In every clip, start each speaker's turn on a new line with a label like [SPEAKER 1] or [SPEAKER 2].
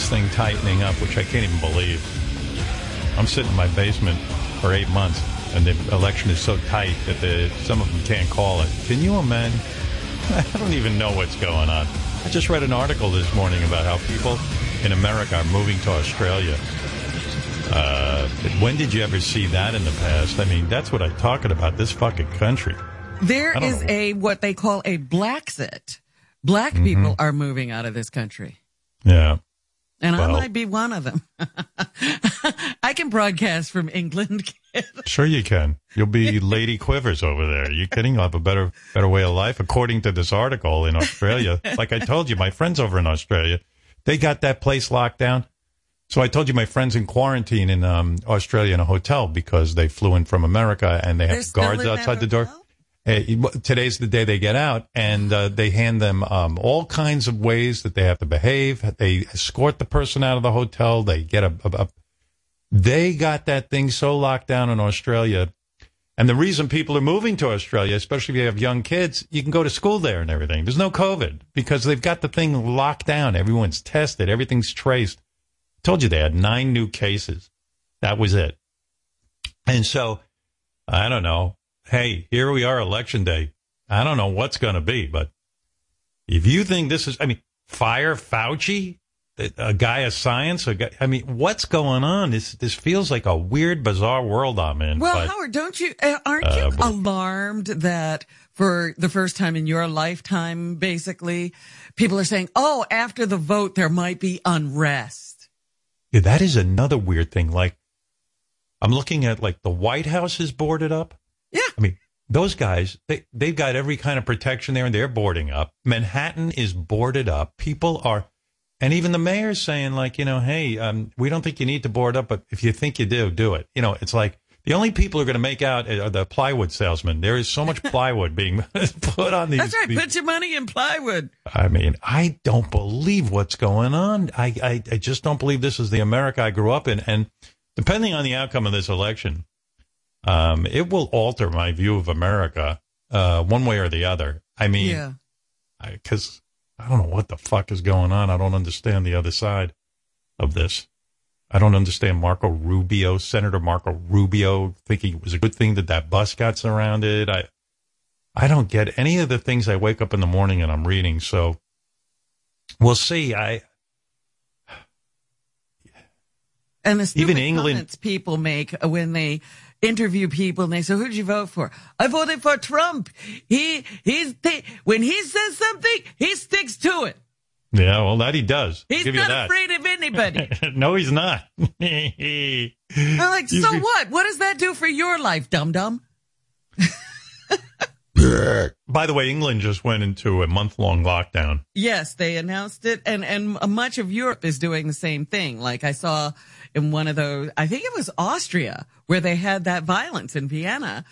[SPEAKER 1] this thing tightening up, which I can't even believe. I'm sitting in my basement for eight months, and the election is so tight that the, some of them can't call it. Can you imagine? I don't even know what's going on. I just read an article this morning about how people in America are moving to Australia. Uh, when did you ever see that in the past? I mean, that's what I'm talking about. This fucking country.
[SPEAKER 2] There is
[SPEAKER 1] know.
[SPEAKER 2] a what they call a blacksit. Black
[SPEAKER 1] Mm-hmm.
[SPEAKER 2] people are moving out of this country.
[SPEAKER 1] Yeah.
[SPEAKER 2] And
[SPEAKER 1] Well-
[SPEAKER 2] I might be one of them. I can broadcast from England.
[SPEAKER 1] Sure, you can. You'll be Lady Quivers over there. You kidding? You'll have a better, better way of life, according to this article in Australia. like I told you, my friends over in Australia, they got that place locked down. So I told you my friends in quarantine in um, Australia in a hotel because they flew in from America and they have guards outside the door.
[SPEAKER 2] hotel?
[SPEAKER 1] Uh, today's the day they get out, and uh, they hand them um, all kinds of ways that they have to behave. They escort the person out of the hotel. They get a, a, a they got that thing so locked down in Australia. And the reason people are moving to Australia, especially if you have young kids, you can go to school there and everything. There's no COVID because they've got the thing locked down. Everyone's tested. Everything's traced. I told you they had nine new cases. That was it. And so, I don't know. Hey, here we are, election day. I don't know what's going to be, but if you think this is, I mean, fire Fauci, a guy of science, a guy, I mean, what's going on? This this feels like a weird, bizarre world I'm in.
[SPEAKER 2] Well,
[SPEAKER 1] but,
[SPEAKER 2] Howard, don't you uh, aren't you
[SPEAKER 1] Uh, but-
[SPEAKER 2] alarmed that for the first time in your lifetime, basically, people are saying, "Oh, after the vote, there might be unrest."
[SPEAKER 1] Yeah, that is another weird thing. Like, I'm looking at like the White House is boarded up.
[SPEAKER 2] Yeah.
[SPEAKER 1] I mean, those guys, they, they've got every kind of protection there and they're boarding up. Manhattan is boarded up. People are, and even the mayor's saying like, you know, hey, um, we don't think you need to board up, but if you think you do, do it. You know, it's like the only people who are going to make out are the plywood salesmen. There is so much plywood being put on these.
[SPEAKER 2] That's right.
[SPEAKER 1] these-
[SPEAKER 2] Put your money in plywood.
[SPEAKER 1] I mean, I don't believe what's going on. I, I, I just don't believe this is the America I grew up in. And depending on the outcome of this election, um, it will alter my view of America, uh, one way or the other. I mean,
[SPEAKER 2] Yeah.
[SPEAKER 1] because I, don't know what the fuck is going on. I don't understand the other side of this. I don't understand Marco Rubio, Senator Marco Rubio, thinking it was a good thing that that bus got surrounded. I, I don't get any of the things I wake up in the morning and I'm reading. So we'll see. I,
[SPEAKER 2] And the
[SPEAKER 1] Even England-
[SPEAKER 2] comments people make when they interview people and they say, "Who'd you vote for?" I voted for Trump. He he's th- when he says something, he sticks to it.
[SPEAKER 1] yeah, well, that he does.
[SPEAKER 2] He's
[SPEAKER 1] give you
[SPEAKER 2] not afraid of anybody.
[SPEAKER 1] no, he's not.
[SPEAKER 2] I'm like, so what? What does that do for your life, dum dum?
[SPEAKER 1] By the way, England just went into a month long lockdown.
[SPEAKER 2] Yes, they announced it, and and much of Europe is doing the same thing. Like I saw in one of those, I think it was Austria, where they had that violence in Vienna.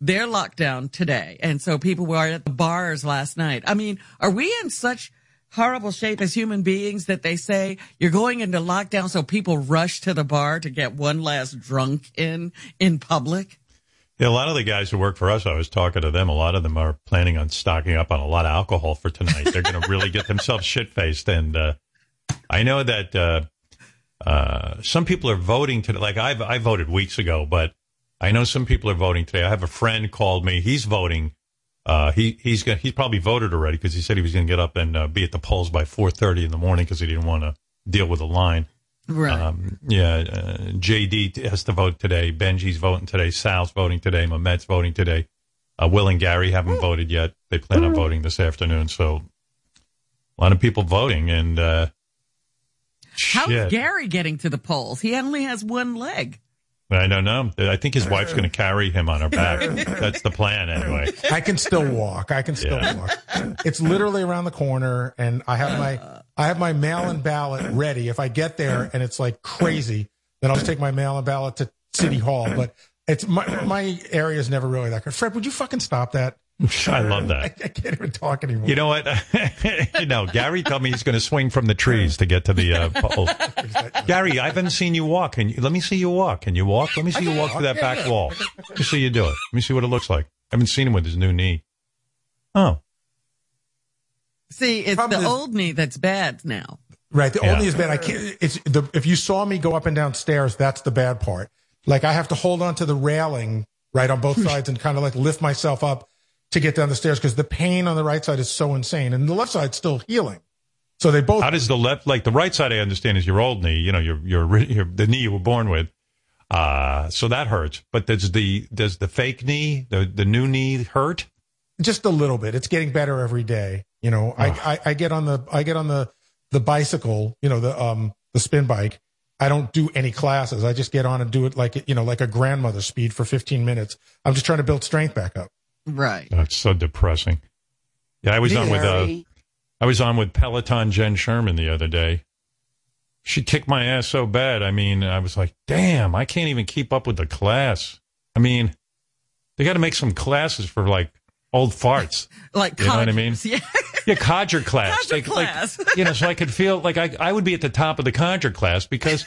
[SPEAKER 2] They're locked down today, and so people were at the bars last night. I mean, are we in such horrible shape as human beings that they say you're going into lockdown so people rush to the bar to get one last drunk in in public?
[SPEAKER 1] Yeah, a lot of the guys who work for us, I was talking to them. A lot of them are planning on stocking up on a lot of alcohol for tonight. They're going to really get themselves shit faced. And uh, I know that uh, uh, some people are voting today. Like I've I voted weeks ago, but I know some people are voting today. I have a friend called me. He's voting. Uh, he he's gonna, he's probably voted already because he said he was going to get up and uh, be at the polls by four thirty in the morning because he didn't want to deal with the line.
[SPEAKER 2] Right.
[SPEAKER 1] Um, yeah, uh, JD has to vote today. Benji's voting today. Sal's voting today. Memet's voting today. Uh, Will and Gary haven't voted yet. They plan on voting this afternoon. So a lot of people voting and, uh,
[SPEAKER 2] How's
[SPEAKER 1] shit.
[SPEAKER 2] Gary getting to the polls? He only has one leg.
[SPEAKER 1] I don't know. I think his wife's going to carry him on her back. That's the plan anyway.
[SPEAKER 3] I can still walk. I can still
[SPEAKER 1] Yeah.
[SPEAKER 3] walk. It's literally around the corner, and I have my I have my mail-in ballot ready. If I get there and it's like crazy, then I'll just take my mail-in ballot to City Hall. But it's my my area is never really that good. Fred, would you fucking stop that?
[SPEAKER 1] I love that.
[SPEAKER 3] I can't even talk anymore.
[SPEAKER 1] You know what? you know, Gary told me he's going to swing from the trees to get to the uh, pole. Gary, I haven't seen you walk. Can you, let me see you walk. Can you walk? Let me see you walk to that back wall. Let me see you do it. Let me see what it looks like. I haven't seen him with his new knee. Oh,
[SPEAKER 2] See, it's
[SPEAKER 3] Problem
[SPEAKER 2] the
[SPEAKER 3] is-
[SPEAKER 2] old knee that's bad now.
[SPEAKER 3] Right. The
[SPEAKER 1] Yeah.
[SPEAKER 3] only is bad. I can't. It's the if you saw me go up and down stairs, that's the bad part. Like I have to hold on to the railing right on both sides and kind of like lift myself up to get down the stairs because the pain on the right side is so insane, and the left side's still healing. So they both.
[SPEAKER 1] how does the left, like the right side? I understand is your old knee. You know, your your, your the knee you were born with. Uh, so that hurts. But does the does the fake knee, the the new knee hurt?
[SPEAKER 3] just a little bit. It's getting better every day. You know, I, I, I get on the I get on the the bicycle. You know, the um the spin bike. I don't do any classes. I just get on and do it like you know like a grandmother speed for 15 minutes. I'm just trying to build strength back up.
[SPEAKER 2] Right.
[SPEAKER 1] That's so depressing. Yeah, I was on with uh, I was on with Peloton Jenn Sherman the other day. She kicked my ass so bad. I mean, I was like, damn, I can't even keep up with the class. I mean, they got to make some classes for like old farts.
[SPEAKER 2] Like
[SPEAKER 1] You know what I mean?
[SPEAKER 2] Yeah.
[SPEAKER 1] Yeah, codger class.
[SPEAKER 2] Codger
[SPEAKER 1] like, like,
[SPEAKER 2] class.
[SPEAKER 1] you know, so I could feel like I, I would be at the top of the codger class because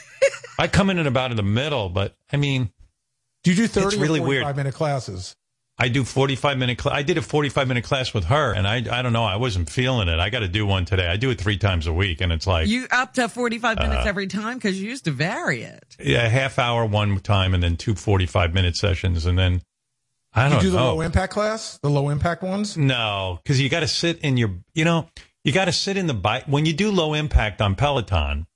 [SPEAKER 1] I come in and about in the middle. But I mean,
[SPEAKER 3] Do you do 30
[SPEAKER 1] really
[SPEAKER 3] or
[SPEAKER 1] weird.
[SPEAKER 3] 45 minute classes?
[SPEAKER 1] I do 45 minute, cl- I did a 45 minute class with her and I, I don't know, I wasn't feeling it. I got to do one today. I do it three times a week and it's like,
[SPEAKER 2] You up to 45 minutes
[SPEAKER 1] Uh,
[SPEAKER 2] every time because you used to vary it.
[SPEAKER 1] yeah, a half hour one time and then two 45 minute sessions. And then I don't
[SPEAKER 3] do the
[SPEAKER 1] know.
[SPEAKER 3] low impact class, the low impact ones.
[SPEAKER 1] No, because you got to sit in your, you know, you got to sit in the bike. When you do low impact on Peloton,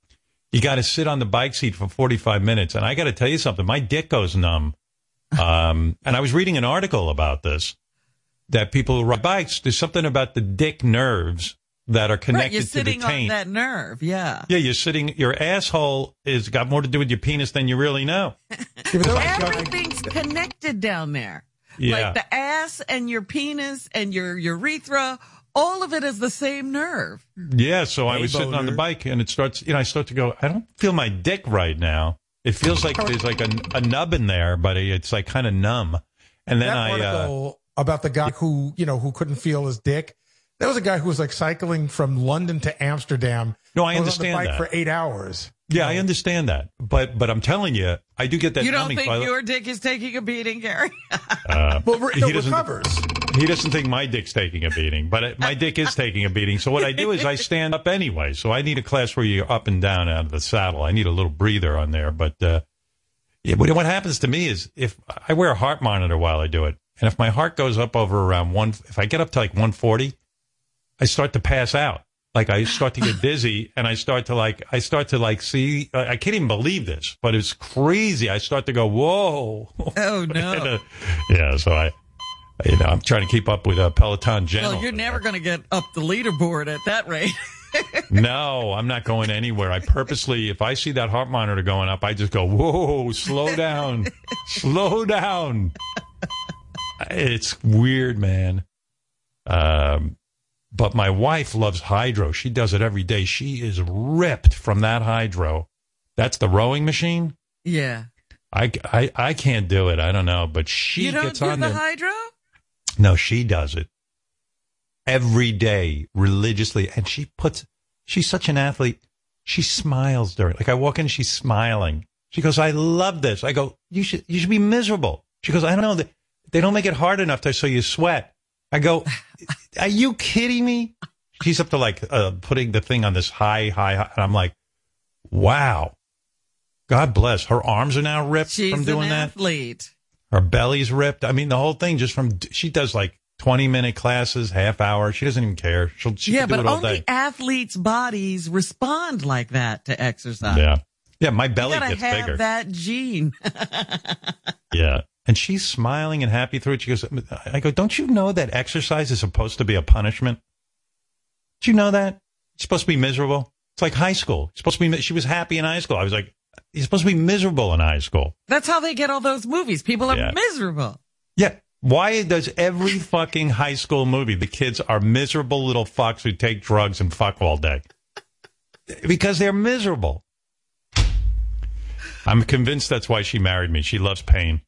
[SPEAKER 1] you got to sit on the bike seat for 45 minutes. And I got to tell you something, my dick goes numb. Um, and I was reading an article about this that people who ride bikes, there's something about the dick nerves that are
[SPEAKER 2] Right.
[SPEAKER 1] connected
[SPEAKER 2] You're
[SPEAKER 1] to the
[SPEAKER 2] sitting on
[SPEAKER 1] taint.
[SPEAKER 2] that nerve. Yeah.
[SPEAKER 1] yeah, you're sitting, your asshole is got more to do with your penis than you really know.
[SPEAKER 3] Yeah, but there was a guy-
[SPEAKER 2] Everything's connected down there.
[SPEAKER 1] Yeah.
[SPEAKER 2] Like the ass and your penis and your urethra, all of it is the same nerve.
[SPEAKER 1] Yeah, so I
[SPEAKER 3] Hey,
[SPEAKER 1] was sitting on the bike and it starts, you know, I start to go, I don't feel my dick right now. It feels like there's like a, a nub in there, but it's like kind of numb. And then
[SPEAKER 3] that
[SPEAKER 1] I, uh,
[SPEAKER 3] about the guy who you know who couldn't feel his dick. There was a guy who was like cycling from London to Amsterdam.
[SPEAKER 1] No, I
[SPEAKER 3] and was on the
[SPEAKER 1] understand
[SPEAKER 3] bike
[SPEAKER 1] that.
[SPEAKER 3] for eight hours.
[SPEAKER 1] yeah, I understand that. But, but I'm telling you, I do get that
[SPEAKER 2] you don't think
[SPEAKER 1] so I-
[SPEAKER 2] your dick is taking a beating, Gary?
[SPEAKER 1] uh,
[SPEAKER 3] Well, re-
[SPEAKER 1] he doesn't-
[SPEAKER 3] recovers.
[SPEAKER 1] He doesn't think my dick's taking a beating, but it, my dick is taking a beating. So what I do is I stand up anyway. So I need a class where you're up and down out of the saddle. I need a little breather on there. But uh, yeah, but what happens to me is if I wear a heart monitor while I do it, and if my heart goes up over around one, if I get up to like 140, I start to pass out. Like I start to get dizzy, and I start to like I start to like see. I can't even believe this, but it's crazy. I start to go, whoa.
[SPEAKER 2] Oh, no.
[SPEAKER 1] And, uh, yeah, so I, you know, I'm trying to keep up with uh, Peloton General.
[SPEAKER 2] well, you're never going to get up the leaderboard at that rate.
[SPEAKER 1] No, I'm not going anywhere. I purposely, if I see that heart monitor going up, I just go, whoa, slow down, slow down. It's weird, man. Um, but my wife loves Hydrow. She does it every day. She is ripped from that Hydrow. That's the rowing machine.
[SPEAKER 2] yeah.
[SPEAKER 1] I, I, I can't do it. I don't know, but she
[SPEAKER 2] you don't
[SPEAKER 1] gets
[SPEAKER 2] do
[SPEAKER 1] on
[SPEAKER 2] the
[SPEAKER 1] there.
[SPEAKER 2] Hydrow?
[SPEAKER 1] No, she does it every day religiously. And she puts, she's such an athlete. She smiles during, like I walk in, she's smiling. She goes, I love this. I go, you should, you should be miserable. She goes, I don't know. They, they don't make it hard enough to, so you sweat. I go, are you kidding me? She's up to like, uh, putting the thing on this high, high, high. And I'm like, wow. God bless. Her arms are now ripped
[SPEAKER 2] She's
[SPEAKER 1] from doing
[SPEAKER 2] an
[SPEAKER 1] that.
[SPEAKER 2] athlete.
[SPEAKER 1] Her belly's ripped. I mean, the whole thing just from she does like twenty minute classes, half hour. She doesn't even care. She'll she
[SPEAKER 2] yeah,
[SPEAKER 1] can do
[SPEAKER 2] but
[SPEAKER 1] it all
[SPEAKER 2] only
[SPEAKER 1] day.
[SPEAKER 2] athletes' bodies respond like that to exercise.
[SPEAKER 1] Yeah, yeah. My
[SPEAKER 2] You
[SPEAKER 1] belly
[SPEAKER 2] gotta
[SPEAKER 1] gets
[SPEAKER 2] have
[SPEAKER 1] bigger.
[SPEAKER 2] that gene.
[SPEAKER 1] Yeah, and she's smiling and happy through it. She goes, "I go, don't you know that exercise is supposed to be a punishment? Do you know that it's supposed to be miserable? It's like high school. It's supposed to be. She was happy in high school. I was like, you're supposed to be miserable in high school.
[SPEAKER 2] That's how they get all those movies. People are
[SPEAKER 1] Yeah.
[SPEAKER 2] miserable.
[SPEAKER 1] Yeah. Why does every fucking high school movie the kids are miserable little fucks who take drugs and fuck all day? Because they're miserable. I'm convinced that's why she married me. She loves pain.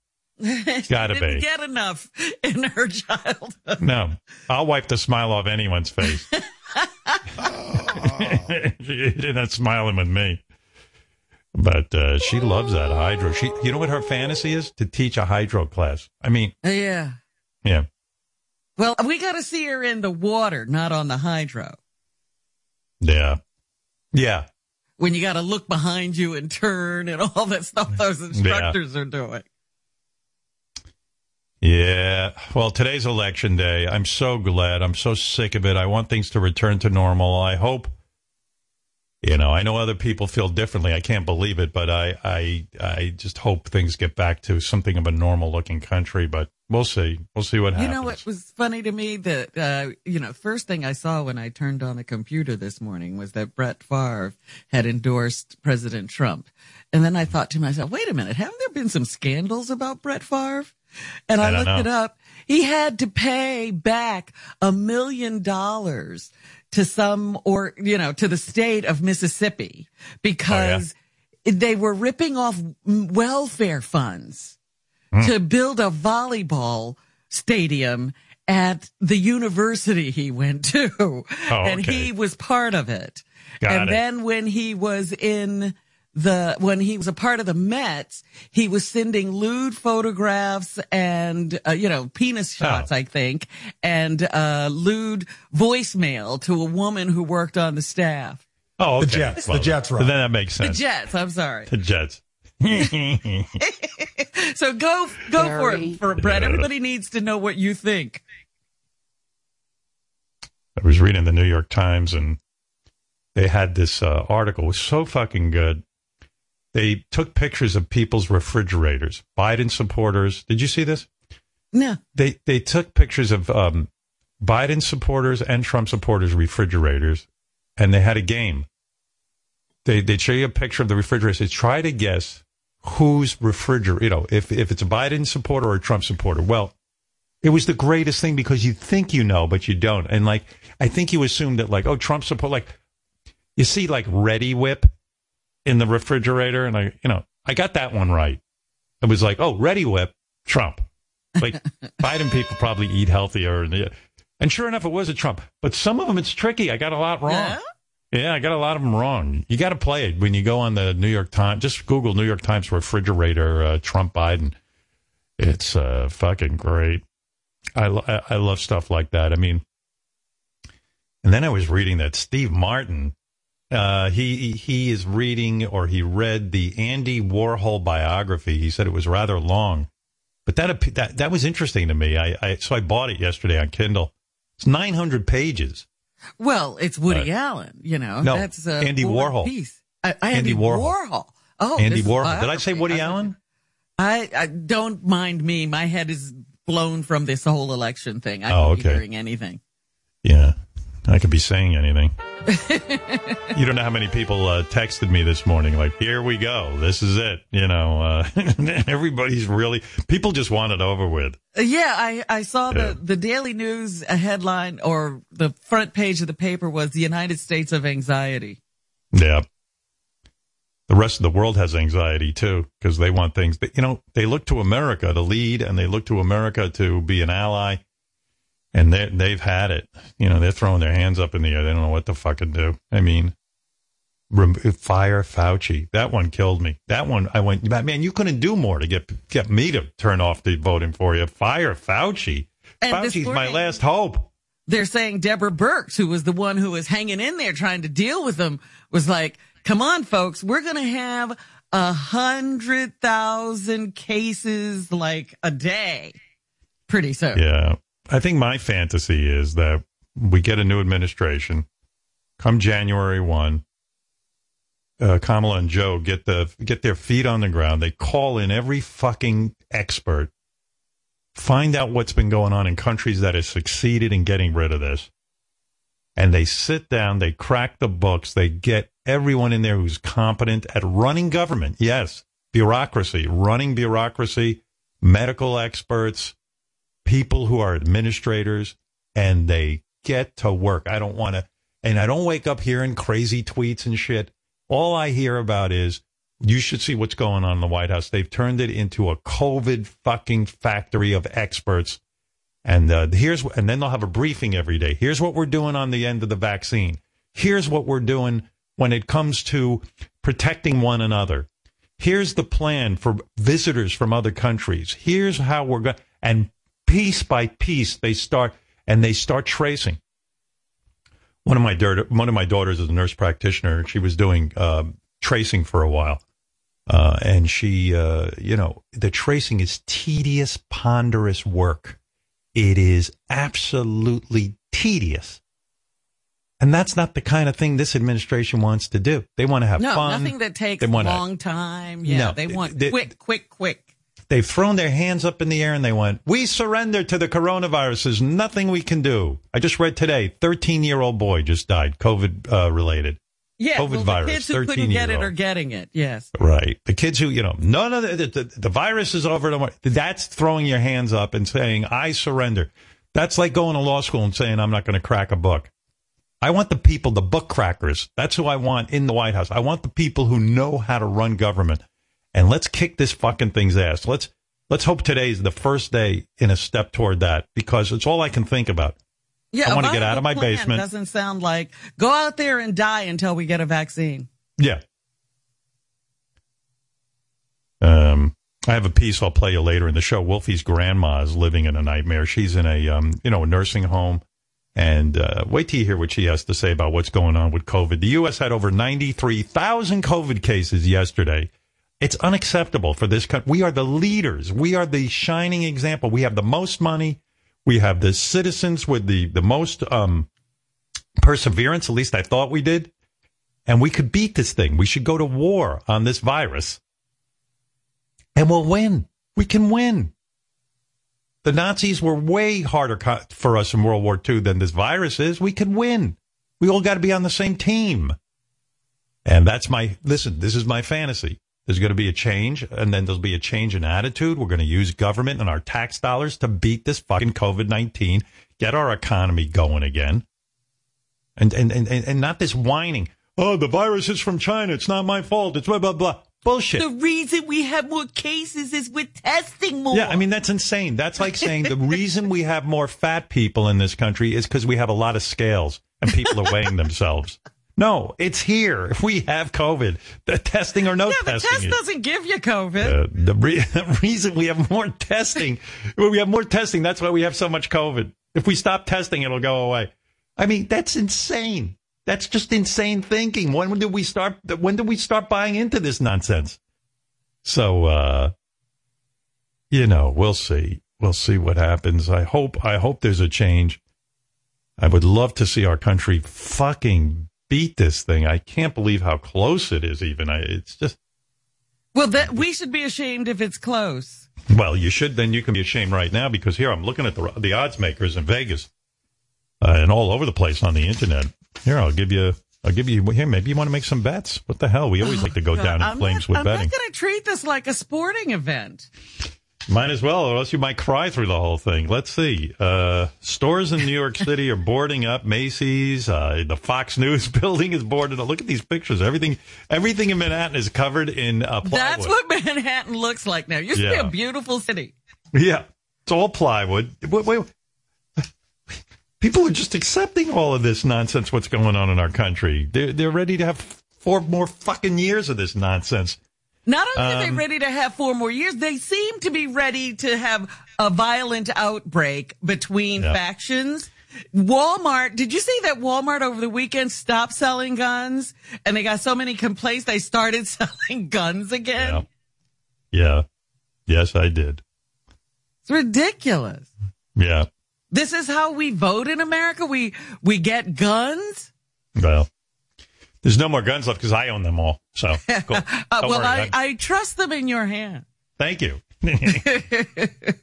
[SPEAKER 1] Gotta
[SPEAKER 2] Didn't
[SPEAKER 1] be.
[SPEAKER 2] get enough in her childhood.
[SPEAKER 1] No, I'll wipe the smile off anyone's face. Not smiling with me. But uh, she loves that Hydrow. She, you know what her fantasy is? To teach a Hydrow class. I mean,
[SPEAKER 2] Yeah.
[SPEAKER 1] yeah,
[SPEAKER 2] Well, we got to see her in the water, not on the Hydrow.
[SPEAKER 1] yeah, yeah.
[SPEAKER 2] When you got to look behind you and turn and all that stuff those instructors are doing.
[SPEAKER 1] Yeah. Well, today's election day. I'm so glad. I'm so sick of it. I want things to return to normal. I hope. You know, I know other people feel differently. I can't believe it, but I, I, I just hope things get back to something of a normal looking country. But we'll see. We'll see what happens.
[SPEAKER 2] You know what was funny to me that uh, you know first thing I saw when I turned on the computer this morning was that Brett Favre had endorsed President Trump, and then I thought to myself, wait a minute, haven't there been some scandals about Brett Favre? And I,
[SPEAKER 1] I
[SPEAKER 2] looked
[SPEAKER 1] know.
[SPEAKER 2] it up. He had to pay back a million dollars to some or you know to the state of Mississippi because they were ripping off mm, welfare funds to build a volleyball stadium at the university he went to. and
[SPEAKER 1] okay.
[SPEAKER 2] he was part of it.
[SPEAKER 1] Got
[SPEAKER 2] and
[SPEAKER 1] it.
[SPEAKER 2] then when he was in the, when he was a part of the Mets, he was sending lewd photographs and, uh, you know, penis shots,
[SPEAKER 1] Oh.
[SPEAKER 2] I think, and, uh, lewd voicemail to a woman who worked on the staff.
[SPEAKER 1] Oh, okay.
[SPEAKER 3] The Jets. The Jets,
[SPEAKER 1] right?
[SPEAKER 3] Then
[SPEAKER 1] that makes sense. The.
[SPEAKER 2] Jets, I'm sorry.
[SPEAKER 1] The Jets.
[SPEAKER 2] So go, go for it, for Brett. Everybody needs to know what you think.
[SPEAKER 1] I was reading the New York Times and they had this uh, article. It was so fucking good. They took pictures of people's refrigerators. Biden supporters. Did you see this?
[SPEAKER 2] No.
[SPEAKER 1] They they took pictures of um, Biden supporters and Trump supporters' refrigerators, and they had a game. They they'd show you a picture of the refrigerator. They try to guess whose refrigerator. You know, if if it's a Biden supporter or a Trump supporter. Well, it was the greatest thing because you think you know, but you don't. And like, I think you assume that like, oh, Trump support, like, you see like Reddi-wip in the refrigerator, and I, you know, I got that one right. It was like, oh, Reddi-wip, Trump. Like Biden people probably eat healthier, and, and sure enough, it was a Trump. But some of them, it's tricky. I got a lot wrong.
[SPEAKER 2] Yeah?
[SPEAKER 1] Yeah, I got a lot of them wrong. You got to play it when you go on the New York Times. Just Google New York Times refrigerator uh, Trump Biden. It's uh, fucking great. I lo- I I love stuff like that. I mean, and then I was reading that Steve Martin. Uh, he he is reading or he read the Andy Warhol biography. He said it was rather long, but that that that was interesting to me. I, I so I bought it yesterday on Kindle. It's nine hundred pages.
[SPEAKER 2] Well, it's Woody
[SPEAKER 1] Uh,
[SPEAKER 2] Allen, you know.
[SPEAKER 1] no,
[SPEAKER 2] that's a
[SPEAKER 1] Andy Warhol.
[SPEAKER 2] Piece. I, I,
[SPEAKER 1] Andy
[SPEAKER 2] Andy,
[SPEAKER 1] Warhol.
[SPEAKER 2] Warhol. Oh,
[SPEAKER 1] Andy Warhol. Did I say. Woody
[SPEAKER 2] I-
[SPEAKER 1] Allen?
[SPEAKER 2] I, I don't mind me. My head is blown from this whole election thing. I
[SPEAKER 1] Oh, okay.
[SPEAKER 2] hearing anything.
[SPEAKER 1] Yeah, I could be saying anything. you don't know how many people uh, texted me this morning, like, "Here we go, this is it." You know, uh, everybody's really people just want it over with.
[SPEAKER 2] Yeah, I, I saw
[SPEAKER 1] Yeah.
[SPEAKER 2] the, the Daily News headline or the front page of the paper was the United States of anxiety.
[SPEAKER 1] Yeah. The rest of the world has anxiety too because they want things. That, you know, they look to America to lead, and they look to America to be an ally, and they they've had it. You know, they're throwing their hands up in the air. They don't know what the fuck to fucking do. I mean, rem- fire Fauci. That one killed me. That one, I went, man, you couldn't do more to get get me to turn off the voting for you. Fire Fauci.
[SPEAKER 2] And
[SPEAKER 1] Fauci's my last hope.
[SPEAKER 2] They're saying Deborah Birx, who was the one who was hanging in there trying to deal with them, was like, come on, folks, we're going to have a hundred thousand cases like a day pretty soon.
[SPEAKER 1] Yeah. I think my fantasy is that we get a new administration come January 1. Uh, Kamala and Joe get the get their feet on the ground. They call in every fucking expert, find out what's been going on in countries that have succeeded in getting rid of this, and they sit down. They crack the books. They get everyone in there who's competent at running government. Yes, bureaucracy, running bureaucracy, medical experts, people who are administrators and they get to work. I don't want to, and I don't wake up hearing crazy tweets and shit. All I hear about is You should see what's going on in the White House. They've turned it into a COVID fucking factory of experts. And uh, here's and then they'll have a briefing every day. Here's what we're doing on the end of the vaccine. Here's what we're doing when it comes to protecting one another. Here's the plan for visitors from other countries. Here's how we're going and piece by piece they start and they start tracing. One of my daughter, one of my daughters is a nurse practitioner. She was doing uh, tracing for a while, uh, and she, uh, you know, the tracing is tedious, ponderous work. It is absolutely tedious. And that's not the kind of thing this administration wants to do. They want to have
[SPEAKER 2] no,
[SPEAKER 1] fun.
[SPEAKER 2] nothing that takes a long time. Yeah,
[SPEAKER 1] No,
[SPEAKER 2] they want
[SPEAKER 1] they-
[SPEAKER 2] quick, quick, quick.
[SPEAKER 1] They've thrown their hands up in the air and they went, We surrender to the coronavirus. There's nothing we can do. I just read today 13 year old boy just died, COVID uh, related.
[SPEAKER 2] Yeah,
[SPEAKER 1] COVID
[SPEAKER 2] well,
[SPEAKER 1] virus,
[SPEAKER 2] the kids who couldn't get it are getting it. Yes.
[SPEAKER 1] Right. The kids who, you know, none of the, the, the virus is over. Don't. That's throwing your hands up and saying, I surrender. That's like going to law school and saying, I'm not going to crack a book. I want the people, the book crackers. That's who I want in the White House. I want the people who know how to run government. And let's kick this fucking thing's ass. Let's let's hope today's the first day in a step toward that because it's all I can think about.
[SPEAKER 2] Yeah,
[SPEAKER 1] I
[SPEAKER 2] a
[SPEAKER 1] wanna get out of my basement.
[SPEAKER 2] Doesn't sound like go out there and die until we get a vaccine.
[SPEAKER 1] Yeah. Um, I have a piece I'll play you later in the show. Wolfie's grandma is living in a nightmare. She's in a um, you know, a nursing home. And uh, wait till you hear what she has to say about what's going on with COVID. The U.S. had over 93,000 COVID cases yesterday. It's unacceptable for this country. We are the leaders. We are the shining example. We have the most money. We have the citizens with the, the most um, perseverance. At least I thought we did and we could beat this thing. We should go to war on this virus and we'll win. We can win. The Nazis were way harder co- for us in World War II than this virus is. We can win. We all got to be on the same team. And that's my, listen, this is my fantasy. There's going to be a change and then there'll be a change in attitude. We're going to use government and our tax dollars to beat this fucking COVID-19, get our economy going again. And, and, and, and and not this whining. Oh, the virus is from China. It's not my fault. It's blah, blah, blah. Bullshit.
[SPEAKER 2] The reason we have more cases is we're testing more.
[SPEAKER 1] Yeah, I mean that's insane. That's like saying the reason we have more fat people in this country is because we have a lot of scales and people are weighing themselves. No, it's here. If we have COVID, the testing or no testing.
[SPEAKER 2] yeah, the test doesn't give you COVID.
[SPEAKER 1] uh, the, re- the reason we have more testing, we have more testing. That's why we have so much COVID. If we stop testing, it'll go away. I mean, that's insane. That's just insane thinking. When did we start? When did we start buying into this nonsense? So, uh, you know, we'll see. We'll see what happens. I hope. I hope there's a change. I would love to see our country fucking beat this thing. I can't believe how close it is. Even I, it's just.
[SPEAKER 2] well, that we should be ashamed if it's close.
[SPEAKER 1] Well, you should. Then you can be ashamed right now because here I'm looking at the the odds makers in Vegas uh, and all over the place on the internet. Here, I'll give you. I'll give you here. Maybe you want to make some bets. What the hell? We always like to go down in
[SPEAKER 2] I'm
[SPEAKER 1] flames
[SPEAKER 2] not,
[SPEAKER 1] with
[SPEAKER 2] I'm
[SPEAKER 1] betting.
[SPEAKER 2] not going to treat this like a sporting event.
[SPEAKER 1] Might as well, or else you might cry through the whole thing. Let's see. Uh, stores in New York City are boarding up. Macy's, uh, the Fox News building is boarded up. Look at these pictures. Everything, everything in Manhattan is covered in uh, plywood.
[SPEAKER 2] That's what Manhattan looks like now. Used to
[SPEAKER 1] Yeah.
[SPEAKER 2] be a beautiful city.
[SPEAKER 1] Yeah, it's all plywood. Wait, wait. People are just accepting all of this nonsense. What's going on in our country? They're they're ready to have four more fucking years of this nonsense.
[SPEAKER 2] Not only are they
[SPEAKER 1] Um,
[SPEAKER 2] ready to have four more years, they seem to be ready to have a violent outbreak between
[SPEAKER 1] Yeah.
[SPEAKER 2] factions. Walmart, did you see that Walmart over the weekend stopped selling guns? And they got so many complaints they started selling guns again?
[SPEAKER 1] Yeah, yeah, yes, I did.
[SPEAKER 2] It's ridiculous.
[SPEAKER 1] Yeah,
[SPEAKER 2] This is how we vote in America? We, we get guns?
[SPEAKER 1] well, there's no more guns left because I own them all. So, cool.
[SPEAKER 2] Uh, well,
[SPEAKER 1] worry,
[SPEAKER 2] I,
[SPEAKER 1] I-
[SPEAKER 2] I trust them in your hand.
[SPEAKER 1] Thank you.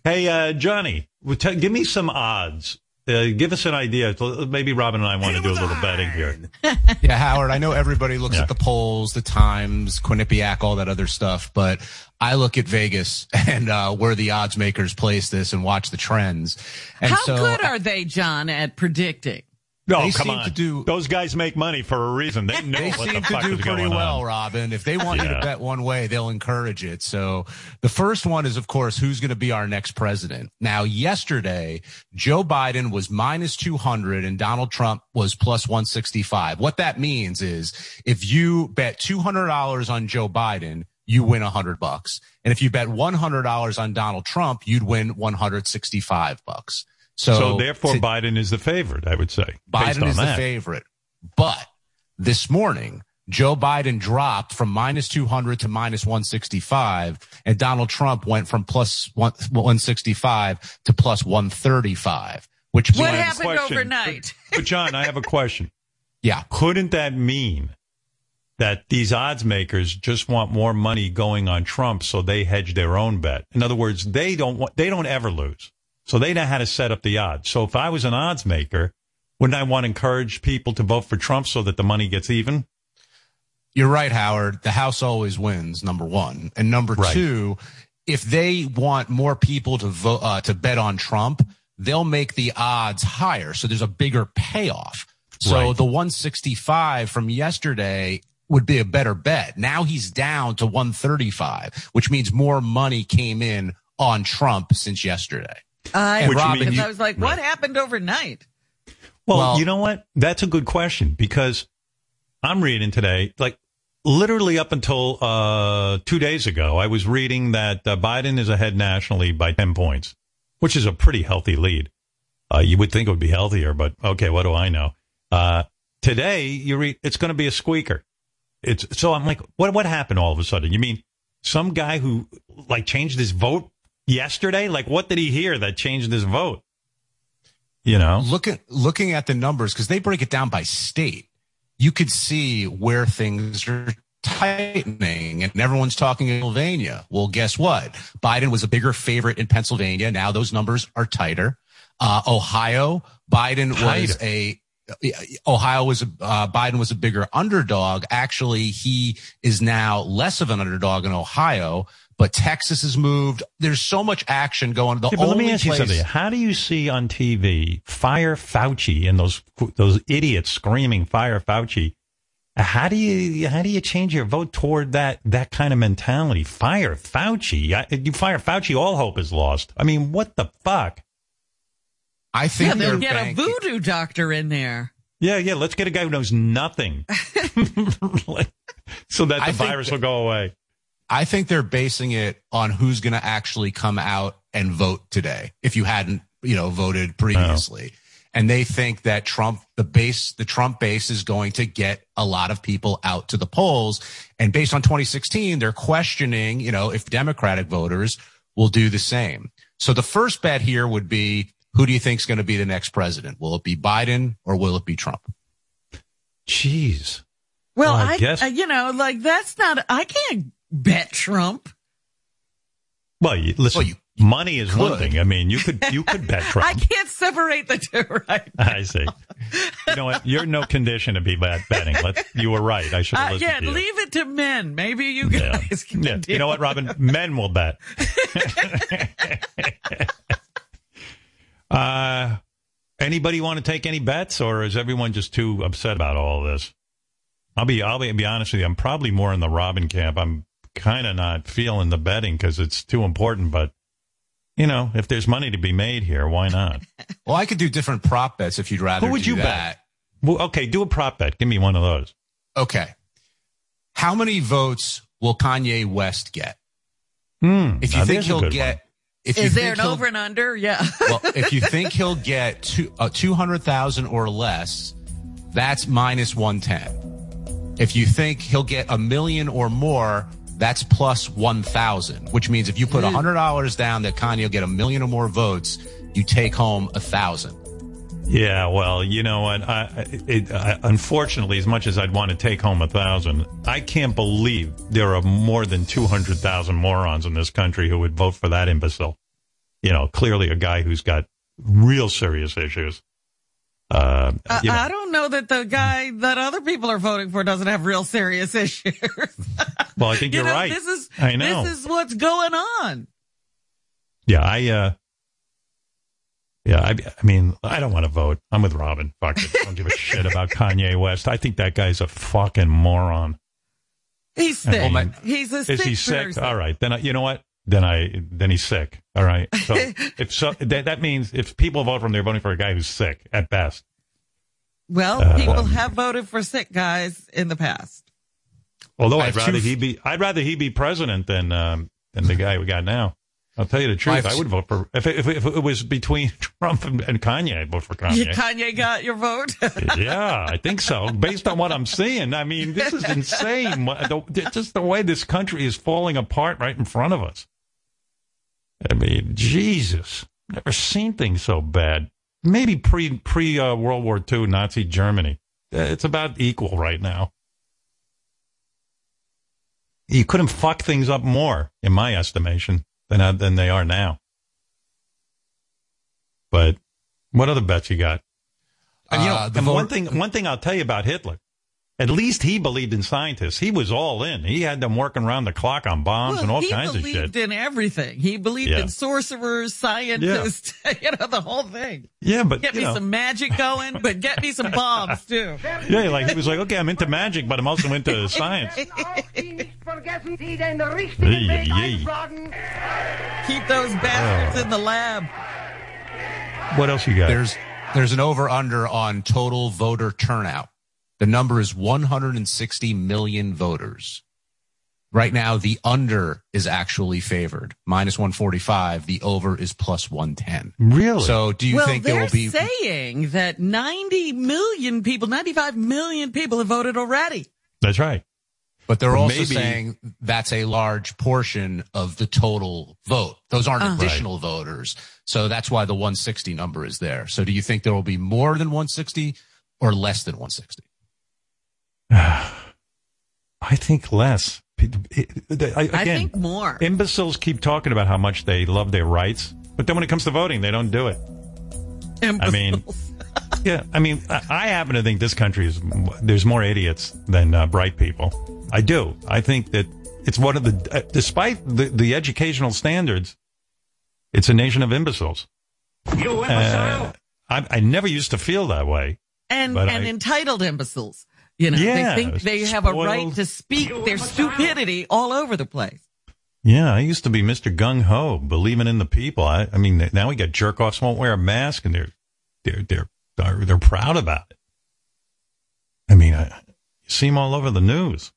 [SPEAKER 1] hey, uh, Johnny, well, tell- give me some odds. Uh, give us an idea. Maybe Robin and I want to do a little betting here.
[SPEAKER 4] Yeah, Howard, I know everybody looks
[SPEAKER 1] Yeah.
[SPEAKER 4] at the polls, the times, Quinnipiac, all that other stuff, but I look at Vegas and uh, where the odds makers place this and watch the trends. And
[SPEAKER 2] How
[SPEAKER 4] so
[SPEAKER 2] good are they, John, at predicting?
[SPEAKER 1] No,
[SPEAKER 4] they
[SPEAKER 1] come
[SPEAKER 4] seem
[SPEAKER 1] on.
[SPEAKER 4] to do
[SPEAKER 1] Those guys make money for a reason. They know
[SPEAKER 4] they
[SPEAKER 1] what
[SPEAKER 4] seem
[SPEAKER 1] the
[SPEAKER 4] to
[SPEAKER 1] fuck
[SPEAKER 4] do
[SPEAKER 1] is
[SPEAKER 4] pretty well,
[SPEAKER 1] on.
[SPEAKER 4] Robin. If they want you to bet one way, they'll encourage it. So the first one is, of course, who's going to be our next president. Now, yesterday, Joe Biden was minus 200 and Donald Trump was plus 165. What that means is if you bet $200 on Joe Biden, you win 100 bucks. And if you bet $100 on Donald Trump, you'd win 165 bucks. So,
[SPEAKER 1] So, therefore,
[SPEAKER 4] to-
[SPEAKER 1] Biden is the favorite, I would say. based
[SPEAKER 4] Biden
[SPEAKER 1] on
[SPEAKER 4] is the
[SPEAKER 1] that.
[SPEAKER 4] favorite. But this morning, Joe Biden dropped from minus 200 to minus 165 and Donald Trump went from plus one, 165 to plus 135, which
[SPEAKER 2] What
[SPEAKER 4] means,
[SPEAKER 2] happened
[SPEAKER 1] Question.
[SPEAKER 2] overnight?
[SPEAKER 1] But John, I have a question.
[SPEAKER 4] yeah,
[SPEAKER 1] Couldn't that mean that these odds makers just want more money going on Trump so they hedge their own bet? In other words, they don't want, they don't ever lose. So they know how to set up the odds. So if I was an odds maker, wouldn't I want to encourage people to vote for Trump so that the money gets even?
[SPEAKER 4] you're right, Howard. The house always wins, number one. And number
[SPEAKER 1] Right.
[SPEAKER 4] two, if they want more people to vote, uh, to bet on Trump, they'll make the odds higher. So there's a bigger payoff. So
[SPEAKER 1] Right.
[SPEAKER 4] the 165 from yesterday would be a better bet. Now he's down to 135, which means more money came in on Trump since yesterday.
[SPEAKER 2] I,
[SPEAKER 4] Which
[SPEAKER 2] because
[SPEAKER 4] means-
[SPEAKER 2] I was like, what happened overnight?
[SPEAKER 1] Well,
[SPEAKER 4] Well-
[SPEAKER 1] you know what? That's a good question because I'm reading today, like literally up until uh, two days ago, I was reading that uh, Biden is ahead nationally by 10 points, which is a pretty healthy lead. Uh, you would think it would be healthier, but okay, what do I know? Uh, today, you read it's going to be a squeaker. It's so I'm like, what what happened all of a sudden? You mean some guy who like changed his vote yesterday? Like, what did he hear that changed his vote? You know,
[SPEAKER 4] looking looking at the numbers because they break it down by state you could see where things are tightening and everyone's talking in Pennsylvania. Well, guess what? Biden was a bigger favorite in Pennsylvania. Now those numbers are tighter. Uh, Ohio, Biden was a Ohio was a, uh, Biden was a bigger underdog. Actually, he is now less of an underdog in Ohio, but Texas has moved. There's so much action going. The
[SPEAKER 1] Yeah, but let me
[SPEAKER 4] only
[SPEAKER 1] ask you
[SPEAKER 4] place-
[SPEAKER 1] something. How do you see on TV fire Fauci and those those idiots screaming fire Fauci? How do you how do you change your vote toward that that kind of mentality? Fire Fauci. I, you fire Fauci, all hope is lost. I mean, what the fuck?
[SPEAKER 4] I think
[SPEAKER 2] Yeah,
[SPEAKER 4] they're
[SPEAKER 2] they'll get a voodoo doctor in there.
[SPEAKER 1] Yeah, yeah. Let's get a guy who knows nothing, so that the
[SPEAKER 4] I
[SPEAKER 1] virus
[SPEAKER 4] that-
[SPEAKER 1] will go away.
[SPEAKER 4] I think they're basing it on who's going to actually come out and vote today. If you hadn't, you know, voted previously. And they think that Trump, the base, the Trump base is going to get a lot of people out to the polls. And based on 2016, they're questioning, you know, if Democratic voters will do the same. So the first bet here would be, who do you think is going to be the next president? Will it be Biden or will it be Trump?
[SPEAKER 1] Jeez.
[SPEAKER 2] Well,
[SPEAKER 1] Well, I
[SPEAKER 2] I,
[SPEAKER 1] guess-
[SPEAKER 2] uh, you know, like that's not. I can't bet Trump.
[SPEAKER 1] Well, you, listen.
[SPEAKER 4] Well, you
[SPEAKER 1] money is one thing. I mean, you could you could bet Trump.
[SPEAKER 2] I can't separate the two right.
[SPEAKER 1] I see. You know what? You're in no condition to be bet- betting. Let's, you were right. I should have
[SPEAKER 2] Uh, yeah,
[SPEAKER 1] to you.
[SPEAKER 2] leave it to men. Maybe you
[SPEAKER 1] Yeah.
[SPEAKER 2] guys can
[SPEAKER 1] Yeah. You know what, Robin? Men will bet. uh, anybody want to take any bets, or is everyone just too upset about all this? I'll be, I'll be, be honest with you. I'm probably more in the Robin camp. I'm kind of not feeling the betting because it's too important. But you know, if there's money to be made here, why not?
[SPEAKER 4] Well, I could do different prop bets if you'd rather.
[SPEAKER 1] Who would
[SPEAKER 4] do
[SPEAKER 1] you bet? Well, okay, do a prop bet. Give me one of those.
[SPEAKER 4] Okay. How many votes will Kanye West get?
[SPEAKER 1] Hmm,
[SPEAKER 4] If you think he'll
[SPEAKER 1] good
[SPEAKER 4] get, if you
[SPEAKER 2] Is there an over and under? Yeah.
[SPEAKER 4] well, if you think he'll get two, uh, 200,000 or less, that's minus 110. If you think he'll get a million or more, that's plus 1,000, which means if you put $100 down that Kanye will get a million or more votes, you take home a thousand.
[SPEAKER 1] Yeah, well, you know what? I, it, I, unfortunately, as much as I'd want to take home a thousand, I can't believe there are more than two hundred thousand morons in this country who would vote for that imbecile. You know, clearly a guy who's got real serious issues. Uh, you know,
[SPEAKER 2] I don't know that the guy that other people are voting for doesn't have real serious issues.
[SPEAKER 1] well, I think
[SPEAKER 2] you
[SPEAKER 1] you're
[SPEAKER 2] know,
[SPEAKER 1] right.
[SPEAKER 2] this is
[SPEAKER 1] I know.
[SPEAKER 2] this is what's going on.
[SPEAKER 1] yeah, I. Uh, Yeah, I, I mean, I don't want to vote. I'm with Robin. Fuck it. I don't give a shit about Kanye West. I think that guy's a fucking moron.
[SPEAKER 2] He's sick.
[SPEAKER 1] Well, my-
[SPEAKER 2] he's a
[SPEAKER 1] Is
[SPEAKER 2] sick
[SPEAKER 1] he sick?
[SPEAKER 2] person.
[SPEAKER 1] All right. Then I, you know what? Then I then he's sick. All right. So if so, that, that means if people vote for him, they're voting for a guy who's sick at best.
[SPEAKER 2] Well,
[SPEAKER 1] Uh,
[SPEAKER 2] people have voted for sick guys in the past.
[SPEAKER 1] Although I'd rather he be I'd rather he be president than um, than the guy we got now. I'll tell you the truth. I would vote for if it, if it, if it was between Trump and, and Kanye. I'd vote for Kanye.
[SPEAKER 2] Kanye got your vote.
[SPEAKER 1] yeah, I think so. Based on what I'm seeing, I mean, this is insane. The- Just the way this country is falling apart right in front of us. I mean, Jesus, never seen things so bad. Maybe pre pre uh, World War II Nazi Germany. Uh, It's about equal right now. You couldn't fuck things up more, in my estimation, than uh, than they are now. But what other bets you got? And you know,
[SPEAKER 4] Uh, the
[SPEAKER 1] and one thing, one thing I'll tell you about Hitler. At least he believed in scientists. He was all in. He had them working around the clock on bombs
[SPEAKER 2] Well,
[SPEAKER 1] and all
[SPEAKER 2] he
[SPEAKER 1] kinds of shit.
[SPEAKER 2] He believed in everything. He believed
[SPEAKER 1] Yeah.
[SPEAKER 2] in sorcerers, scientists, you know, the whole thing.
[SPEAKER 1] Yeah, but
[SPEAKER 2] Get
[SPEAKER 1] you
[SPEAKER 2] me
[SPEAKER 1] know,
[SPEAKER 2] some magic going, but get me some bombs too.
[SPEAKER 1] yeah, like he was like, okay, I'm into magic, but I'm also into science. Yay, yay.
[SPEAKER 2] Keep those bastards in the lab.
[SPEAKER 1] What else you got?
[SPEAKER 4] There's there's an over under on total voter turnout. The number is 160 million voters. Right now, the under is actually favored, minus 145. The over is plus 110.
[SPEAKER 1] really?
[SPEAKER 4] So, do you
[SPEAKER 2] well,
[SPEAKER 4] think there
[SPEAKER 2] they're
[SPEAKER 4] will be?
[SPEAKER 2] saying that 90 million people, 95 million people have voted already.
[SPEAKER 1] That's right.
[SPEAKER 4] But they're
[SPEAKER 1] Well,
[SPEAKER 4] also
[SPEAKER 1] maybe-
[SPEAKER 4] saying that's a large portion of the total vote. Those aren't
[SPEAKER 2] Uh-huh.
[SPEAKER 4] additional voters. So that's why the 160 number is there. So do you think there will be more than 160 or less than 160?
[SPEAKER 1] I think less. P- I-
[SPEAKER 2] I
[SPEAKER 1] Again,
[SPEAKER 2] think more.
[SPEAKER 1] imbeciles keep talking about how much they love their rights, but then when it comes to voting, they don't do it. I mean, yeah, I mean, I, I happen to think this country is there's more idiots than uh, bright people. I do. I think that it's one of the, uh, despite the, the educational standards, it's a nation of imbeciles. Uh, I, I never used to feel that way.
[SPEAKER 2] and and
[SPEAKER 1] I-
[SPEAKER 2] entitled imbeciles. You know,
[SPEAKER 1] Yeah,
[SPEAKER 2] they think they have a right to speak their stupidity all over the place.
[SPEAKER 1] Yeah, I used to be Mr. Gung Ho, believing in the people. I, I mean, now we got jerk offs won't wear a mask, and they're they're they're they're, they're proud about it. I mean, I, you see them all over the news.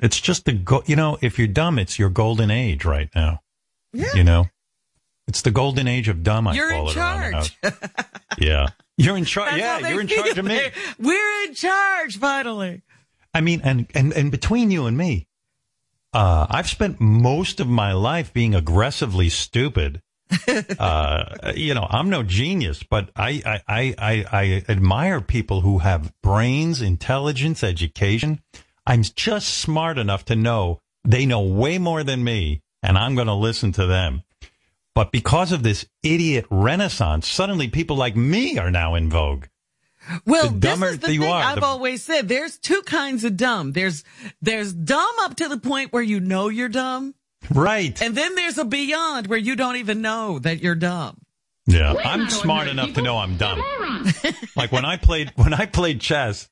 [SPEAKER 1] It's just the go- you know, if you're dumb, it's your golden age right now.
[SPEAKER 2] Yeah.
[SPEAKER 1] You know, it's the golden age of dumb. I
[SPEAKER 2] You're
[SPEAKER 1] call
[SPEAKER 2] in
[SPEAKER 1] it
[SPEAKER 2] charge.
[SPEAKER 1] Yeah, you're in charge. Yeah, you're in charge of me.
[SPEAKER 2] We're in charge finally.
[SPEAKER 1] I mean, and, and, and between you and me, uh, I've spent most of my life being aggressively stupid. uh, you know, I'm no genius, but I, I, I, I, I admire people who have brains, intelligence, education. I'm just smart enough to know they know way more than me and I'm going to listen to them. But because of this idiot renaissance, suddenly people like me are now in vogue.
[SPEAKER 2] Well,
[SPEAKER 1] The
[SPEAKER 2] this
[SPEAKER 1] dumber
[SPEAKER 2] is the
[SPEAKER 1] you
[SPEAKER 2] thing
[SPEAKER 1] are,
[SPEAKER 2] I've
[SPEAKER 1] the-
[SPEAKER 2] always said. There's two kinds of dumb. There's there's dumb up to the point where you know you're dumb,
[SPEAKER 1] Right.
[SPEAKER 2] and then there's a beyond where you don't even know that you're dumb.
[SPEAKER 1] Yeah, I'm smart enough to know I'm dumb. like when I played when I played chess,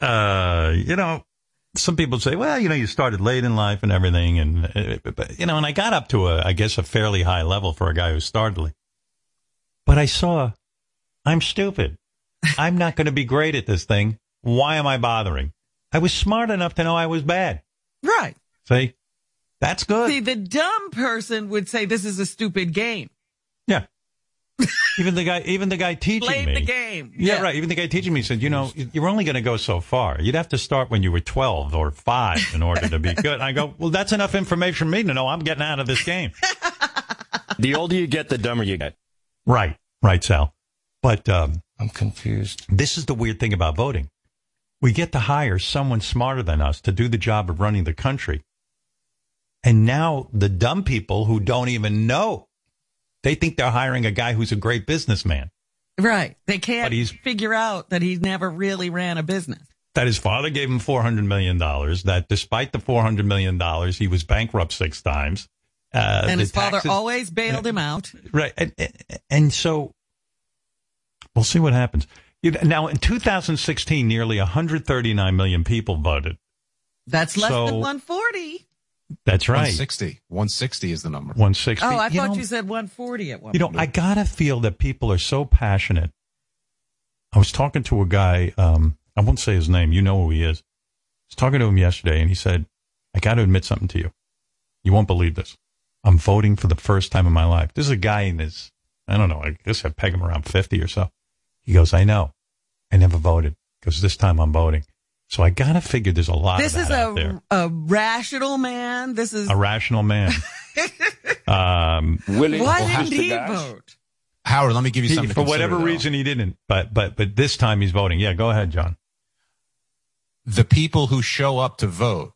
[SPEAKER 1] uh, you know, some people say, well, you know, you started late in life and everything, and uh, but, you know, and I got up to a, I guess, a fairly high level for a guy who started late. But I saw, I'm stupid. I'm not going to be great at this thing. Why am I bothering? I was smart enough to know I was bad.
[SPEAKER 2] Right.
[SPEAKER 1] See, that's good.
[SPEAKER 2] See, the dumb person would say this is a stupid game.
[SPEAKER 1] Yeah. even the guy, even the guy teaching
[SPEAKER 2] Blame
[SPEAKER 1] me.
[SPEAKER 2] the game.
[SPEAKER 1] Yeah, right. Even the guy teaching me said, you know, you're only going to go so far. You'd have to start when you were 12 or 5 in order to be good. I go, well, that's enough information for me to know I'm getting out of this game.
[SPEAKER 5] The older you get, the dumber you get.
[SPEAKER 1] right. Right, Sal. But um,
[SPEAKER 5] I'm confused.
[SPEAKER 1] this is the weird thing about voting. We get to hire someone smarter than us to do the job of running the country. And now the dumb people who don't even know, they think they're hiring a guy who's a great businessman.
[SPEAKER 2] Right. They can't figure out that he never really ran a business.
[SPEAKER 1] that his father gave him $400 million, that despite the $400 million, he was bankrupt six times, Uh,
[SPEAKER 2] and his father always bailed him out.
[SPEAKER 1] Right. And, and- and so we'll see what happens. Now, in 2016, nearly 139 million people voted.
[SPEAKER 2] That's less
[SPEAKER 1] So-
[SPEAKER 2] than 140.
[SPEAKER 1] That's right.
[SPEAKER 4] 160. 160 is the number.
[SPEAKER 1] 160.
[SPEAKER 2] Oh, I thought
[SPEAKER 1] know,
[SPEAKER 2] you said 140 at one
[SPEAKER 1] You know,
[SPEAKER 2] point.
[SPEAKER 1] I gotta feel that people are so passionate. I was talking to a guy. Um, I won't say his name. You know who he is. I was talking to him yesterday, and he said, "I got to admit something to you. You won't believe this. I'm voting for the first time in my life. This is a guy in his. I don't know. I guess I peg him around fifty or so. He goes, I know. I never voted because this time I'm voting. So I gotta figure there's a lot.
[SPEAKER 2] this
[SPEAKER 1] of
[SPEAKER 2] is
[SPEAKER 1] that out there.
[SPEAKER 2] a, a rational man. This is
[SPEAKER 1] a rational man. um,
[SPEAKER 5] Willie
[SPEAKER 2] why didn't
[SPEAKER 5] to
[SPEAKER 2] he
[SPEAKER 5] dash.
[SPEAKER 2] vote?
[SPEAKER 4] Howard, let me give you
[SPEAKER 1] he-
[SPEAKER 4] something to
[SPEAKER 1] for whatever
[SPEAKER 4] though.
[SPEAKER 1] reason he didn't, but but but this time he's voting. Yeah, go ahead, John.
[SPEAKER 4] the people who show up to vote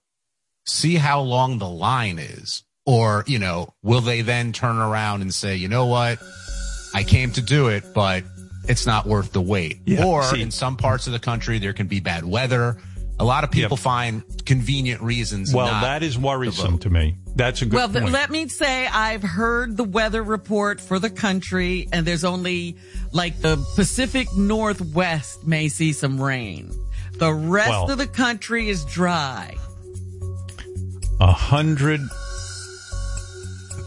[SPEAKER 4] see how long the line is or you know will they then turn around and say you know what i came to do it but it's not worth the wait
[SPEAKER 1] Yeah,
[SPEAKER 4] or
[SPEAKER 1] see-
[SPEAKER 4] in some parts of the country there can be bad weather a lot of people
[SPEAKER 1] Yep.
[SPEAKER 4] find convenient reasons
[SPEAKER 1] Well,
[SPEAKER 4] not
[SPEAKER 1] that is worrisome
[SPEAKER 4] vote.
[SPEAKER 1] to me. That's a good
[SPEAKER 2] Well, th-
[SPEAKER 1] point.
[SPEAKER 2] let me say I've heard the weather report for the country, and there's only like the Pacific Northwest may see some rain. The rest
[SPEAKER 1] Well-
[SPEAKER 2] of the country is dry.
[SPEAKER 1] A hundred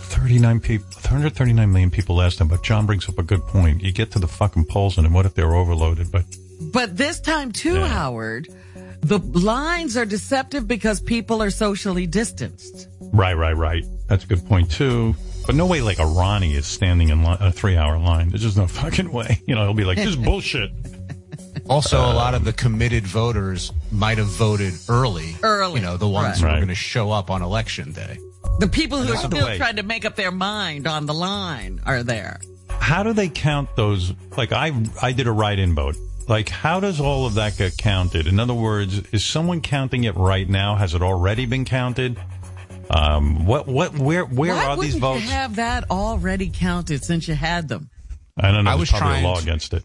[SPEAKER 1] thirty-nine people, 139 million people last time. But John brings up a good point. You get to the fucking polls, and what if they're overloaded? But
[SPEAKER 2] But this time too,
[SPEAKER 1] Yeah.
[SPEAKER 2] Howard, the lines are deceptive because people are socially distanced.
[SPEAKER 1] right, right, right. That's a good point too. But no way, like a Ronnie is standing in li- a three-hour line. There's just no fucking way. You know, he'll be like, "This is bullshit."
[SPEAKER 4] also a lot of the um, committed voters might have voted early
[SPEAKER 2] Early,
[SPEAKER 4] you know the ones
[SPEAKER 2] right.
[SPEAKER 4] who are
[SPEAKER 1] Right.
[SPEAKER 4] going to show up on election day
[SPEAKER 2] The people who are still
[SPEAKER 1] way-
[SPEAKER 2] trying to make up their mind on the line are there.
[SPEAKER 1] How do they count those? Like I, I did a write-in vote. Like, how does all of that get counted? In other words, is someone counting it right now? Has it already been counted? Um, what, what, where, where
[SPEAKER 2] Why
[SPEAKER 1] are these votes?
[SPEAKER 2] you have that already counted since you had them?
[SPEAKER 1] I don't know.
[SPEAKER 4] I was trying
[SPEAKER 1] a law
[SPEAKER 4] to-
[SPEAKER 1] against it.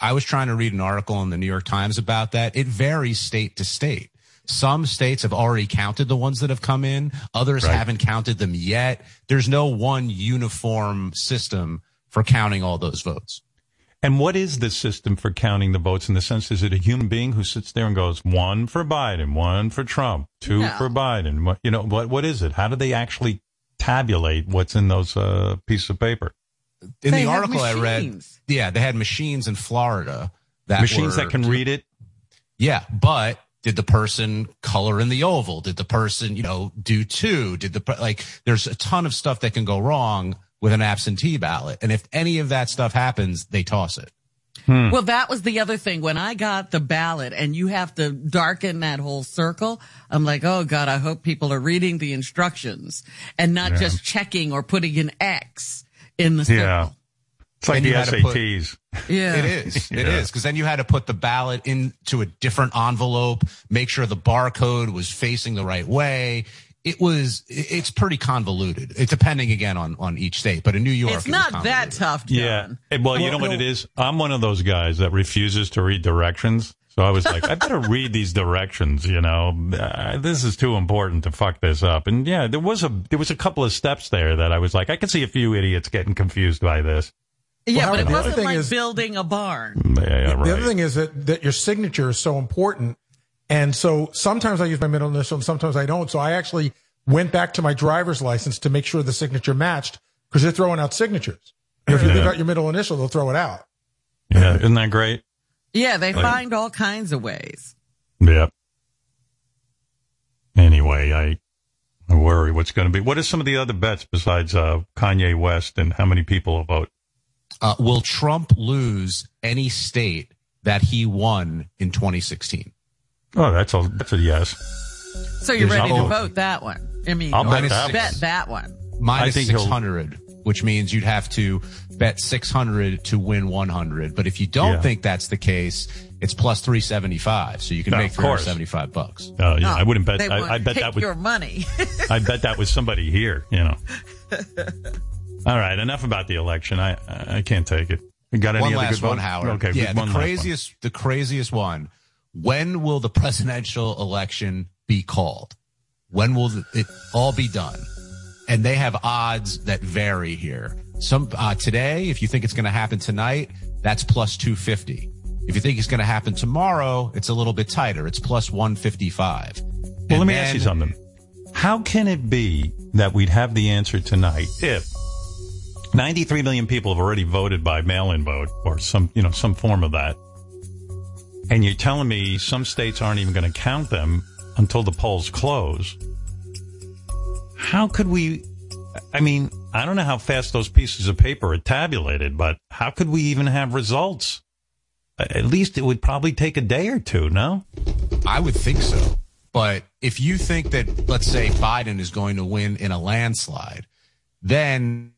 [SPEAKER 4] I was trying to read an article in the New York Times about that. It varies state to state. Some states have already counted the ones that have come in. Others
[SPEAKER 1] Right.
[SPEAKER 4] haven't counted them yet. There's no one uniform system for counting all those votes.
[SPEAKER 1] And what is the system for counting the votes in the sense? Is it a human being who sits there and goes, one for Biden, one for Trump, two
[SPEAKER 2] No.
[SPEAKER 1] for Biden? What, you know, what, what is it? How do they actually tabulate what's in those, uh, pieces of paper?
[SPEAKER 4] In
[SPEAKER 2] They
[SPEAKER 4] the
[SPEAKER 2] have
[SPEAKER 4] article I read, yeah, they had machines in Florida that
[SPEAKER 1] Machines
[SPEAKER 4] were-
[SPEAKER 1] that can read it?
[SPEAKER 4] Yeah, but did the person color in the oval? Did the person, you know, do two? Did the like? There's a ton of stuff that can go wrong with an absentee ballot, and if any of that stuff happens, they toss it. Hmm.
[SPEAKER 2] Well, that was the other thing. When I got the ballot and you have to darken that whole circle, I'm like, oh God, I hope people are reading the instructions and not just checking or putting an X in the
[SPEAKER 1] Yeah.
[SPEAKER 2] Circle.
[SPEAKER 1] It's like
[SPEAKER 4] And
[SPEAKER 1] the
[SPEAKER 4] you had to put-
[SPEAKER 1] SATs.
[SPEAKER 2] Yeah.
[SPEAKER 4] It is. It is. Cause then you had to put the ballot into a different envelope, make sure the barcode was facing the right way. It was, it's pretty convoluted. It's depending again on, on each state, but in New York,
[SPEAKER 2] It's
[SPEAKER 4] it
[SPEAKER 2] not that tough, John.
[SPEAKER 1] Yeah. Eh, Well, you know what it is? I'm one of those guys that refuses to read directions. So I was like, I better read these directions, you know. Uh, this is too important to fuck this up. And yeah, there was a there was a couple of steps there that I was like, I can see a few idiots getting confused by this.
[SPEAKER 2] Yeah,
[SPEAKER 3] Well,
[SPEAKER 2] but it
[SPEAKER 3] the other
[SPEAKER 2] wasn't
[SPEAKER 3] thing
[SPEAKER 2] like
[SPEAKER 3] is-
[SPEAKER 2] building a barn.
[SPEAKER 1] Yeah, yeah, right.
[SPEAKER 3] The other thing is that, that your signature is so important. And so sometimes I use my middle initial and sometimes I don't. So I actually went back to my driver's license to make sure the signature matched because they're throwing out signatures. And if you leave out your middle initial, they'll throw it out.
[SPEAKER 1] yeah, isn't that great?
[SPEAKER 2] Yeah, they find all kinds of ways.
[SPEAKER 1] Yeah. Anyway, I I worry what's going to be. What are some of the other bets besides uh, Kanye West and how many people will vote?
[SPEAKER 4] Uh, will Trump lose any state that he won in 2016?
[SPEAKER 1] Oh, that's a that's a yes.
[SPEAKER 2] So you're
[SPEAKER 4] There's
[SPEAKER 2] ready to
[SPEAKER 4] no-
[SPEAKER 2] vote that one. I mean,
[SPEAKER 1] I'll bet that
[SPEAKER 2] bet
[SPEAKER 1] one.
[SPEAKER 2] that one.
[SPEAKER 4] Minus
[SPEAKER 1] think
[SPEAKER 4] 600, which means you'd have to bet 600 to win 100. But if you don't
[SPEAKER 1] Yeah.
[SPEAKER 4] think that's the case, it's plus 375. So you can
[SPEAKER 1] No,
[SPEAKER 4] make 375 bucks.
[SPEAKER 1] Uh, yeah,
[SPEAKER 2] Oh,
[SPEAKER 1] I wouldn't bet. I, I bet
[SPEAKER 2] take
[SPEAKER 1] that would.
[SPEAKER 2] your money.
[SPEAKER 1] I bet that was somebody here. You know. All right, enough about the election. I I can't take it. Got any
[SPEAKER 4] one
[SPEAKER 1] other
[SPEAKER 4] last
[SPEAKER 1] good
[SPEAKER 4] one,
[SPEAKER 1] vote?
[SPEAKER 4] Howard.
[SPEAKER 1] Okay,
[SPEAKER 4] yeah,
[SPEAKER 1] one
[SPEAKER 4] the
[SPEAKER 1] one.
[SPEAKER 4] craziest, the craziest one. When will the presidential election be called? When will it all be done? and they have odds that vary here. Some uh, today, if you think it's going to happen tonight, that's plus 250. If you think it's going to happen tomorrow, it's a little bit tighter. It's plus 155.
[SPEAKER 1] Well,
[SPEAKER 4] And
[SPEAKER 1] let me
[SPEAKER 4] then-
[SPEAKER 1] ask you something. How can it be that we'd have the answer tonight if 93 million people have already voted by mail-in vote or some, you know, some form of that? And you're telling me some states aren't even going to count them until the polls close. How could we, I mean, I don't know how fast those pieces of paper are tabulated, but how could we even have results? At least it would probably take a day or two, no?
[SPEAKER 4] I would think so. But if you think that, let's say Biden is going to win in a landslide, then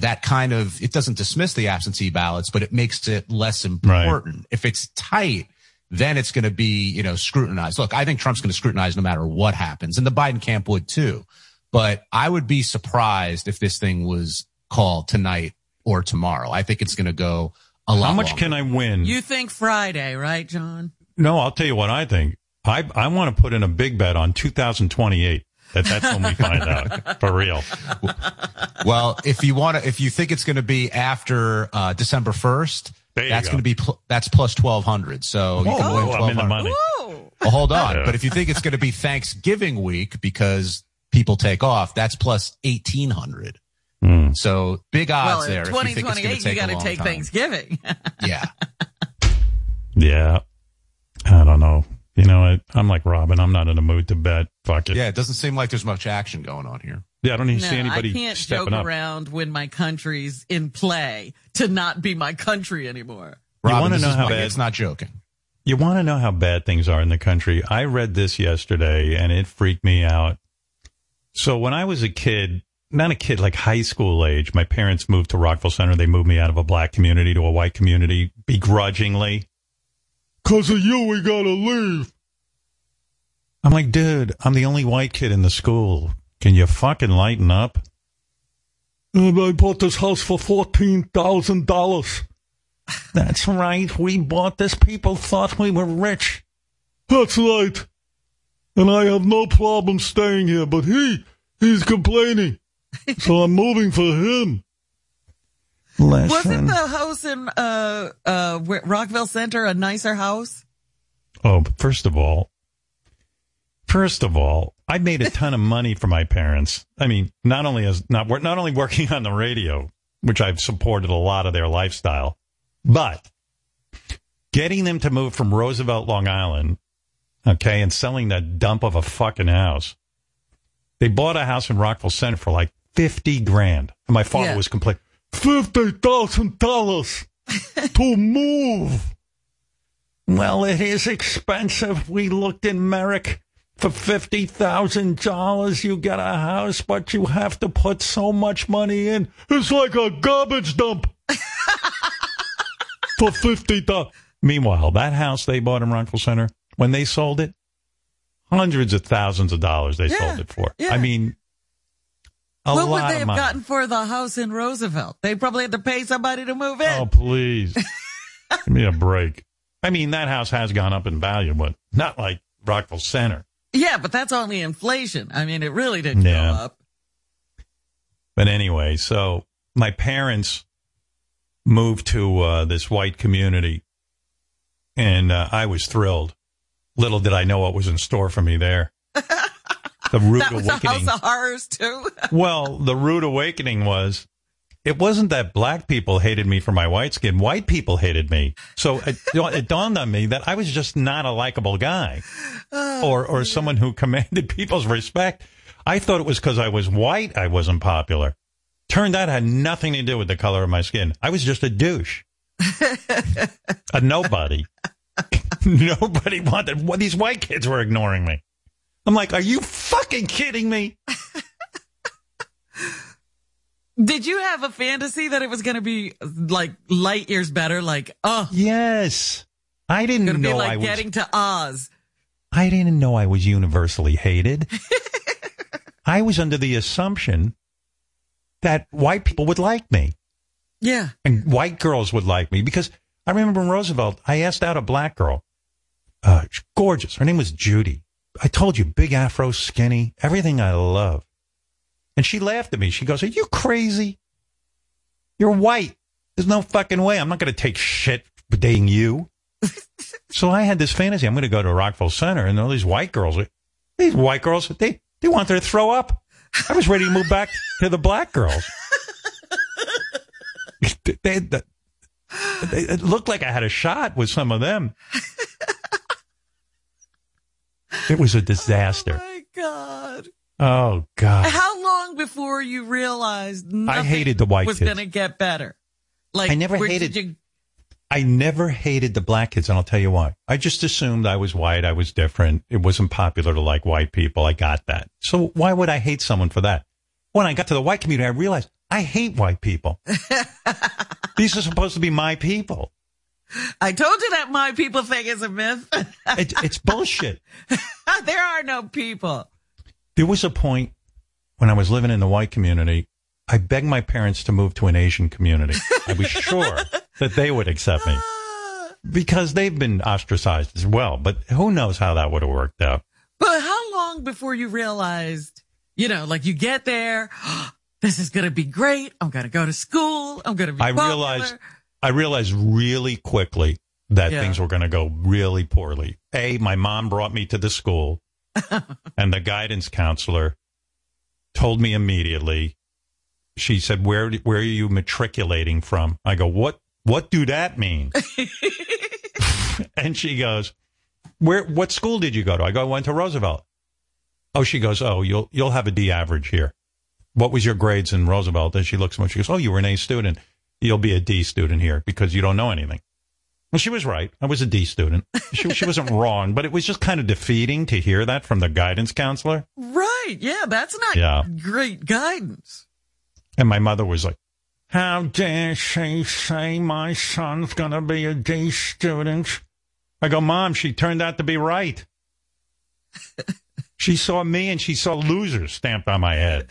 [SPEAKER 4] that kind of, it doesn't dismiss the absentee ballots, but it makes it less important. If it's tight, then it's going to be, you know, scrutinized. Look, I think Trump's going to scrutinize no matter what happens and the Biden camp would too. But I would be surprised if this thing was called tonight or tomorrow. I think it's going to go a lot.
[SPEAKER 1] How much
[SPEAKER 4] longer.
[SPEAKER 1] can I win?
[SPEAKER 2] You think Friday, right, John?
[SPEAKER 1] No, I'll tell you what I think. I I want to put in a big bet on 2028. That that's when we find out for real.
[SPEAKER 4] Well, if you want to, if you think it's going to be after uh, December first, that's
[SPEAKER 1] go.
[SPEAKER 4] going to be pl- that's plus twelve hundred. So you can win
[SPEAKER 1] Oh, I'm
[SPEAKER 4] twelve
[SPEAKER 1] in the
[SPEAKER 4] hundred.
[SPEAKER 1] money.
[SPEAKER 2] Whoa.
[SPEAKER 4] Well, hold on.
[SPEAKER 1] Yeah.
[SPEAKER 4] But if you think it's going to be Thanksgiving week because people take off, that's plus eighteen hundred.
[SPEAKER 1] Hmm.
[SPEAKER 4] So big odds
[SPEAKER 2] Well,
[SPEAKER 4] there.
[SPEAKER 2] in
[SPEAKER 4] if you think it's going
[SPEAKER 2] 2028, you got to take
[SPEAKER 4] time.
[SPEAKER 2] Thanksgiving.
[SPEAKER 4] Yeah.
[SPEAKER 1] Yeah, I don't know. You know, I, I'm like Robin. I'm not in a mood to bet. Fuck it.
[SPEAKER 4] Yeah. It doesn't seem like there's much action going on here.
[SPEAKER 1] Yeah, I don't even
[SPEAKER 2] no,
[SPEAKER 1] see anybody
[SPEAKER 2] I can't joke
[SPEAKER 1] up.
[SPEAKER 2] around when my country's in play to not be my country anymore.
[SPEAKER 1] You
[SPEAKER 4] Robin,
[SPEAKER 1] wanna know how
[SPEAKER 4] my-
[SPEAKER 1] bad-
[SPEAKER 4] It's not joking.
[SPEAKER 1] You want to know how bad things are in the country? I read this yesterday and it freaked me out. So when I was a kid, not a kid, like high school age, my parents moved to Rockville Centre. They moved me out of a black community to a white community begrudgingly. Cause of you, we gotta leave. I'm like, dude, I'm the only white kid in the school. Can you fucking lighten up? I bought this house for fourteen thousand dollars. That's right. We bought this. People thought we were rich. That's right. And I have no problem staying here, but he, he's complaining. so I'm moving for him.
[SPEAKER 2] Wasn't the house in uh, uh, Rockville Centre a nicer house?
[SPEAKER 1] Oh, first of all, first of all, I made a ton of money for my parents. I mean, not only as not wor- not only working on the radio, which I've supported a lot of their lifestyle, but getting them to move from Roosevelt, Long Island, okay, and selling that dump of a fucking house. They bought a house in Rockville Centre for like fifty grand. And my father
[SPEAKER 2] Yeah.
[SPEAKER 1] was complaining, fifty thousand dollars to move. Well, it is expensive. We looked in Merrick. For fifty thousand dollars, you get a house, but you have to put so much money in. It's like a garbage dump. For fifty dollars. Meanwhile, that house they bought in Rockville Centre, when they sold it, hundreds of thousands of dollars they
[SPEAKER 2] Yeah,
[SPEAKER 1] sold it for.
[SPEAKER 2] yeah.
[SPEAKER 1] I mean, a
[SPEAKER 2] what would they have
[SPEAKER 1] money.
[SPEAKER 2] gotten for the house in Roosevelt? They probably had to pay somebody to move in.
[SPEAKER 1] Oh, please. Give me a break. I mean, that house has gone up in value, but not like Rockville Centre.
[SPEAKER 2] Yeah, but that's only inflation. I mean, it really didn't
[SPEAKER 1] Yeah.
[SPEAKER 2] go up.
[SPEAKER 1] But anyway, so my parents moved to uh, this white community, and uh, I was thrilled. Little did I know what was in store for me there. The rude
[SPEAKER 2] That was
[SPEAKER 1] awakening.
[SPEAKER 2] house of horrors too.
[SPEAKER 1] well, the rude awakening was it wasn't that black people hated me for my white skin. White people hated me. So it, it dawned on me that I was just not a likable guy oh, or, or someone who commanded people's respect. I thought it was because I was white I wasn't popular. Turned out it had nothing to do with the color of my skin. I was just a douche. a nobody. nobody wanted, well, these white kids were ignoring me. I'm like, are you fucking kidding me?
[SPEAKER 2] Did you have a fantasy that it was going to be like light years better? Like, oh,
[SPEAKER 1] Yes. I didn't
[SPEAKER 2] going to be
[SPEAKER 1] know
[SPEAKER 2] like
[SPEAKER 1] I was.
[SPEAKER 2] getting to Oz.
[SPEAKER 1] I didn't know I was universally hated. I was under the assumption that white people would like me
[SPEAKER 2] Yeah.
[SPEAKER 1] and white girls would like me because I remember in Roosevelt, I asked out a black girl, uh, gorgeous. Her name was Judy. I told you, big afro, skinny, everything I love. And she laughed at me. She goes, Are you crazy? You're white. There's no fucking way. I'm not going to take shit for dating you. so I had this fantasy. I'm going to go to Rockville Centre and all these white girls, these white girls, they, they want to throw up. I was ready to move back to the black girls. they, they, it looked like I had a shot with some of them. It was a disaster.
[SPEAKER 2] Oh my God.
[SPEAKER 1] Oh God.
[SPEAKER 2] How long before you realized I
[SPEAKER 1] hated the white
[SPEAKER 2] was
[SPEAKER 1] kids.
[SPEAKER 2] going to get better? Like
[SPEAKER 1] I never
[SPEAKER 2] where
[SPEAKER 1] hated-
[SPEAKER 2] you
[SPEAKER 1] I never hated the black kids, and I'll tell you why. I just assumed I was white, I was different. It wasn't popular to like white people. I got that. So why would I hate someone for that? When I got to the white community, I realized I hate white people. These are supposed to be my people.
[SPEAKER 2] I told you that my people thing is a myth.
[SPEAKER 1] It, it's bullshit.
[SPEAKER 2] there are no people.
[SPEAKER 1] There was a point when I was living in the white community. I begged my parents to move to an Asian community. I was sure that they would accept me because they've been ostracized as well. But who knows how that would have worked out?
[SPEAKER 2] But how long before you realized, you know, like you get there, this is going to be great. I'm going to go to school. I'm going to be
[SPEAKER 1] I
[SPEAKER 2] popular.
[SPEAKER 1] realized I realized really quickly that
[SPEAKER 2] Yeah.
[SPEAKER 1] things were going to go really poorly. A, my mom brought me to the school, and the guidance counselor told me immediately. She said, "Where where are you matriculating from?" I go, "What what do that mean?" and she goes, "Where what school did you go to?" I go, "I went to Roosevelt." Oh, she goes, "Oh, you'll you'll have a D average here." What was your grades in Roosevelt? And she looks at me. She goes, "Oh, you were an A student. You'll be a D student here because you don't know anything." Well, she was right. I was a D student. She, she wasn't wrong, but it was just kind of defeating to hear that from the guidance counselor.
[SPEAKER 2] Right. Yeah. That's not
[SPEAKER 1] Yeah.
[SPEAKER 2] great guidance.
[SPEAKER 1] And my mother was like, How dare she say my son's going to be a D student? I go, Mom, she turned out to be right. she saw me and she saw losers stamped on my head.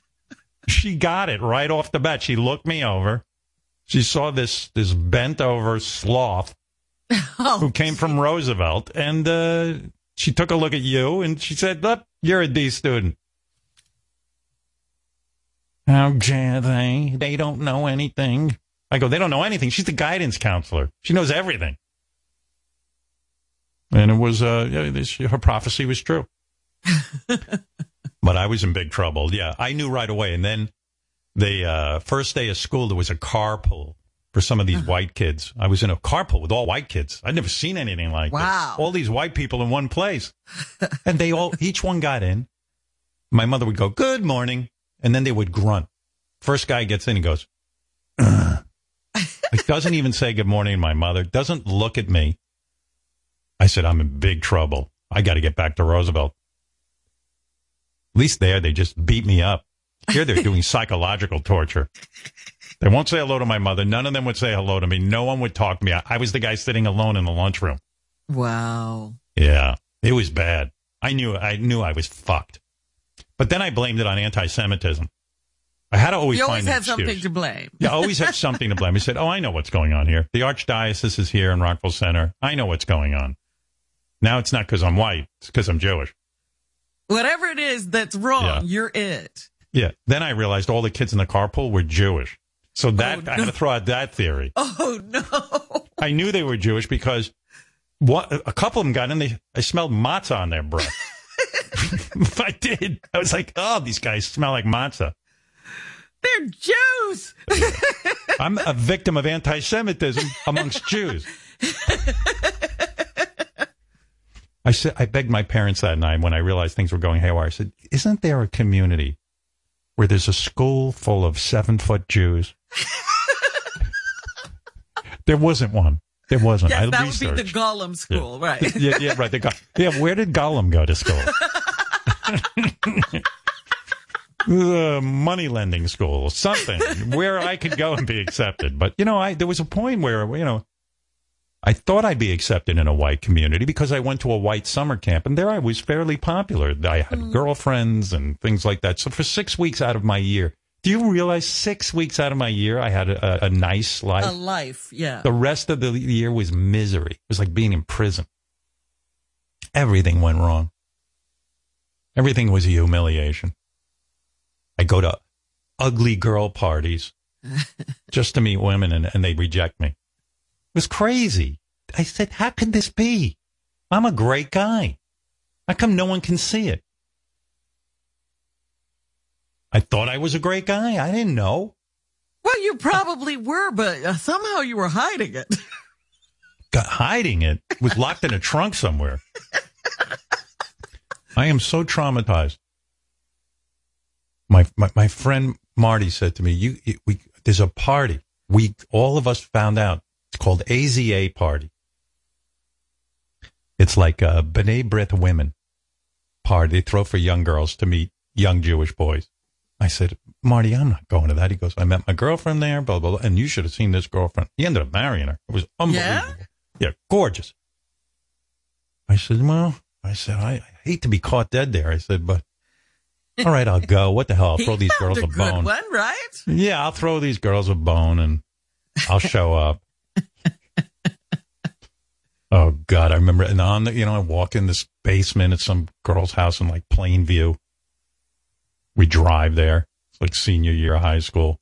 [SPEAKER 1] she got it right off the bat. She looked me over. She saw this, this bent over sloth who came from Roosevelt and, uh, she took a look at you and she said, Look, you're a D student. How dare they? They don't know anything. I go, they don't know anything. She's the guidance counselor. She knows everything. And it was, uh, yeah, this, her prophecy was true. but I was in big trouble. Yeah, I knew right away. And then the uh, first day of school, there was a carpool for some of these white kids. I was in a carpool with all white kids. I'd never seen anything like
[SPEAKER 2] Wow.
[SPEAKER 1] this. All these white people in one place. and they all, each one got in. My mother would go, good morning. And then they would grunt. First guy gets in, he goes, "Ugh." Like, doesn't even say good morning to my mother, doesn't look at me. I said, I'm in big trouble. I got to get back to Roosevelt. At least there, they just beat me up. Here, they're doing psychological torture. They won't say hello to my mother. None of them would say hello to me. No one would talk to me. I, I was the guy sitting alone in the lunchroom.
[SPEAKER 2] Wow.
[SPEAKER 1] Yeah, it was bad. I knew I knew I was fucked. But then I blamed it on anti-Semitism. I had to always
[SPEAKER 2] You
[SPEAKER 1] find
[SPEAKER 2] always have something to blame.
[SPEAKER 1] Yeah, I always have something to blame. I said, "Oh, I know what's going on here. The archdiocese is here in Rockville Centre. I know what's going on." Now it's not because I'm white; it's because I'm Jewish.
[SPEAKER 2] Whatever it is that's wrong,
[SPEAKER 1] Yeah.
[SPEAKER 2] you're it.
[SPEAKER 1] Yeah. Then I realized all the kids in the carpool were Jewish. So oh, that
[SPEAKER 2] Oh, I'm
[SPEAKER 1] going to throw out that theory.
[SPEAKER 2] Oh no.
[SPEAKER 1] I knew they were Jewish because what a couple of them got in. They I smelled matzah on their breath. I did. I was like, "Oh, these guys smell like matzah."
[SPEAKER 2] They're Jews.
[SPEAKER 1] I'm a victim of anti-Semitism amongst Jews. I said, I begged my parents that night when I realized things were going haywire. I said, "Isn't there a community where there's a school full of seven-foot Jews?" there wasn't one. There wasn't. I
[SPEAKER 2] Yes, that would be the Golem school, right?
[SPEAKER 1] yeah, yeah, right. Got, yeah, where did Golem go to school? the money lending school, something where I could go and be accepted. But you know, I there was a point where you know, I thought I'd be accepted in a white community because I went to a white summer camp, and there I was fairly popular. I had hmm. girlfriends and things like that. So for six weeks out of my year, do you realize six weeks out of my year I had a, a nice life?
[SPEAKER 2] A life, yeah.
[SPEAKER 1] The rest of the year was misery. It was like being in prison. Everything went wrong. Everything was a humiliation. I go to ugly girl parties just to meet women and, and they reject me. It was crazy. I said, how could this be? I'm a great guy. How come no one can see it? I thought I was a great guy. I didn't know.
[SPEAKER 2] Well, you probably were, but uh, somehow you were hiding it.
[SPEAKER 1] Got hiding it. It was locked in a trunk somewhere. I am so traumatized. My, my my friend Marty said to me, "You, we there's a party. We all of us found out. Called AZA party. It's like a B'nai B'rith women party. They throw for young girls to meet young Jewish boys." I said, Marty, I'm not going to that. He goes, I met my girlfriend there, blah, blah, blah. And you should have seen this girlfriend. He ended up marrying her. It was unbelievable.
[SPEAKER 2] Yeah?
[SPEAKER 1] Yeah, gorgeous. I said, well, I said, I, I hate to be caught dead there. I said, but all right, I'll go. What the hell? I'll throw these girls
[SPEAKER 2] a
[SPEAKER 1] a,
[SPEAKER 2] good
[SPEAKER 1] bone.
[SPEAKER 2] one, right?
[SPEAKER 1] Yeah, I'll throw these girls a bone and I'll show up. Oh God, I remember, and on the, you know, I walk in this basement at some girl's house in like Plainview. We drive there. It's like senior year of high school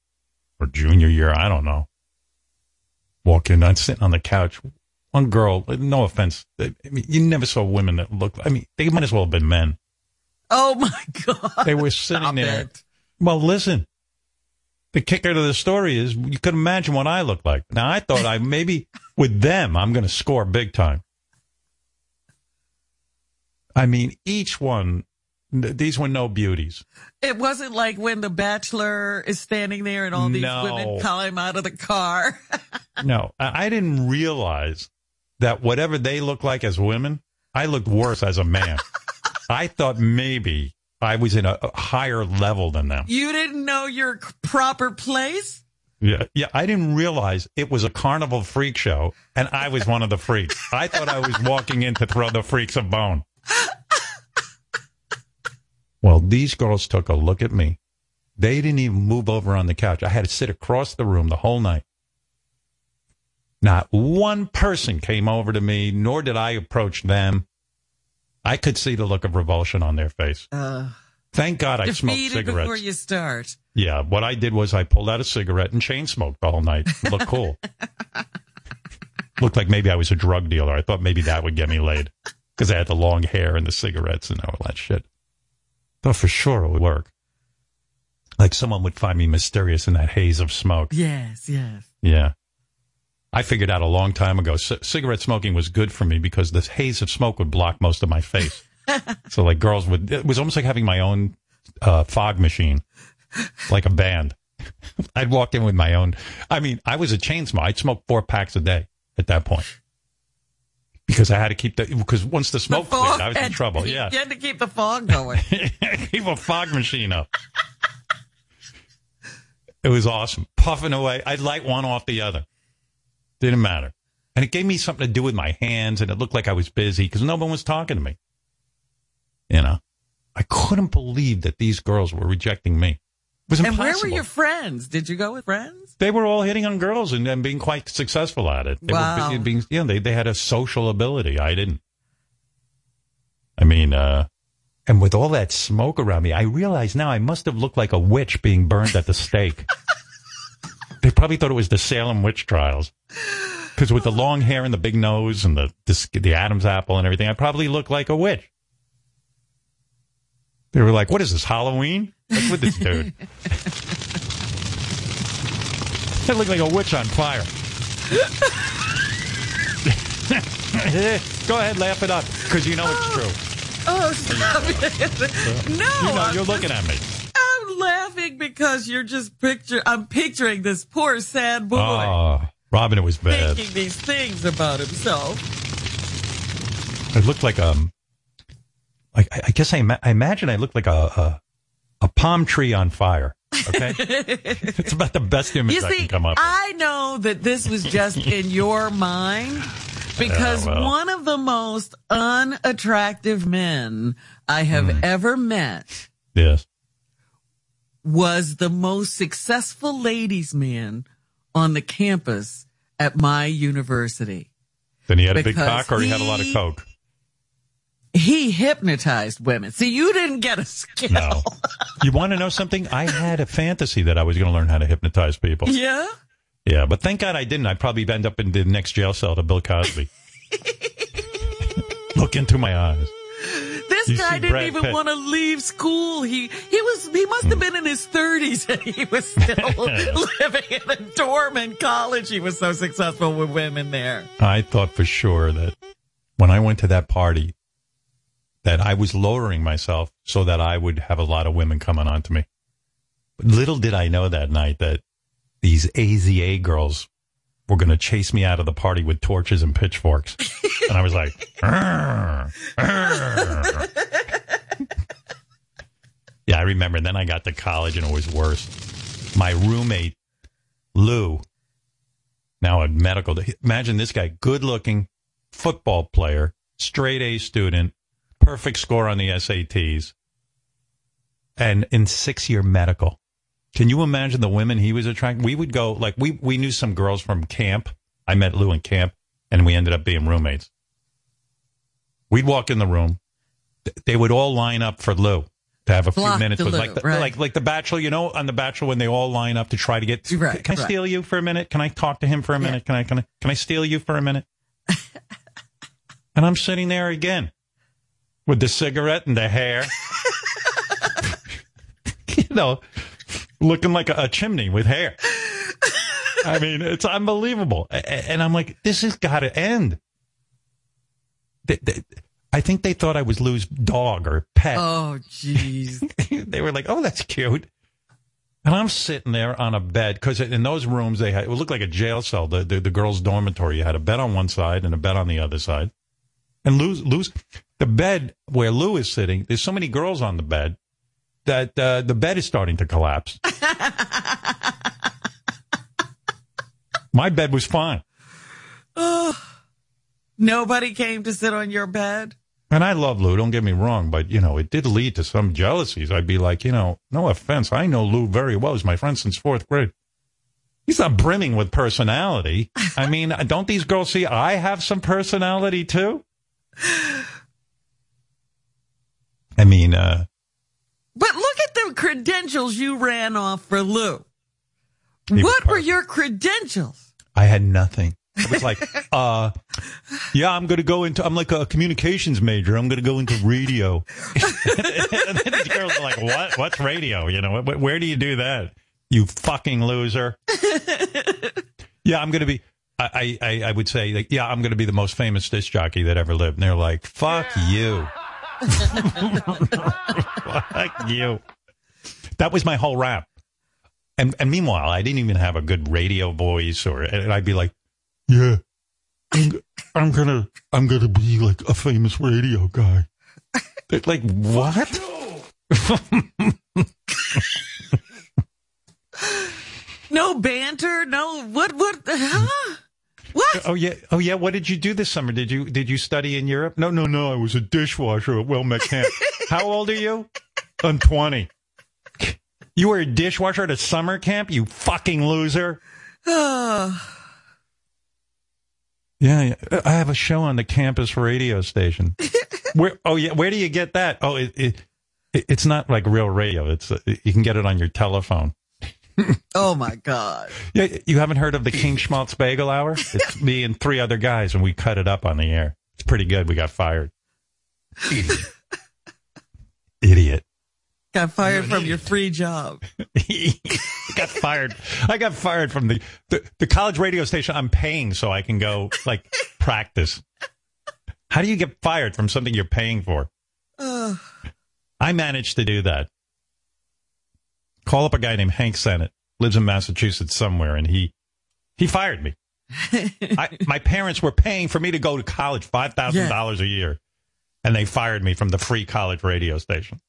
[SPEAKER 1] or junior year. I don't know. Walk in, I'm sitting on the couch. One girl, no offense. I mean, you never saw women that looked, I mean, they might as well have been men.
[SPEAKER 2] Oh my God.
[SPEAKER 1] They were sitting
[SPEAKER 2] Stop
[SPEAKER 1] there.
[SPEAKER 2] it.
[SPEAKER 1] Well, listen. The kicker to the story is you could imagine what I look like. Now, I thought I maybe with them, I'm going to score big time. I mean, each one, these were no beauties.
[SPEAKER 2] It wasn't like when the bachelor is standing there and all these
[SPEAKER 1] No.
[SPEAKER 2] women him out of the car.
[SPEAKER 1] No, I I didn't realize that whatever they look like as women, I looked worse as a man. I thought maybe I was in a, a higher level than them.
[SPEAKER 2] you didn't know your proper place?
[SPEAKER 1] Yeah, yeah. I didn't realize it was a carnival freak show, and I was one of the freaks. I thought I was walking in to throw the freaks a bone. Well, these girls took a look at me. They didn't even move over on the couch. I had to sit across the room the whole night. Not one person came over to me, nor did I approach them. I could see the look of revulsion on their face.
[SPEAKER 2] Uh,
[SPEAKER 1] Thank God I smoked cigarettes.
[SPEAKER 2] before you start.
[SPEAKER 1] Yeah, what I did was I pulled out a cigarette and chain smoked all night. Looked cool. Looked like maybe I was a drug dealer. I thought maybe that would get me laid because I had the long hair and the cigarettes and all that shit. Thought for sure it would work. Like someone would find me mysterious in that haze of smoke.
[SPEAKER 2] Yes, yes.
[SPEAKER 1] Yeah. I figured out a long time ago c- cigarette smoking was good for me because this haze of smoke would block most of my face. so like girls would, it was almost like having my own uh, fog machine, like a band. I'd walk in with my own. I mean, I was a chain smoker. I'd smoke four packs a day at that point because I had to keep the because once the smoke
[SPEAKER 2] The
[SPEAKER 1] cleared, I was in trouble. Yeah,
[SPEAKER 2] You had to keep the fog going.
[SPEAKER 1] keep a fog machine up. It was awesome. Puffing away. I'd light one off the other. Didn't matter. And it gave me something to do with my hands, and it looked like I was busy because no one was talking to me. You know, I couldn't believe that these girls were rejecting me. It was
[SPEAKER 2] and
[SPEAKER 1] impossible.
[SPEAKER 2] where were your friends? Did you go with friends?
[SPEAKER 1] they were all hitting on girls and, and being quite successful at it. They
[SPEAKER 2] Wow.
[SPEAKER 1] were being, you know, they, they had a social ability. I didn't. I mean, uh, and with all that smoke around me, I realize now I must have looked like a witch being burned at the stake. they probably thought it was the Salem witch trials. Because with the long hair and the big nose and the, the the Adam's apple and everything, I probably looked like a witch. They were like, "What is this Halloween? What's with this dude?" I look like a witch on fire. Go ahead, laugh it up, because you know it's true.
[SPEAKER 2] Oh, stop it. No.
[SPEAKER 1] You know,
[SPEAKER 2] I'm
[SPEAKER 1] you're looking at me.
[SPEAKER 2] Laughing because you're just picture. I'm picturing this poor sad boy
[SPEAKER 1] Oh, Robin, it was bad.
[SPEAKER 2] thinking these things about himself.
[SPEAKER 1] It looked like um, like I I guess I, ima- I imagine I looked like a, a a palm tree on fire. Okay, it's about the best image
[SPEAKER 2] You
[SPEAKER 1] I can come up. with.
[SPEAKER 2] I know that this was just in your mind because
[SPEAKER 1] Yeah, well.
[SPEAKER 2] one of the most unattractive men I have
[SPEAKER 1] Hmm.
[SPEAKER 2] ever met
[SPEAKER 1] Yes.
[SPEAKER 2] Was the most successful ladies man on the campus at my university.
[SPEAKER 1] Then he had a big cock, or he, had a lot of coke.
[SPEAKER 2] He hypnotized women. See, you didn't get a skill.
[SPEAKER 1] No. you want to know something? I had a fantasy that I was going to learn how to hypnotize people.
[SPEAKER 2] Yeah.
[SPEAKER 1] Yeah, but thank God I didn't. I'd probably end up in the next jail cell to Bill Cosby. Look into my eyes.
[SPEAKER 2] This
[SPEAKER 1] You
[SPEAKER 2] guy didn't
[SPEAKER 1] Brad
[SPEAKER 2] even
[SPEAKER 1] Pitt.
[SPEAKER 2] want to leave school. He he was he must have been in his thirties and he was still living in a dorm in college. He was so successful with women there.
[SPEAKER 1] I thought for sure that when I went to that party, that I was lowering myself so that I would have a lot of women coming on to me. But little did I know that night that these AZA girls were going to chase me out of the party with torches and pitchforks. and I was like, yeah, I remember. And then I got to college and it was worse. My roommate, Lou, now a medical. Imagine this guy, good looking football player, straight A student, perfect score on the SATs, and in six year medical. Can you imagine the women he was attracting? We would go like we we knew some girls from camp. I met Lou in camp, and we ended up being roommates. We'd walk in the room. They would all line up for Lou to have a few minutes with
[SPEAKER 2] Lou,
[SPEAKER 1] like the,
[SPEAKER 2] right.
[SPEAKER 1] like like the Bachelor. You know, on the Bachelor when they all line up to try to get.
[SPEAKER 2] Right,
[SPEAKER 1] can I
[SPEAKER 2] right.
[SPEAKER 1] steal you for a minute? Can I talk to him for a minute? Can I can I can I steal you for a minute? and I'm sitting there again with the cigarette and the hair. you know, looking like a, a chimney with hair. I mean, it's unbelievable. And I'm like, this has got to end. They, they, I think they thought I was Lou's dog or pet.
[SPEAKER 2] Oh, jeez.
[SPEAKER 1] they were like, oh, that's cute. And I'm sitting there on a bed because in those rooms they had it would look like a jail cell. The, the the girls' dormitory. You had a bed on one side and a bed on the other side. And Lou's Lou's the bed where Lou is sitting. There's so many girls on the bed that uh, the bed is starting to collapse. My bed was fine, Oh,
[SPEAKER 2] Nobody came to sit on your bed.
[SPEAKER 1] and I love Lou. Don't get me wrong, but you know it did lead to some jealousies. I'd be like, you know, no offense, I know Lou very well. He's my friend since fourth grade. He's not brimming with personality. I mean, don't these girls see I have some personality too? I mean, uh,
[SPEAKER 2] But look at the credentials you ran off for Lou.
[SPEAKER 1] He was
[SPEAKER 2] What were your credentials?
[SPEAKER 1] I had nothing. It was like, uh, yeah, I'm going to go into, I'm like a communications major. I'm going to go into radio. and then these girls are like, what? What's radio? You know, where do you do that? You fucking loser. yeah, I'm going to be, I, I, I- I would say, like, yeah, I'm going to be the most famous disc jockey that ever lived. And they're like, fuck you. Fuck you. That was my whole rap. And, and meanwhile, I didn't even have a good radio voice or, and I'd be like, yeah, I'm, I'm gonna, I'm gonna be like a famous radio guy. Like, what?
[SPEAKER 2] No banter? No, what, what, huh? What?
[SPEAKER 1] Oh yeah, oh yeah. What did you do this summer? Did you did you study in Europe? No, no, no. I was a dishwasher at Wilmette Camp. How old are you? I'm 20. You were a dishwasher at a summer camp. You fucking loser.
[SPEAKER 2] Oh,
[SPEAKER 1] Yeah, yeah. I have a show on the campus radio station. where? Oh yeah. Where do you get that? Oh, it, it, it it's not like real radio. It's uh, you can get it on your telephone.
[SPEAKER 2] Oh my God.
[SPEAKER 1] Yeah, you haven't heard of the King Schmaltz Bagel Hour? It's me and three other guys, and we cut it up on the air. It's pretty good. We got fired. Idiot.
[SPEAKER 2] Got fired from your free job.
[SPEAKER 1] got fired. I got fired from the, the the college radio station. I'm paying so I can go like practice. How do you get fired from something you're paying for?
[SPEAKER 2] Ugh.
[SPEAKER 1] I managed to do that. Call up a guy named Hank Sennett, lives in Massachusetts somewhere, and he he fired me. I, my parents were paying for me to go to college, five thousand dollars a year, and they fired me from the free college radio station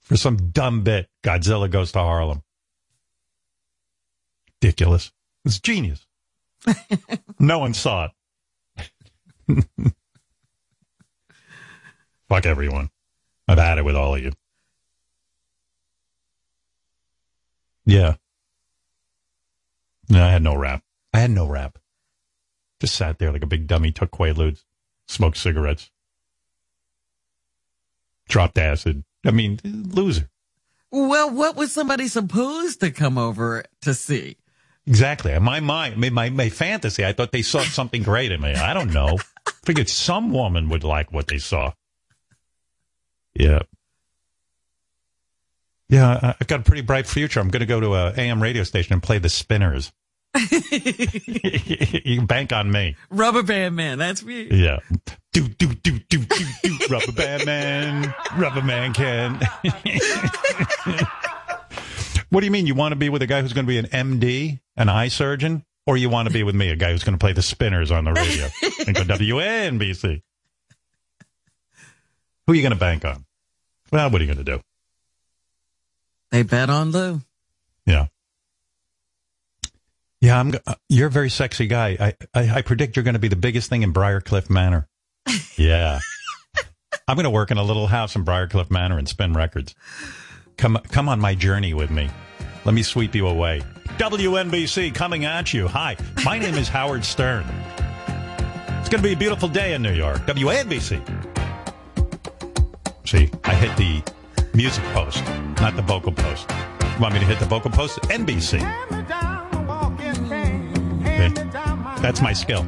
[SPEAKER 1] for some dumb bit. Godzilla goes to Harlem. Ridiculous. It's genius. no one saw it. Fuck everyone. I've had it with all of you. Yeah. No, I had no rap. I had no rap. Just sat there like a big dummy, took Quaaludes. smoked cigarettes, dropped acid. I mean, loser.
[SPEAKER 2] Well, what was somebody supposed to come over to see?
[SPEAKER 1] Exactly. In my mind, my, my, my fantasy, I thought they saw something great in me. I don't know. Figured some woman would like what they saw. Yeah. Yeah, I- I've got a pretty bright future. I'm going to go to a AM radio station and play the Spinners. you can bank on me.
[SPEAKER 2] Rubber Band Man, that's me.
[SPEAKER 1] Yeah. Do, do, do, do, do, do. Rubber band man. Rubber man can. what do you mean? You want to be with a guy who's going to be an MD, an eye surgeon? Or you want to be with me, a guy who's going to play the spinners on the radio and go WNBC? Who are you going to bank on? Well, what are you going to do?
[SPEAKER 2] They bet on Lou.
[SPEAKER 1] Yeah. Yeah, I'm. Uh, you're a very sexy guy. I, I, I predict you're going to be the biggest thing in Briarcliff Manor. Yeah, I'm going to work in a little house in Briarcliff Manor and spin records. Come, come on my journey with me. Let me sweep you away. WNBC coming at you. Hi, my name is Howard Stern. It's going to be a beautiful day in New York. WNBC. See, I hit the music post, not the vocal post. You want me to hit the vocal post? NBC. Okay. That's my skill.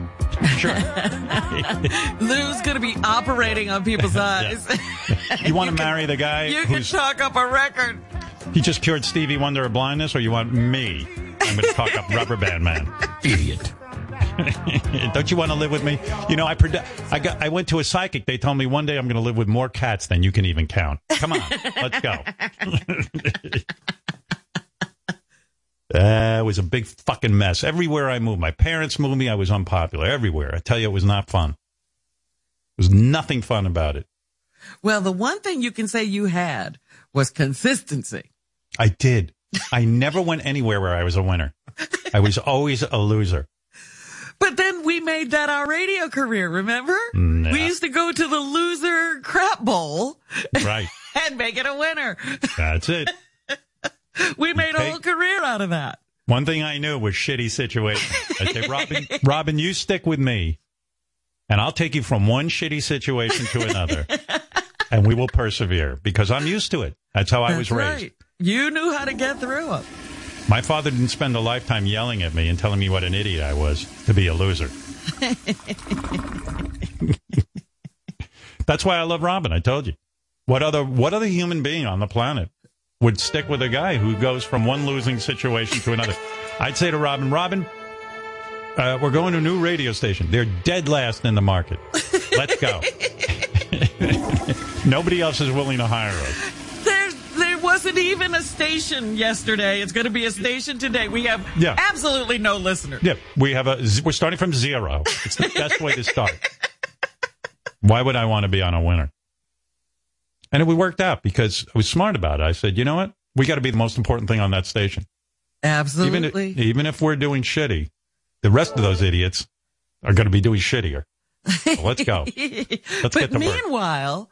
[SPEAKER 1] Sure.
[SPEAKER 2] Lou's going to be operating on people's eyes.
[SPEAKER 1] You want to marry the guy
[SPEAKER 2] you can
[SPEAKER 1] who's
[SPEAKER 2] talk up a record.
[SPEAKER 1] he just cured Stevie Wonder of blindness, or you want me? I'm going to talk up Rubber Band Man. Idiot. Don't you want to live with me? You know, I pred- I got I went to a psychic. They told me one day I'm going to live with more cats than you can even count. Come on, let's go. That was a big fucking mess. Everywhere I moved, my parents moved me. I was unpopular everywhere. I tell you, it was not fun. There was nothing fun about it.
[SPEAKER 2] Well, the one thing you can say you had was consistency.
[SPEAKER 1] I did. I never went anywhere where I was a winner. I was always a loser.
[SPEAKER 2] But then we made that our radio career, remember?
[SPEAKER 1] Nah.
[SPEAKER 2] We used to go to the loser crap bowl
[SPEAKER 1] Right.
[SPEAKER 2] and make it a winner.
[SPEAKER 1] That's it.
[SPEAKER 2] We made a whole career out of that.
[SPEAKER 1] One thing I knew was shitty situations. I said, Robin, Robin, you stick with me, and I'll take you from one shitty situation to another, and we will persevere because I'm used to it. That's how I was raised.
[SPEAKER 2] right. You knew how to get through it.
[SPEAKER 1] My father didn't spend a lifetime yelling at me and telling me what an idiot I was to be a loser. That's why I love Robin. I told you. What other what other human being on the planet would stick with a guy who goes from one losing situation to another? I'd say to Robin, Robin, uh, we're going to a new radio station. They're dead last in the market. Let's go. Nobody else is willing to hire us.
[SPEAKER 2] Wasn't even a station yesterday. It's going to be a station today. We have
[SPEAKER 1] Yeah.
[SPEAKER 2] absolutely no listeners.
[SPEAKER 1] Yeah, we have a. We're starting from zero. It's the best way to start. Why would I want to be on a winner? And it worked out because I was smart about it. I said, you know what? We got to be the most important thing on that station. Even
[SPEAKER 2] Absolutely.
[SPEAKER 1] if, even if we're doing shitty, the rest of those idiots are going to be doing shittier. So let's go. Let's
[SPEAKER 2] but
[SPEAKER 1] get to work.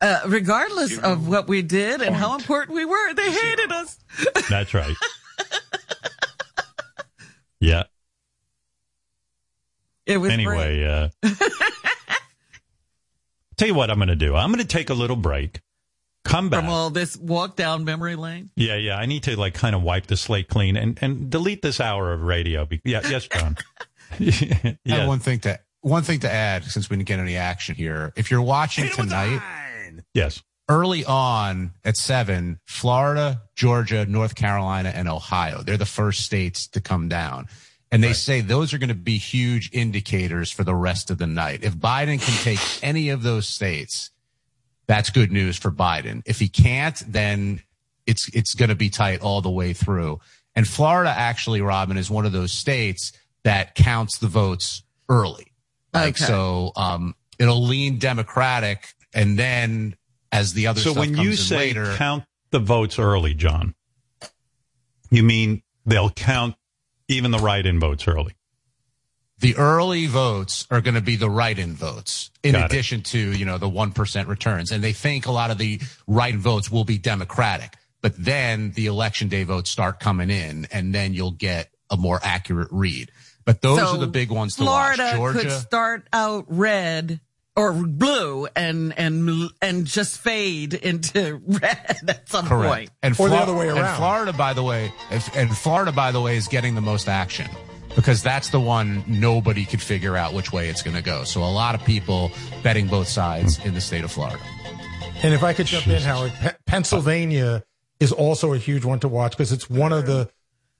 [SPEAKER 2] Meanwhile, uh, regardless of what we did and how important we were, they hated us.
[SPEAKER 1] That's right. Yeah.
[SPEAKER 2] It was.
[SPEAKER 1] Anyway, uh, tell you what I'm going to do. I'm going to take a little break. Come back.
[SPEAKER 2] from all this walk down memory lane.
[SPEAKER 1] Yeah, yeah. I need to like kind of wipe the slate clean and, and delete this hour of radio. Be- Yeah, yes, John.
[SPEAKER 4] I have
[SPEAKER 1] yeah.
[SPEAKER 4] one thing to one thing to add since we didn't get any action here. If you're watching tonight,
[SPEAKER 1] Yes.
[SPEAKER 4] early on at seven, Florida, Georgia, North Carolina, and Ohio. They're the first states to come down. And they say those are going to be huge indicators for the rest of the night. If Biden can take any of those states, that's good news for Biden. If he can't, then it's, it's going to be tight all the way through. And Florida actually, Robin, is one of those states that counts the votes early. Like,
[SPEAKER 2] Okay.
[SPEAKER 4] so, um, it'll lean Democratic and then as the other
[SPEAKER 1] So
[SPEAKER 4] stuff
[SPEAKER 1] when
[SPEAKER 4] comes
[SPEAKER 1] you
[SPEAKER 4] in
[SPEAKER 1] say
[SPEAKER 4] later,
[SPEAKER 1] count the votes early, John, you mean they'll count even the write-in votes early?
[SPEAKER 4] the early votes are going to be the write-in votes in
[SPEAKER 1] Got it.
[SPEAKER 4] addition to, you know, the 1% returns. And they think a lot of the write-in votes will be Democratic, but then the election day votes start coming in and then you'll get a more accurate read. But those
[SPEAKER 2] So
[SPEAKER 4] are the big ones to
[SPEAKER 2] Florida
[SPEAKER 4] watch. Georgia.
[SPEAKER 2] could start out red or blue and and and just fade into red at some
[SPEAKER 4] Correct.
[SPEAKER 2] point.
[SPEAKER 4] And
[SPEAKER 3] Or the
[SPEAKER 4] Flo-
[SPEAKER 3] other way
[SPEAKER 4] And
[SPEAKER 3] around.
[SPEAKER 4] Florida, by the way, if, and Florida, by the way, is getting the most action because that's the one nobody could figure out which way it's going to go. So a lot of people betting both sides in the state of Florida.
[SPEAKER 3] And if I could jump in, Howard, Pe- Pennsylvania is also a huge one to watch because it's one of the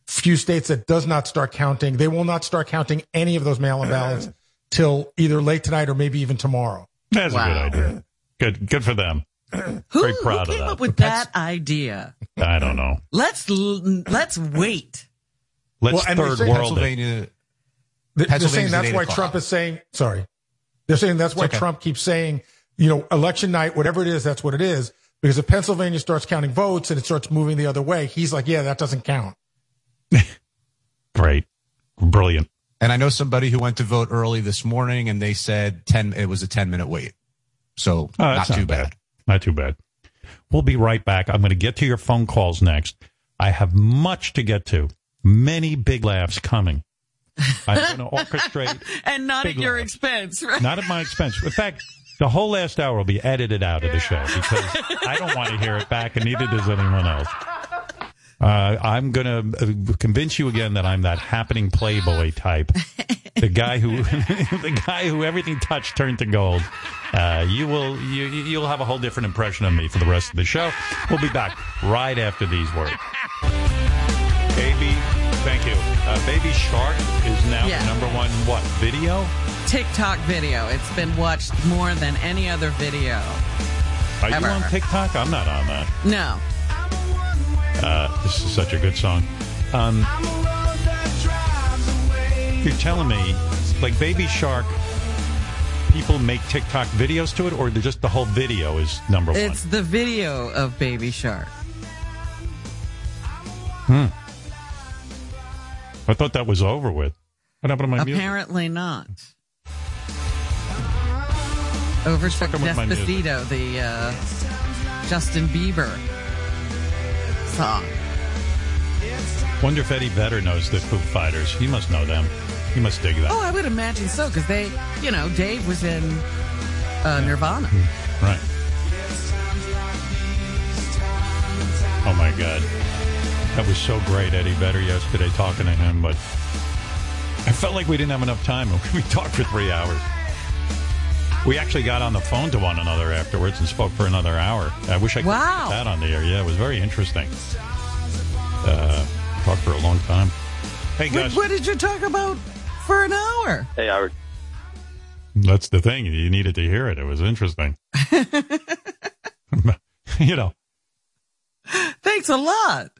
[SPEAKER 3] few states that does not start counting. They will not start counting any of those mail-in ballots till either late tonight or maybe even tomorrow.
[SPEAKER 1] That's
[SPEAKER 2] Wow.
[SPEAKER 1] a good idea. Good, good for them.
[SPEAKER 2] Who,
[SPEAKER 1] Very
[SPEAKER 2] who
[SPEAKER 1] proud of
[SPEAKER 2] came
[SPEAKER 1] that.
[SPEAKER 2] up with that idea?
[SPEAKER 1] I don't know.
[SPEAKER 2] Let's let's wait.
[SPEAKER 1] Let's
[SPEAKER 3] Well,
[SPEAKER 1] third world.
[SPEAKER 4] Pennsylvania,
[SPEAKER 3] They- They're saying that's
[SPEAKER 4] eight
[SPEAKER 3] why
[SPEAKER 4] o'clock.
[SPEAKER 3] Trump is saying, sorry. They're saying that's why
[SPEAKER 4] okay.
[SPEAKER 3] Trump keeps saying, you know, election night, whatever it is, that's what it is. Because if Pennsylvania starts counting votes and it starts moving the other way, he's like, yeah, that doesn't count.
[SPEAKER 1] Great, brilliant.
[SPEAKER 4] And I know somebody who went to vote early this morning, and they said ten. It was a ten minute wait, so
[SPEAKER 1] Oh,
[SPEAKER 4] not too bad.
[SPEAKER 1] Not too bad. We'll be right back. I'm going to get to your phone calls next. I have much to get to. Many big laughs coming. I'm going to orchestrate,
[SPEAKER 2] And not at your
[SPEAKER 1] laughs.
[SPEAKER 2] expense, right?
[SPEAKER 1] not at my expense. In fact, the whole last hour will be edited out of the show because I don't want to hear it back, and neither does anyone else. Uh, I'm going to uh, convince you again that I'm that happening playboy type, the guy who, the guy who everything touched turned to gold. Uh, you will, you, you'll have a whole different impression of me for the rest of the show. We'll be back right after these words. Baby, thank you. Uh, Baby Shark is now
[SPEAKER 2] Yeah.
[SPEAKER 1] the number one what video?
[SPEAKER 2] TikTok video. It's been watched more than any other video.
[SPEAKER 1] Are
[SPEAKER 2] Ever.
[SPEAKER 1] you on TikTok? I'm not on that.
[SPEAKER 2] No.
[SPEAKER 1] Uh, this is such a good song. Um, you're telling me, like Baby Shark, people make TikTok videos to it, or just the whole video is number one?
[SPEAKER 2] It's the video of Baby Shark. Hmm.
[SPEAKER 1] I thought that was over with. What happened to my music?
[SPEAKER 2] Apparently not. Overtook
[SPEAKER 1] fucking with my music.
[SPEAKER 2] Despacito, the uh, Justin Bieber song.
[SPEAKER 1] Wonder if Eddie Vedder knows the Foo Fighters. He must know them. He must dig that.
[SPEAKER 2] Oh, I would imagine so, because they, you know, Dave was in uh, Nirvana.
[SPEAKER 1] Right. Oh my God. That was so great, Eddie Vedder, yesterday talking to him, but I felt like we didn't have enough time. We talked for three hours. We actually got on the phone to one another afterwards and spoke for another hour. I wish I could
[SPEAKER 2] Wow.
[SPEAKER 1] put that on the air. Yeah, it was very interesting. Uh, talked for a long time. Hey,
[SPEAKER 2] What, what did you talk about for an hour?
[SPEAKER 6] Hey, Howard.
[SPEAKER 1] That's the thing. You needed to hear it. It was interesting. you know.
[SPEAKER 2] Thanks a lot.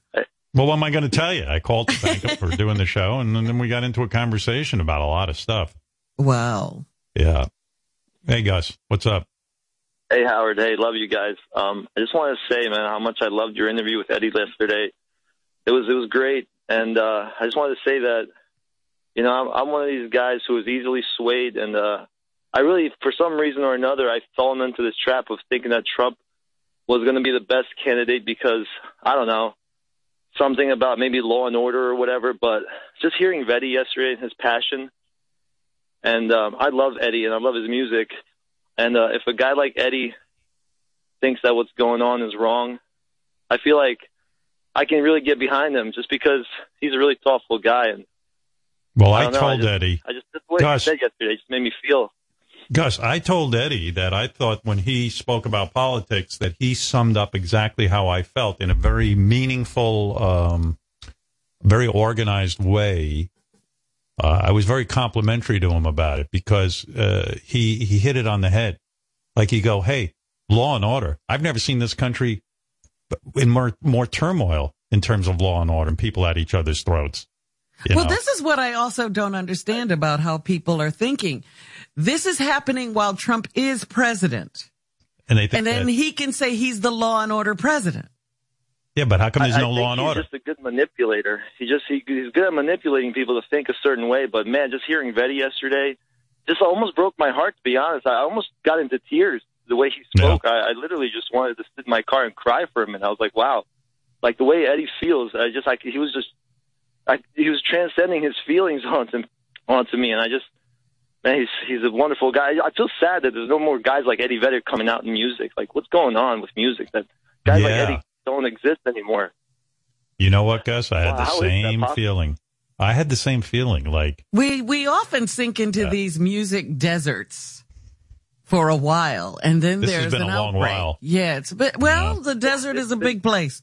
[SPEAKER 1] Well, what am I going to tell you? I called to thank him for doing the show, and then we got into a conversation about a lot of stuff.
[SPEAKER 2] Wow.
[SPEAKER 1] Yeah. Hey, Gus, what's up?
[SPEAKER 6] Hey, Howard. Hey, love you guys. Um, I just wanted to say, man, how much I loved your interview with Eddie yesterday. It was it was great, and uh, I just wanted to say that, you know, I'm, I'm one of these guys who is easily swayed, and uh, I really, for some reason or another, I've fallen into this trap of thinking that Trump was going to be the best candidate because I don't know something about maybe law and order or whatever. But just hearing Vedder yesterday and his passion, and um, I love Eddie and I love his music. And uh, if a guy like Eddie thinks that what's going on is wrong, I feel like I can really get behind him just because he's a really thoughtful guy. And
[SPEAKER 1] Well,
[SPEAKER 6] I
[SPEAKER 1] I,
[SPEAKER 6] know,
[SPEAKER 1] told
[SPEAKER 6] I just-
[SPEAKER 1] Eddie,
[SPEAKER 6] I just, the way he
[SPEAKER 1] Gosh.
[SPEAKER 6] said yesterday just made me feel.
[SPEAKER 1] Gus, I told Eddie that I thought when he spoke about politics that he summed up exactly how I felt in a very meaningful, um, very organized way. Uh, I was very complimentary to him about it because uh, he he hit it on the head. Like you go, hey, law and order. I've never seen this country in more more turmoil in terms of law and order and people at each other's throats.
[SPEAKER 2] Well,
[SPEAKER 1] know?
[SPEAKER 2] this is what I also don't understand about how people are thinking. This is happening while Trump is president.
[SPEAKER 1] and they think
[SPEAKER 2] And then
[SPEAKER 1] that-
[SPEAKER 2] he can say he's the law and order president.
[SPEAKER 1] Yeah, but how come there's no
[SPEAKER 6] I
[SPEAKER 1] law and
[SPEAKER 6] he's
[SPEAKER 1] order?
[SPEAKER 6] just a good manipulator. He just he, he's good at manipulating people to think a certain way. But man, just hearing Vedder yesterday, just almost broke my heart. To be honest, I almost got into tears the way he spoke. I, I literally just wanted to sit in my car and cry for him. And I was like, wow, like the way Eddie feels. I just like he was just, I, he was transcending his feelings onto onto me, and I just. man, he's he's a wonderful guy. I feel sad that there's no more guys like Eddie Vedder coming out in music. Like, what's going on with music? That guys like Eddie don't exist anymore.
[SPEAKER 1] You know what, Gus? I had
[SPEAKER 6] Wow,
[SPEAKER 1] the
[SPEAKER 6] how is that
[SPEAKER 1] same feeling. I had the same feeling. Like,
[SPEAKER 2] We we often sink into
[SPEAKER 1] Yeah.
[SPEAKER 2] these music deserts for a while, and then
[SPEAKER 1] This has
[SPEAKER 2] there's
[SPEAKER 1] been
[SPEAKER 2] an
[SPEAKER 1] a long
[SPEAKER 2] outbreak.
[SPEAKER 1] while.
[SPEAKER 2] Yeah, it's a bit. Well, the desert is a big place.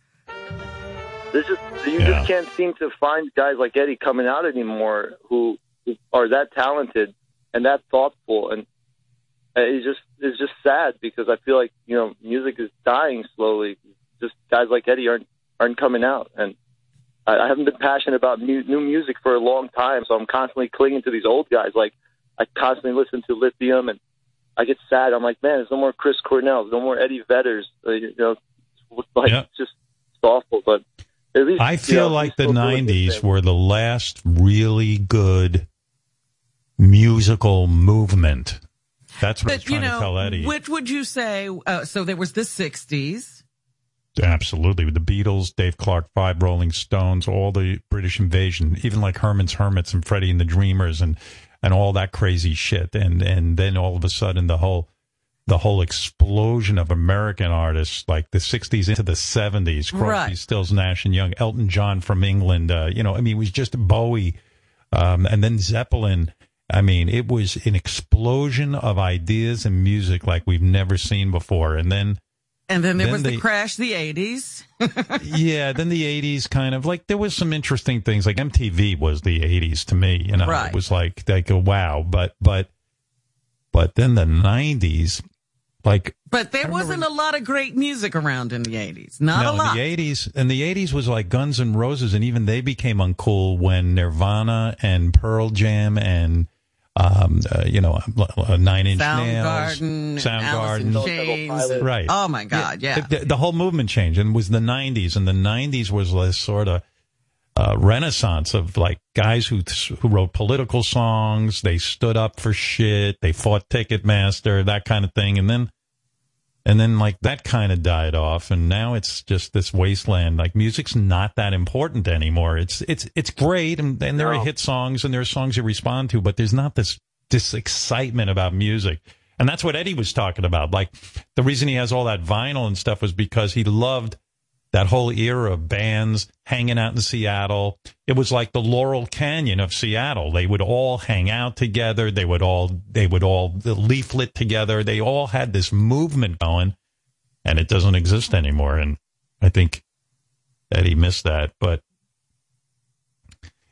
[SPEAKER 6] There's just you
[SPEAKER 1] Yeah.
[SPEAKER 6] just can't seem to find guys like Eddie coming out anymore who, who are that talented and that thoughtful, and it's just it's just sad because I feel like you know music is dying slowly. Just guys like Eddie aren't aren't coming out, and I, I haven't been passionate about mu- new music for a long time, so I'm constantly clinging to these old guys. Like I constantly listen to Lithium, and I get sad. I'm like, man, there's no more Chris Cornell, no more Eddie Vedders. Uh, you know, like
[SPEAKER 1] Yeah.
[SPEAKER 6] it's just it's awful, but. At least,
[SPEAKER 1] I
[SPEAKER 6] you
[SPEAKER 1] feel
[SPEAKER 6] know,
[SPEAKER 1] like the
[SPEAKER 6] still doing his
[SPEAKER 1] 90s were the last really good musical movement. That's what I was
[SPEAKER 2] But you
[SPEAKER 1] trying
[SPEAKER 2] know,
[SPEAKER 1] to tell Eddie.
[SPEAKER 2] which would you say? Uh, so there was the '60s.
[SPEAKER 1] Absolutely. The Beatles, Dave Clark Five, Rolling Stones, all the British invasion, even like Herman's Hermits and Freddie and the Dreamers and, and all that crazy shit. And, and then all of a sudden the whole, the whole explosion of American artists, like the 60s into the 70s, Crosby,
[SPEAKER 2] Right.
[SPEAKER 1] Stills, Nash and Young, Elton John from England, uh, you know, I mean, it was just Bowie, um, and then Zeppelin. I mean, it was an explosion of ideas and music like we've never seen before. And then,
[SPEAKER 2] And then there
[SPEAKER 1] Then
[SPEAKER 2] was
[SPEAKER 1] they-
[SPEAKER 2] the crash, the 80s.
[SPEAKER 1] yeah, then the '80s kind of like there was some interesting things. Like MTV was the '80s to me. You know,
[SPEAKER 2] Right.
[SPEAKER 1] it was like like a wow. But but but then the '90s, like
[SPEAKER 2] But there wasn't a lot of great music around in the 80s. Not
[SPEAKER 1] no,
[SPEAKER 2] a lot.
[SPEAKER 1] the '80s and the '80s was like Guns and Roses, and even they became uncool when Nirvana and Pearl Jam and um uh, you know uh, Nine Inch Nails,
[SPEAKER 2] Soundgarden, Alice
[SPEAKER 1] Soundgarden,
[SPEAKER 2] in Chains.
[SPEAKER 1] Right.
[SPEAKER 2] Oh my God, yeah.
[SPEAKER 1] The, the whole movement changed and it was the 90s and the 90s was this sort of uh, renaissance of like guys who who wrote political songs they stood up for shit they fought ticketmaster that kind of thing and then and then like that kind of died off and now it's just this wasteland. Like music's not that important anymore. It's it's it's great and, and there are hit songs and there are songs you respond to but there's not this this excitement about music. And that's what Eddie was talking about. Like the reason he has all that vinyl and stuff was because he loved that whole era of bands hanging out in Seattle. It was like the Laurel Canyon of Seattle. They would all hang out together. They would all, they would all leaflet together. They all had this movement going and it doesn't exist anymore. And I think Eddie missed that, but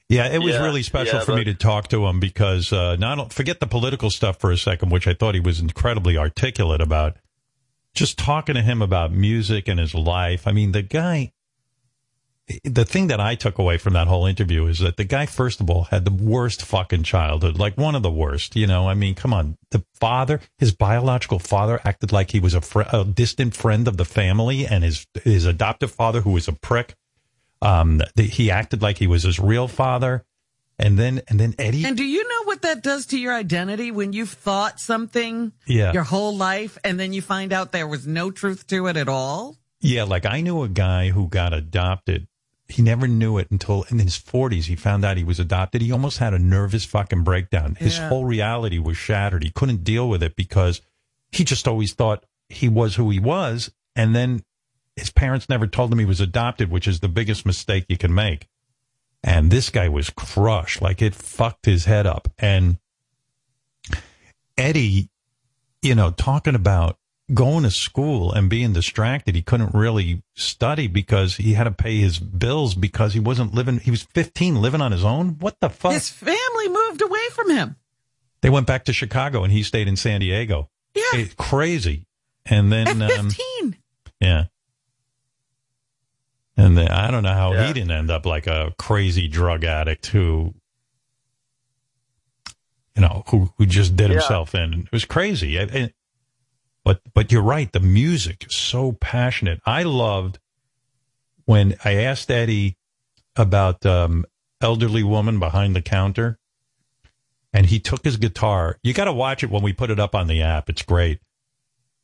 [SPEAKER 1] yeah, it was
[SPEAKER 6] Yeah,
[SPEAKER 1] really special
[SPEAKER 6] yeah,
[SPEAKER 1] for me to talk to him because, uh, not, forget the political stuff for a second, which I thought he was incredibly articulate about just talking to him about music and his life. I mean, the guy, the thing that I took away from that whole interview is that the guy, first of all, had the worst fucking childhood, like one of the worst, you know, I mean, come on. The father, his biological father acted like he was a, fr- a distant friend of the family and his, his adoptive father, who was a prick. Um, the, he acted like he was his real father. And then, and then Eddie,
[SPEAKER 2] And do you know what that does to your identity when you've thought something
[SPEAKER 1] Yeah.
[SPEAKER 2] your whole life and then you find out there was no truth to it at all?
[SPEAKER 1] Yeah, like I knew a guy who got adopted. He never knew it until in his 40s he found out he was adopted. He almost had a nervous fucking breakdown. His
[SPEAKER 2] Yeah.
[SPEAKER 1] whole reality was shattered. He couldn't deal with it because he just always thought he was who he was. And then his parents never told him he was adopted, which is the biggest mistake you can make. And this guy was crushed. Like it fucked his head up. And Eddie, you know, talking about going to school and being distracted. He couldn't really study because he had to pay his bills because he wasn't living. He was 15 living on his own. What the fuck?
[SPEAKER 2] His family moved away from him.
[SPEAKER 1] They went back to Chicago and he stayed in San Diego.
[SPEAKER 2] Yeah.
[SPEAKER 1] It's crazy. And
[SPEAKER 2] At
[SPEAKER 1] then, um,
[SPEAKER 2] 15.
[SPEAKER 1] yeah. And then, I don't know how
[SPEAKER 6] Yeah.
[SPEAKER 1] he didn't end up like a crazy drug addict who, you know, who, who just did
[SPEAKER 6] Yeah.
[SPEAKER 1] himself in. It was crazy. And- and- but, but you're right. The music is so passionate. I loved when I asked Eddie about, um, elderly woman behind the counter and he took his guitar. You got to watch it when we put it up on the app. It's great.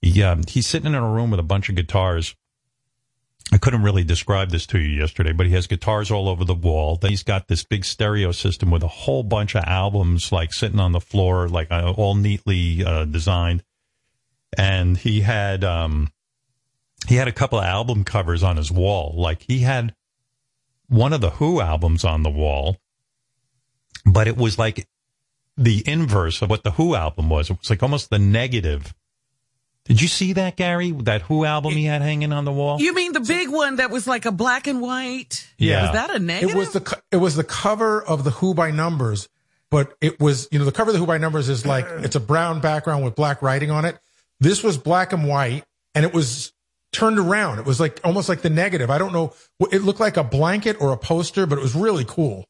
[SPEAKER 1] He, um, he's sitting in a room with a bunch of guitars I couldn't really describe this to you yesterday, but he has guitars all over the wall. Then he's got this big stereo system with a whole bunch of albums like sitting on the floor, like uh, all neatly uh, designed. And he had um, he had a couple of album covers on his wall. Like he had one of the Who albums on the wall, but it was like the inverse of what the Who album was. It was like almost the negative. Did you see that, Gary? That Who album he had hanging on the wall?
[SPEAKER 2] You mean the big one that was like a black and white?
[SPEAKER 1] Yeah.
[SPEAKER 2] Was that a negative?
[SPEAKER 3] It was the it was the cover of the Who by Numbers, but it was you know the cover of the Who by Numbers is like it's a brown background with black writing on it. This was black and white, and it was turned around. It was like almost like the negative. I don't know. It looked like a blanket or a poster, but it was really cool.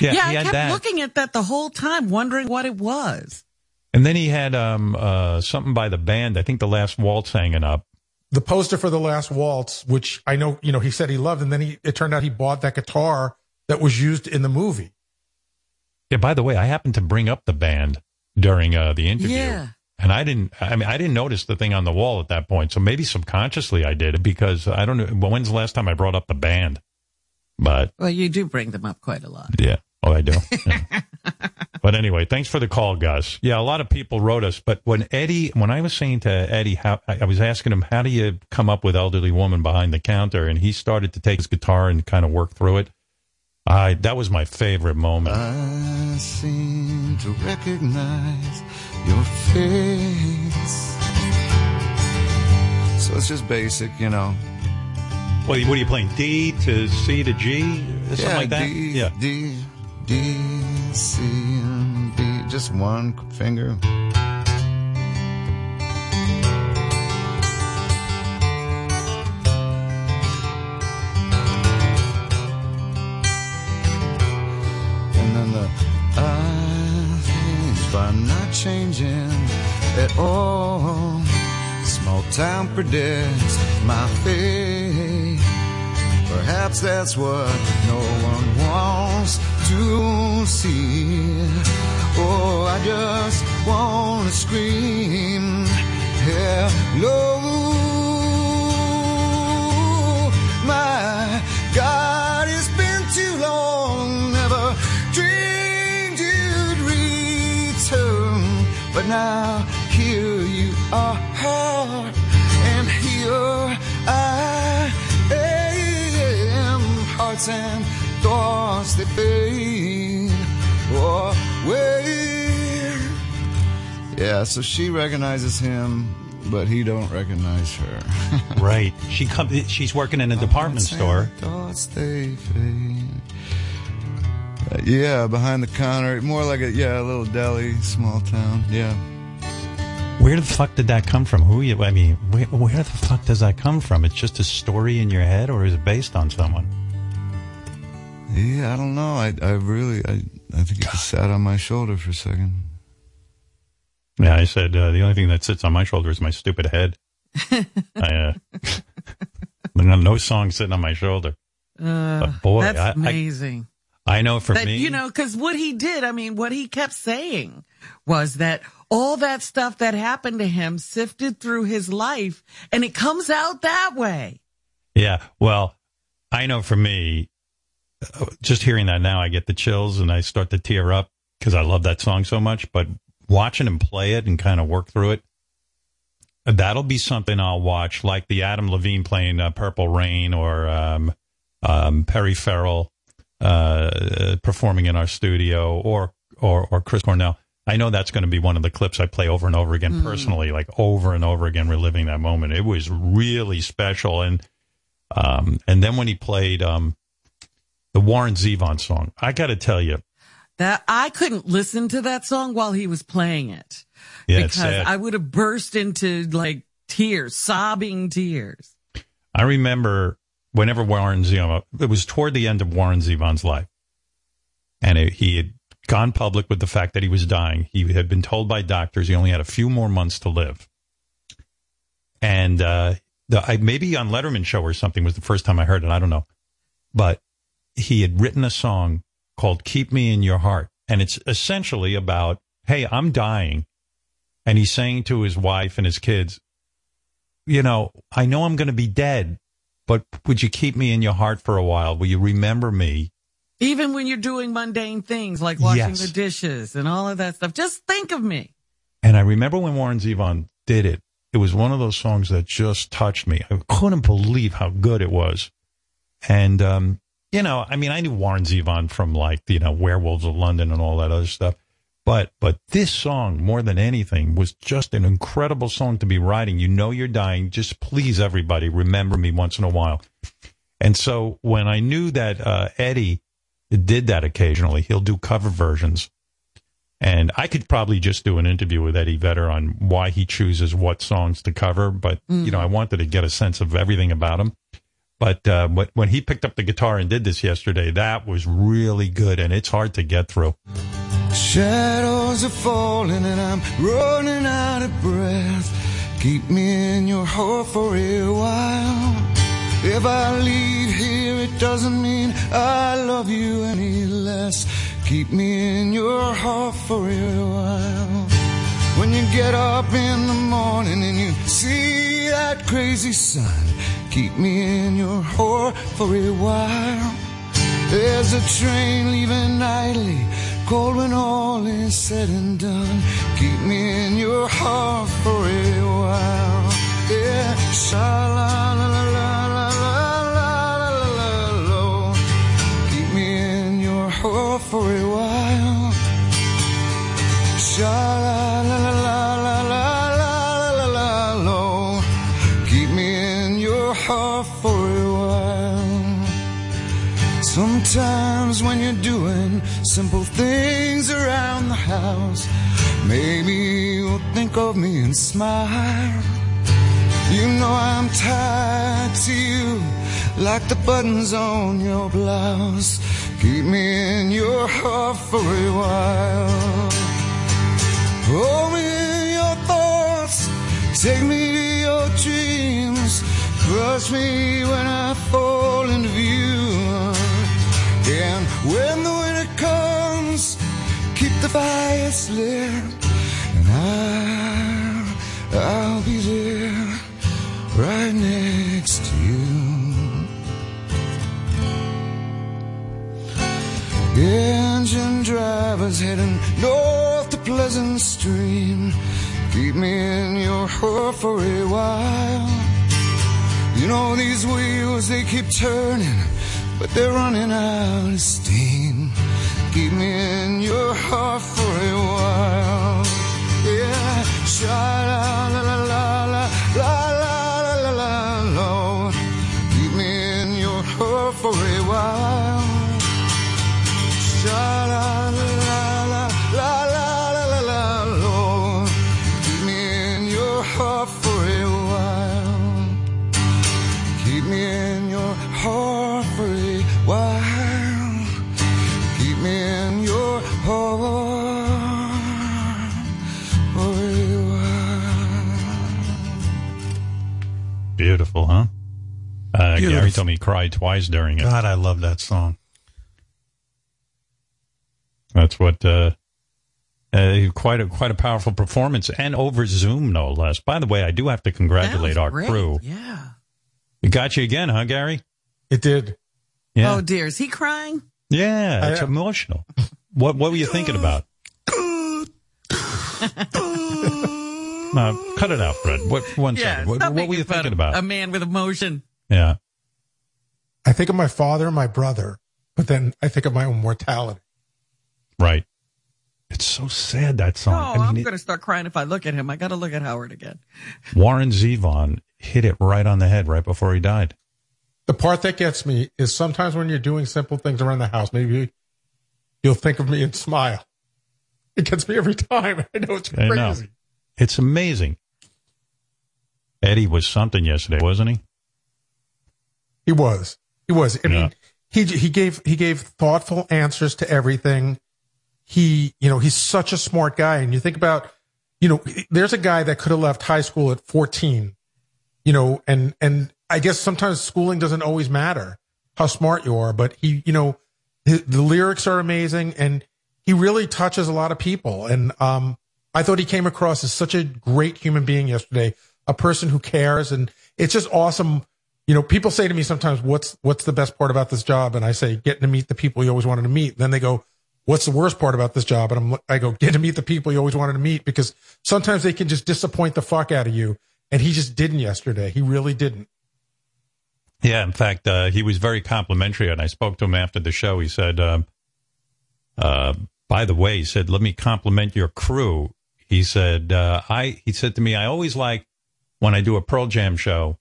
[SPEAKER 2] yeah,
[SPEAKER 1] he
[SPEAKER 2] I kept
[SPEAKER 1] that.
[SPEAKER 2] looking at that the whole time, wondering what it was.
[SPEAKER 1] And then he had um, uh, something by the band. I think the last waltz hanging up.
[SPEAKER 3] The poster for the Last Waltz, which I know you know he said he loved, and then he it turned out he bought that guitar that was used in the movie.
[SPEAKER 1] Yeah. By the way, I happened to bring up the band during uh, the interview.
[SPEAKER 2] Yeah.
[SPEAKER 1] And I didn't, I mean, I didn't notice the thing on the wall at that point. So maybe subconsciously I did it because I don't know. When's the last time I brought up the band? But
[SPEAKER 2] Well, you do bring them up quite a lot.
[SPEAKER 1] yeah. Oh, I do. Yeah. but anyway, thanks for the call, Gus. Yeah. A lot of people wrote us, but when Eddie, when I was saying to Eddie, how I I was asking him, how do you come up with elderly woman behind the counter? And he started to take his guitar and kind of work through it. I, that was my favorite moment.
[SPEAKER 7] I seem to recognize your face. So it's just basic, you know.
[SPEAKER 1] What, what are you playing? D to C to G? Something
[SPEAKER 7] yeah,
[SPEAKER 1] like that?
[SPEAKER 7] D,
[SPEAKER 1] yeah.
[SPEAKER 7] D, D, C, and B. Just one finger. And then the I think by not changing at all. Small town predicts my fate. Perhaps that's what no one wants to see. Oh, I just wanna scream, hello. My God, it's been too long, never dreamed you'd return. But now here you are, and here I And thoughts that fade away. Yeah, so she recognizes him, but he don't recognize her.
[SPEAKER 1] Right. She come, She's working in a department store.
[SPEAKER 7] Thoughts they fade. Uh, yeah, behind the counter, more like a yeah, a little deli, small town. Yeah.
[SPEAKER 1] Where the fuck did that come from? Who you? I mean, where, where the fuck does that come from? It's just a story in your head, or is it based on someone?
[SPEAKER 7] Yeah, I don't know. I, I really, I, I think it just sat on my shoulder for a second.
[SPEAKER 1] Yeah, I said uh, the only thing that sits on my shoulder is my stupid head. I, uh, no, no song sitting on my shoulder. but boy,
[SPEAKER 2] That's
[SPEAKER 1] I, I,
[SPEAKER 2] amazing.
[SPEAKER 1] I know for
[SPEAKER 2] that
[SPEAKER 1] me,
[SPEAKER 2] you know because what he did i mean what he kept saying was that all that stuff that happened to him sifted through his life and it comes out that way
[SPEAKER 1] Yeah. Well, I know for me, uh, just hearing that now, I get the chills and I start to tear up because I love that song so much. But watching him play it and kind of work through it, that'll be something I'll watch, like the Adam Levine playing uh, Purple Rain or um, um, Perry Farrell uh, performing in our studio or, or, or Chris Cornell. I know that's going to be one of the clips I play over and over again personally, like over and over again, reliving that moment. It was really special. And, um, and then when he played, um, the Warren Zevon song, I got to tell you,
[SPEAKER 2] that i couldn't listen to that song while he was playing it
[SPEAKER 1] Yeah,
[SPEAKER 2] because i would have burst into like tears sobbing tears
[SPEAKER 1] I remember whenever Warren Zevon, it was toward the end of Warren Zevon's life. And it, he had gone public with the fact that he was dying. He had been told by doctors he only had a few more months to live. And, uh, the, I, maybe on Letterman show or something was the first time I heard it. I don't know. But he had written a song called Keep Me in Your Heart. And it's essentially about, Hey, I'm dying. And he's saying to his wife and his kids, you know, I know I'm going to be dead, but would you keep me in your heart for a while? Will you remember me?
[SPEAKER 2] Even when you're doing mundane things like washing
[SPEAKER 1] Yes.
[SPEAKER 2] the dishes and all of that stuff, just think of me.
[SPEAKER 1] And I remember when Warren Zevon did it, it was one of those songs that just touched me. I couldn't believe how good it was. And, um, you know, I mean, I knew Warren Zevon from like, you know, Werewolves of London and all that other stuff. But, but this song, more than anything, was just an incredible song to be writing. You know, you're dying. Just please, everybody, remember me once in a while. And so when I knew that, uh, Eddie did that occasionally, he'll do cover versions. And I could probably just do an interview with Eddie Vedder on why he chooses what songs to cover, but you know, I wanted to get a sense of everything about him. But uh, when- he picked up the guitar and did this yesterday, that was really good, and it's hard to get through.
[SPEAKER 7] Shadows are falling and I'm running out of breath. Keep me in your heart for a while. If I leave here, it doesn't mean I love you any less. Keep me in your heart for a while. When you get up in the morning and you see that crazy sun, keep me in your heart for a while. There's a train leaving nightly, cold when all is said and done. Keep me in your heart for a while. Yeah, la la la la la la la la la la. Keep me in your heart for a while. Sha la Sometimes when you're doing simple things around the house, maybe you'll think of me and smile. You know I'm tied to you like the buttons on your blouse. Keep me in your heart for a while. Hold me in your thoughts, take me to your dreams, crush me when I fall into view. And when the winter comes, keep the fires lit, and I'll, I'll be there right next to you. Engine drivers heading north to Pleasant Stream. Keep me in your heart for a while. You know these wheels, they keep turning, but they're running out of steam. Keep me in your heart for a while. Yeah, sha la la la la la la la la la la. Keep me in your heart for a while. Sha la la la la la la la la la. Keep me in your heart for a while. Keep me in your heart
[SPEAKER 1] Beautiful, huh? Uh, Gary told me he cried twice during it.
[SPEAKER 3] God, I love that song.
[SPEAKER 1] That's what. Uh, uh, quite a quite a powerful performance, and over Zoom, no less. By the way, I do have to congratulate our
[SPEAKER 2] great.
[SPEAKER 1] crew.
[SPEAKER 2] Yeah.
[SPEAKER 1] It got you again, huh, Gary?
[SPEAKER 3] It did.
[SPEAKER 1] Yeah,
[SPEAKER 2] Oh dear, is he crying?
[SPEAKER 1] yeah. It's
[SPEAKER 3] I-
[SPEAKER 1] emotional. What What were you thinking about? Uh, cut it out, Fred. What one
[SPEAKER 2] Yeah.
[SPEAKER 1] second. What, what were you thinking about?
[SPEAKER 2] A man with emotion.
[SPEAKER 1] yeah.
[SPEAKER 3] I think of my father and my brother, but then I think of my own mortality.
[SPEAKER 1] Right. It's so sad that
[SPEAKER 2] Oh,
[SPEAKER 1] song. I
[SPEAKER 2] I'm going to start crying if I look at him. I got to look at Howard again.
[SPEAKER 1] Warren Zevon hit it right on the head right before he died.
[SPEAKER 3] The part that gets me is sometimes when you're doing simple things around the house, maybe you'll think of me and smile. It gets me every time. I know it's
[SPEAKER 1] I
[SPEAKER 3] crazy.
[SPEAKER 1] know. It's amazing. Eddie was something yesterday, wasn't he?
[SPEAKER 3] He was. He was. I
[SPEAKER 1] Yeah.
[SPEAKER 3] mean, he he gave he gave thoughtful answers to everything. He, you know, he's such a smart guy. And you think about, you know, there's a guy that could have left high school at 14, you know, and and I guess sometimes schooling doesn't always matter how smart you are, but he, you know, the, the lyrics are amazing and he really touches a lot of people. And um, I thought he came across as such a great human being yesterday, a person who cares, and it's just awesome you know, people say to me sometimes, what's, what's the best part about this job? And I say, getting to meet the people you always wanted to meet. And Then they go, what's the worst part about this job? And I'm, I go, get to meet the people you always wanted to meet because sometimes they can just disappoint the fuck out of you. And he just didn't yesterday. He really didn't.
[SPEAKER 1] Yeah, in fact, uh, he was very complimentary, and I spoke to him after the show. He said, um, uh, "By the way," he said, "let me compliment your crew." He said, uh, "I," he said to me, "I always like when I do a Pearl Jam show.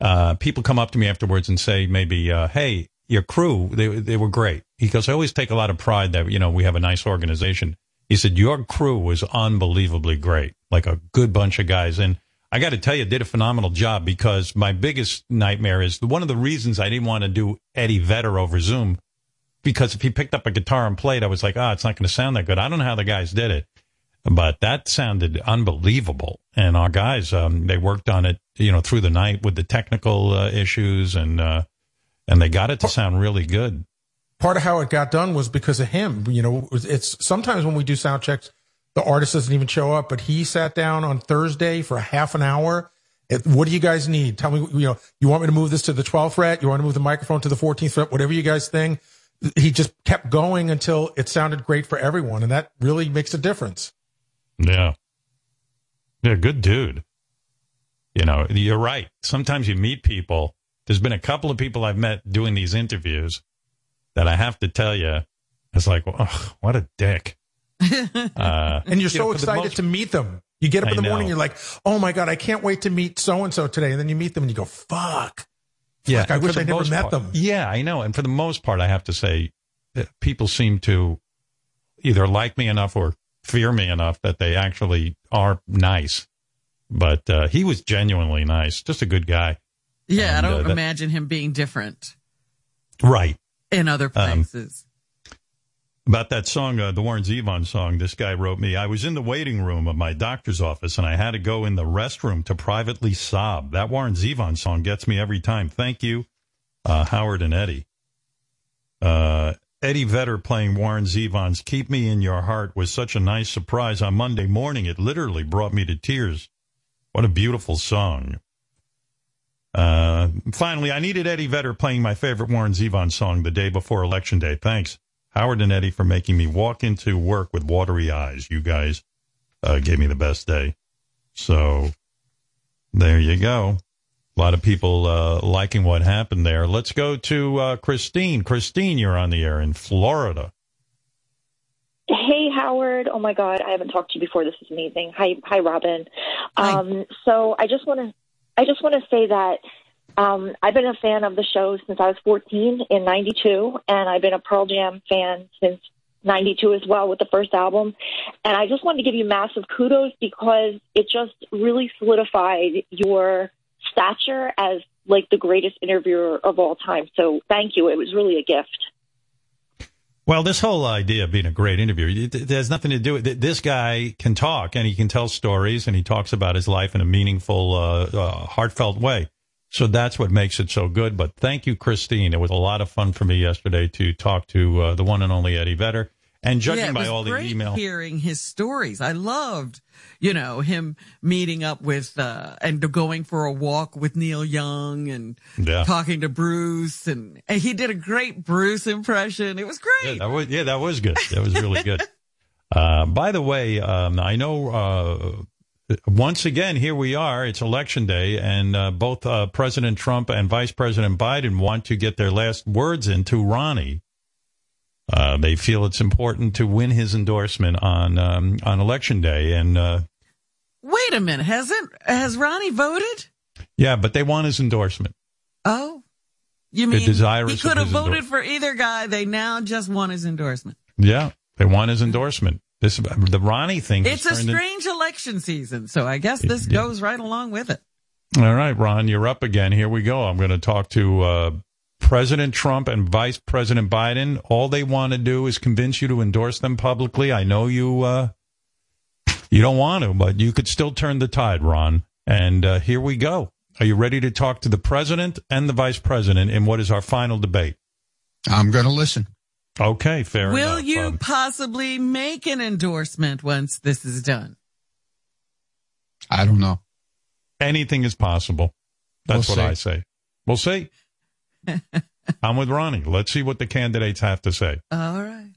[SPEAKER 1] Uh, people come up to me afterwards and say, maybe, uh, hey, your crew, they they were great." He goes, "I always take a lot of pride that you know we have a nice organization." He said, "Your crew was unbelievably great, like a good bunch of guys." And I got to tell you, did a phenomenal job because my biggest nightmare is one of the reasons I didn't want to do Eddie Vedder over Zoom because if he picked up a guitar and played, I was like, ah, oh, it's not going to sound that good. I don't know how the guys did it, but that sounded unbelievable. And our guys, um, they worked on it, you know, through the night with the technical uh, issues and, uh, and they got it to sound really good.
[SPEAKER 3] Part of how it got done was because of him. You know, it's sometimes when we do sound checks, the artist doesn't even show up, but he sat down on Thursday for a half an hour. It, what do you guys need? Tell me, you know, you want me to move this to the 12th fret? You want to move the microphone to the 14th fret? Whatever you guys think. He just kept going until it sounded great for everyone. And that really makes a difference.
[SPEAKER 1] Yeah. Yeah. Good dude. You know, you're right. Sometimes you meet people. There's been a couple of people I've met doing these interviews that I have to tell you, it's like, oh, what a dick.
[SPEAKER 3] Uh, and you're so know, excited most, to meet them. You get up in the morning, you're like, "Oh my god, I can't wait to meet so and so today." And then you meet them, and you go, "Fuck."
[SPEAKER 1] Yeah,
[SPEAKER 3] I wish I never met
[SPEAKER 1] part,
[SPEAKER 3] them.
[SPEAKER 1] Yeah, I know. And for the most part, I have to say, people seem to either like me enough or fear me enough that they actually are nice. But uh, he was genuinely nice, just a good guy.
[SPEAKER 2] Yeah, and, I don't uh, imagine him being different.
[SPEAKER 1] Right.
[SPEAKER 2] In other um, places. Um,
[SPEAKER 1] about that song, uh, the Warren Zevon song, this guy wrote me, I was in the waiting room of my doctor's office and I had to go in the restroom to privately sob. That Warren Zevon song gets me every time. Thank you, uh, Howard and Eddie. Uh, Eddie Vedder playing Warren Zevon's Keep Me in Your Heart was such a nice surprise on Monday morning. It literally brought me to tears. What a beautiful song. Uh, finally, I needed Eddie Vedder playing my favorite Warren Zevon song the day before Election Day. Thanks. Howard and Eddie for making me walk into work with watery eyes. You guys uh, gave me the best day. So there you go. A lot of people uh, liking what happened there. Let's go to uh, Christine. Christine, you're on the air in Florida.
[SPEAKER 8] Hey Howard, oh my God, I haven't talked to you before. This is amazing. Hi, hi Robin. Hi. Um, so I just want to, I just want to say that um, I've been a fan of the show since I was 14 in 92, and I've been a Pearl Jam fan since 92 as well with the first album. And I just wanted to give you massive kudos because it just really solidified your stature as like the greatest interviewer of all time. So thank you. It was really a gift.
[SPEAKER 1] Well, this whole idea of being a great interviewer, it, has nothing to do with it. This guy can talk and he can tell stories and he talks about his life in a meaningful, uh, uh, heartfelt way. So that's what makes it so good. But thank you, Christine. It was a lot of fun for me yesterday to talk to uh, the one and only Eddie Vedder. And judging
[SPEAKER 2] yeah,
[SPEAKER 1] by all the email,
[SPEAKER 2] hearing his stories, I loved, you know, him meeting up with uh, and going for a walk with Neil Young and yeah. talking to Bruce, and, and, he did a great Bruce impression. It was great.
[SPEAKER 1] Yeah, that was yeah, that was good. That was really good. uh, by the way, um, I know uh, once again, here we are. It's election day, and uh, both uh, President Trump and Vice President Biden want to get their last words into Ronnie. Uh, they feel it's important to win his endorsement on um, on election day. And uh,
[SPEAKER 2] wait a minute, hasn't has Ronnie voted?
[SPEAKER 1] Yeah, but they want his endorsement.
[SPEAKER 2] Oh, you mean he could have voted for either guy? They now just want his endorsement.
[SPEAKER 1] Yeah, they want his endorsement. This the Ronnie thing.
[SPEAKER 2] It's a strange in, election season, so I guess this goes right along with it.
[SPEAKER 1] All right, Ron, you're up again. Here we go. I'm going to talk to uh, President Trump and Vice President Biden. All they want to do is convince you to endorse them publicly. I know you uh, you don't want to, but you could still turn the tide, Ron. And uh, here we go. Are you ready to talk to the president and the vice president in what is our final debate?
[SPEAKER 9] I'm going to listen.
[SPEAKER 1] Okay, fair enough.
[SPEAKER 2] Will
[SPEAKER 1] enough.
[SPEAKER 2] you um, possibly make an endorsement once this is done?
[SPEAKER 9] I don't know.
[SPEAKER 1] Anything is possible. That's we'll what I say. We'll see. I'm with Ronnie. Let's see what the candidates have to say.
[SPEAKER 2] All right.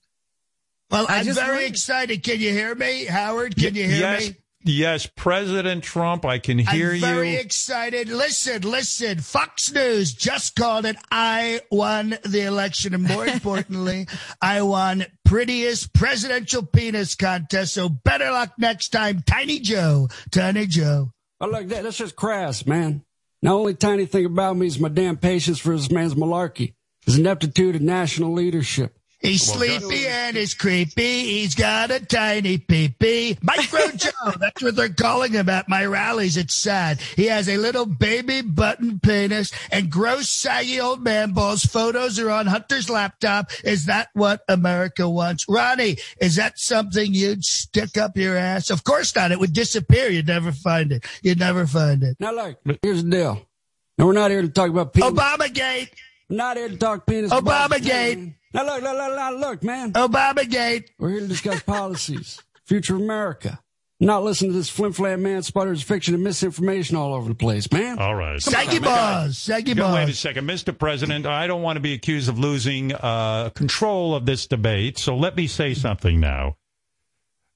[SPEAKER 10] Well,
[SPEAKER 2] I
[SPEAKER 10] I'm
[SPEAKER 2] just
[SPEAKER 10] very
[SPEAKER 2] wondered-
[SPEAKER 10] excited. Can you hear me, Howard? Can you hear
[SPEAKER 1] yes,
[SPEAKER 10] me?
[SPEAKER 1] yes, President Trump, I can hear you.
[SPEAKER 10] I'm very excited. Listen, listen. Fox News just called it. I won the election. And more importantly, I won prettiest presidential penis contest. So better luck next time. Tiny Joe. Tiny Joe.
[SPEAKER 11] Oh, look, that, that's just crass, man. The only tiny thing about me is my damn patience for this man's malarkey, his ineptitude in national leadership.
[SPEAKER 10] He's sleepy and he's creepy. He's got a tiny pee-pee. Micro Joe, that's what they're calling him at my rallies. It's sad. He has a little baby button penis and gross saggy old man balls. Photos are on Hunter's laptop. Is that what America wants? Ronnie, is that something you'd stick up your ass? Of course not. It would disappear. You'd never find it. You'd never find it.
[SPEAKER 11] Now, look, here's the deal. Now, we're not here to talk about penis.
[SPEAKER 10] Obamagate.
[SPEAKER 11] We're not here to talk penis.
[SPEAKER 10] Obamagate.
[SPEAKER 11] Now, look, look, look, look, look, man.
[SPEAKER 10] Obamagate.
[SPEAKER 11] We're here to discuss policies, future of America. Not listen to this flim flam man sputters fiction and misinformation all over the place, man.
[SPEAKER 1] All right.
[SPEAKER 10] Saggy balls. Saggy
[SPEAKER 1] Go- Wait a second, Mr. President. I don't want to be accused of losing uh, control of this debate, so let me say something now.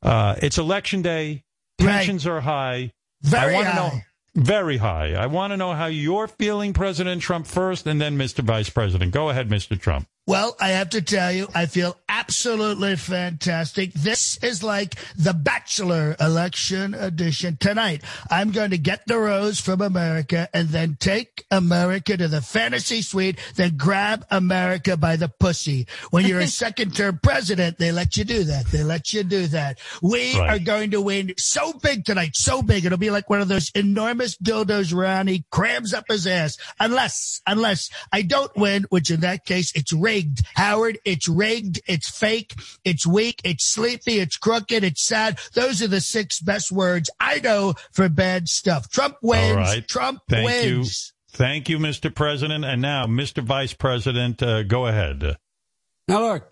[SPEAKER 1] Uh, it's election day. Tensions are high.
[SPEAKER 10] Very
[SPEAKER 1] I wanna
[SPEAKER 10] high.
[SPEAKER 1] Know, very high. I want to know how you're feeling, President Trump, first, and then Mr. Vice President. Go ahead, Mr. Trump.
[SPEAKER 10] Well, I have to tell you, I feel absolutely fantastic. This is like the Bachelor election edition. Tonight, I'm going to get the rose from America and then take America to the fantasy suite, then grab America by the pussy. When you're a second term president, they let you do that. They let you do that. We
[SPEAKER 1] Right.
[SPEAKER 10] are going to win so big tonight, so big. It'll be like one of those enormous dildos Ronnie crams up his ass. Unless, unless I don't win, which in that case, it's rigged. Howard, it's rigged. It's fake. It's weak. It's sleepy. It's crooked. It's sad. Those are the six best words I know for bad stuff. Trump wins.
[SPEAKER 1] All right.
[SPEAKER 10] Trump
[SPEAKER 1] Thank
[SPEAKER 10] wins.
[SPEAKER 1] you. Thank you, Mr. President. And now, Mr. Vice President, uh, go ahead.
[SPEAKER 11] Now, look,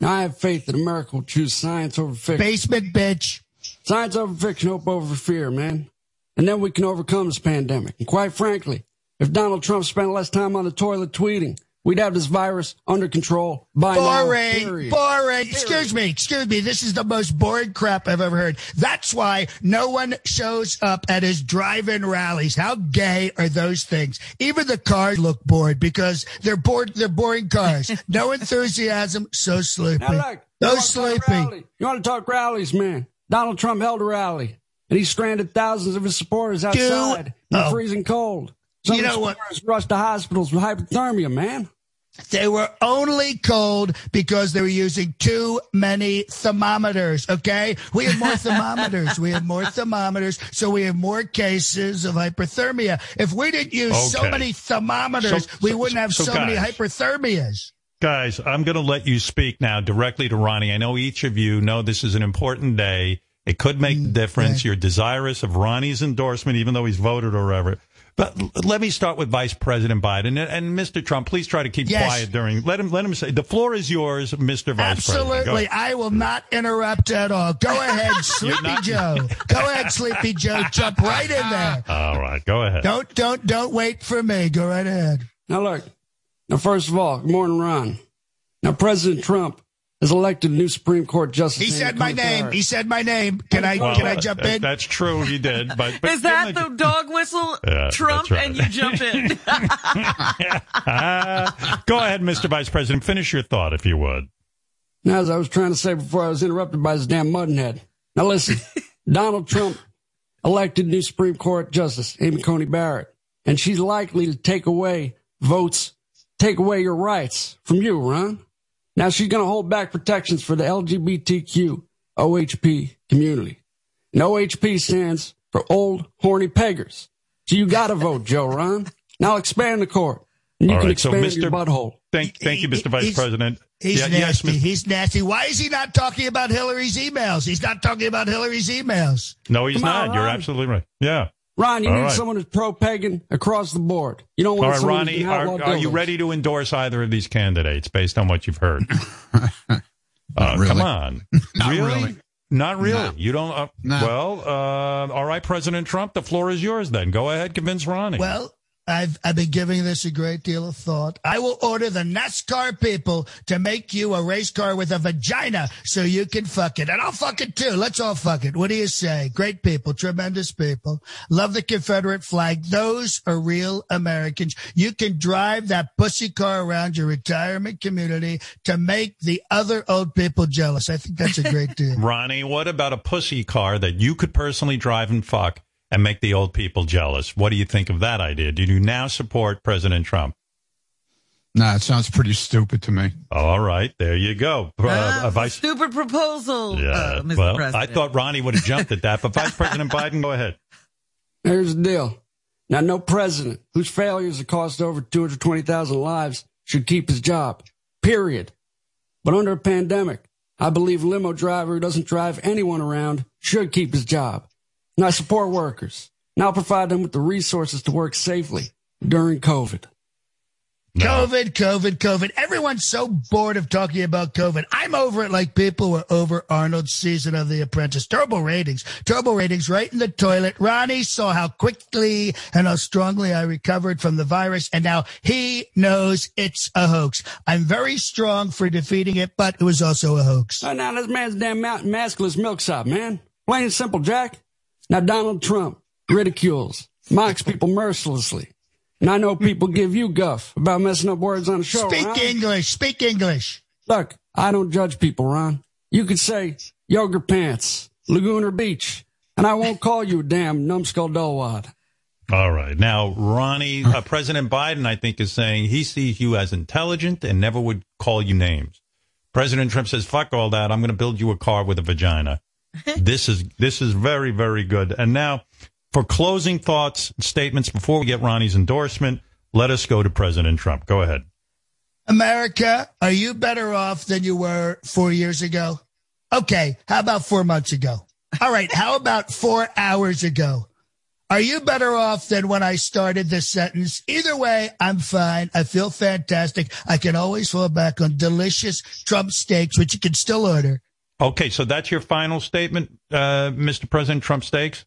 [SPEAKER 11] now I have faith that America will choose science over fiction.
[SPEAKER 10] Basement bitch.
[SPEAKER 11] Science over fiction, hope over fear, man. And then we can overcome this pandemic. And quite frankly, if Donald Trump spent less time on the toilet tweeting, we'd have this virus under control by now.
[SPEAKER 10] Boring, boring. Excuse me, excuse me. This is the most boring crap I've ever heard. That's why no one shows up at his drive-in rallies. How gay are those things? Even the cars look bored because they're bored. They're boring cars. No enthusiasm. So sleepy.
[SPEAKER 11] Now, look,
[SPEAKER 10] So
[SPEAKER 11] you wanna talk
[SPEAKER 10] sleepy.
[SPEAKER 11] You want to talk rallies, man? Donald Trump held a rally, and he stranded thousands of his supporters outside in the
[SPEAKER 10] oh.
[SPEAKER 11] freezing cold. Some
[SPEAKER 10] You know what?
[SPEAKER 11] rushed to hospitals with hypothermia, man.
[SPEAKER 10] They were only cold because they were using too many thermometers. Okay. We have more thermometers. We have more thermometers. So we have more cases of hyperthermia. If we didn't use so many thermometers,
[SPEAKER 1] So-
[SPEAKER 10] we
[SPEAKER 1] so-
[SPEAKER 10] wouldn't have
[SPEAKER 1] so
[SPEAKER 10] so, many
[SPEAKER 1] guys.
[SPEAKER 10] hyperthermias.
[SPEAKER 1] Guys, I'm going to let you speak now directly to Ronnie. I know each of you know this is an important day. It could make mm, the difference. You're desirous of Ronnie's endorsement, even though he's voted or whatever. But let me start with Vice President Biden and, and Mr. Trump. Please try to keep
[SPEAKER 10] Yes.
[SPEAKER 1] quiet during. Let him. Let him say. The floor is yours, Mr. Vice President.
[SPEAKER 10] Absolutely. I will not interrupt at all. Go ahead, Sleepy
[SPEAKER 1] not-
[SPEAKER 10] Joe. Go ahead, Sleepy Joe. Jump right in there.
[SPEAKER 1] All right, go ahead.
[SPEAKER 10] Don't, don't, don't wait for me. Go right ahead.
[SPEAKER 11] Now look, now first of all, good morning, Ron. Now President Trump has elected new Supreme Court justice.
[SPEAKER 10] He said my name.
[SPEAKER 11] Barrett.
[SPEAKER 10] He said my name. Can I,
[SPEAKER 1] Well,
[SPEAKER 10] can I
[SPEAKER 1] uh,
[SPEAKER 10] jump
[SPEAKER 1] that-
[SPEAKER 10] in?
[SPEAKER 1] That's true. He did. But, but
[SPEAKER 2] Is that
[SPEAKER 1] give
[SPEAKER 2] the
[SPEAKER 1] him
[SPEAKER 2] dog whistle,
[SPEAKER 1] Yeah,
[SPEAKER 2] Trump,
[SPEAKER 1] right.
[SPEAKER 2] and you jump in?
[SPEAKER 1] Ah, go ahead, Mr. Vice President. Finish your thought, if you would.
[SPEAKER 11] Now, as I was trying to say before, I was interrupted by this damn muttonhead. Now listen, Donald Trump elected new Supreme Court Justice Amy Coney Barrett, and she's likely to take away votes, take away your rights from you, Ron. Now she's going to hold back protections for the LGBTQ OHP community. And OHP stands for old horny peggers. So you got to vote, Joe Ron. Now expand the court, and you
[SPEAKER 1] All
[SPEAKER 11] can
[SPEAKER 1] right, so Mr.
[SPEAKER 11] your butthole.
[SPEAKER 1] Thank, thank you, Mr. Vice
[SPEAKER 10] He's-
[SPEAKER 1] President.
[SPEAKER 10] He's
[SPEAKER 1] Yeah,
[SPEAKER 10] nasty.
[SPEAKER 1] Mr.
[SPEAKER 10] He's nasty. Why is he not talking about Hillary's emails? He's not talking about Hillary's emails.
[SPEAKER 1] No, he's
[SPEAKER 11] Come on,
[SPEAKER 1] not. You're absolutely right. Yeah.
[SPEAKER 11] Ron, you
[SPEAKER 1] All
[SPEAKER 11] need
[SPEAKER 1] right.
[SPEAKER 11] someone who's pro-pagan across the board. You don't
[SPEAKER 1] All
[SPEAKER 11] want
[SPEAKER 1] right,
[SPEAKER 11] someone
[SPEAKER 1] Ronnie,
[SPEAKER 11] who's
[SPEAKER 1] are, are you ready to endorse either of these candidates based on what you've heard? uh,
[SPEAKER 9] really.
[SPEAKER 1] Come on.
[SPEAKER 9] Not
[SPEAKER 1] really?
[SPEAKER 9] really.
[SPEAKER 1] Not really.
[SPEAKER 9] No.
[SPEAKER 1] You don't. Uh,
[SPEAKER 9] No.
[SPEAKER 1] Well, uh, all right, President Trump, the floor is yours then. Go ahead, convince Ronnie.
[SPEAKER 10] Well, I've I've been giving this a great deal of thought. I will order the NASCAR people to make you a race car with a vagina so you can fuck it. And I'll fuck it too. Let's all fuck it. What do you say? Great people, tremendous people. Love the Confederate flag. Those are real Americans. You can drive that pussy car around your retirement community to make the other old people jealous. I think that's a great deal.
[SPEAKER 1] Ronnie, what about a pussy car that you could personally drive and fuck and make the old people jealous? What do you think of that idea? Do you now support President Trump?
[SPEAKER 9] Nah, it sounds pretty stupid to me.
[SPEAKER 1] All right, there you go. Uh, uh, Vice,
[SPEAKER 2] stupid proposal,
[SPEAKER 1] yeah,
[SPEAKER 2] uh, Mr.
[SPEAKER 1] well,
[SPEAKER 2] President.
[SPEAKER 1] I thought Ronnie would have jumped at that, but Vice President Biden, go ahead.
[SPEAKER 11] Here's the deal. Now, no president whose failures have cost over 220,000 lives should keep his job. Period. But under a pandemic, I believe limo driver who doesn't drive anyone around should keep his job. And I support workers. And I'll provide them with the resources to work safely during COVID.
[SPEAKER 10] COVID, COVID, COVID. Everyone's so bored of talking about COVID. I'm over it like people were over Arnold's season of The Apprentice. Turbo ratings, turbo ratings right in the toilet. Ronnie saw how quickly and how strongly I recovered from the virus, and now he knows it's a hoax. I'm very strong for defeating it, but it was also a hoax.
[SPEAKER 11] Oh, now this man's damn ma- maskless milksop, man. Plain and simple, Jack. Now Donald Trump ridicules, mocks people mercilessly. And I know people give you guff about messing up words on the show.
[SPEAKER 10] Speak
[SPEAKER 11] Ron.
[SPEAKER 10] English, speak English.
[SPEAKER 11] Look, I don't judge people, Ron. You could say yogurt pants, Laguna Beach, and I won't call you a damn numbskull dullwad.
[SPEAKER 1] All right. Now, Ronnie, uh, President Biden, I think, is saying he sees you as intelligent and never would call you names. President Trump says, fuck all that. I'm going to build you a car with a vagina. this is, this is very, very good. And now for closing thoughts, and statements before we get Ronnie's endorsement, let us go to President Trump. Go ahead.
[SPEAKER 10] America, are you better off than you were four years ago? Okay, how about four months ago? All right, how about four hours ago? Are you better off than when I started this sentence? Either way, I'm fine. I feel fantastic. I can always fall back on delicious Trump steaks, which you can still order.
[SPEAKER 1] Okay. So that's your final statement, uh, Mr. President Trump steaks?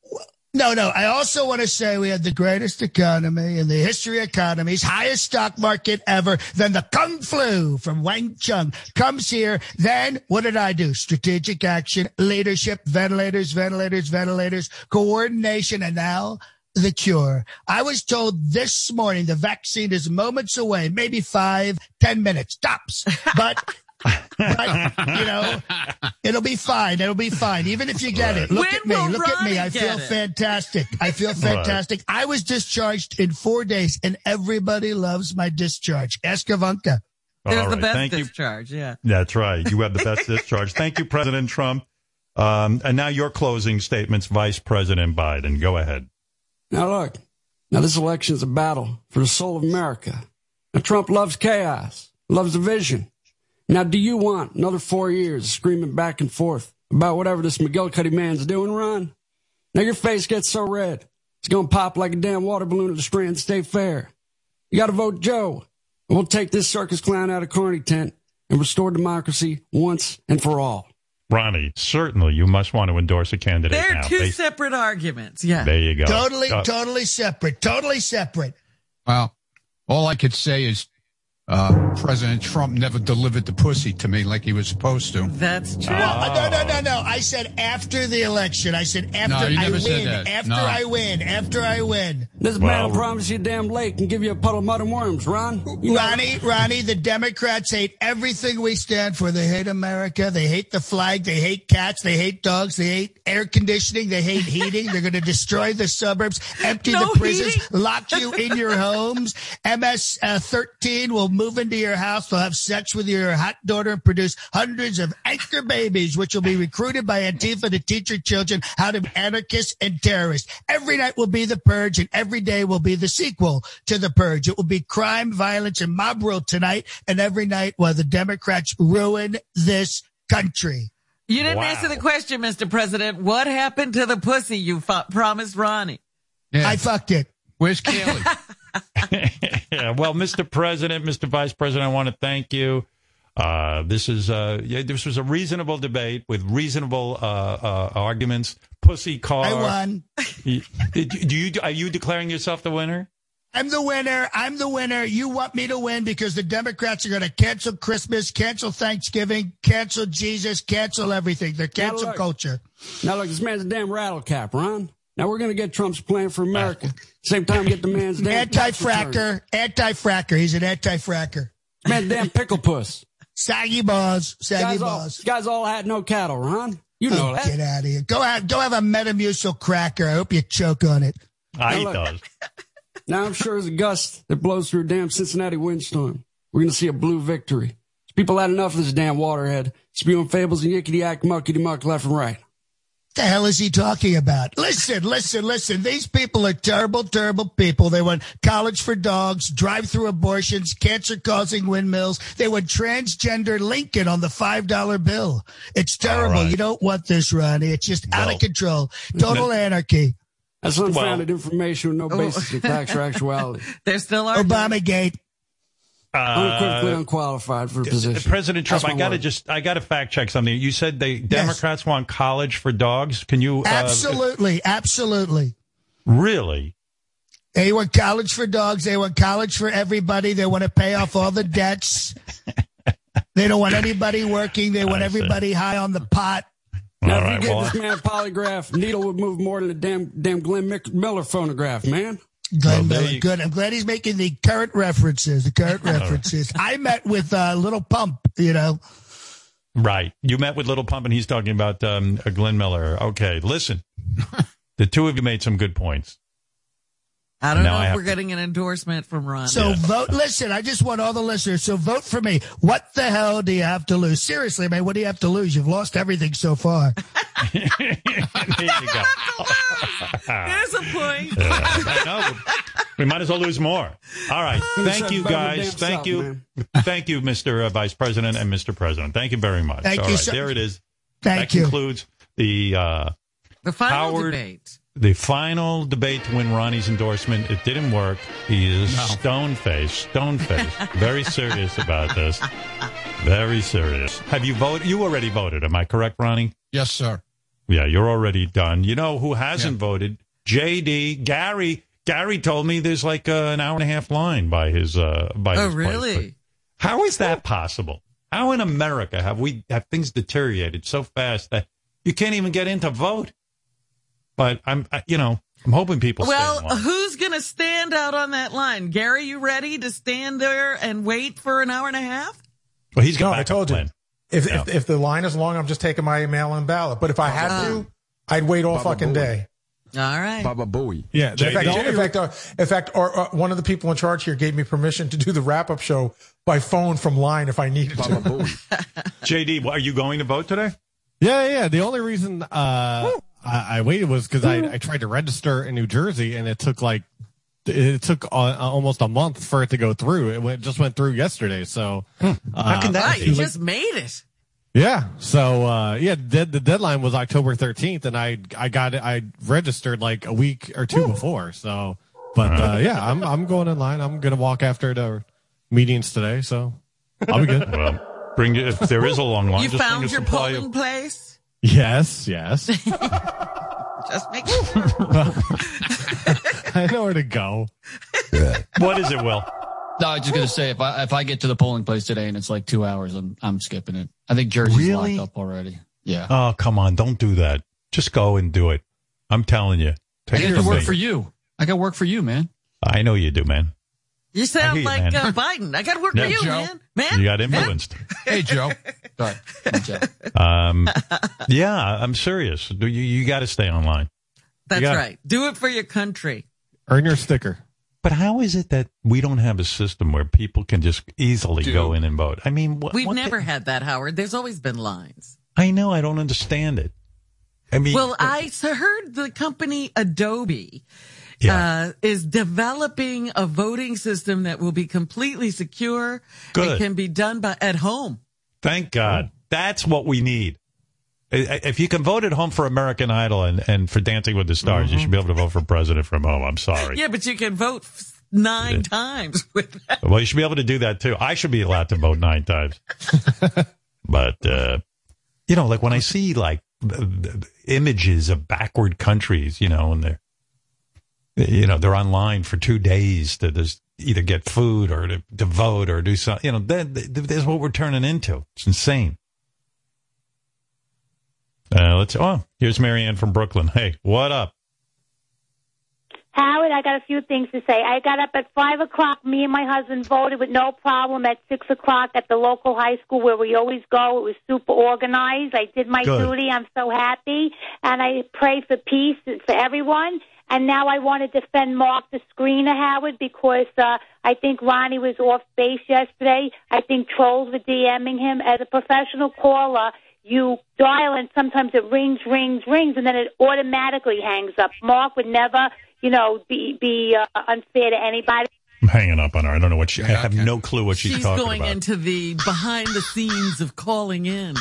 [SPEAKER 10] No, no. I also want to say we had the greatest economy in the history of economies, highest stock market ever. Then the Kung Flu from Wang Chung comes here. Then what did I do? Strategic action, leadership, ventilators, ventilators, ventilators, coordination, and now the cure. I was told this morning the vaccine is moments away, maybe five, ten minutes tops. But but, you know, it'll be fine. It'll be fine. Even if you get it. Look
[SPEAKER 2] When
[SPEAKER 10] at me.
[SPEAKER 2] will
[SPEAKER 10] Look at me. I feel
[SPEAKER 2] it?
[SPEAKER 10] fantastic. I feel fantastic. I was discharged in four days and everybody loves my discharge. Ask Ivanka.
[SPEAKER 2] There's the best
[SPEAKER 1] Thank you.
[SPEAKER 2] discharge, yeah.
[SPEAKER 1] That's right. You have the best discharge. Thank you, President Trump. Um, and now your closing statements, Vice President Biden. Go ahead.
[SPEAKER 11] Now look, now this election's a battle for the soul of America. Now Trump loves chaos, loves division. Now do you want another four years of screaming back and forth about whatever this McGillicuddy man's doing, Ron? Now your face gets so red, it's gonna pop like a damn water balloon at the Strand State Fair. You gotta vote Joe, and we'll take this circus clown out of Carney tent and restore democracy once and for all.
[SPEAKER 1] Ronnie, certainly you must want to endorse a candidate
[SPEAKER 2] They're
[SPEAKER 1] now.
[SPEAKER 2] two
[SPEAKER 1] They-
[SPEAKER 2] separate arguments, yeah.
[SPEAKER 1] there you go.
[SPEAKER 10] Totally,
[SPEAKER 1] Uh,
[SPEAKER 10] totally separate. Totally separate.
[SPEAKER 9] Well, all I could say is uh, President Trump never delivered the pussy to me like he was supposed to.
[SPEAKER 2] That's true.
[SPEAKER 10] Well, uh, no, no, no, no. I said after the election. I said after
[SPEAKER 9] No, you
[SPEAKER 10] I win.
[SPEAKER 9] said that.
[SPEAKER 10] After
[SPEAKER 9] No.
[SPEAKER 10] I win. After I win.
[SPEAKER 11] This
[SPEAKER 1] Well-
[SPEAKER 11] man will promise you a damn lake and give you a puddle of mud and worms, Ron. You know-
[SPEAKER 10] Ronnie, Ronnie, the Democrats hate everything we stand for. They hate America. They hate the flag. They hate cats. They hate dogs. They hate air conditioning. They hate heating. They're going to destroy the suburbs, empty
[SPEAKER 2] No
[SPEAKER 10] the prisons,
[SPEAKER 2] heating?
[SPEAKER 10] lock you in your homes. MS uh, 13 will move into your house. They'll have sex with your hot daughter and produce hundreds of anchor babies, which will be recruited by Antifa to teach your children how to be anarchists and terrorists. Every night will be the purge and every day will be the sequel to the purge. It will be crime, violence, and mob rule tonight and every night while the Democrats ruin this country.
[SPEAKER 2] You didn't
[SPEAKER 1] Wow.
[SPEAKER 2] answer the question, Mr. President. What happened to the pussy you fu- promised Ronnie?
[SPEAKER 9] Yeah.
[SPEAKER 10] I fucked it.
[SPEAKER 9] Where's Kaylee?
[SPEAKER 1] yeah, well, Mr. President, Mr. Vice President, I want to thank you. Uh, this is uh, yeah, this was a reasonable debate with reasonable uh, uh, arguments. Pussy car.
[SPEAKER 10] I won.
[SPEAKER 1] You- Do you are you declaring yourself the winner?
[SPEAKER 10] I'm the winner. I'm the winner. You want me to win because the Democrats are going to cancel Christmas, cancel Thanksgiving, cancel Jesus, cancel everything. They're cancel
[SPEAKER 11] look.
[SPEAKER 10] culture.
[SPEAKER 11] Now look, this man's a damn rattle cap, Ron. Now we're gonna get Trump's plan for America. Same time, get the man's damn
[SPEAKER 10] Anti-fracker, anti-fracker. He's an anti-fracker.
[SPEAKER 11] Man, damn pickle puss.
[SPEAKER 10] Saggy balls, saggy
[SPEAKER 11] Guys all,
[SPEAKER 10] balls.
[SPEAKER 11] guys all had no cattle, Ron. You know
[SPEAKER 10] Oh,
[SPEAKER 11] that.
[SPEAKER 10] get out of here. Go out. go have a Metamucil cracker. I hope you choke on it.
[SPEAKER 1] Ah, I
[SPEAKER 11] Now, look.
[SPEAKER 1] does.
[SPEAKER 11] Now I'm sure as a gust that blows through a damn Cincinnati windstorm, we're gonna see a blue victory. People had enough of this damn waterhead spewing fables and yickety yak muckety muck left and right.
[SPEAKER 10] The hell is he talking about? Listen, listen, listen. These people are terrible, terrible people. They want college for dogs, drive-through abortions, cancer-causing windmills. They want transgender Lincoln on the $5 bill. It's terrible.
[SPEAKER 1] All right.
[SPEAKER 10] You don't want this, Ronnie. It's just out of control. Total anarchy.
[SPEAKER 11] That's unfounded information with no basis in facts or actuality.
[SPEAKER 2] There still are.
[SPEAKER 10] Obamagate.
[SPEAKER 11] Unequivocally
[SPEAKER 1] Uh,
[SPEAKER 11] unqualified for the position.
[SPEAKER 1] President Trump, I got to
[SPEAKER 11] word.
[SPEAKER 1] just, I got to fact check something. You said the Democrats want college for dogs. Can you? Uh,
[SPEAKER 10] Absolutely. Absolutely.
[SPEAKER 1] Really?
[SPEAKER 10] They want college for dogs. They want college for everybody. They want to pay off all the debts. they don't want anybody working. They want everybody high on the pot.
[SPEAKER 11] Now,
[SPEAKER 1] All
[SPEAKER 11] if
[SPEAKER 1] right.
[SPEAKER 11] you get
[SPEAKER 1] Well,
[SPEAKER 11] this man a polygraph, needle would move more than a damn damn Glenn Mick- Miller phonograph, man.
[SPEAKER 10] Glenn
[SPEAKER 1] Well,
[SPEAKER 10] Miller,
[SPEAKER 1] you-
[SPEAKER 10] good. I'm glad he's making the current references. The current references. I met with uh, Little Pump. You know,
[SPEAKER 1] right. You met with Little Pump, and he's talking about um, Glenn Miller. Okay, listen. the two of you made some good points.
[SPEAKER 2] I don't know
[SPEAKER 1] I
[SPEAKER 2] if we're
[SPEAKER 1] to-
[SPEAKER 2] getting an endorsement from Ron.
[SPEAKER 10] so vote. Listen, I just want all the listeners. So vote for me. What the hell do you have to lose? Seriously, man, what do you have to lose? You've lost everything so far.
[SPEAKER 1] there you go.
[SPEAKER 2] There's a point.
[SPEAKER 1] I know. We might as well lose more. All right. Thank you, guys. Thank you. Thank you, Mr. uh, Vice President and Mr. President. Thank you very much.
[SPEAKER 10] Thank
[SPEAKER 1] All
[SPEAKER 10] you
[SPEAKER 1] right,
[SPEAKER 10] so-
[SPEAKER 1] There it is.
[SPEAKER 10] Thank
[SPEAKER 1] that
[SPEAKER 10] you.
[SPEAKER 1] concludes the uh,
[SPEAKER 2] The final
[SPEAKER 1] Howard-
[SPEAKER 2] debate.
[SPEAKER 1] The final debate to win Ronnie's endorsement. It didn't work. He is stone faced, stone faced, very serious about this. Very serious. Have you voted? You already voted. Am I correct, Ronnie?
[SPEAKER 9] Yes, sir.
[SPEAKER 1] Yeah, you're already done. You know who hasn't voted? JD Gary. Gary told me there's like uh, an hour and a half line by his uh by
[SPEAKER 2] Oh,
[SPEAKER 1] his place.
[SPEAKER 2] really?
[SPEAKER 1] How is that possible? How in America have we have things deteriorated so fast that you can't even get in to vote? But I'm, I, you know, I'm hoping people. stay in
[SPEAKER 2] Well, who's going to stand out on that line? Gary, you ready to stand there and wait for an hour and a half?
[SPEAKER 1] well, he's got.
[SPEAKER 3] No, I told you. If,
[SPEAKER 1] Yeah.
[SPEAKER 3] if if the line is long, I'm just taking my mail-in ballot. But if I had to, I'd wait all fucking day.
[SPEAKER 2] All right.
[SPEAKER 5] Baba Booey.
[SPEAKER 12] Yeah,
[SPEAKER 3] In fact,
[SPEAKER 12] the
[SPEAKER 3] in fact, uh, in fact, or uh, one of the people in charge here gave me permission to do the wrap-up show by phone from line if I needed
[SPEAKER 5] Baba
[SPEAKER 3] to.
[SPEAKER 5] Booey.
[SPEAKER 1] JD, are you going to vote today?
[SPEAKER 12] Yeah, yeah. The only reason uh, I, I waited was because I, I tried to register in New Jersey and it took like it took uh, almost a month for it to go through. It went, just went through yesterday. So uh,
[SPEAKER 1] How can that
[SPEAKER 2] Right, you just made it.
[SPEAKER 12] yeah. So uh, yeah, the, the deadline was October 13th, and I I got it. I registered like a week or two before. So, but uh, yeah, I'm I'm going in line. I'm gonna walk after the meetings today. So I'll be good.
[SPEAKER 1] Well, bring it. If there is a long line,
[SPEAKER 2] You
[SPEAKER 1] just
[SPEAKER 2] found
[SPEAKER 1] a
[SPEAKER 2] your polling
[SPEAKER 1] of.
[SPEAKER 2] place?
[SPEAKER 12] Yes, yes.
[SPEAKER 2] Just make sure.
[SPEAKER 12] I know where to go.
[SPEAKER 1] What is it, Will?
[SPEAKER 13] No, I was just gonna say if I if I get to the polling place today and it's like two hours, I'm I'm skipping it. I think Jersey's
[SPEAKER 1] Really?
[SPEAKER 13] locked up already. Yeah,
[SPEAKER 1] Oh, come on! Don't do that. Just go and do it. I'm telling you.
[SPEAKER 13] I
[SPEAKER 1] Take it
[SPEAKER 13] got to
[SPEAKER 1] from
[SPEAKER 13] work
[SPEAKER 1] me.
[SPEAKER 13] for you. I got work for you, man.
[SPEAKER 1] I know you do, man.
[SPEAKER 2] You sound
[SPEAKER 1] you,
[SPEAKER 2] like uh, Biden. I got to work
[SPEAKER 1] Yeah,
[SPEAKER 2] for you,
[SPEAKER 13] Joe.
[SPEAKER 2] man. Man,
[SPEAKER 1] You got influenced.
[SPEAKER 13] Hey, Joe. Sorry. Joe.
[SPEAKER 1] Um, yeah, I'm serious. Do You, you got to stay online.
[SPEAKER 2] that's
[SPEAKER 1] Yeah.
[SPEAKER 2] right. Do it for your country.
[SPEAKER 12] Earn your sticker.
[SPEAKER 1] But how is it that we don't have a system where people can just easily
[SPEAKER 13] Dude.
[SPEAKER 1] go in and vote? I mean, what,
[SPEAKER 2] We've
[SPEAKER 1] what
[SPEAKER 2] never
[SPEAKER 1] the-
[SPEAKER 2] had that, Howard. There's always been lines.
[SPEAKER 1] I know. I don't understand it. I mean,
[SPEAKER 2] Well, I heard the company Adobe
[SPEAKER 1] Yeah.
[SPEAKER 2] uh, is developing a voting system that will be completely secure.
[SPEAKER 1] Good.
[SPEAKER 2] It can be done by at home.
[SPEAKER 1] thank God. That's what we need. I- I- If you can vote at home for American Idol and, and for Dancing with the Stars, you should be able to vote for president from home. I'm sorry.
[SPEAKER 2] Yeah, but you can vote f- nine times with that.
[SPEAKER 1] Well, you should be able to do that too. I should be allowed to vote nine times. but, uh, you know, like when I see like the- the images of backward countries, you know, and they're, you know, they're online for two days to just either get food or to, to vote or do something. You know, that, that, that's what we're turning into. It's insane. Uh, let's. Oh, here's Marianne from Brooklyn. Hey, what up?
[SPEAKER 14] Howard, I got a few things to say. I got up at five o'clock. Me and my husband voted with no problem at six o'clock at the local high school where we always go. It was super organized. I did my
[SPEAKER 15] Good.
[SPEAKER 14] duty. I'm so happy, and I pray for peace for everyone. And now I want to defend Mark the screener, Howard, because uh, I think Ronnie was off base yesterday. I think trolls were DMing him as a professional caller. You dial and sometimes it rings, rings, rings, and then it automatically hangs up. Mark would never, you know, be be uh, unfair to anybody.
[SPEAKER 1] I'm hanging up on her. I don't know what she. I have no clue what she's,
[SPEAKER 2] She's
[SPEAKER 1] talking
[SPEAKER 2] going into the behind the scenes of calling in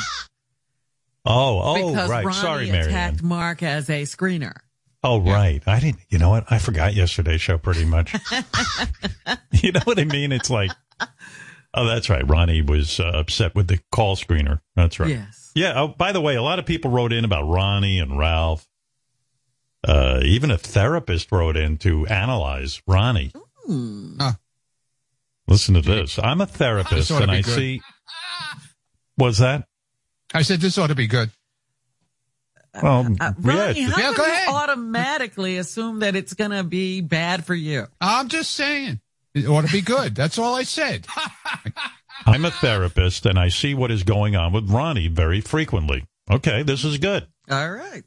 [SPEAKER 1] oh, oh,
[SPEAKER 2] because
[SPEAKER 1] right.
[SPEAKER 2] Ronnie
[SPEAKER 1] Sorry, Marianne.
[SPEAKER 2] attacked Mark as a screener.
[SPEAKER 1] Oh, right. I didn't. You know what? I forgot yesterday's show pretty much. you know what I mean? It's like, oh, that's right. Ronnie was uh, upset with the call screener. That's right.
[SPEAKER 2] Yes.
[SPEAKER 1] Yeah. Oh, by the way, a lot of people wrote in about Ronnie and Ralph. Uh, even a therapist wrote in to analyze Ronnie. Listen to this. I'm a therapist
[SPEAKER 9] This ought to
[SPEAKER 1] and I
[SPEAKER 9] good.
[SPEAKER 1] see. What's that?
[SPEAKER 9] I said this ought to be good.
[SPEAKER 1] Well,
[SPEAKER 2] Uh, Ronnie,
[SPEAKER 1] it's-
[SPEAKER 2] how
[SPEAKER 9] Yeah,
[SPEAKER 2] can
[SPEAKER 9] go
[SPEAKER 2] you automatically assume that it's going to be bad for you?
[SPEAKER 9] I'm just saying. It ought to be good. That's all I said.
[SPEAKER 1] I'm a therapist and I see what is going on with Ronnie very frequently. Okay, this is good.
[SPEAKER 2] All right.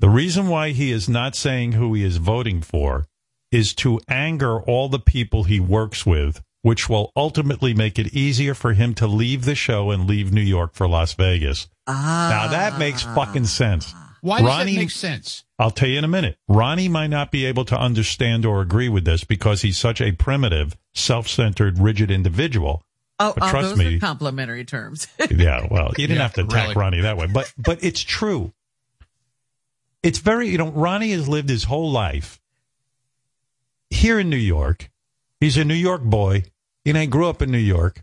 [SPEAKER 1] The reason why he is not saying who he is voting for is to anger all the people he works with, which will ultimately make it easier for him to leave the show and leave New York for Las Vegas.
[SPEAKER 2] Ah.
[SPEAKER 1] Now that makes fucking sense.
[SPEAKER 9] Why does
[SPEAKER 1] Ronnie-
[SPEAKER 9] that make sense?
[SPEAKER 1] I'll tell you in a minute. Ronnie might not be able to understand or agree with this because he's such a primitive, self-centered, rigid individual.
[SPEAKER 2] Oh,
[SPEAKER 1] But
[SPEAKER 2] oh,
[SPEAKER 1] trust
[SPEAKER 2] those
[SPEAKER 1] me,
[SPEAKER 2] are complimentary terms.
[SPEAKER 1] yeah, well, you didn't
[SPEAKER 9] Yeah,
[SPEAKER 1] have to attack
[SPEAKER 9] really.
[SPEAKER 1] Ronnie that way, but but it's true. It's very, you know, Ronnie has lived his whole life here in New York. He's a New York boy. You know, he grew up in New York,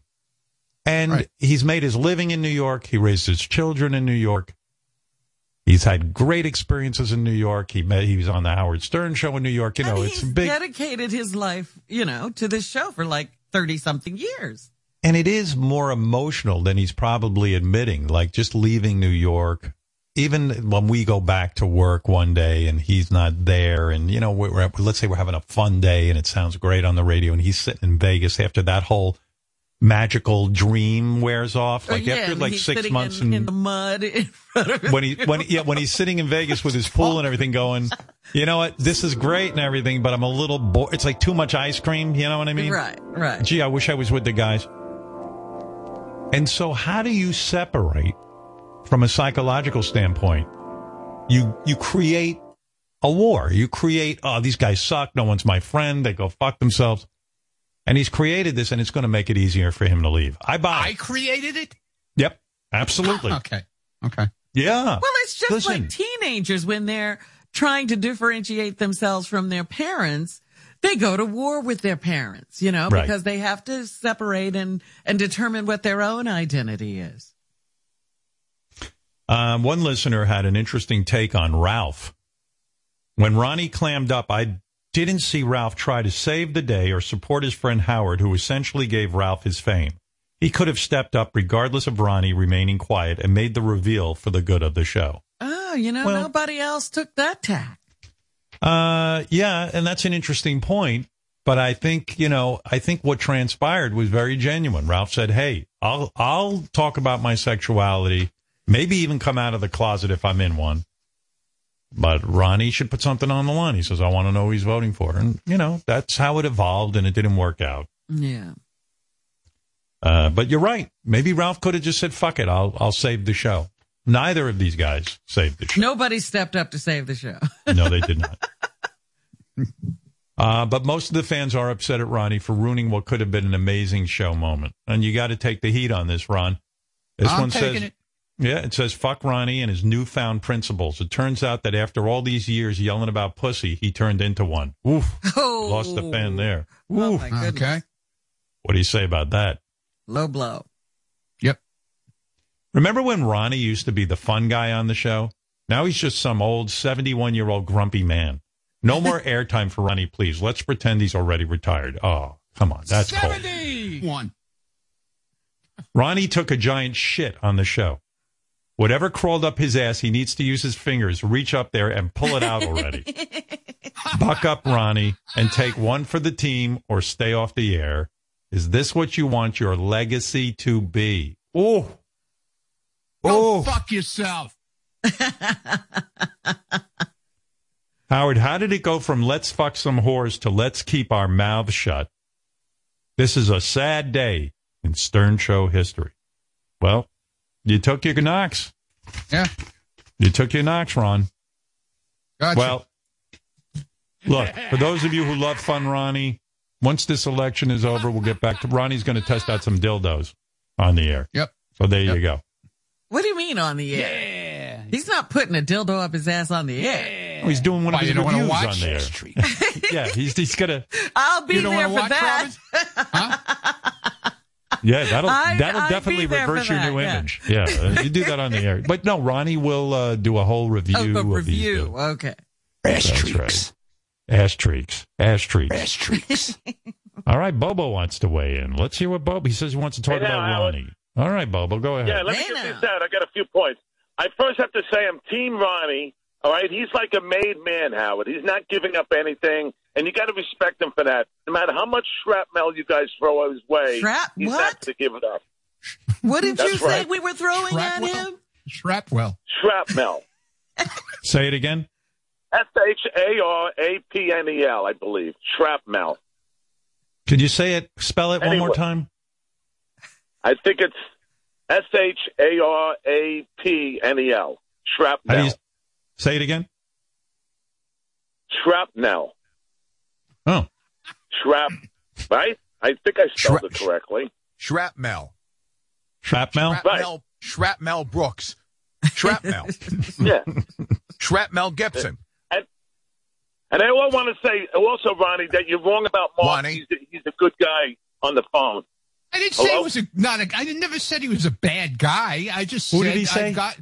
[SPEAKER 1] and
[SPEAKER 9] Right.
[SPEAKER 1] he's made his living in New York. He raised his children in New York. He's had great experiences in New York. He met, he was on the Howard Stern show in New York. You know,
[SPEAKER 2] and
[SPEAKER 1] it's big.
[SPEAKER 2] dedicated his life, you know, to this show for like 30 something years.
[SPEAKER 1] And it is more emotional than he's probably admitting. Like just leaving New York, even when we go back to work one day and he's not there, and you know, we're, we're- let's say we're having a fun day and it sounds great on the radio, and he's sitting in Vegas after that whole magical dream wears off. Like
[SPEAKER 2] yeah,
[SPEAKER 1] after like six months,
[SPEAKER 2] in,
[SPEAKER 1] and
[SPEAKER 2] in the mud in
[SPEAKER 1] when he when yeah when he's sitting in Vegas with his pool and everything going, you know what, this is great and everything, but I'm a little bored. It's like too much ice cream. You know what I mean?
[SPEAKER 2] Right, right.
[SPEAKER 1] Gee, I wish I was with the guys. And so, how do you separate from a psychological standpoint? You you create a war. You create, oh, these guys suck. No one's my friend. They go fuck themselves. And he's created this, and it's going to make it easier for him to leave. I buy.
[SPEAKER 9] I
[SPEAKER 1] it.
[SPEAKER 9] created it?
[SPEAKER 1] Yep, absolutely.
[SPEAKER 9] Okay. Okay.
[SPEAKER 1] Yeah.
[SPEAKER 2] Well, it's just
[SPEAKER 1] Listen.
[SPEAKER 2] like teenagers when they're trying to differentiate themselves from their parents. They go to war with their parents, you know,
[SPEAKER 1] Right.
[SPEAKER 2] because they have to separate and, and determine what their own identity is.
[SPEAKER 1] Um, one listener had an interesting take on Ralph. When Ronnie clammed up, I didn't see Ralph try to save the day or support his friend Howard, who essentially gave Ralph his fame. He could have stepped up regardless of Ronnie remaining quiet and made the reveal for the good of the show.
[SPEAKER 2] Oh, you know,
[SPEAKER 1] Well-
[SPEAKER 2] nobody else took that tack.
[SPEAKER 1] Uh, yeah, and that's an interesting point. But I think you know, I think what transpired was very genuine. Ralph said, "Hey, I'll I'll talk about my sexuality, maybe even come out of the closet if I'm in one." But Ronnie should put something on the line. He says, "I want to know who he's voting for," and you know, that's how it evolved, and it didn't work out.
[SPEAKER 2] Yeah.
[SPEAKER 1] Uh, but you're right. Maybe Ralph could have just said, "Fuck it, I'll I'll save the show." Neither of these guys saved the show.
[SPEAKER 2] Nobody stepped up to save the show.
[SPEAKER 1] No, they did not. Uh, but most of the fans are upset at Ronnie for ruining what could have been an amazing show moment. And you got to take the heat on this, Ron. This
[SPEAKER 9] I'm
[SPEAKER 1] one says,
[SPEAKER 9] it.
[SPEAKER 1] Yeah, it says, fuck Ronnie and his newfound principles. It turns out that after all these years yelling about pussy, he turned into one. Oof.
[SPEAKER 2] Oh.
[SPEAKER 1] Lost a fan there.
[SPEAKER 2] Oh,
[SPEAKER 1] Oof.
[SPEAKER 2] my goodness.
[SPEAKER 9] Okay.
[SPEAKER 1] What do you say about that?
[SPEAKER 2] Low blow.
[SPEAKER 9] Yep.
[SPEAKER 1] Remember when Ronnie used to be the fun guy on the show? Now he's just some old 71 year old grumpy man. No more airtime for Ronnie, please. Let's pretend he's already retired. Oh, come on. That's
[SPEAKER 9] 71.
[SPEAKER 1] Ronnie took a giant shit on the show. Whatever crawled up his ass, he needs to use his fingers, reach up there and pull it out already. Buck up, Ronnie, and take one for the team or stay off the air. Is this what you want your legacy to be? Oh,
[SPEAKER 9] Go fuck yourself.
[SPEAKER 1] Howard, how did it go from let's fuck some whores to let's keep our mouths shut? This is a sad day in Stern Show history. Well, you took your knocks.
[SPEAKER 9] Yeah.
[SPEAKER 1] You took your knocks, Ron.
[SPEAKER 9] Gotcha.
[SPEAKER 1] Well, look, for those of you who love Fun Ronnie, once this election is over, we'll get back to Ronnie's going to test out some dildos on the air.
[SPEAKER 9] Yep.
[SPEAKER 1] So there you go.
[SPEAKER 2] What do you mean on the air? Yeah. He's not putting a dildo up his ass on the air.
[SPEAKER 1] Oh, he's doing one
[SPEAKER 9] Why,
[SPEAKER 1] of his
[SPEAKER 9] you don't
[SPEAKER 1] reviews
[SPEAKER 9] watch?
[SPEAKER 1] on there. yeah, he's he's gonna.
[SPEAKER 2] I'll be
[SPEAKER 9] You don't
[SPEAKER 2] there
[SPEAKER 9] wanna
[SPEAKER 2] for
[SPEAKER 9] watch,
[SPEAKER 2] that.
[SPEAKER 1] Yeah, that'll
[SPEAKER 2] I-
[SPEAKER 1] that'll
[SPEAKER 2] I'd
[SPEAKER 1] definitely reverse your
[SPEAKER 2] that,
[SPEAKER 1] new
[SPEAKER 2] yeah.
[SPEAKER 1] image. Yeah, uh, you do that on the air. But no, Ronnie will uh, do a whole review.
[SPEAKER 2] Oh, a
[SPEAKER 1] of these
[SPEAKER 2] review.
[SPEAKER 1] dildos.
[SPEAKER 2] Okay.
[SPEAKER 1] That's right. Ash treeks. Ash treeks. Ash treeks. All right, Bobo wants to weigh in. Let's hear what Bobo. He says he wants to talk
[SPEAKER 15] Hey,
[SPEAKER 1] about
[SPEAKER 15] Howard.
[SPEAKER 1] Ronnie. All right, Bobo, go ahead.
[SPEAKER 15] Yeah, let me get this out. I got a few points. I first have to say I'm Team Ronnie. All right, he's like a made man, Howard. He's not giving up anything, and you got to respect him for that. No matter how much shrapnel you guys throw his way,
[SPEAKER 2] Shrap-
[SPEAKER 15] he's
[SPEAKER 2] what?
[SPEAKER 15] not to give it up.
[SPEAKER 2] What did
[SPEAKER 15] That's
[SPEAKER 2] you say
[SPEAKER 15] right.
[SPEAKER 2] we were throwing at him?
[SPEAKER 9] Shrapwell.
[SPEAKER 15] Shrapnel.
[SPEAKER 1] Say it again.
[SPEAKER 15] S H A R A P N E L, I believe. Shrapnel.
[SPEAKER 1] Could you say it? Spell it one more time.
[SPEAKER 15] I think it's S H A R A P N E L. Shrapnel.
[SPEAKER 1] say it again?
[SPEAKER 15] Shrapnel.
[SPEAKER 1] Oh,
[SPEAKER 15] Shrap. Right? I think I spelled it correctly.
[SPEAKER 16] Shrapnel.
[SPEAKER 1] shrapnel.
[SPEAKER 16] Shrapnel. Shrapnel Brooks. Shrapnel.
[SPEAKER 15] Yeah.
[SPEAKER 16] Shrapnel Gibson.
[SPEAKER 15] And I want to say also, Ronnie, that you're wrong about Mark.
[SPEAKER 16] Ronnie.
[SPEAKER 15] He's, a, he's a good guy on the phone.
[SPEAKER 9] I didn't say he was a not a. I never said he was a bad guy. I just
[SPEAKER 1] Who
[SPEAKER 9] said
[SPEAKER 1] did he
[SPEAKER 9] I
[SPEAKER 1] say?
[SPEAKER 9] got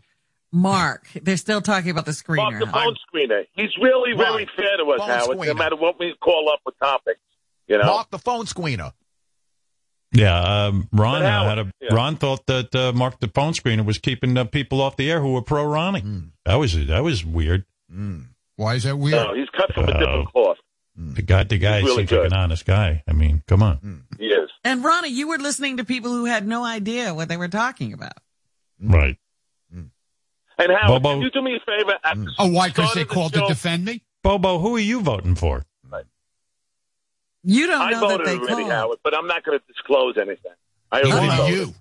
[SPEAKER 2] Mark. They're still talking about the screener.
[SPEAKER 15] Mark,
[SPEAKER 2] screener.
[SPEAKER 15] the
[SPEAKER 2] huh?
[SPEAKER 15] phone screener. He's really
[SPEAKER 16] Mark,
[SPEAKER 15] very fair to us,
[SPEAKER 16] phone
[SPEAKER 15] Howard, no matter what we call up with topics. You know?
[SPEAKER 16] Mark the phone screener.
[SPEAKER 1] Yeah, um, Ron
[SPEAKER 15] But
[SPEAKER 1] uh,
[SPEAKER 15] Howard,
[SPEAKER 1] had a
[SPEAKER 15] yeah.
[SPEAKER 1] Ron thought that uh, Mark the phone screener was keeping uh, people off the air who were pro Ronnie. That was that was weird.
[SPEAKER 9] Why is that weird?
[SPEAKER 15] no, he's cut from a
[SPEAKER 1] Oh.
[SPEAKER 15] different cloth.
[SPEAKER 1] The guy, the guy
[SPEAKER 15] He's really
[SPEAKER 1] seems like an honest guy. I mean, come on,
[SPEAKER 15] He is.
[SPEAKER 2] And Ronnie, you were listening to people who had no idea what they were talking about.
[SPEAKER 1] right?
[SPEAKER 15] And Howard,
[SPEAKER 1] Bobo-
[SPEAKER 15] can you do me a favor? At the
[SPEAKER 9] Oh, why? Because they
[SPEAKER 15] of the
[SPEAKER 9] called to defend me.
[SPEAKER 1] Bobo, who are you voting for?
[SPEAKER 2] You don't
[SPEAKER 15] I
[SPEAKER 2] know that they
[SPEAKER 15] already,
[SPEAKER 2] called.
[SPEAKER 15] Howard, but I'm not going to disclose anything. I
[SPEAKER 9] Who
[SPEAKER 15] already
[SPEAKER 9] are
[SPEAKER 15] voted.
[SPEAKER 9] you?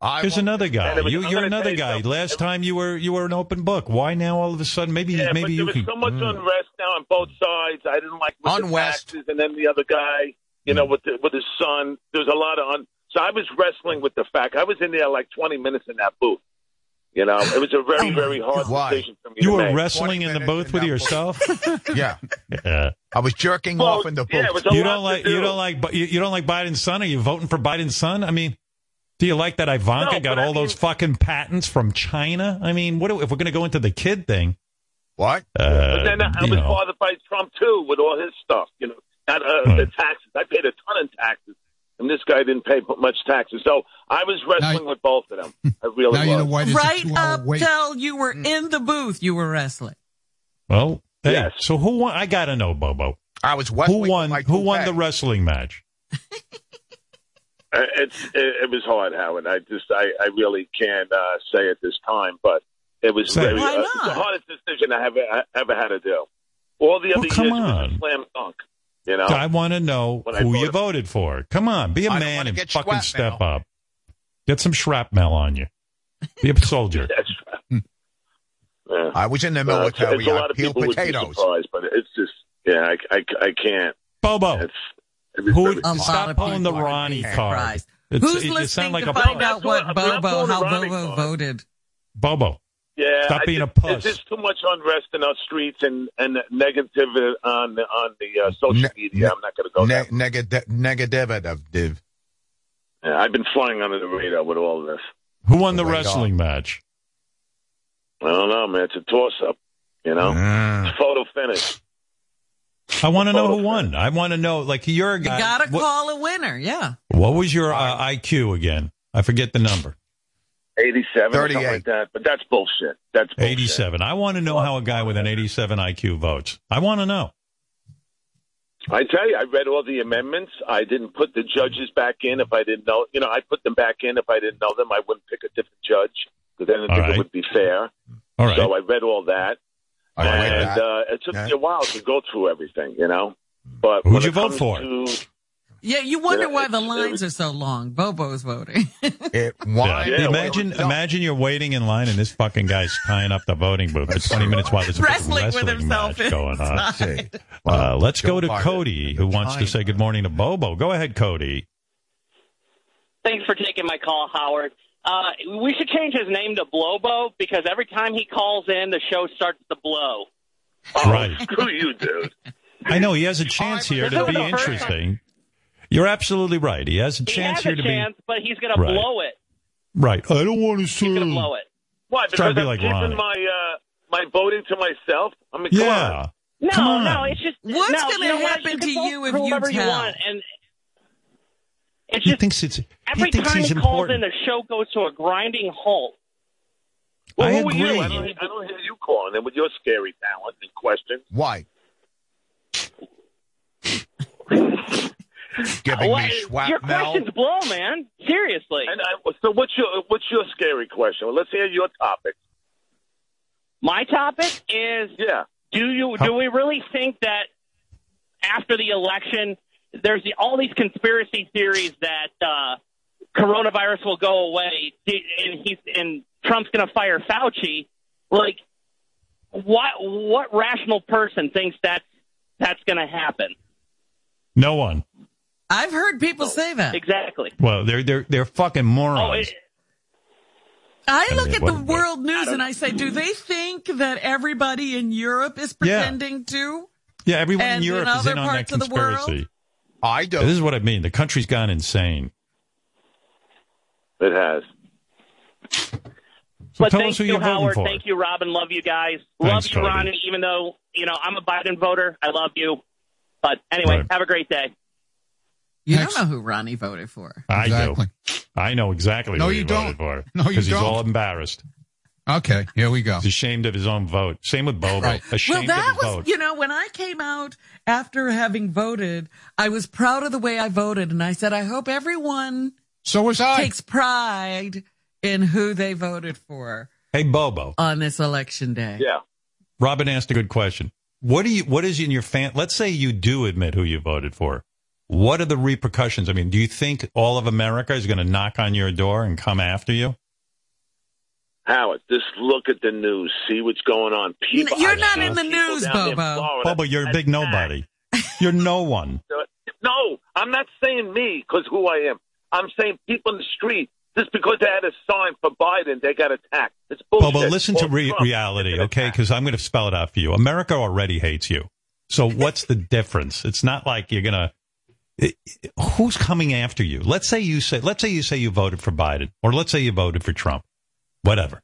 [SPEAKER 16] I
[SPEAKER 1] There's
[SPEAKER 16] want-
[SPEAKER 1] another guy.
[SPEAKER 15] And it was-
[SPEAKER 1] You,
[SPEAKER 15] I'm
[SPEAKER 1] you're
[SPEAKER 15] gonna
[SPEAKER 1] another
[SPEAKER 15] tell you
[SPEAKER 1] guy.
[SPEAKER 15] something.
[SPEAKER 1] Last time you were you were an open book. Why now all of a sudden? Maybe
[SPEAKER 15] Yeah,
[SPEAKER 1] maybe
[SPEAKER 15] but
[SPEAKER 1] you
[SPEAKER 15] there was
[SPEAKER 1] can.
[SPEAKER 15] so much
[SPEAKER 1] Mm.
[SPEAKER 15] unrest now on both sides. I didn't like with the taxes, and then the other guy, you know, with the, with his son. There's a lot of un. So I was wrestling with the fact. I was in there like 20 minutes in that booth. You know, it was a very very hard
[SPEAKER 16] Why?
[SPEAKER 15] decision for me.
[SPEAKER 1] You
[SPEAKER 15] to
[SPEAKER 1] were
[SPEAKER 15] make.
[SPEAKER 1] wrestling in the
[SPEAKER 16] minutes
[SPEAKER 1] booth
[SPEAKER 16] in
[SPEAKER 1] with
[SPEAKER 16] that
[SPEAKER 1] yourself.
[SPEAKER 16] Yeah.
[SPEAKER 1] yeah.
[SPEAKER 16] I was jerking
[SPEAKER 15] Well,
[SPEAKER 16] off in the booth.
[SPEAKER 15] yeah, it was a
[SPEAKER 1] You don't like
[SPEAKER 15] do.
[SPEAKER 1] you don't like you, you don't like Biden's son. Are you voting for Biden's son? I mean, do you like that Ivanka
[SPEAKER 15] No,
[SPEAKER 1] got
[SPEAKER 15] but I
[SPEAKER 1] all those fucking patents from China? I mean, what do, if we're going to go into the kid thing?
[SPEAKER 16] what?
[SPEAKER 1] Uh,
[SPEAKER 15] But then I
[SPEAKER 1] you
[SPEAKER 15] was
[SPEAKER 1] know.
[SPEAKER 15] bothered by Trump too with all his stuff. You know, not, uh,
[SPEAKER 1] Right.
[SPEAKER 15] the taxes. I paid a ton in taxes, and this guy didn't pay much taxes. So I was wrestling with both of them. I really
[SPEAKER 9] Now you know
[SPEAKER 15] was.
[SPEAKER 9] why
[SPEAKER 2] Right up
[SPEAKER 9] wait.
[SPEAKER 2] till you were in the booth, you were wrestling.
[SPEAKER 1] Well, hey,
[SPEAKER 15] Yes.
[SPEAKER 1] so who won? I got to know, Bobo.
[SPEAKER 16] I was wrestling
[SPEAKER 1] Who won?
[SPEAKER 16] with
[SPEAKER 1] Who won the wrestling match?
[SPEAKER 15] Uh, It's it, it was hard, Howard. I just I, I really can't uh, say at this time, but it was very,
[SPEAKER 2] Why
[SPEAKER 15] uh, it's the hardest decision I ever I ever had to do. All the other
[SPEAKER 1] Well, come
[SPEAKER 15] years it was
[SPEAKER 1] on.
[SPEAKER 15] a slam dunk. You know,
[SPEAKER 1] I want to know
[SPEAKER 15] When I
[SPEAKER 1] who you
[SPEAKER 15] voted-
[SPEAKER 1] voted for. Come on, be a
[SPEAKER 16] I
[SPEAKER 1] man and fucking
[SPEAKER 16] shrapnel.
[SPEAKER 1] step up. Get some shrapnel on you. Be a soldier.
[SPEAKER 15] that's right. Hmm. Yeah.
[SPEAKER 16] I was in the
[SPEAKER 15] No, it's,
[SPEAKER 16] military.
[SPEAKER 15] it's a
[SPEAKER 16] I
[SPEAKER 15] lot of
[SPEAKER 16] peeled
[SPEAKER 15] people would be surprised, but it's just yeah, I, I, I can't.
[SPEAKER 1] Bobo,
[SPEAKER 15] It's it was
[SPEAKER 1] who?
[SPEAKER 15] very-
[SPEAKER 1] Stop
[SPEAKER 2] of
[SPEAKER 1] pulling the
[SPEAKER 2] people would be
[SPEAKER 1] Ronnie card.
[SPEAKER 2] surprised.
[SPEAKER 1] It's-
[SPEAKER 2] Who's
[SPEAKER 1] it- you
[SPEAKER 2] listening
[SPEAKER 1] sound like
[SPEAKER 2] to
[SPEAKER 1] a
[SPEAKER 2] find
[SPEAKER 1] punk.
[SPEAKER 2] out what Bobo, how Bobo voted?
[SPEAKER 1] Bobo.
[SPEAKER 15] Yeah,
[SPEAKER 1] Stop
[SPEAKER 15] I
[SPEAKER 1] being a
[SPEAKER 15] just-
[SPEAKER 1] puss.
[SPEAKER 15] There's too much unrest in our streets and and negative on the on the uh, social
[SPEAKER 16] Ne-
[SPEAKER 15] media. I'm not going to go there.
[SPEAKER 16] Negative, negative, div.
[SPEAKER 15] Yeah, I've been flying under the radar with all of this.
[SPEAKER 1] Who won the
[SPEAKER 16] Right
[SPEAKER 1] wrestling match?
[SPEAKER 15] I don't know, man. It's a toss up. You know,
[SPEAKER 16] Mm.
[SPEAKER 15] it's photo finish.
[SPEAKER 1] I want to know who won. I want to know, like, you're a guy.
[SPEAKER 2] You
[SPEAKER 1] guy.
[SPEAKER 2] gotta
[SPEAKER 1] what,
[SPEAKER 2] call a winner. Yeah.
[SPEAKER 1] what was your uh, IQ again? I forget the number.
[SPEAKER 15] 87 or something
[SPEAKER 16] 38.
[SPEAKER 15] like that. But that's bullshit. That's bullshit.
[SPEAKER 1] 87. I want to know how a guy with an 87 IQ votes. I want to know.
[SPEAKER 15] I tell you, I read all the amendments. I didn't put the judges back in if I didn't know. You know, I put them back in if I didn't know them. I wouldn't pick a different judge because then I think
[SPEAKER 1] right.
[SPEAKER 15] it would be fair.
[SPEAKER 1] All right.
[SPEAKER 15] So I read all that,
[SPEAKER 16] I
[SPEAKER 15] and
[SPEAKER 16] that.
[SPEAKER 15] uh, it took
[SPEAKER 16] Yeah.
[SPEAKER 15] me a while to go through everything. You know, but
[SPEAKER 1] Who'd you vote for?
[SPEAKER 15] to-
[SPEAKER 2] Yeah, you wonder
[SPEAKER 15] Yeah,
[SPEAKER 2] why the
[SPEAKER 15] it's-
[SPEAKER 2] lines are so long. Bobo's voting.
[SPEAKER 16] It,
[SPEAKER 1] Yeah.
[SPEAKER 16] why?
[SPEAKER 15] Yeah,
[SPEAKER 1] imagine,
[SPEAKER 16] well,
[SPEAKER 1] imagine you're waiting in line and this fucking guy's tying up the voting booth for 20 minutes while there's a big
[SPEAKER 2] Wrestling with himself
[SPEAKER 1] match going on.
[SPEAKER 2] inside.
[SPEAKER 1] Uh, let's
[SPEAKER 16] Joe
[SPEAKER 1] go to
[SPEAKER 16] Biden.
[SPEAKER 1] Cody, who wants to say good morning to Bobo. Go ahead, Cody.
[SPEAKER 17] Thanks for taking my call, Howard. Uh, we should change his name to Blobo because every time he calls in, the show starts to blow.
[SPEAKER 1] Right.
[SPEAKER 15] Screw you, dude.
[SPEAKER 1] I know he has a chance here to be interesting. You're absolutely right. He has a
[SPEAKER 17] He
[SPEAKER 1] chance
[SPEAKER 17] has
[SPEAKER 1] here
[SPEAKER 17] a
[SPEAKER 1] to
[SPEAKER 17] chance, but he's going to blow it.
[SPEAKER 1] right. I don't want to see.
[SPEAKER 17] He's going to
[SPEAKER 1] say.
[SPEAKER 17] blow it.
[SPEAKER 15] What?
[SPEAKER 1] Try to
[SPEAKER 15] Because
[SPEAKER 1] be
[SPEAKER 15] I'm
[SPEAKER 1] like Ronnie.
[SPEAKER 15] my uh, my voting to myself. I mean, come on.
[SPEAKER 1] Yeah.
[SPEAKER 17] No,
[SPEAKER 1] Come
[SPEAKER 17] no, it's just
[SPEAKER 2] What's
[SPEAKER 17] no,
[SPEAKER 2] gonna
[SPEAKER 17] you know what?
[SPEAKER 2] happen to you if you
[SPEAKER 17] whoever
[SPEAKER 2] tell?
[SPEAKER 17] want, and it's just, He
[SPEAKER 1] thinks it's. He
[SPEAKER 17] every
[SPEAKER 1] thinks
[SPEAKER 17] time
[SPEAKER 1] he's
[SPEAKER 17] he calls
[SPEAKER 1] important.
[SPEAKER 17] in, the show goes to a grinding halt.
[SPEAKER 15] Well,
[SPEAKER 1] I
[SPEAKER 15] who are you?
[SPEAKER 1] agree.
[SPEAKER 15] I don't, I don't hear you calling in with your scary talent and questions.
[SPEAKER 16] Why? Giving
[SPEAKER 17] What-
[SPEAKER 16] me
[SPEAKER 17] your
[SPEAKER 16] schwap
[SPEAKER 17] questions blow, man. Seriously.
[SPEAKER 15] And I, so, what's your what's your scary question? Well, let's hear your topic.
[SPEAKER 17] My topic is
[SPEAKER 15] Yeah.
[SPEAKER 17] do you do we really think that after the election there's the, all these conspiracy theories that uh, coronavirus will go away and he's and Trump's going to fire Fauci? Like, what what rational person thinks that that's going to happen?
[SPEAKER 1] No one.
[SPEAKER 2] I've heard people say that.
[SPEAKER 17] Exactly.
[SPEAKER 1] Well, they're they're they're fucking morons.
[SPEAKER 17] Oh, it,
[SPEAKER 2] I
[SPEAKER 1] I
[SPEAKER 2] look
[SPEAKER 1] mean,
[SPEAKER 2] at
[SPEAKER 1] what-
[SPEAKER 2] the world news and I say, do they think that everybody in Europe is
[SPEAKER 1] Yeah.
[SPEAKER 2] pretending to?
[SPEAKER 1] yeah, everyone
[SPEAKER 2] and
[SPEAKER 1] in Europe
[SPEAKER 2] in
[SPEAKER 1] is in
[SPEAKER 2] other
[SPEAKER 1] on that
[SPEAKER 2] parts of the world?
[SPEAKER 1] conspiracy.
[SPEAKER 16] I don't.
[SPEAKER 1] This is what I mean. The country's gone insane.
[SPEAKER 15] It has.
[SPEAKER 1] So
[SPEAKER 17] but
[SPEAKER 1] tell
[SPEAKER 17] thank
[SPEAKER 1] us who
[SPEAKER 17] you,
[SPEAKER 1] you're
[SPEAKER 17] Howard.
[SPEAKER 1] for.
[SPEAKER 17] Thank you, Robin. Love you guys.
[SPEAKER 1] Thanks,
[SPEAKER 17] love you,
[SPEAKER 1] Cody.
[SPEAKER 17] Ronnie. Even though you know I'm a Biden voter, I love you. But anyway,
[SPEAKER 1] Right.
[SPEAKER 17] have a great day.
[SPEAKER 2] You
[SPEAKER 9] Next.
[SPEAKER 2] don't know who Ronnie voted for.
[SPEAKER 1] I
[SPEAKER 9] Exactly.
[SPEAKER 1] do. I know exactly
[SPEAKER 9] No,
[SPEAKER 1] who
[SPEAKER 9] you
[SPEAKER 1] he
[SPEAKER 9] don't.
[SPEAKER 1] voted for.
[SPEAKER 9] No, you don't.
[SPEAKER 1] Because he's
[SPEAKER 9] don't.
[SPEAKER 1] all embarrassed.
[SPEAKER 9] Okay, here we go.
[SPEAKER 1] He's ashamed of his own vote. Same with Bobo.
[SPEAKER 9] Right.
[SPEAKER 1] Ashamed
[SPEAKER 2] well, that
[SPEAKER 1] of his
[SPEAKER 2] was,
[SPEAKER 1] vote.
[SPEAKER 2] you know, when I came out after having voted, I was proud of the way I voted. And I said, I hope everyone
[SPEAKER 9] So was I.
[SPEAKER 2] takes pride in who they voted for
[SPEAKER 1] Hey, Bobo.
[SPEAKER 2] on this election day.
[SPEAKER 15] Yeah.
[SPEAKER 1] Robin asked a good question. What do you? What is in your fan? Let's say you do admit who you voted for. What are the repercussions? I mean, do you think all of America is going to knock on your door and come after you?
[SPEAKER 15] Howard, just look at the news. See what's going on. People,
[SPEAKER 2] You're
[SPEAKER 15] I've
[SPEAKER 2] not in the news,
[SPEAKER 15] down there in
[SPEAKER 2] Bobo.
[SPEAKER 1] Bobo, you're a big nobody. You're no one.
[SPEAKER 15] No, I'm not saying me because who I am. I'm saying people in the street. Just because they had a sign for Biden, they got attacked. It's bullshit.
[SPEAKER 1] Bobo, listen to re- reality, okay? Because I'm going to spell it out for you. America already hates you. So what's the difference? It's not like you're going to. Who's coming after you? Let's say you say. Let's say you say you voted for Biden, or let's say you voted for Trump. Whatever.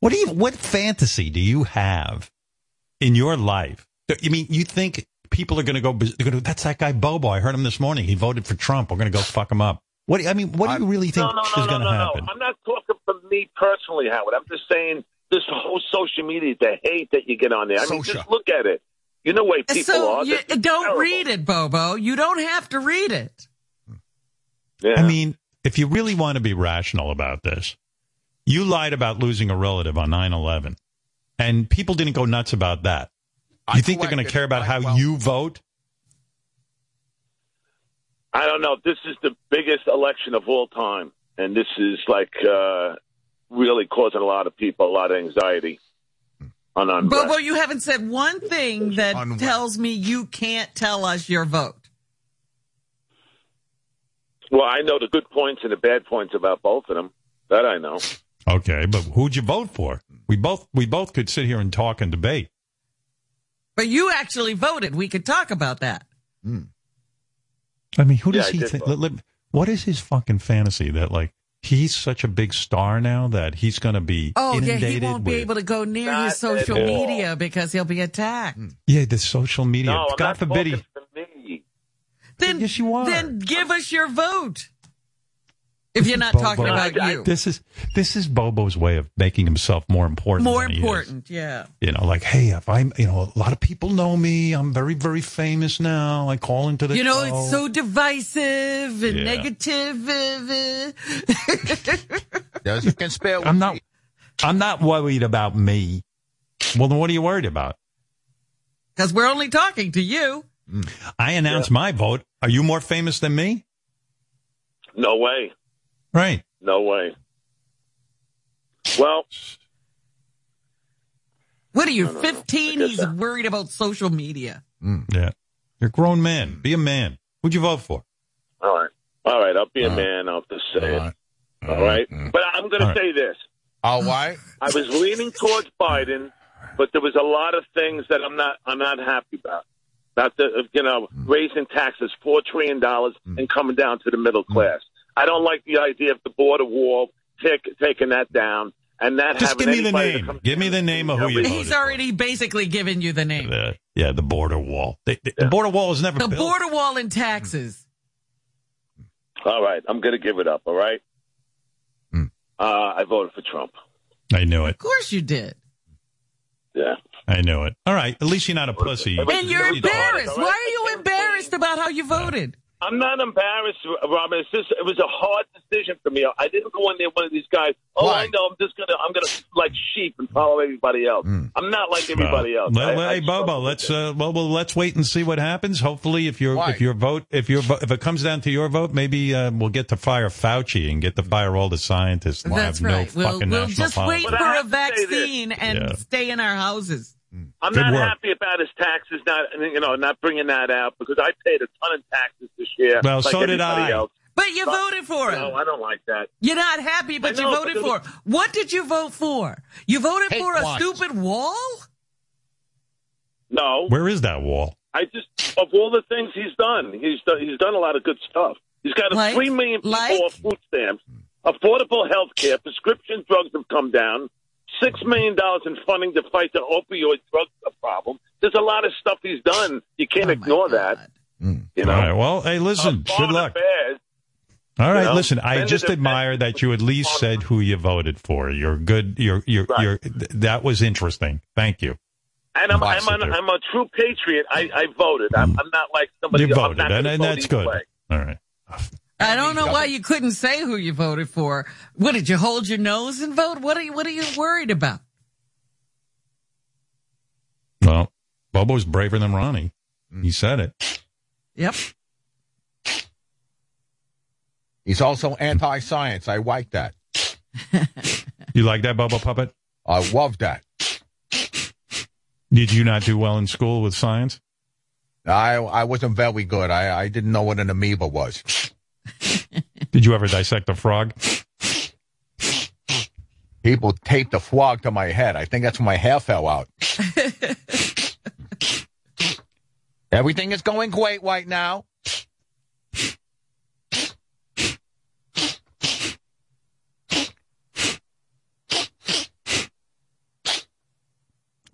[SPEAKER 1] What do you? What fantasy do you have in your life? I mean, you think people are going to go? They're going to. That's that guy Bobo. I heard him this morning. He voted for Trump. We're going to go fuck him up. What? Do you, I mean, what do you really think
[SPEAKER 15] no, no,
[SPEAKER 1] is
[SPEAKER 15] no,
[SPEAKER 1] going to happen?
[SPEAKER 15] No. I'm not talking for me personally, Howard. I'm just saying this whole social media, the hate that you get on there. I mean,
[SPEAKER 16] Social.
[SPEAKER 15] just look at it. You know the way people
[SPEAKER 2] so
[SPEAKER 15] are.
[SPEAKER 2] you, don't
[SPEAKER 15] terrible.
[SPEAKER 2] read it, Bobo. You don't have to read it.
[SPEAKER 15] Yeah.
[SPEAKER 1] I mean, if you really want to be rational about this, you lied about losing a relative on 9 11, and people didn't go nuts about that. You
[SPEAKER 16] I
[SPEAKER 1] think they're going to care about
[SPEAKER 16] it,
[SPEAKER 1] how?
[SPEAKER 16] Well-
[SPEAKER 1] you vote?
[SPEAKER 15] I don't know. This is the biggest election of all time, and this is like uh, really causing a lot of people a lot of anxiety. On unrest.
[SPEAKER 2] Bobo, you haven't said one thing that
[SPEAKER 16] Unrest.
[SPEAKER 2] tells me you can't tell us your vote.
[SPEAKER 15] Well, I know the good points and the bad points about both of them. That I know.
[SPEAKER 1] Okay, but who'd you vote for? We both we both could sit here and talk and debate.
[SPEAKER 2] But you actually voted. We could talk about that. Hmm.
[SPEAKER 1] I mean, who does
[SPEAKER 15] I
[SPEAKER 1] he think? let- let- What is his fucking fantasy that like he's such a big star now that he's going to be
[SPEAKER 2] Oh yeah,
[SPEAKER 1] inundated
[SPEAKER 2] he won't be able to go near
[SPEAKER 15] Not
[SPEAKER 2] his social media because he'll be attacked. Hmm.
[SPEAKER 1] yeah the social media.
[SPEAKER 15] No,
[SPEAKER 1] God forbid he.
[SPEAKER 15] talking me.
[SPEAKER 2] Then
[SPEAKER 1] Yes, you are.
[SPEAKER 2] Then give us your vote. If you're not
[SPEAKER 1] Bobo.
[SPEAKER 2] talking about
[SPEAKER 15] I-
[SPEAKER 2] you,
[SPEAKER 1] This is this is Bobo's way of making himself more important.
[SPEAKER 2] more
[SPEAKER 1] than he is.
[SPEAKER 2] important, yeah.
[SPEAKER 1] You know, like, hey, if I'm, you know, a lot of people know me. I'm very, very famous now. I call into the
[SPEAKER 2] You know,
[SPEAKER 1] show.
[SPEAKER 2] it's so divisive and
[SPEAKER 1] Yeah.
[SPEAKER 2] negative.
[SPEAKER 16] Does you can spell.
[SPEAKER 1] I'm not. I'm not worried about me. Well, then what are you worried about?
[SPEAKER 2] Because we're only talking to you. Mm.
[SPEAKER 1] I announced my vote. Are you more famous than me?
[SPEAKER 15] No way.
[SPEAKER 1] Right.
[SPEAKER 15] No way. Well,
[SPEAKER 2] What are you,
[SPEAKER 15] I don't know.
[SPEAKER 2] 15? He's
[SPEAKER 15] that-
[SPEAKER 2] worried about social media. Mm.
[SPEAKER 1] Yeah. You're a grown man. Be a man. Who'd you vote for?
[SPEAKER 15] all right. All right. I'll be a man. I'll just say
[SPEAKER 16] all
[SPEAKER 15] it.
[SPEAKER 16] right.
[SPEAKER 15] All right.
[SPEAKER 16] Mm.
[SPEAKER 15] But I'm going
[SPEAKER 1] All
[SPEAKER 15] to
[SPEAKER 1] right.
[SPEAKER 15] say this.
[SPEAKER 16] All right.
[SPEAKER 15] I was leaning towards Biden, but there was a lot of things that I'm not I'm not happy about. About the you know mm. raising taxes four trillion dollars mm. and coming down to the middle class. I don't like the idea of the border wall take, taking that down and that
[SPEAKER 1] Just give me the name. Give me the name of who
[SPEAKER 15] and-
[SPEAKER 1] you voted
[SPEAKER 2] He's
[SPEAKER 1] for.
[SPEAKER 2] already basically given you the name.
[SPEAKER 1] The- yeah, the border wall. The, the- the border wall was never
[SPEAKER 2] The
[SPEAKER 1] built.
[SPEAKER 2] border wall and taxes.
[SPEAKER 15] All right, I'm going to give it up. All right.
[SPEAKER 1] Hmm.
[SPEAKER 15] Uh, I voted for Trump.
[SPEAKER 1] I knew it.
[SPEAKER 2] Of course you did.
[SPEAKER 15] Yeah.
[SPEAKER 1] I knew it. All right. At least you're not a pussy.
[SPEAKER 15] But
[SPEAKER 2] And you're embarrassed. Why are you embarrassed about how you voted?
[SPEAKER 15] I'm not embarrassed, Robin. It's just it was a hard decision for me. I didn't go in there one of these guys. Oh, I know. I'm just gonna I'm gonna like sheep and follow everybody else. I'm not like everybody
[SPEAKER 1] Well,
[SPEAKER 15] else.
[SPEAKER 1] well,
[SPEAKER 15] I- I
[SPEAKER 1] hey, Bobo, let's uh, well, well, let's wait and see what happens. Hopefully, if your if your vote if your if it comes down to your vote, maybe uh, we'll get to fire Fauci and get to fire all the scientists. and
[SPEAKER 2] That's
[SPEAKER 1] have
[SPEAKER 2] right.
[SPEAKER 1] no
[SPEAKER 2] we'll we'll just
[SPEAKER 1] politics.
[SPEAKER 2] wait
[SPEAKER 15] But
[SPEAKER 2] for
[SPEAKER 15] I
[SPEAKER 2] a
[SPEAKER 15] have to say this.
[SPEAKER 2] vaccine and
[SPEAKER 1] Yeah.
[SPEAKER 2] stay in our houses. Mm.
[SPEAKER 15] I'm
[SPEAKER 1] Good
[SPEAKER 15] not
[SPEAKER 1] work.
[SPEAKER 15] happy about his taxes. Not you know not bringing that out because I paid a ton of taxes this year.
[SPEAKER 1] Well,
[SPEAKER 15] like
[SPEAKER 1] so did I.
[SPEAKER 15] Else.
[SPEAKER 2] But you voted for him.
[SPEAKER 15] No, I don't like that.
[SPEAKER 2] You're not happy, but
[SPEAKER 15] I
[SPEAKER 2] you voted
[SPEAKER 15] but
[SPEAKER 2] for him. What did you vote for? You voted
[SPEAKER 16] Hate
[SPEAKER 2] for a
[SPEAKER 16] watch.
[SPEAKER 2] stupid wall?
[SPEAKER 15] No,
[SPEAKER 1] Where is that wall?
[SPEAKER 15] I just of all the things he's done, he's done, he's done a lot of good stuff. He's got
[SPEAKER 2] Like-
[SPEAKER 15] three million people
[SPEAKER 2] like?
[SPEAKER 15] off food stamps, affordable health care, prescription drugs have come down, six million dollars in funding to fight the opioid drug problem. There's a lot of stuff he's done. You can't
[SPEAKER 2] Oh,
[SPEAKER 15] ignore
[SPEAKER 2] God.
[SPEAKER 15] that. You know,
[SPEAKER 1] All right. Well, hey, listen.
[SPEAKER 15] Uh,
[SPEAKER 1] good luck.
[SPEAKER 15] affairs,
[SPEAKER 1] All right.
[SPEAKER 15] know,
[SPEAKER 1] listen. I just admire that you at least said who you voted for. You're good. You're you're
[SPEAKER 15] Right.
[SPEAKER 1] you're. th- That was interesting. Thank you.
[SPEAKER 15] and I'm I'm, an. I'm a true patriot. I, I voted. I'm, I'm not like somebody.
[SPEAKER 1] You
[SPEAKER 15] I'm
[SPEAKER 1] voted,
[SPEAKER 15] not
[SPEAKER 1] and,
[SPEAKER 15] gonna
[SPEAKER 1] and that's good.
[SPEAKER 15] way.
[SPEAKER 1] All right.
[SPEAKER 2] I don't know why you couldn't say who you voted for. What did you hold your nose and vote? What are you what are you worried about?
[SPEAKER 1] Well, Bobo's braver than Ronnie. He mm. said it.
[SPEAKER 2] Yep.
[SPEAKER 16] He's also anti-science. I like that.
[SPEAKER 1] You like that, Bobo puppet?
[SPEAKER 16] I love that.
[SPEAKER 1] Did you not do well in school with science?
[SPEAKER 16] I I wasn't very good. I I didn't know what an amoeba was.
[SPEAKER 1] Did you ever dissect a frog?
[SPEAKER 16] People taped a frog to my head. I think that's when my hair fell out. Everything is going great right now.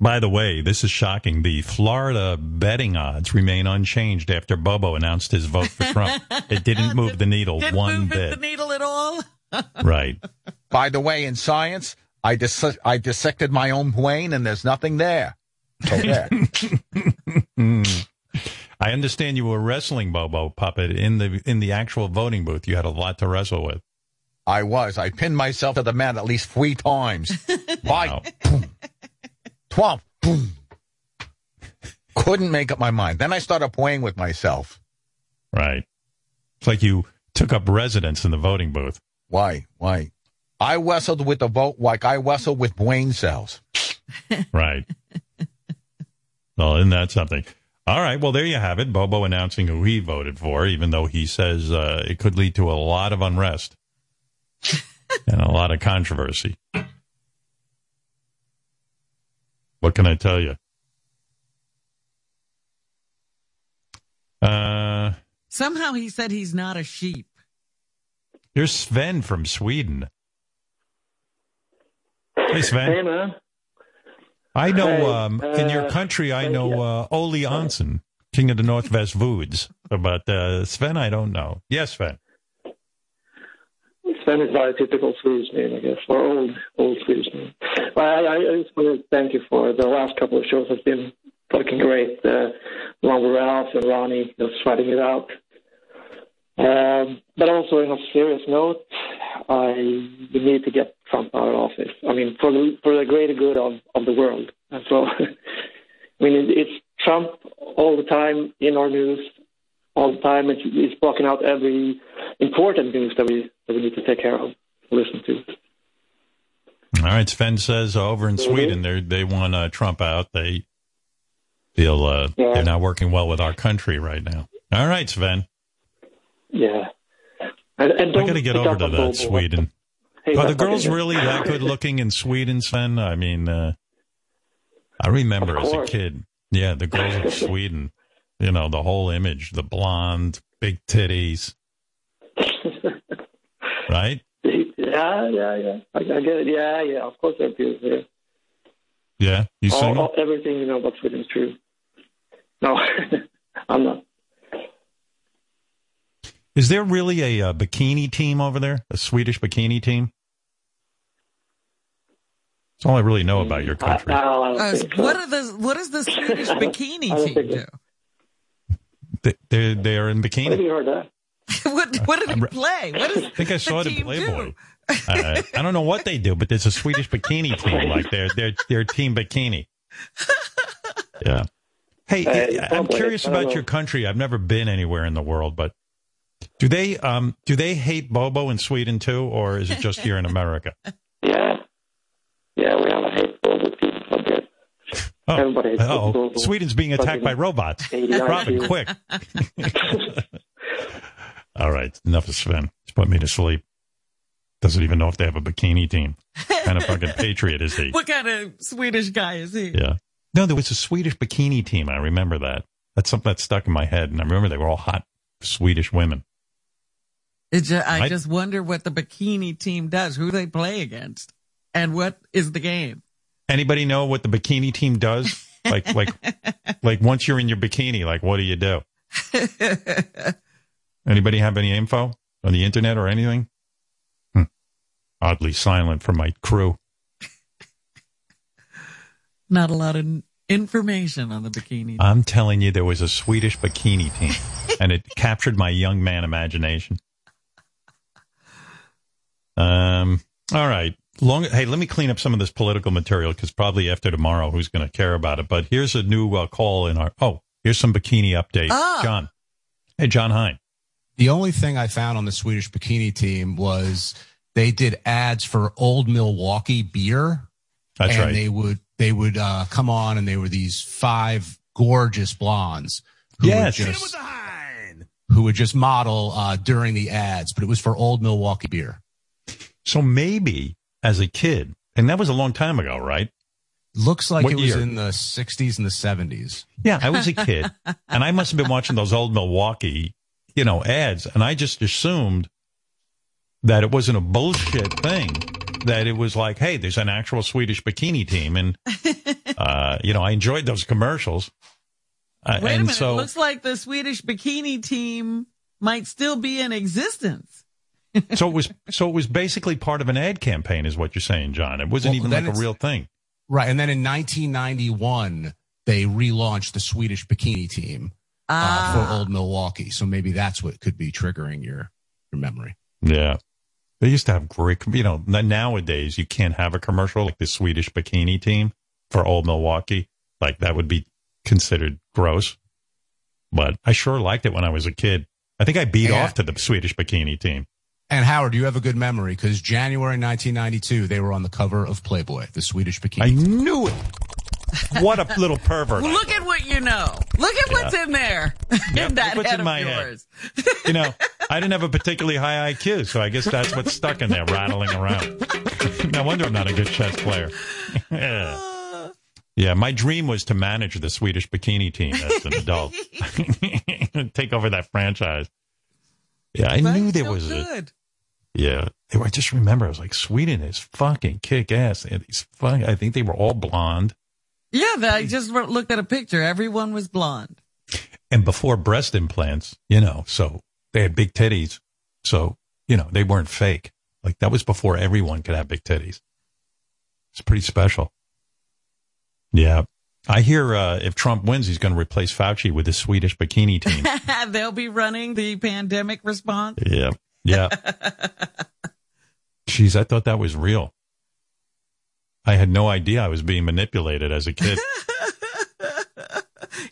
[SPEAKER 1] By the way, this is shocking. The Florida betting odds remain unchanged after Bobo announced his vote for Trump. it didn't move the needle
[SPEAKER 2] did
[SPEAKER 1] one
[SPEAKER 2] move
[SPEAKER 1] bit.
[SPEAKER 2] The needle at all?
[SPEAKER 1] right.
[SPEAKER 16] By the way, in science, I dis- I dissected my own brain, and there's nothing there.
[SPEAKER 1] Hmm. I understand you were wrestling Bobo Puppet in the in the actual voting booth. You had a lot to wrestle with.
[SPEAKER 16] I was. I pinned myself to the mat at least three times. Bye. Wow. 12. Boom. Couldn't make up my mind. Then I started playing with myself.
[SPEAKER 1] Right. It's like you took up residence in the voting booth.
[SPEAKER 16] Why? Why? I wrestled with the vote like I wrestle with brain cells.
[SPEAKER 1] right. Well, isn't that something? All right. Well, there you have it. Bobo announcing who he voted for, even though he says uh, it could lead to a lot of unrest and a lot of controversy. What can I tell you? Uh,
[SPEAKER 2] Somehow he said he's not a sheep.
[SPEAKER 1] Here's Sven from Sweden. Hey, Sven.
[SPEAKER 18] Hey, man.
[SPEAKER 1] I know
[SPEAKER 18] Hey,
[SPEAKER 1] um, in your
[SPEAKER 18] uh,
[SPEAKER 1] country, I know uh, Ole Onsen, King of the Northwest Voods. But uh, Sven, I don't know. Yes, Sven.
[SPEAKER 18] Is not a typical Swedish name, I guess, or old, old Swedish name. But I, I just want to thank you for the last couple of shows. Has been fucking great. Uh, one with Ralph and Ronnie just sweating it out. Um, but also, on a serious note, I we need to get Trump out of office. I mean, for the for the greater good of of the world. And so, I mean, it, it's Trump all the time in our news, all the time. It's, it's blocking out every important news that we that we need to take care of, listen to.
[SPEAKER 1] All right, Sven says over in Sweden, they they want uh, Trump out. They feel uh,
[SPEAKER 18] Yeah.
[SPEAKER 1] they're not working well with our country right now. All right, Sven.
[SPEAKER 18] Yeah. And, and
[SPEAKER 1] I got to get over to that
[SPEAKER 18] Bobo.
[SPEAKER 1] Sweden.
[SPEAKER 18] Hey,
[SPEAKER 1] Are the girls really that good looking in Sweden, Sven? I mean, uh, I remember as a kid. Yeah, the girls in Sweden. You know, the whole image, the blonde, big titties. right?
[SPEAKER 18] Yeah, yeah, yeah. I, I get it. Yeah, yeah. Of course, they're beautiful. Yeah.
[SPEAKER 1] Yeah. You
[SPEAKER 18] all, all, everything you know about Sweden is true. No, I'm not.
[SPEAKER 1] Is there really a, uh bikini team over there? A Swedish bikini team? That's all I really know about your country.
[SPEAKER 18] No, I don't
[SPEAKER 2] Uh,
[SPEAKER 18] think so.
[SPEAKER 2] what are the what does the Swedish bikini team
[SPEAKER 18] think
[SPEAKER 2] do?
[SPEAKER 1] They, they're, they're in
[SPEAKER 18] When have
[SPEAKER 1] bikini.
[SPEAKER 18] you heard that?
[SPEAKER 2] what what do they play? What does
[SPEAKER 1] I think I saw it in Playboy.
[SPEAKER 2] do?
[SPEAKER 1] Uh, I don't know what they do, but there's a Swedish bikini team. Like they're they're they're team bikini. Yeah. Hey,
[SPEAKER 18] Hey,
[SPEAKER 1] I'm curious about
[SPEAKER 18] know.
[SPEAKER 1] your country. I've never been anywhere in the world, but do they um do they hate Bobo in Sweden too, or is it just here in America?
[SPEAKER 18] Yeah, yeah. We have a hateful with people out there.
[SPEAKER 1] Oh,
[SPEAKER 18] Everybody hates
[SPEAKER 1] oh, Sweden's being attacked by robots. Robin, quick. All right, enough of Sven. He's put me to sleep. Doesn't even know if they have a bikini team. What kind of fucking patriot is he?
[SPEAKER 2] What kind of Swedish guy is he?
[SPEAKER 1] Yeah. No, there was a Swedish bikini team. I remember that. That's something that stuck in my head, and I remember they were all hot Swedish women.
[SPEAKER 2] It ju- I
[SPEAKER 1] I-
[SPEAKER 2] just wonder what the bikini team does, who they play against, and what is the game.
[SPEAKER 1] Anybody know what the bikini team does? Like, like, like once you're in your bikini, like what do you do? Anybody have any info on the internet or anything? Hmm. Oddly silent from my crew.
[SPEAKER 2] Not a lot of information on the bikini.
[SPEAKER 1] I'm telling you, there was a Swedish bikini team, and it captured my young man imagination. Um. All right. Long. Hey, let me clean up some of this political material because probably after tomorrow, who's going to care about it? But here's a new uh, call in our. Oh, here's some bikini update.
[SPEAKER 4] Ah.
[SPEAKER 1] John. Hey, John Hine.
[SPEAKER 4] The only thing I found on the Swedish bikini team was they did ads for Old Milwaukee beer.
[SPEAKER 1] That's
[SPEAKER 4] and
[SPEAKER 1] right.
[SPEAKER 4] They would they would uh, come on and they were these five gorgeous blondes who
[SPEAKER 1] Yes.
[SPEAKER 4] would just who would just model uh, during the ads, but it was for Old Milwaukee beer.
[SPEAKER 1] So maybe as a kid, and that was a long time ago, right?
[SPEAKER 4] Looks like
[SPEAKER 1] What
[SPEAKER 4] it was in the 60s and the 70s.
[SPEAKER 1] Yeah, I was a kid, and I must have been watching those old Milwaukee, you know, ads, and I just assumed that it wasn't a bullshit thing. That it was like, hey, there's an actual Swedish bikini team, and uh, you know, I enjoyed those commercials. Uh,
[SPEAKER 2] Wait a minute.
[SPEAKER 1] so,
[SPEAKER 2] it looks like the Swedish bikini team might still be in existence.
[SPEAKER 1] So it was, so it was basically part of an ad campaign, is what you're saying, John. It wasn't
[SPEAKER 4] Well,
[SPEAKER 1] even
[SPEAKER 4] then
[SPEAKER 1] like a real thing.
[SPEAKER 4] Right. And then in 1991, they relaunched the Swedish bikini team uh,
[SPEAKER 2] Ah.
[SPEAKER 4] for Old Milwaukee. So maybe that's what could be triggering your, your memory.
[SPEAKER 1] Yeah. They used to have great, you know, nowadays you can't have a commercial like the Swedish bikini team for old Milwaukee. Like that would be considered gross. But I sure liked it when I was a kid. I think I beat
[SPEAKER 4] Yeah.
[SPEAKER 1] off to the Swedish bikini team.
[SPEAKER 4] And Howard, you have a good memory because January 1992, they were on the cover of Playboy, the Swedish bikini.
[SPEAKER 1] I knew it. What a little pervert.
[SPEAKER 2] Well, look at what you know. Look at what's in there. in that
[SPEAKER 1] what's
[SPEAKER 2] head
[SPEAKER 1] in my
[SPEAKER 2] of
[SPEAKER 1] head.
[SPEAKER 2] yours.
[SPEAKER 1] You know, I didn't have a particularly high IQ, so I guess that's what's stuck in there, rattling around. no wonder I'm not a good chess player. yeah. Yeah, my dream was to manage the Swedish bikini team as an adult, take over that franchise. Yeah, I knew there was a
[SPEAKER 2] Good.
[SPEAKER 1] Yeah. They were, I just remember, I was like, Sweden is fucking kick ass. And these fucking, I think they were all blonde.
[SPEAKER 2] Yeah, that- I just looked at a picture. Everyone was blonde.
[SPEAKER 1] And before breast implants, you know, so they had big titties. So, you know, they weren't fake. Like that was before everyone could have big titties. It's pretty special. Yeah. I hear uh, if Trump wins, he's going to replace Fauci with his Swedish bikini team.
[SPEAKER 2] They'll be running the pandemic response.
[SPEAKER 1] yeah. Yeah. Jeez, I thought that was real. I had no idea I was being manipulated as a kid.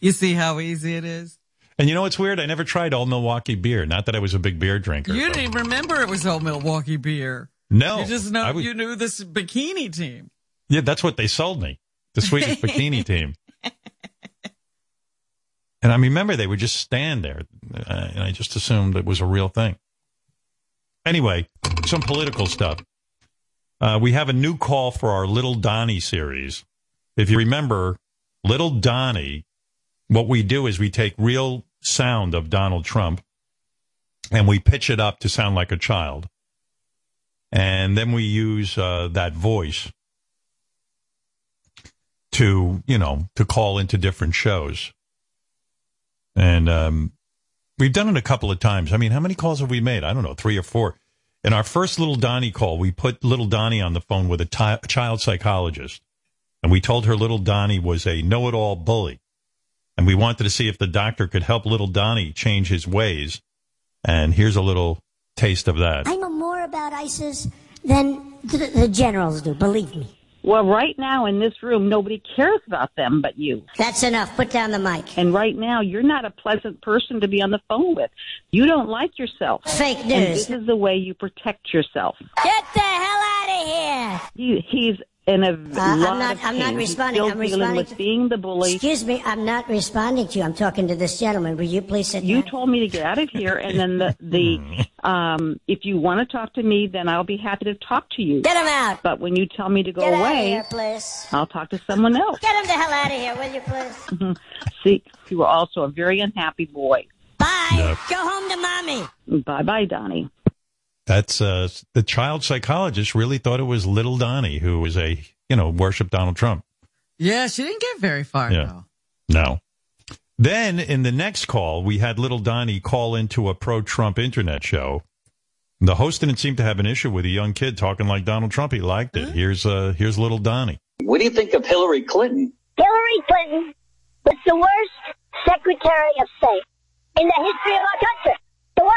[SPEAKER 2] You see how easy it is?
[SPEAKER 1] and you know what's weird? I never tried old Milwaukee beer. Not that I was a big beer drinker.
[SPEAKER 2] You didn't even remember it was old Milwaukee beer.
[SPEAKER 1] No.
[SPEAKER 2] You just know
[SPEAKER 1] was-
[SPEAKER 2] you knew this bikini team.
[SPEAKER 1] Yeah, that's what they sold me. The Swedish bikini team. And I remember they would just stand there, uh, and I just assumed it was a real thing. Anyway, some political stuff. Uh, we have a new call for our Little Donnie series. If you remember, Little Donnie, what we do is we take real sound of Donald Trump and we pitch it up to sound like a child. And then we use uh, that voice to, you know, to call into different shows. And um, we've done it a couple of times. I mean, how many calls have we made? I don't know, three or four. In our first little Donnie call, we put little Donnie on the phone with a child psychologist. And we told her little Donnie was a know it all bully. And we wanted to see if the doctor could help little Donnie change his ways. And here's a little taste of that.
[SPEAKER 19] I know more about ISIS than the generals do, believe me.
[SPEAKER 20] Well, right now in this room, nobody cares about them but you.
[SPEAKER 19] That's enough. Put down the mic.
[SPEAKER 20] And right now, you're not a pleasant person to be on the phone with. You don't like yourself.
[SPEAKER 19] Fake
[SPEAKER 20] And
[SPEAKER 19] news.
[SPEAKER 20] this is the way you protect yourself.
[SPEAKER 19] Get the hell out of here.
[SPEAKER 20] He, he's in a
[SPEAKER 19] Uh, I'm not.
[SPEAKER 20] of
[SPEAKER 19] I'm not responding.
[SPEAKER 20] still
[SPEAKER 19] I'm
[SPEAKER 20] dealing
[SPEAKER 19] responding.
[SPEAKER 20] with being the bully.
[SPEAKER 19] Excuse me. I'm not responding to you. I'm talking to this gentleman. Will you please sit
[SPEAKER 20] You
[SPEAKER 19] down?
[SPEAKER 20] told me to get out of here, and then the the um, if you want to talk to me, then I'll be happy to talk to you.
[SPEAKER 19] Get him out.
[SPEAKER 20] But when you tell me to go
[SPEAKER 19] Get out of
[SPEAKER 20] away,
[SPEAKER 19] here, please.
[SPEAKER 20] I'll talk to someone else.
[SPEAKER 19] Get him the hell out of here, will you, please?
[SPEAKER 20] See, you were also a very unhappy boy.
[SPEAKER 19] Bye. Go home to mommy.
[SPEAKER 20] Bye, bye, Donnie.
[SPEAKER 1] That's uh, the child psychologist really thought it was little Donnie who was a, you know, worship Donald Trump.
[SPEAKER 2] Yeah, she didn't get very far.
[SPEAKER 1] Yeah. No. Then in the next call, we had little Donnie call into a pro Trump internet show. The host didn't seem to have an issue with a young kid talking like Donald Trump. He liked it. Here's uh, here's little Donnie.
[SPEAKER 21] What do you think of Hillary Clinton?
[SPEAKER 22] Hillary Clinton was the worst Secretary of State in the history of our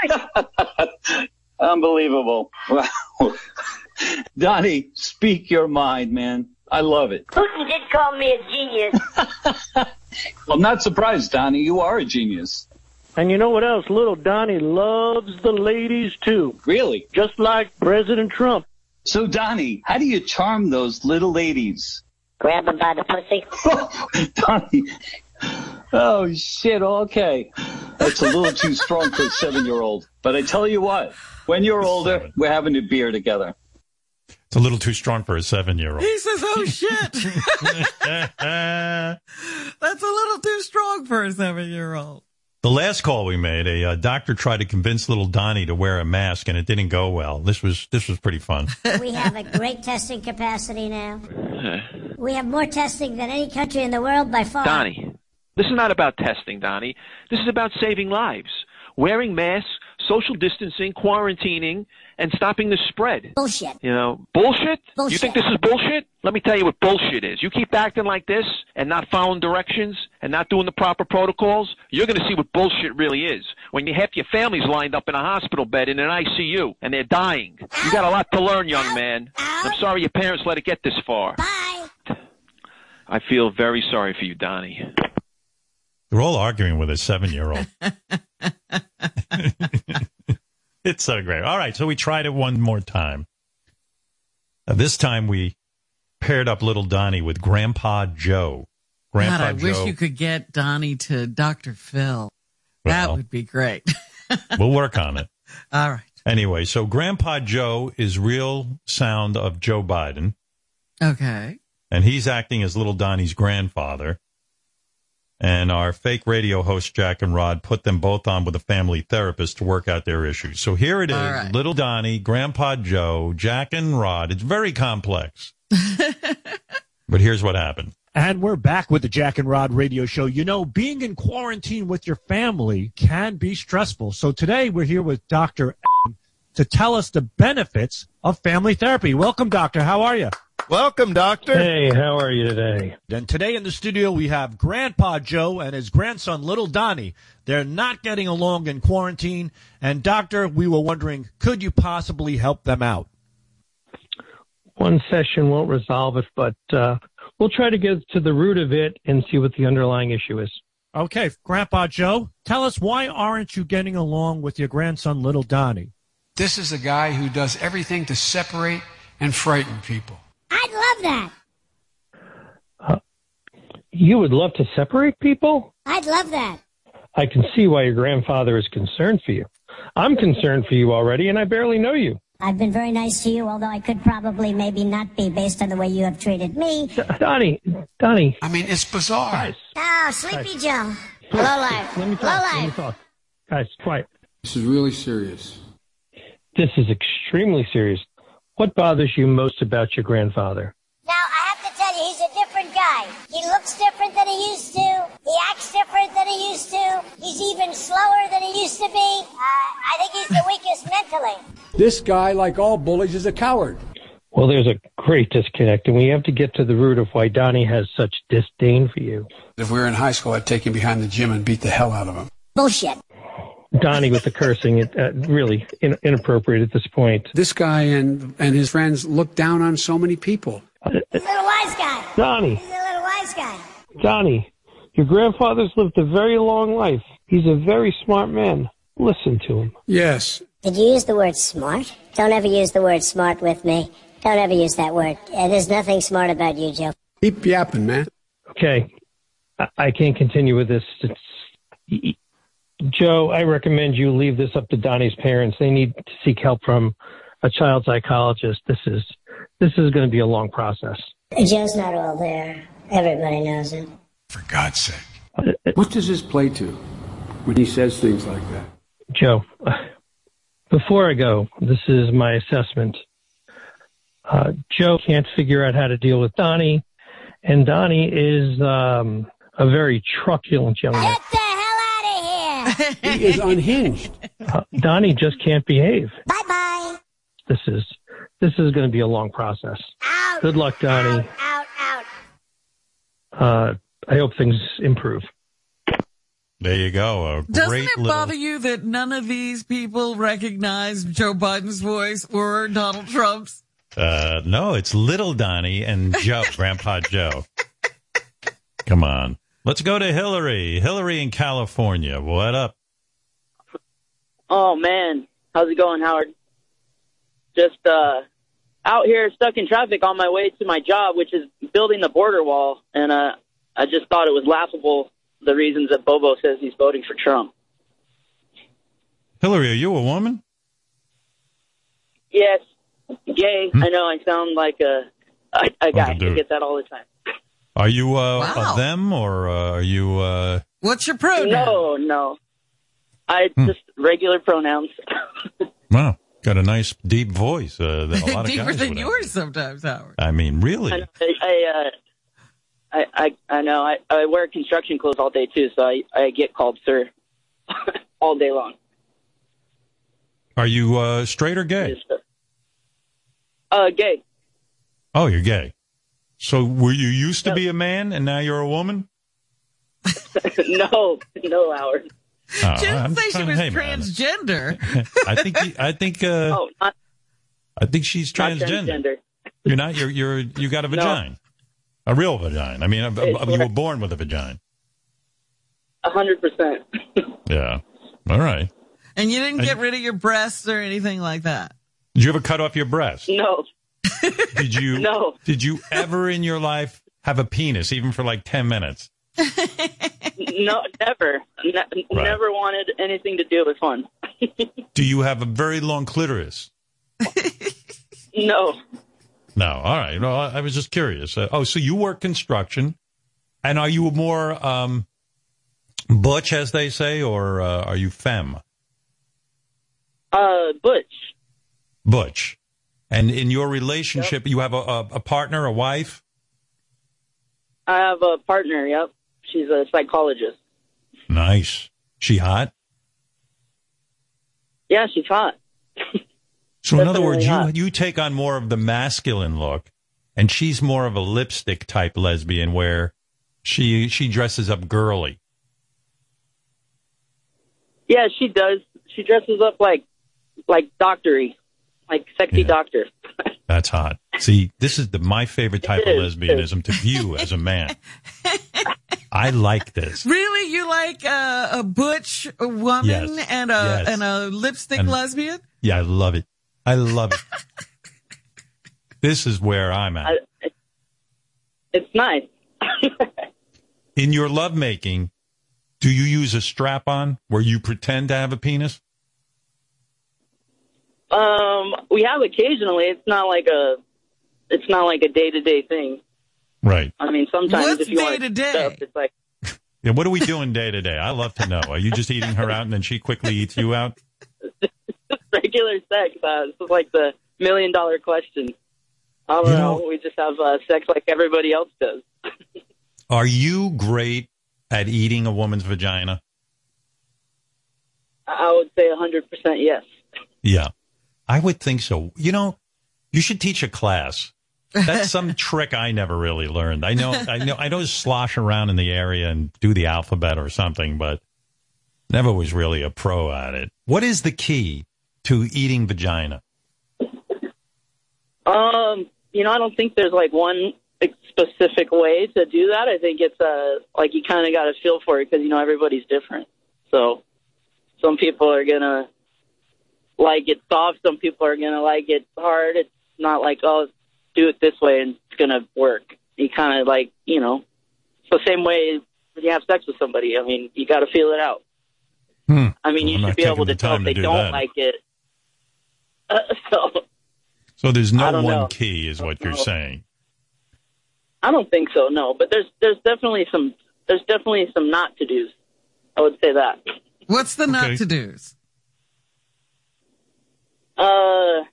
[SPEAKER 22] country. The worst.
[SPEAKER 21] Unbelievable. Wow. Donnie, speak your mind, man. I love it.
[SPEAKER 22] Putin did call me a genius.
[SPEAKER 21] Well, I'm not surprised, Donnie. You are a genius.
[SPEAKER 23] And you know what else? Little Donnie loves the ladies too.
[SPEAKER 21] Really?
[SPEAKER 23] Just like President Trump.
[SPEAKER 21] So, Donnie, how do you charm those little ladies?
[SPEAKER 22] Grab them by the pussy.
[SPEAKER 21] Donnie. Oh, shit. Okay. That's a little too strong for a seven year old. But I tell you what, when you're older, we're having a beer together.
[SPEAKER 1] It's a little too strong for a seven year old.
[SPEAKER 2] He says, "Oh shit." That's a little too strong for a seven-year-old.
[SPEAKER 1] The last call we made, a uh, doctor tried to convince little Donnie to wear a mask, and it didn't go well. This was this was pretty fun.
[SPEAKER 19] we have a great testing capacity now. We have more testing than any country in the world by far.
[SPEAKER 24] Donnie, this is not about testing, Donnie. This is about saving lives. Wearing masks, social distancing, quarantining, and stopping the spread.
[SPEAKER 19] Bullshit.
[SPEAKER 24] You know, bullshit? You think this is bullshit? Let me tell you what bullshit is. You keep acting like this and not following directions and not doing the proper protocols, you're going to see what bullshit really is. When you half your family's lined up in a hospital bed in an ICU and they're dying. You got a lot to learn, young man. I'm sorry your parents let it get this far.
[SPEAKER 19] Bye.
[SPEAKER 24] I feel very sorry for you, Donnie.
[SPEAKER 1] They're all arguing with a seven year old. it's so great. All right, so we tried it one more time. Uh, this time we paired up little Donnie with Grandpa Joe. Grandpa
[SPEAKER 2] God, I
[SPEAKER 1] Joe.
[SPEAKER 2] wish you could get Donnie to Dr. Phil. that would be great.
[SPEAKER 1] we'll work on it.
[SPEAKER 2] All right.
[SPEAKER 1] Anyway, so Grandpa Joe is real sound of Joe Biden,
[SPEAKER 2] Okay.
[SPEAKER 1] and he's acting as little Donnie's grandfather. And our fake radio host, Jack and Rod, put them both on with a family therapist to work out their issues. So here it is
[SPEAKER 2] All right.
[SPEAKER 1] little Donnie, Grandpa Joe, Jack and Rod. It's very complex. but here's what happened.
[SPEAKER 25] And we're back with the Jack and Rod radio show. You know, being in quarantine with your family can be stressful. So today we're here with Dr. to tell us the benefits of family therapy. Welcome, Doctor. How are you?
[SPEAKER 26] Welcome, Doctor.
[SPEAKER 25] Hey, how are you today? And today in the studio we have Grandpa Joe and his grandson, Little Donnie. They're not getting along in quarantine. And Doctor, we were wondering, could you possibly help them out?
[SPEAKER 27] one session won't resolve it, but uh, we'll try to get to the root of it and see what the underlying issue is.
[SPEAKER 25] Okay, Grandpa Joe, tell us why aren't you getting along with your grandson, Little Donnie?
[SPEAKER 28] This is a guy who does everything to separate and frighten people.
[SPEAKER 19] I'd love that.
[SPEAKER 27] Uh, you would love to separate people?
[SPEAKER 19] I'd love that.
[SPEAKER 27] I can see why your grandfather is concerned for you. I'm concerned for you already, and I barely know you.
[SPEAKER 19] I've been very nice to you, although I could probably maybe not be based on the way you have treated me.
[SPEAKER 27] Donnie, Donnie.
[SPEAKER 28] I mean, it's bizarre.
[SPEAKER 19] Oh, Sleepy Joe. Low life.
[SPEAKER 27] Let me
[SPEAKER 19] Low
[SPEAKER 27] talk. Let me
[SPEAKER 19] life.
[SPEAKER 27] talk. Guys, quiet.
[SPEAKER 28] This is really serious.
[SPEAKER 27] This is extremely serious. What bothers you most about your grandfather?
[SPEAKER 19] Now, I have to tell you, he's a different guy. He looks different than he used to. He acts different than he used to. He's even slower than he used to be. Uh, I think he's the weakest mentally.
[SPEAKER 28] This guy, like all bullies, is a coward.
[SPEAKER 27] Well, there's a great disconnect, and we have to get to the root of why Donnie has such disdain for you.
[SPEAKER 28] If we were in high school, I'd take him behind the gym and beat the hell out of him.
[SPEAKER 19] Bullshit.
[SPEAKER 27] Donnie with the cursing, it, uh, really in, inappropriate at this point.
[SPEAKER 28] This guy and and his friends look down on so many people.
[SPEAKER 19] He's a little wise guy.
[SPEAKER 27] Donnie,
[SPEAKER 19] He's a little wise guy.
[SPEAKER 27] Donnie, your grandfather's lived a very long life. He's a very smart man. Listen to him.
[SPEAKER 28] Yes.
[SPEAKER 19] Did you use the word smart? Don't ever use the word smart with me. Don't ever use that word. Uh, there's nothing smart about you, Joe.
[SPEAKER 28] Keep yapping, man.
[SPEAKER 27] Okay, I, I can't continue with this. It's, y- Joe, I recommend you leave this up to Donnie's parents. They need to seek help from a child psychologist. This is this is going to be a long process.
[SPEAKER 19] Joe's not all there. Everybody knows it.
[SPEAKER 28] For God's sake. What does this play to when he says things like that?
[SPEAKER 27] Joe, before I go, this is my assessment. Uh, Joe can't figure out how to deal with Donnie, and Donnie is um, a very truculent young man.
[SPEAKER 28] He is unhinged.
[SPEAKER 27] Uh, Donnie just can't behave.
[SPEAKER 19] bye bye.
[SPEAKER 27] This is this is going to be a long process.
[SPEAKER 19] Out.
[SPEAKER 27] Good luck, Donnie.
[SPEAKER 19] Out, out.
[SPEAKER 27] Uh, I hope things improve.
[SPEAKER 1] There you go. A
[SPEAKER 2] Doesn't
[SPEAKER 1] great
[SPEAKER 2] it
[SPEAKER 1] little.
[SPEAKER 2] bother you that none of these people recognize Joe Biden's voice or Donald Trump's?
[SPEAKER 1] Uh, no, it's little Donnie and Joe, Grandpa Joe. Come on. Let's go to Hillary. Hillary in California. What up?
[SPEAKER 29] Oh man, how's it going, Howard? Just uh out here stuck in traffic on my way to my job, which is building the border wall, and uh I just thought it was laughable the reasons that Bobo says he's voting for Trump.
[SPEAKER 1] Hillary, are you a woman?
[SPEAKER 29] Yes, gay. I know I sound like a a, a guy. I get that all the time.
[SPEAKER 1] Are you uh,
[SPEAKER 2] Wow.
[SPEAKER 1] of them or uh, are you? Uh,
[SPEAKER 2] What's your pronoun?
[SPEAKER 29] No, no. I
[SPEAKER 1] Hmm.
[SPEAKER 29] just regular pronouns.
[SPEAKER 1] wow, got a nice deep voice. Uh, that a lot of
[SPEAKER 2] Deeper
[SPEAKER 1] guys
[SPEAKER 2] than
[SPEAKER 1] would have.
[SPEAKER 2] yours sometimes, Howard.
[SPEAKER 1] I mean, really?
[SPEAKER 29] I, I, uh, I, I, I know. I, I wear construction clothes all day too, so I, I get called sir all day long.
[SPEAKER 1] Are you uh, straight or gay?
[SPEAKER 29] Uh, gay.
[SPEAKER 1] Oh, you're gay. So were you used to be a man and now you're a woman?
[SPEAKER 29] no, no, Howard.
[SPEAKER 1] Oh,
[SPEAKER 2] She didn't
[SPEAKER 1] I'm
[SPEAKER 2] say she
[SPEAKER 1] trying to-
[SPEAKER 2] was
[SPEAKER 1] hey,
[SPEAKER 2] transgender.
[SPEAKER 1] I think you- I think uh,
[SPEAKER 29] Oh, not,
[SPEAKER 1] I think she's
[SPEAKER 29] not
[SPEAKER 1] transgender.
[SPEAKER 29] transgender.
[SPEAKER 1] You're not. You're you're you got a
[SPEAKER 29] No.
[SPEAKER 1] vagina, a real vagina. I mean, a, a- you were born with a vagina.
[SPEAKER 29] A hundred percent.
[SPEAKER 1] Yeah. All right.
[SPEAKER 2] And you didn't get rid of your breasts or anything like that.
[SPEAKER 1] Did you ever cut off your breast?
[SPEAKER 29] No,
[SPEAKER 1] Did you?
[SPEAKER 29] No.
[SPEAKER 1] Did you ever in your life have a penis, even for like ten minutes?
[SPEAKER 29] no, never, ne-
[SPEAKER 1] Right.
[SPEAKER 29] never wanted anything to do with fun.
[SPEAKER 1] Do you have a very long clitoris?
[SPEAKER 29] No,
[SPEAKER 1] No. All right. No, I I was just curious. Uh, oh, so you work construction, and are you more um, Butch, as they say, or uh, are you femme?
[SPEAKER 29] Uh, Butch.
[SPEAKER 1] Butch. And in your relationship, you have a, a, a partner, a wife?
[SPEAKER 29] I have a partner. Yep, she's a psychologist.
[SPEAKER 1] Nice. She hot?
[SPEAKER 29] Yeah, she's hot.
[SPEAKER 1] So in other words, you you take on more of the masculine look, and she's more of a lipstick type lesbian, where she she dresses up girly.
[SPEAKER 29] Yeah, she does. She dresses up like like doctory, like sexy doctor.
[SPEAKER 1] That's hot. See, this is the my favorite type of lesbianism to view as a man. I like this.
[SPEAKER 2] Really, you like uh, a butch woman
[SPEAKER 1] Yes.
[SPEAKER 2] and a
[SPEAKER 1] Yes.
[SPEAKER 2] and a lipstick
[SPEAKER 1] And-
[SPEAKER 2] lesbian?
[SPEAKER 1] Yeah, I love it. I love it. this is where I'm at.
[SPEAKER 29] I, it's nice.
[SPEAKER 1] In your lovemaking, do you use a strap on where you pretend to have a penis?
[SPEAKER 29] Um, we have occasionally. It's not like a, it's not like a day to day thing.
[SPEAKER 1] Right.
[SPEAKER 29] I mean, sometimes
[SPEAKER 2] What's
[SPEAKER 29] if you want
[SPEAKER 2] day-to-day?
[SPEAKER 29] stuff, it's like
[SPEAKER 1] Yeah, what are we doing day to day? I love to know. Are you just eating her out and then she quickly eats you out?
[SPEAKER 29] regular sex. Uh, this is like the million dollar question. I don't
[SPEAKER 1] You
[SPEAKER 29] know.
[SPEAKER 1] know-
[SPEAKER 29] We just have uh, sex like everybody else does.
[SPEAKER 1] Are you great at eating a woman's vagina?
[SPEAKER 29] I would say a hundred percent yes.
[SPEAKER 1] Yeah. I would think so. You know, you should teach a class. That's some trick I never really learned. I know, I know, I know slosh around in the area and do the alphabet or something, but never was really a pro at it. What is the key to eating vagina?
[SPEAKER 29] Um, you know, I don't think there's like one specific way to do that. I think it's a like you kind of got to feel for it because you know everybody's different. So some people are gonna like it soft, some people are gonna like it hard. It's not like oh do it this way and it's gonna work. You kind of like you know it's the same way when you have sex with somebody. I mean, you got to feel it out.
[SPEAKER 1] Hmm.
[SPEAKER 29] I mean, you
[SPEAKER 1] I'm
[SPEAKER 29] should be able to tell if they
[SPEAKER 1] do
[SPEAKER 29] don't
[SPEAKER 1] that.
[SPEAKER 29] like it. Uh, so
[SPEAKER 1] So there's no one
[SPEAKER 29] know.
[SPEAKER 1] key is what you're
[SPEAKER 29] know.
[SPEAKER 1] saying.
[SPEAKER 29] I don't think so, no. But there's there's definitely some there's definitely some not to dos. I would say that.
[SPEAKER 2] What's the not to dos?
[SPEAKER 29] Uh,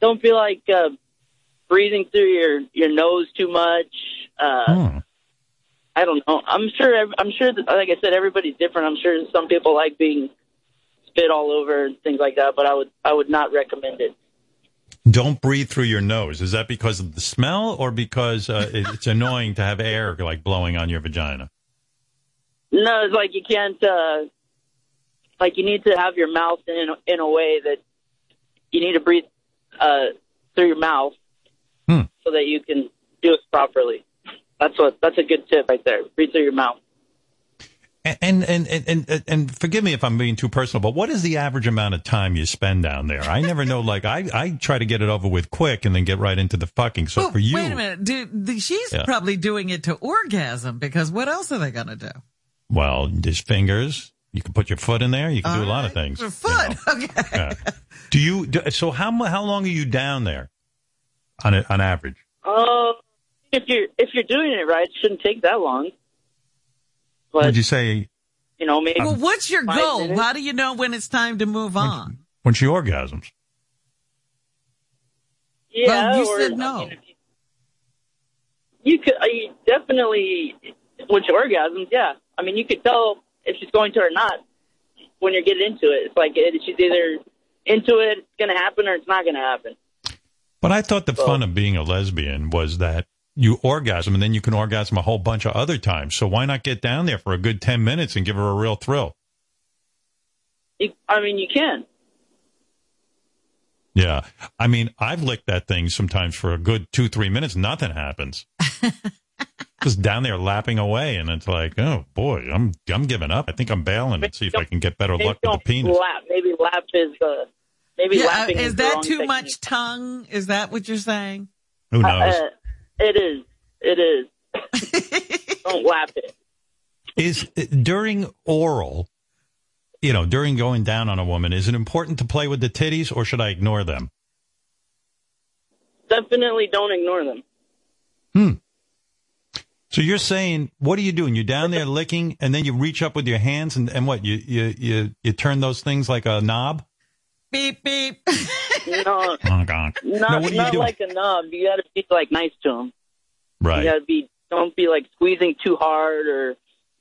[SPEAKER 29] don't be like uh, breathing through your your nose too much. Uh, I don't know. I'm sure. I'm sure that, like I said, everybody's different. I'm sure some people like being spit all over and things like that. But I would I would not recommend it.
[SPEAKER 1] Don't breathe through your nose. Is that because of the smell or because uh, it's annoying to have air like blowing on your vagina?
[SPEAKER 29] No, it's like you can't. uh Like you need to have your mouth in in a way that you need to breathe uh through your mouth
[SPEAKER 1] Hmm.
[SPEAKER 29] so that you can do it properly. That's what. That's a good tip right there. Breathe through your mouth.
[SPEAKER 1] And and, and and and forgive me if I'm being too personal, but what is the average amount of time you spend down there? I never know. Like I, I try to get it over with quick and then get right into the fucking. So
[SPEAKER 2] Well,
[SPEAKER 1] for you,
[SPEAKER 2] wait a minute. Do, the, she's
[SPEAKER 1] Yeah.
[SPEAKER 2] probably doing it to orgasm because what else are they going to do?
[SPEAKER 1] well, there's fingers. You can put your foot in there. You can do a lot of things.
[SPEAKER 2] Your foot. Okay.
[SPEAKER 1] Yeah. Do you? Do, so how how long are you down there on a, on average?
[SPEAKER 29] Uh, if you're if you're doing it right, it shouldn't take that long. But
[SPEAKER 1] Would you say
[SPEAKER 29] you know, maybe.
[SPEAKER 2] Well, what's your goal?
[SPEAKER 29] minutes.
[SPEAKER 2] How do you know when it's time to move on?
[SPEAKER 1] when she orgasms?
[SPEAKER 29] Yeah,
[SPEAKER 2] Well, you
[SPEAKER 29] or,
[SPEAKER 2] said
[SPEAKER 29] I
[SPEAKER 2] no.
[SPEAKER 29] mean, you, you could uh, you definitely when she orgasms. Yeah, I mean, you could tell if she's going to or not when you're getting into it. It's like it, she's either into it, it's going to happen, or it's not going to happen.
[SPEAKER 1] But I thought the fun of being a lesbian was that you orgasm and then you can orgasm a whole bunch of other times. So why not get down there for a good 10 minutes and give her a real thrill?
[SPEAKER 29] You, I mean, you can.
[SPEAKER 1] Yeah. I mean, I've licked that thing sometimes for a good two, three minutes. Nothing happens. Just down there lapping away. And it's like, oh boy, I'm, I'm giving up. I think I'm bailing and see if I can get better luck with the penis.
[SPEAKER 29] lap. Maybe lap is uh, maybe
[SPEAKER 2] Yeah, uh,
[SPEAKER 29] lapping
[SPEAKER 2] is that too
[SPEAKER 29] technique.
[SPEAKER 2] much tongue? Is that what you're saying?
[SPEAKER 1] Who knows?
[SPEAKER 29] Uh, it is. It is. Don't lap it.
[SPEAKER 1] is during oral, you know, during going down on a woman, is it important to play with the titties or should I ignore them?
[SPEAKER 29] Definitely don't ignore them.
[SPEAKER 1] So you're saying, what are you doing? You're down there licking, and then you reach up with your hands, and, and what? You, you you you turn those things like a knob?
[SPEAKER 2] Beep beep.
[SPEAKER 29] No,
[SPEAKER 1] Oh God!
[SPEAKER 29] not
[SPEAKER 1] no, what are
[SPEAKER 29] not
[SPEAKER 1] doing?
[SPEAKER 29] like a knob. You got to be like nice to them.
[SPEAKER 1] right.
[SPEAKER 29] You got to be. Don't be like squeezing too hard or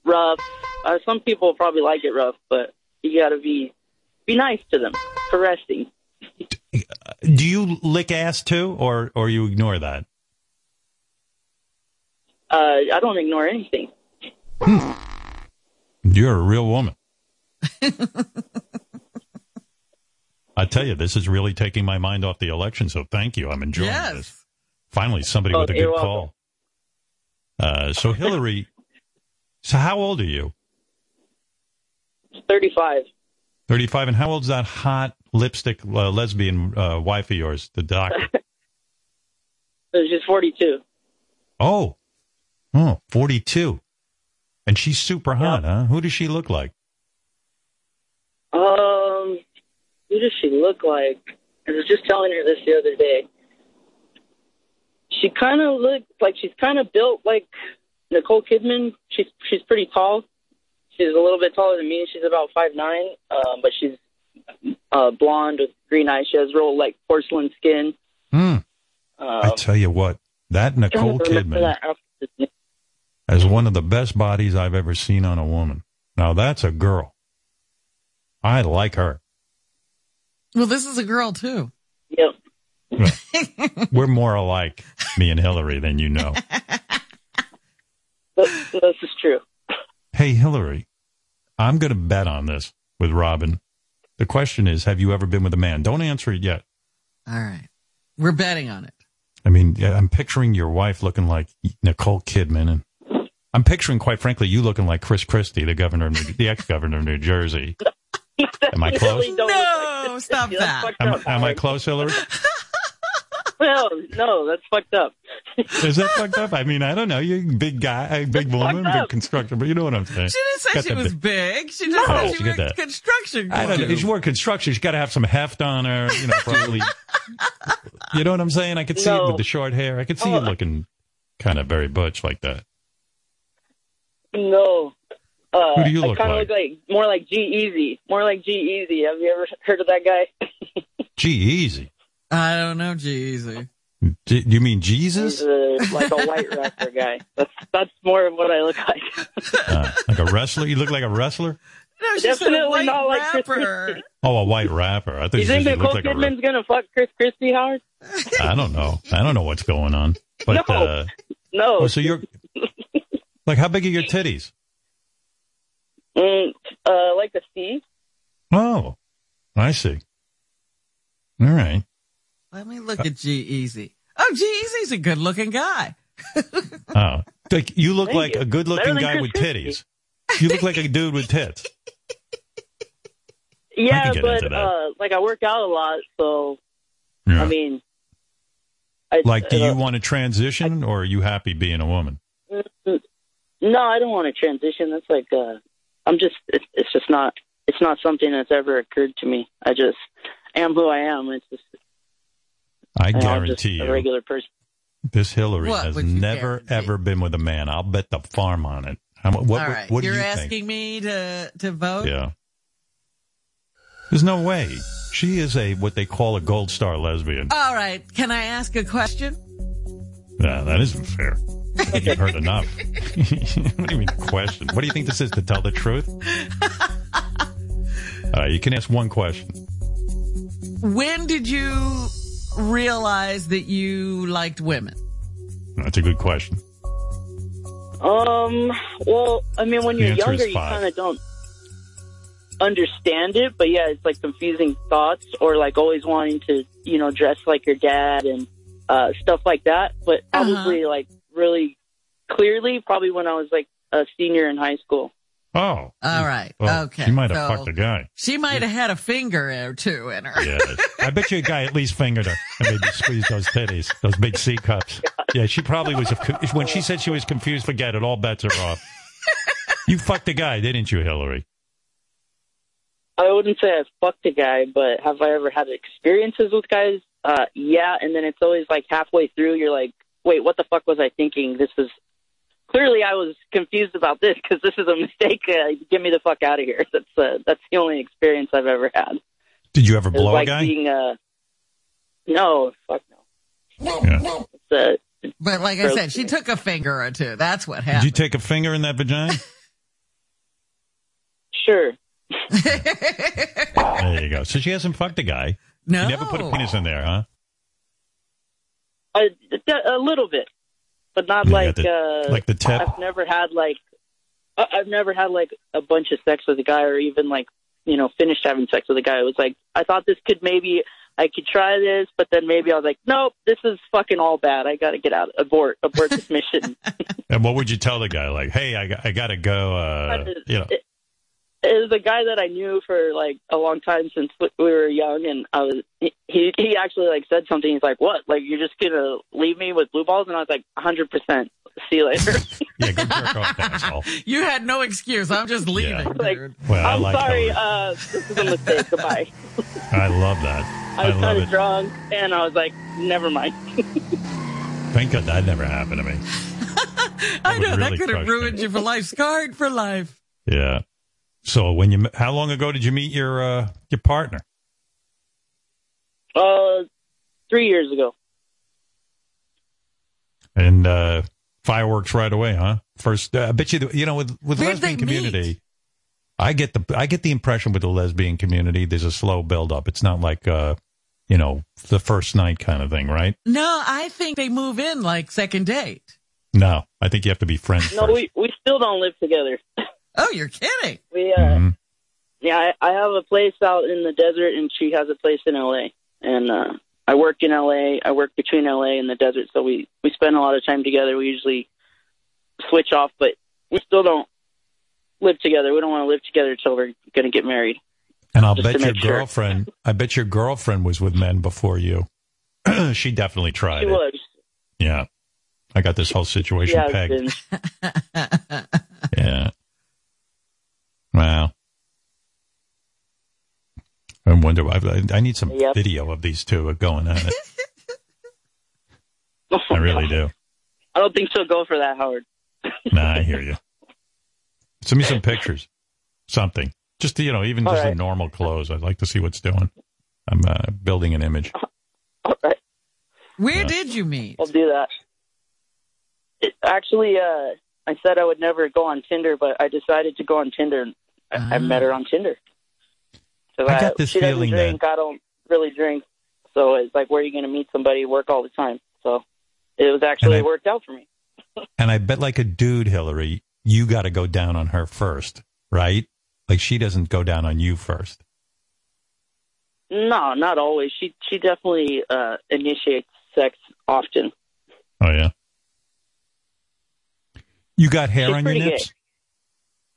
[SPEAKER 29] rough. Uh, some people probably like it rough, but you got to be be nice to them, caressing.
[SPEAKER 1] Do you lick ass too, or or you ignore that?
[SPEAKER 29] Uh, I don't ignore anything.
[SPEAKER 1] You're a real woman. I tell you, this is really taking my mind off the election. So thank you. I'm enjoying
[SPEAKER 2] Yes.
[SPEAKER 1] this. Finally, somebody
[SPEAKER 29] Oh,
[SPEAKER 1] with a good
[SPEAKER 29] welcome.
[SPEAKER 1] call. Uh, so Hillary, so how old are you?
[SPEAKER 29] Thirty-five.
[SPEAKER 1] 35. And how old's that hot lipstick uh, lesbian uh, wife of yours, the doctor?
[SPEAKER 29] It's just forty-two.
[SPEAKER 1] oh, oh, 42. And she's super hot, huh? Who does she look like?
[SPEAKER 29] Um, who does she look like? I was just telling her this the other day. She kind of looks like she's kind of built like Nicole Kidman. She's she's pretty tall. She's a little bit taller than me. She's about five nine, um, but she's uh, blonde with green eyes. She has real like porcelain skin.
[SPEAKER 1] I
[SPEAKER 29] Um,
[SPEAKER 1] tell you what, that Nicole
[SPEAKER 29] trying to remember
[SPEAKER 1] Kidman
[SPEAKER 29] that
[SPEAKER 1] has one of the best bodies I've ever seen on a woman. Now that's a girl. I like her.
[SPEAKER 2] Well, this is a girl too.
[SPEAKER 29] Yep.
[SPEAKER 1] We're more alike, me and Hillary, than you know.
[SPEAKER 29] This, this is true.
[SPEAKER 1] Hey, Hillary, I'm going to bet on this with Robin. The question is, have you ever been with a man? Don't answer it yet.
[SPEAKER 2] All right. We're betting on it.
[SPEAKER 1] I mean, I'm picturing your wife looking like Nicole Kidman, and I'm picturing, quite frankly, you looking like Chris Christie, the governor, of New, the ex-governor of New Jersey. Am I close?
[SPEAKER 2] No, stop
[SPEAKER 29] That's
[SPEAKER 2] that.
[SPEAKER 29] fucked
[SPEAKER 1] Am,
[SPEAKER 29] up,
[SPEAKER 1] am I close, Hillary?
[SPEAKER 29] No, no, that's fucked up.
[SPEAKER 1] Is that fucked up? I mean, I don't know. You're big guy, a big woman, big constructor, but you know what I'm saying.
[SPEAKER 2] She didn't say
[SPEAKER 1] Got
[SPEAKER 2] she was
[SPEAKER 1] big-
[SPEAKER 2] big. She just
[SPEAKER 1] No.
[SPEAKER 2] said oh,
[SPEAKER 1] She
[SPEAKER 2] she
[SPEAKER 1] got
[SPEAKER 2] was
[SPEAKER 1] that.
[SPEAKER 2] construction.
[SPEAKER 1] I don't know. If she worked construction, she's got to have some heft on her, you know, probably. you know what I'm saying? I could see it with the short hair. I could see you
[SPEAKER 29] Oh.
[SPEAKER 1] looking kind of very butch like that.
[SPEAKER 29] No. Uh,
[SPEAKER 1] Who do you
[SPEAKER 29] I kind of
[SPEAKER 1] like?
[SPEAKER 29] look like more like G-Eazy, more like G-Eazy. Have you ever heard of that guy?
[SPEAKER 1] Gee, easy.
[SPEAKER 2] I don't know, G-Eazy.
[SPEAKER 1] G- you mean Jesus?
[SPEAKER 29] uh, like a white rapper guy. That's that's more of what I look like.
[SPEAKER 1] Uh, like a wrestler? You look like a wrestler?
[SPEAKER 2] No, she said a
[SPEAKER 29] Definitely
[SPEAKER 2] white
[SPEAKER 29] not like Chris
[SPEAKER 2] rapper.
[SPEAKER 29] Christie.
[SPEAKER 1] Oh, a white rapper. I thought
[SPEAKER 29] You
[SPEAKER 1] you
[SPEAKER 29] think
[SPEAKER 1] you looked
[SPEAKER 29] Nicole
[SPEAKER 1] like a.
[SPEAKER 29] Kidman's gonna fuck Chris Christie, hard?
[SPEAKER 1] I don't know. I don't know what's going on. But
[SPEAKER 29] No.
[SPEAKER 1] uh,
[SPEAKER 29] No.
[SPEAKER 1] oh, so you're like, how big are your titties?
[SPEAKER 29] Mm, uh, like a C.
[SPEAKER 1] Oh, I see. All right.
[SPEAKER 2] Let me look at G-Eazy. Oh, G-Eazy's a good looking guy.
[SPEAKER 1] Oh, like you look
[SPEAKER 29] Thank
[SPEAKER 1] like
[SPEAKER 29] you.
[SPEAKER 1] a good-looking guy with titties. You look like a dude with tits.
[SPEAKER 29] Yeah, but uh, like I work out a lot, so
[SPEAKER 1] Yeah.
[SPEAKER 29] I mean, I,
[SPEAKER 1] Like, do you
[SPEAKER 29] uh,
[SPEAKER 1] want to transition, or are you happy being a woman?
[SPEAKER 29] No, I don't want to transition. That's like uh I'm just it's, it's just not it's not something that's ever occurred to me. I just am who I am. It's just
[SPEAKER 1] I
[SPEAKER 29] you know,
[SPEAKER 1] guarantee
[SPEAKER 29] just a
[SPEAKER 1] you,
[SPEAKER 29] regular person.
[SPEAKER 1] this Hillary
[SPEAKER 2] What
[SPEAKER 1] has never
[SPEAKER 2] guarantee?
[SPEAKER 1] ever been with a man. I'll bet the farm on it. How, mu- what,
[SPEAKER 2] All right.
[SPEAKER 1] what do
[SPEAKER 2] You're
[SPEAKER 1] you
[SPEAKER 2] asking
[SPEAKER 1] think?
[SPEAKER 2] me to, to vote?
[SPEAKER 1] Yeah. There's no way. She is a what they call a gold star lesbian.
[SPEAKER 2] All right. Can I ask a question?
[SPEAKER 1] Yeah, that isn't fair. I think you've heard enough. what do you mean question? What do you think this is to tell the truth? Uh, you can ask one question.
[SPEAKER 2] When did you realize that you liked women?
[SPEAKER 1] That's a good question.
[SPEAKER 29] Um, well, I mean, when
[SPEAKER 1] The
[SPEAKER 29] you're younger, you kind of don't understand it, but yeah, it's like confusing thoughts or like always wanting to, you know, dress like your dad and uh, stuff like that. But
[SPEAKER 2] Uh-huh.
[SPEAKER 29] probably like really clearly, probably when I was like a senior in high school.
[SPEAKER 1] Oh.
[SPEAKER 2] All right.
[SPEAKER 1] Well,
[SPEAKER 2] okay.
[SPEAKER 1] She might have
[SPEAKER 2] So
[SPEAKER 1] fucked a guy.
[SPEAKER 2] She might have had a finger or two in her.
[SPEAKER 1] Yeah. I bet you a guy at least fingered her and maybe squeezed those titties, those big C cups. Yeah, she probably was. A, when she said she was confused, forget it. All bets are off. You fucked a guy, didn't you, Hillary?
[SPEAKER 29] I wouldn't say I've fucked a guy, but have I ever had experiences with guys? Uh, yeah, and then it's always like halfway through, you're like, wait, what the fuck was I thinking? This is clearly I was confused about this because this is a mistake. Uh, get me the fuck out of here. That's uh, that's the only experience I've ever had.
[SPEAKER 1] Did you ever
[SPEAKER 29] It was
[SPEAKER 1] blow
[SPEAKER 29] like
[SPEAKER 1] a guy?
[SPEAKER 29] being uh, no, fuck no.
[SPEAKER 1] Yeah.
[SPEAKER 29] It's, uh,
[SPEAKER 2] But like I said, she took a finger or two. That's what happened.
[SPEAKER 1] Did you take a finger in that vagina?
[SPEAKER 29] sure.
[SPEAKER 1] there you go. So she hasn't fucked a guy.
[SPEAKER 2] No.
[SPEAKER 1] You never put a penis in there, huh?
[SPEAKER 29] A, a little bit, but not
[SPEAKER 1] Yeah,
[SPEAKER 29] like
[SPEAKER 1] the-
[SPEAKER 29] uh,
[SPEAKER 1] like the tip?
[SPEAKER 29] I've never had like I've never had like a bunch of sex with a guy, or even like you know finished having sex with a guy. It was like I thought this could maybe I could try this, but then maybe I was like, nope, this is fucking all bad. I got to get out, abort, abort this mission.
[SPEAKER 1] And what would you tell the guy? Like, hey, I, I got to go. Uh, you know,
[SPEAKER 29] it, it was a guy that I knew for like a long time since we were young, and I was he he actually like said something. He's like, "What? Like you're just gonna leave me with blue balls?" And I was like, "100 percent. See you later."
[SPEAKER 1] yeah, go jerk off, asshole.
[SPEAKER 2] You had no excuse. I'm just leaving,
[SPEAKER 29] like.
[SPEAKER 1] Well, I
[SPEAKER 29] I'm
[SPEAKER 1] like
[SPEAKER 29] sorry. Uh, this is a mistake. Goodbye.
[SPEAKER 1] I love that.
[SPEAKER 29] I was kind of drunk, and I was like, "Never mind."
[SPEAKER 1] Thank God that never happened to me.
[SPEAKER 2] I know
[SPEAKER 1] would
[SPEAKER 2] that could have
[SPEAKER 1] crush
[SPEAKER 2] ruined you for life, scarred for life.
[SPEAKER 1] Yeah. So when you, how long ago did you meet your uh, your partner?
[SPEAKER 29] uh, three years ago.
[SPEAKER 1] And uh, fireworks right away, huh? First, uh, I bet you, the- you know, with with
[SPEAKER 2] Where'd
[SPEAKER 1] lesbian
[SPEAKER 2] they
[SPEAKER 1] community, I get the I get the impression with the lesbian community, there's a slow build up. It's not like uh, you know, the first night kind of thing, right?
[SPEAKER 2] No, I think they move in like second date.
[SPEAKER 1] No, I think you have to be friends.
[SPEAKER 29] No, we we still don't live together.
[SPEAKER 2] Oh, you're kidding.
[SPEAKER 29] We uh,
[SPEAKER 1] Mm-hmm.
[SPEAKER 29] yeah, I, I have a place out in the desert, and she has a place in L.A. And uh, I work in L.A. I work between L.A. and the desert, so we we spend a lot of time together. We usually switch off, but we still don't live together. We don't want to live together until we're going to get married.
[SPEAKER 1] And I'll bet your
[SPEAKER 29] make sure.
[SPEAKER 1] girlfriend, I bet your girlfriend was with men before you. she definitely tried
[SPEAKER 29] She
[SPEAKER 1] it.
[SPEAKER 29] was.
[SPEAKER 1] Yeah. I got this whole situation
[SPEAKER 29] Yeah,
[SPEAKER 1] pegged. Yeah. Wow. I wonder. I, I need some
[SPEAKER 29] Yep.
[SPEAKER 1] video of these two going at it. I really do.
[SPEAKER 29] I don't think she'll go for that, Howard.
[SPEAKER 1] Nah, I hear you. Send me some pictures. Something. Just you know, even
[SPEAKER 29] All
[SPEAKER 1] just in normal clothes. I'd like to see what's doing. I'm uh, building an image. All right.
[SPEAKER 2] Where did you meet?
[SPEAKER 29] I'll do that. It, actually, uh, I said I would never go on Tinder, but I decided to go on Tinder. I, I met her on Tinder. So
[SPEAKER 1] I got this
[SPEAKER 29] she
[SPEAKER 1] feeling
[SPEAKER 29] doesn't drink. I don't really drink. So it's like, where are you going to meet somebody? Work all the time. So it was actually
[SPEAKER 1] I-
[SPEAKER 29] worked out for me.
[SPEAKER 1] And I bet, like a dude, Hillary, you got to go down on her first, right? Like she doesn't go down on you first.
[SPEAKER 29] No, not always. She she definitely uh, initiates sex often.
[SPEAKER 1] Oh yeah. You got hair
[SPEAKER 29] She's
[SPEAKER 1] on your nips?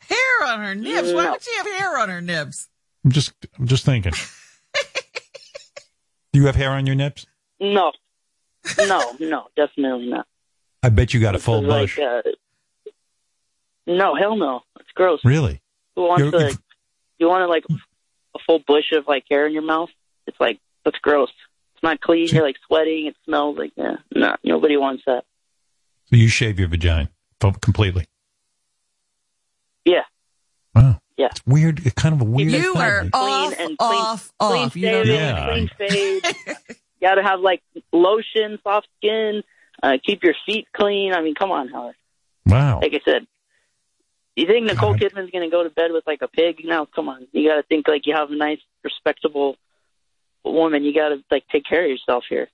[SPEAKER 2] Hair on her nips. Why
[SPEAKER 29] No.
[SPEAKER 2] would she have hair on her nips?
[SPEAKER 1] I'm just, I'm just thinking. Do you have hair on your nips?
[SPEAKER 29] No, no, no, definitely not.
[SPEAKER 1] I bet you got a full
[SPEAKER 29] Like,
[SPEAKER 1] bush.
[SPEAKER 29] uh, no, hell no. It's gross.
[SPEAKER 1] Really?
[SPEAKER 29] Who wants
[SPEAKER 1] You're-
[SPEAKER 29] to?
[SPEAKER 1] you've-
[SPEAKER 29] You want to like a full bush of like hair in your mouth? It's like that's gross. It's not clean. You're like sweating. It smells like yeah. No, nobody wants that.
[SPEAKER 1] So you shave your vagina completely.
[SPEAKER 29] Yeah.
[SPEAKER 1] Wow.
[SPEAKER 29] Yeah.
[SPEAKER 1] It's weird. It's kind of a weird.
[SPEAKER 2] You
[SPEAKER 1] thing.
[SPEAKER 2] are
[SPEAKER 29] Clean
[SPEAKER 2] off,
[SPEAKER 29] and clean,
[SPEAKER 2] off,
[SPEAKER 29] clean
[SPEAKER 2] off. You don't know.
[SPEAKER 1] Yeah.
[SPEAKER 29] clean fade. you got to have like lotion, soft skin. Uh, keep your feet clean. I mean, come on, Howard.
[SPEAKER 1] Wow.
[SPEAKER 29] Like I said, you think Nicole Kidman's going to go to bed with like a pig? No, come on. You got to think like you have a nice, respectable woman. You got to like take care of yourself here.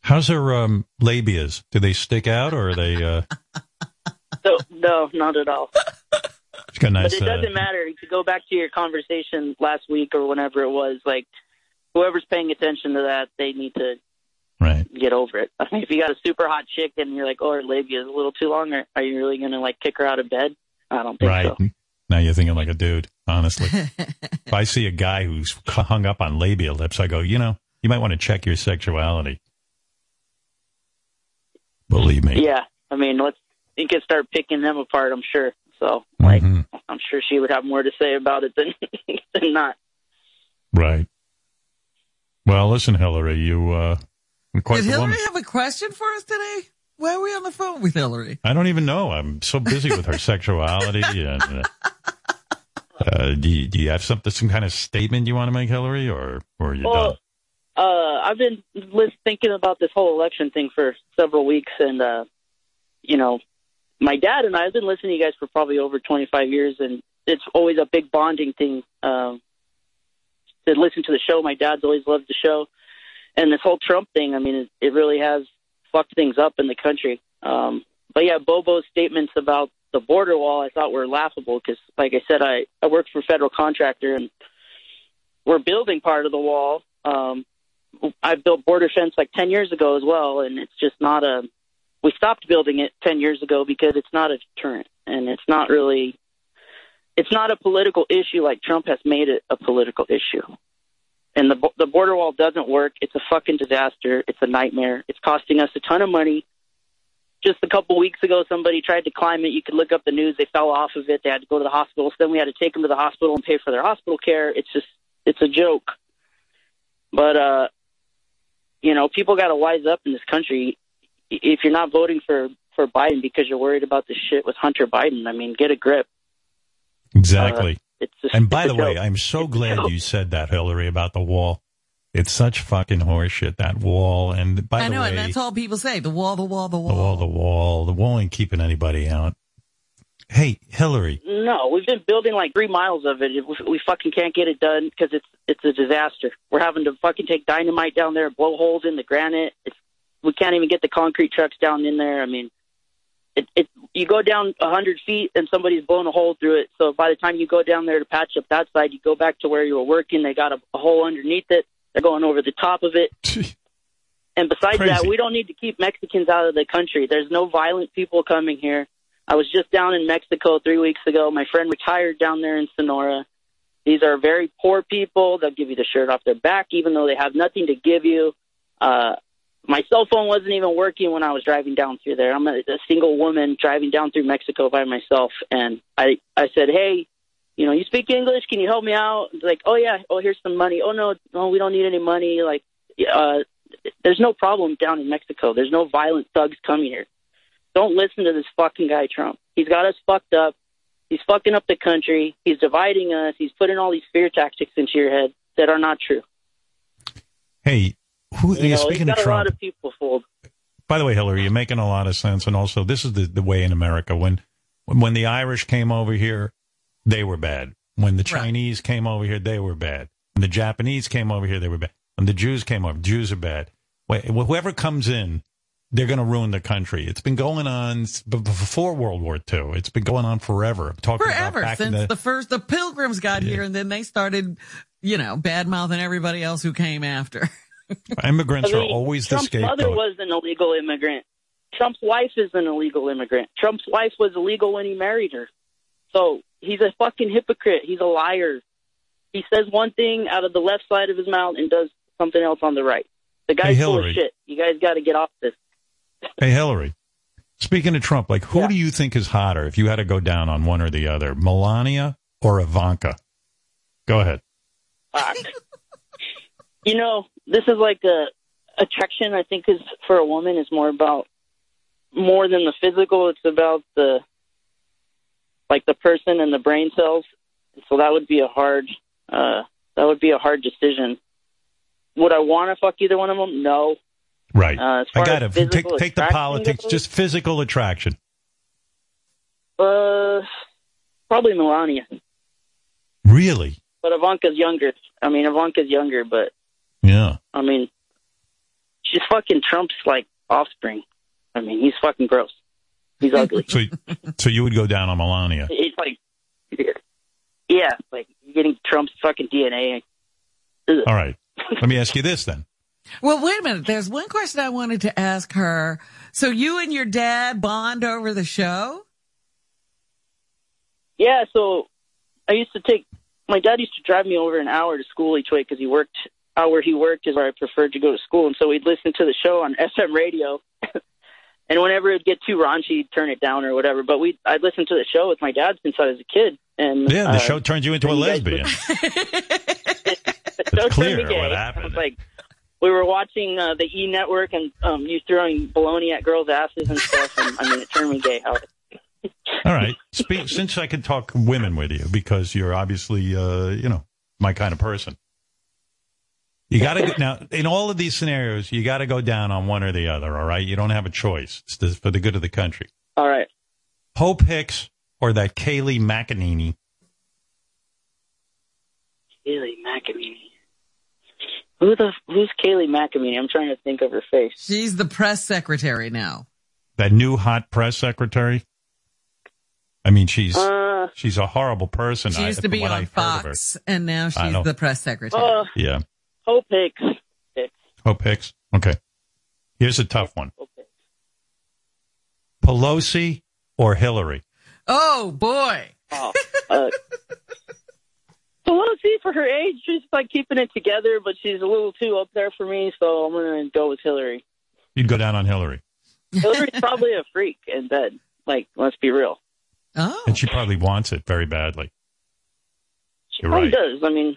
[SPEAKER 1] How's her um, labias? Do they stick out or are they? Uh,
[SPEAKER 29] So no, not at all.
[SPEAKER 1] she's got nice.
[SPEAKER 29] but it
[SPEAKER 1] uh,
[SPEAKER 29] doesn't matter. To go back to your conversation last week or whenever it was, like whoever's paying attention to that, they need to
[SPEAKER 1] right.
[SPEAKER 29] get over it. I mean, if you got a super hot chick and you're like, oh, her labia is a little too long, are, are you really going to like kick her out of bed? I don't think so.
[SPEAKER 1] Right.
[SPEAKER 29] so.
[SPEAKER 1] Now you're thinking like a dude, honestly. if I see a guy who's hung up on labia lips, I go, you know, you might want to check your sexuality. Believe me.
[SPEAKER 29] Yeah, I mean, let's you can start picking them apart. I'm sure. So, like,
[SPEAKER 1] Mhm.
[SPEAKER 29] I'm sure she would have more to say about it than than not.
[SPEAKER 1] Right. Well, listen, Hillary, you uh, quite
[SPEAKER 2] Did
[SPEAKER 1] the
[SPEAKER 2] Hillary
[SPEAKER 1] woman.
[SPEAKER 2] have a question for us today? why are we on the phone with Hillary?
[SPEAKER 1] I don't even know. I'm so busy with her sexuality. And, uh, uh, do, you, do you have something, some kind of statement you want to make, Hillary, or, or are you
[SPEAKER 29] Well,
[SPEAKER 1] done?
[SPEAKER 29] uh, I've been thinking about this whole election thing for several weeks, and uh, you know, my dad and I have been listening to you guys for probably over 25 years, and it's always a big bonding thing um, to listen to the show. My dad's always loved the show, and this whole Trump thing. I mean, it, it really has fucked things up in the country. Um, but yeah, Bobo's statements about the border wall, I thought were laughable because, like I said, I I work for a federal contractor, and we're building part of the wall. Um, I built border fence like 10 years ago as well, and it's just not a. We stopped building it 10 years ago because it's not a deterrent, and it's not really. It's not a political issue like Trump has made it a political issue. And the the border wall doesn't work. It's a fucking disaster. It's a nightmare. It's costing us a ton of money. Just a couple weeks ago, somebody tried to climb it. You could look up the news. They fell off of it. They had to go to the hospital. So then we had to take them to the hospital and pay for their hospital care. It's just, it's a joke. But uh, you know, people got to wise up in this country. If you're not voting for for Biden because you're worried about the shit with Hunter Biden, I mean, get a grip.
[SPEAKER 1] Exactly.
[SPEAKER 29] Uh, it's just,
[SPEAKER 1] and by
[SPEAKER 29] it's
[SPEAKER 1] the way. I'm so glad you said that, Hillary, about the wall. It's such fucking horseshit, that wall. And by
[SPEAKER 2] I
[SPEAKER 1] the
[SPEAKER 2] know,
[SPEAKER 1] way,
[SPEAKER 2] and that's all people say. The wall, the wall, the wall,
[SPEAKER 1] the
[SPEAKER 2] wall.
[SPEAKER 1] wall, the wall, the wall ain't keeping anybody out. Hey, Hillary,
[SPEAKER 29] No, we've been building like three miles of it. We, we fucking can't get it done because it's it's a disaster. We're having to fucking take dynamite down there, blow holes in the granite. It's, we can't even get the concrete trucks down in there. I mean, it, it you go down a hundred feet and somebody's blown a hole through it. So by the time you go down there to patch up that side, you go back to where you were working. They got a, a hole underneath it. They're going over the top of it. And besides that, we don't need to keep Mexicans out of the country. There's no violent people coming here. I was just down in Mexico three weeks ago. My friend retired down there in Sonora. These are very poor people. They'll give you the shirt off their back, even though they have nothing to give you. Uh, my cell phone wasn't even working when I was driving down through there. I'm a, a single woman driving down through Mexico by myself, and I I said, "Hey, you know, you speak English? Can you help me out?" Like, "Oh yeah, oh here's some money." "Oh no, no, we don't need any money." Like, uh, there's no problem down in Mexico. There's no violent thugs coming here. Don't listen to this fucking guy Trump. He's got us fucked up. He's fucking up the country. He's dividing us. He's putting all these fear tactics into your head that are not true.
[SPEAKER 1] hey, who,
[SPEAKER 29] You know,
[SPEAKER 1] speaking
[SPEAKER 29] he's
[SPEAKER 1] of
[SPEAKER 29] got a lot
[SPEAKER 1] Trump,
[SPEAKER 29] of people fooled.
[SPEAKER 1] by the way, Hillary, you're making a lot of sense. And also, this is the, the way in America. When, when the Irish came over here, they were bad. When the Chinese came over here, they were bad. When the Japanese came over here, they were bad. When the Jews came over, Jews are bad. Wh- Whoever comes in, they're going to ruin the country. It's been going on before World War II. It's been going on forever. I'm talking about
[SPEAKER 2] Forever
[SPEAKER 1] back in
[SPEAKER 2] since
[SPEAKER 1] the,
[SPEAKER 2] the, first the pilgrims got here, and then they started, you know, bad mouthing everybody else who came after.
[SPEAKER 1] immigrants
[SPEAKER 29] I
[SPEAKER 1] are
[SPEAKER 29] mean,
[SPEAKER 1] always the scapegoat.
[SPEAKER 29] Trump's mother was an illegal immigrant. Trump's wife is an illegal immigrant. Trump's wife was illegal when he married her. So he's a fucking hypocrite. He's a liar. He says one thing out of the left side of his mouth and does something else on the right. The guy's full of shit. You guys got to get off this.
[SPEAKER 1] Hey, Hillary. Speaking of Trump, like who do you think is hotter if you had to go down on one or the other, Melania or Ivanka? Go ahead.
[SPEAKER 29] Fuck. You know, this is like a attraction. I think is for a woman is more about more than the physical. It's about the like the person and the brain cells. So that would be a hard uh, that would be a hard decision. Would I want to fuck either one of them? No.
[SPEAKER 1] Right.
[SPEAKER 29] Uh,
[SPEAKER 1] I got it. Take, take the politics,
[SPEAKER 29] goes-
[SPEAKER 1] just physical attraction.
[SPEAKER 29] Uh, probably Melania,
[SPEAKER 1] Really?
[SPEAKER 29] but Ivanka's younger. I mean, Ivanka's younger, but
[SPEAKER 1] Yeah.
[SPEAKER 29] I mean, she's fucking Trump's like offspring. I mean, he's fucking gross. He's ugly.
[SPEAKER 1] So, so you would go down on Melania.
[SPEAKER 29] It's like, yeah, like getting Trump's fucking DNA. Ugh.
[SPEAKER 1] All right. Let me ask you this then.
[SPEAKER 2] Well, wait a minute. There's one question I wanted to ask her. So you and your dad bond over the show?
[SPEAKER 29] Yeah, so I used to take my dad used to drive me over an hour to school each way because he worked out where he worked is where I preferred to go to school, and so we'd listen to the show on FM radio. and whenever it'd get too raunchy, he'd turn it down or whatever. But we I'd listen to the show with my dad since I was a kid. And
[SPEAKER 1] Yeah, the
[SPEAKER 29] uh,
[SPEAKER 1] show turned you into a
[SPEAKER 29] when guys
[SPEAKER 1] lesbian.
[SPEAKER 29] the show
[SPEAKER 1] It's clear
[SPEAKER 29] turned me gay.
[SPEAKER 1] what
[SPEAKER 29] I
[SPEAKER 1] happened.
[SPEAKER 29] was like, we were watching uh, the E Network, and um, you throwing baloney at girls' asses and stuff. And I mean, it turned me gay. Howard.
[SPEAKER 1] All right. Speak, since I can talk women with you because you're obviously, uh, you know, my kind of person. You got to now in all of these scenarios, you got to go down on one or the other. All right. You don't have a choice. It's the, for the good of the country.
[SPEAKER 29] All right.
[SPEAKER 1] Hope Hicks or that Kayleigh McEnany.
[SPEAKER 29] Kayleigh McEnany. Who the who's Kayleigh McEnany? I'm trying to think of her face.
[SPEAKER 2] She's the press secretary now.
[SPEAKER 1] That new hot press secretary. I mean, she's
[SPEAKER 29] Uh,
[SPEAKER 1] she's a horrible person.
[SPEAKER 2] She
[SPEAKER 1] I-
[SPEAKER 2] used to be on
[SPEAKER 1] I've heard of her.
[SPEAKER 2] Fox, and now she's the press secretary.
[SPEAKER 29] Uh,
[SPEAKER 1] Yeah.
[SPEAKER 29] Hope Hicks.
[SPEAKER 1] Hope Hicks. Okay. Here's a tough one. Pelosi or Hillary?
[SPEAKER 2] oh boy.
[SPEAKER 29] Oh, uh, Pelosi, for her age, she's like keeping it together, but she's a little too up there for me, so I'm gonna go with Hillary.
[SPEAKER 1] You'd go down on Hillary.
[SPEAKER 29] Hillary's probably a freak in bed. Like, let's be real.
[SPEAKER 2] Oh.
[SPEAKER 1] And she probably wants it very badly.
[SPEAKER 29] She
[SPEAKER 1] You're
[SPEAKER 29] probably
[SPEAKER 1] right.
[SPEAKER 29] does. I mean,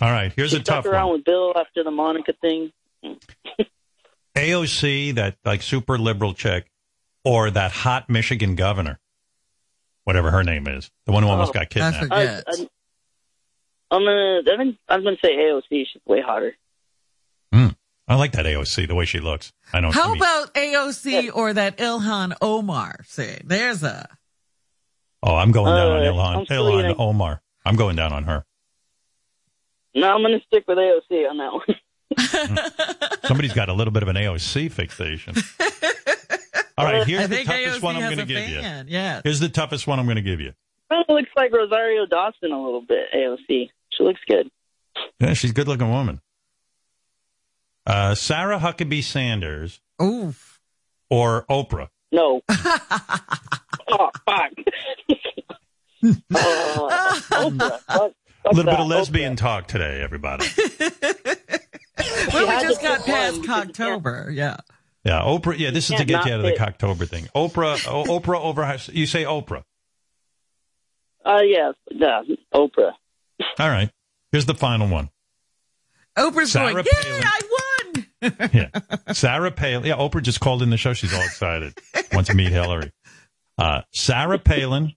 [SPEAKER 1] All right. Here's
[SPEAKER 29] she
[SPEAKER 1] a tough
[SPEAKER 29] stuck around
[SPEAKER 1] one.
[SPEAKER 29] with Bill after the Monica thing.
[SPEAKER 1] AOC, that like super liberal chick, or that hot Michigan governor, whatever her name is, the one who almost
[SPEAKER 29] Oh,
[SPEAKER 1] got kidnapped.
[SPEAKER 29] I, I, I'm gonna. I'm gonna, I'm gonna say AOC. She's way hotter.
[SPEAKER 1] I like that AOC, the way she looks. I don't know.
[SPEAKER 2] How about AOC or that Ilhan Omar? See, there's a.
[SPEAKER 1] oh, I'm going down on
[SPEAKER 29] Uh,
[SPEAKER 1] Ilhan,
[SPEAKER 29] I'm
[SPEAKER 1] Ilhan Omar. I'm going down on her.
[SPEAKER 29] No, I'm gonna stick with AOC on that one.
[SPEAKER 1] Somebody's got a little bit of an AOC fixation. All right, here's
[SPEAKER 29] I
[SPEAKER 1] the toughest
[SPEAKER 29] AOC
[SPEAKER 1] one I'm going to give
[SPEAKER 29] fan,
[SPEAKER 1] you.
[SPEAKER 2] Yeah.
[SPEAKER 1] Here's the toughest one I'm going to give you.
[SPEAKER 29] Kind of looks like Rosario Dawson a little bit. AOC. She looks good.
[SPEAKER 1] Yeah, she's a good looking woman. Uh, Sarah Huckabee Sanders.
[SPEAKER 2] Oof.
[SPEAKER 1] Or Oprah.
[SPEAKER 29] No. oh fuck. Uh, Oprah. Fuck-
[SPEAKER 1] A
[SPEAKER 29] fuck
[SPEAKER 1] little bit of lesbian talk today, everybody.
[SPEAKER 2] Well, we just got past
[SPEAKER 29] one.
[SPEAKER 2] Cocktober. Yeah.
[SPEAKER 1] Yeah, Oprah. Yeah, this is to get you out of the
[SPEAKER 29] pick.
[SPEAKER 1] Cocktober thing. Oprah. O- Oprah over. You say Oprah.
[SPEAKER 29] Uh, yeah, yeah, Oprah.
[SPEAKER 1] All right. Here's the final one.
[SPEAKER 2] Oprah's
[SPEAKER 1] Sarah
[SPEAKER 2] going, yay, I won.
[SPEAKER 1] Yeah. Sarah Palin. Yeah, Oprah just called in the show. She's all excited. Wants to meet Hillary. Uh, Sarah Palin,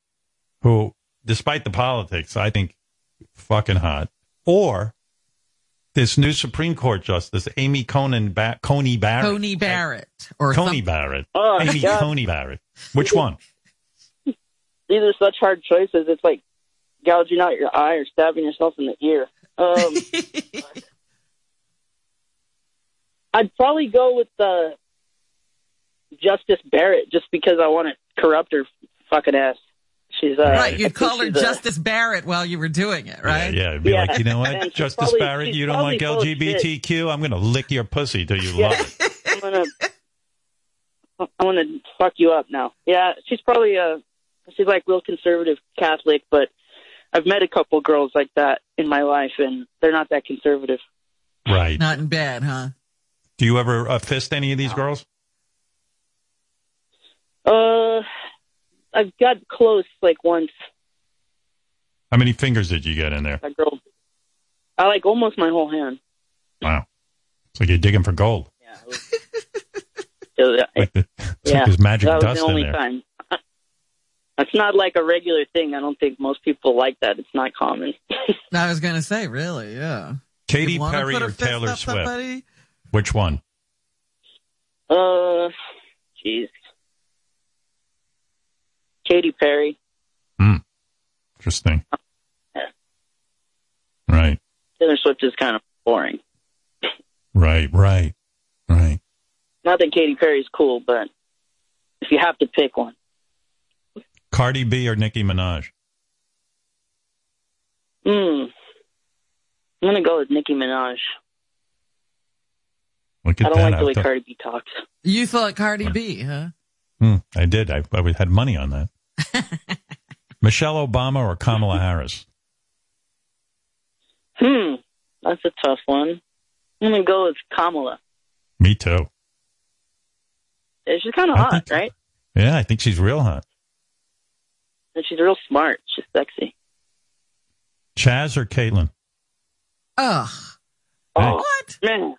[SPEAKER 1] who, despite the politics, I think fucking hot. Or this new Supreme Court Justice, Amy Conan ba- Coney Barrett.
[SPEAKER 2] Coney Barrett. Or
[SPEAKER 1] Coney
[SPEAKER 2] some-
[SPEAKER 1] Barrett.
[SPEAKER 29] Oh,
[SPEAKER 1] Amy
[SPEAKER 29] God.
[SPEAKER 1] Coney Barrett. Which one?
[SPEAKER 29] These are such hard choices. It's like gouging out your eye or stabbing yourself in the ear. Um, I'd probably go with uh, Justice Barrett just because I want to corrupt her fucking ass. She's uh,
[SPEAKER 2] right. You'd
[SPEAKER 29] think
[SPEAKER 2] call her
[SPEAKER 29] she's a-
[SPEAKER 2] Justice Barrett while you were doing it, right?
[SPEAKER 1] Yeah, it'd be
[SPEAKER 29] Yeah.
[SPEAKER 1] like, you know what, Justice
[SPEAKER 29] probably-
[SPEAKER 1] Barrett, you don't like
[SPEAKER 29] probably shit.
[SPEAKER 1] LGBTQ? I'm going to lick your pussy till you
[SPEAKER 29] Yeah.
[SPEAKER 1] love it.
[SPEAKER 29] I'm gonna I'm gonna fuck you up now. Yeah, she's probably a, she's like real conservative Catholic, but I've met a couple girls like that in my life, and they're not that conservative.
[SPEAKER 1] Right.
[SPEAKER 2] Not in bed, huh?
[SPEAKER 1] Do you ever uh, fist any of these girls?
[SPEAKER 29] Uh, I've got close like once.
[SPEAKER 1] How many fingers did you get in there?
[SPEAKER 29] A girl, I like almost my whole hand.
[SPEAKER 1] Wow. It's like you're digging for gold.
[SPEAKER 29] It was-
[SPEAKER 1] Like the, it's
[SPEAKER 29] yeah,
[SPEAKER 1] like there's magic
[SPEAKER 29] that was
[SPEAKER 1] dust
[SPEAKER 29] the only
[SPEAKER 1] in there.
[SPEAKER 29] time. It's not like a regular thing. I don't think most people like that. It's not common.
[SPEAKER 2] I was going to say, really, yeah.
[SPEAKER 1] Katy Perry or Taylor Swift?
[SPEAKER 2] somebody?
[SPEAKER 1] Which one?
[SPEAKER 29] Uh, jeez. Katy Perry. Hmm.
[SPEAKER 1] Interesting. Right,
[SPEAKER 29] Taylor Swift is kind of boring.
[SPEAKER 1] right, right, right.
[SPEAKER 29] Not that Katy Perry's cool, but if you have to pick one,
[SPEAKER 1] Cardi B or Nicki Minaj?
[SPEAKER 29] hmm, I'm gonna go with Nicki Minaj.
[SPEAKER 1] Look
[SPEAKER 29] I don't
[SPEAKER 1] that.
[SPEAKER 29] like the
[SPEAKER 1] I've
[SPEAKER 29] way
[SPEAKER 1] done-
[SPEAKER 29] Cardi B talks.
[SPEAKER 2] You thought Cardi B, huh?
[SPEAKER 1] Hmm, I did. I, I had money on that. Michelle Obama or Kamala Harris?
[SPEAKER 29] Hmm, that's a tough one. I'm gonna go with Kamala.
[SPEAKER 1] Me too.
[SPEAKER 29] Yeah, She's kind of hot,
[SPEAKER 1] think-
[SPEAKER 29] right?
[SPEAKER 1] Yeah, I think she's real hot.
[SPEAKER 29] And she's real smart. She's sexy.
[SPEAKER 1] Chaz or Caitlyn?
[SPEAKER 2] Ugh.
[SPEAKER 29] Oh,
[SPEAKER 2] What?
[SPEAKER 29] man.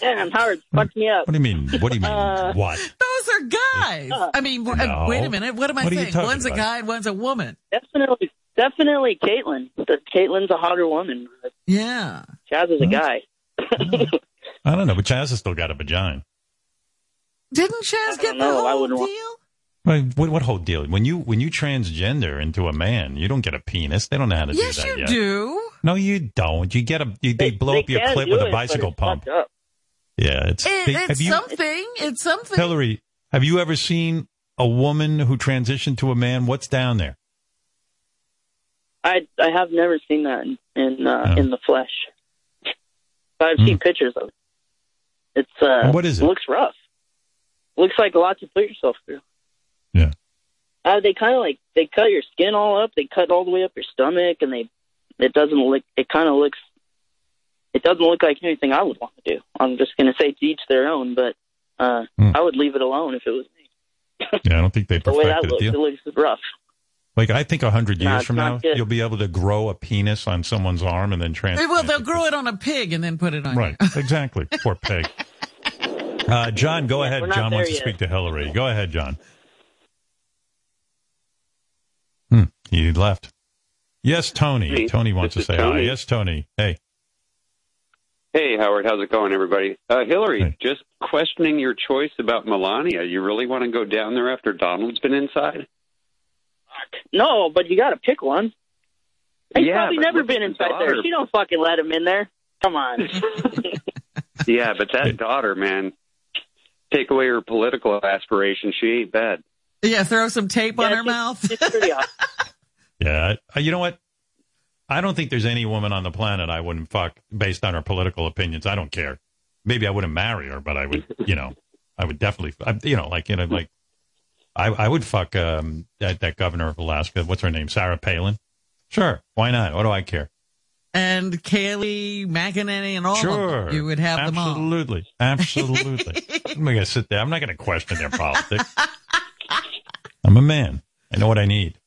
[SPEAKER 29] Damn, Howard fucked me up.
[SPEAKER 1] What do you mean? What do you mean?
[SPEAKER 29] Uh,
[SPEAKER 1] what?
[SPEAKER 2] Those are guys. I mean, uh,
[SPEAKER 1] No.
[SPEAKER 2] wait a minute. What am I
[SPEAKER 1] What
[SPEAKER 2] saying?
[SPEAKER 1] talking
[SPEAKER 2] One's a guy and one's a woman.
[SPEAKER 29] Definitely, definitely Caitlyn. The- Caitlyn's a hotter woman.
[SPEAKER 2] Yeah.
[SPEAKER 29] Chaz is a guy.
[SPEAKER 1] I don't know, but Chaz has still got a vagina.
[SPEAKER 2] Didn't Chaz get the
[SPEAKER 29] know, I
[SPEAKER 2] whole
[SPEAKER 29] wouldn't
[SPEAKER 2] deal?
[SPEAKER 29] want-
[SPEAKER 1] Right, What, what whole deal? When you when you transgender into a man, you don't get a penis. They don't know how to
[SPEAKER 2] Yes,
[SPEAKER 1] do that Yes,
[SPEAKER 2] you
[SPEAKER 1] yet.
[SPEAKER 2] do.
[SPEAKER 1] No, you don't. You get a you, they, blow up your
[SPEAKER 29] can
[SPEAKER 1] clit with a bicycle pump.
[SPEAKER 29] up.
[SPEAKER 1] Yeah, it's.
[SPEAKER 2] It,
[SPEAKER 1] they-
[SPEAKER 2] it's
[SPEAKER 1] you,
[SPEAKER 2] something. It's something.
[SPEAKER 1] Hillary? Have you ever seen a woman who transitioned to a man? What's down there?
[SPEAKER 29] I I have never seen that in in, uh, in the flesh. But I've
[SPEAKER 1] Hmm.
[SPEAKER 29] seen pictures of it. It's uh,
[SPEAKER 1] what is it?
[SPEAKER 29] Looks rough. Looks like a lot to put yourself through.
[SPEAKER 1] Yeah.
[SPEAKER 29] Uh, they kind of like they cut your skin all up. They cut all the way up your stomach, and they it doesn't look. It kind of looks. It doesn't look like anything I would want to do. I'm just going to say to each their own, but uh,
[SPEAKER 1] Hmm.
[SPEAKER 29] I would leave it alone if it was me.
[SPEAKER 1] Yeah, I don't think they
[SPEAKER 29] The way that
[SPEAKER 1] perfected
[SPEAKER 29] looks,
[SPEAKER 1] it.
[SPEAKER 29] it looks rough.
[SPEAKER 1] Like I think a hundred
[SPEAKER 29] Nah,
[SPEAKER 1] years
[SPEAKER 29] it's
[SPEAKER 1] from now,
[SPEAKER 29] good.
[SPEAKER 1] you'll be able to grow a penis on someone's arm and then trans.
[SPEAKER 2] Well, they'll grow it on a pig and then put it on.
[SPEAKER 1] Right, exactly. Poor pig. Uh, John, go ahead. John wants to speak to Hillary. Go ahead, John. Hmm, he left. Yes, Tony.
[SPEAKER 30] Hey,
[SPEAKER 1] Tony wants to say
[SPEAKER 30] is
[SPEAKER 1] hi. Yes, Tony. Hey.
[SPEAKER 30] Hey, Howard, how's it going, everybody? Uh, Hillary, just questioning your choice about Melania. You really want to go down there after Donald's been inside?
[SPEAKER 29] No, but you got to pick one. He's
[SPEAKER 30] Yeah,
[SPEAKER 29] probably never been
[SPEAKER 30] at the
[SPEAKER 29] inside there. She don't fucking let him in there. Come on.
[SPEAKER 30] Yeah, but that daughter, man, take away her political aspirations. She ain't bad.
[SPEAKER 2] Yeah, throw some tape on her mouth.
[SPEAKER 1] Yeah. You know what? I don't think there's any woman on the planet I wouldn't fuck based on her political opinions. I don't care. Maybe I wouldn't marry her, but I would, you know, I would definitely, I- you know, like, you know, like, I, I would fuck um, that, that governor of Alaska. What's her name? Sarah Palin. Sure. Why not? What do I care?
[SPEAKER 2] and Kayleigh McEnany and all of
[SPEAKER 1] Sure.
[SPEAKER 2] them. You would have them all.
[SPEAKER 1] Absolutely. Absolutely. I'm going to sit there. I'm not going to question their politics. I'm a man. I know what I need.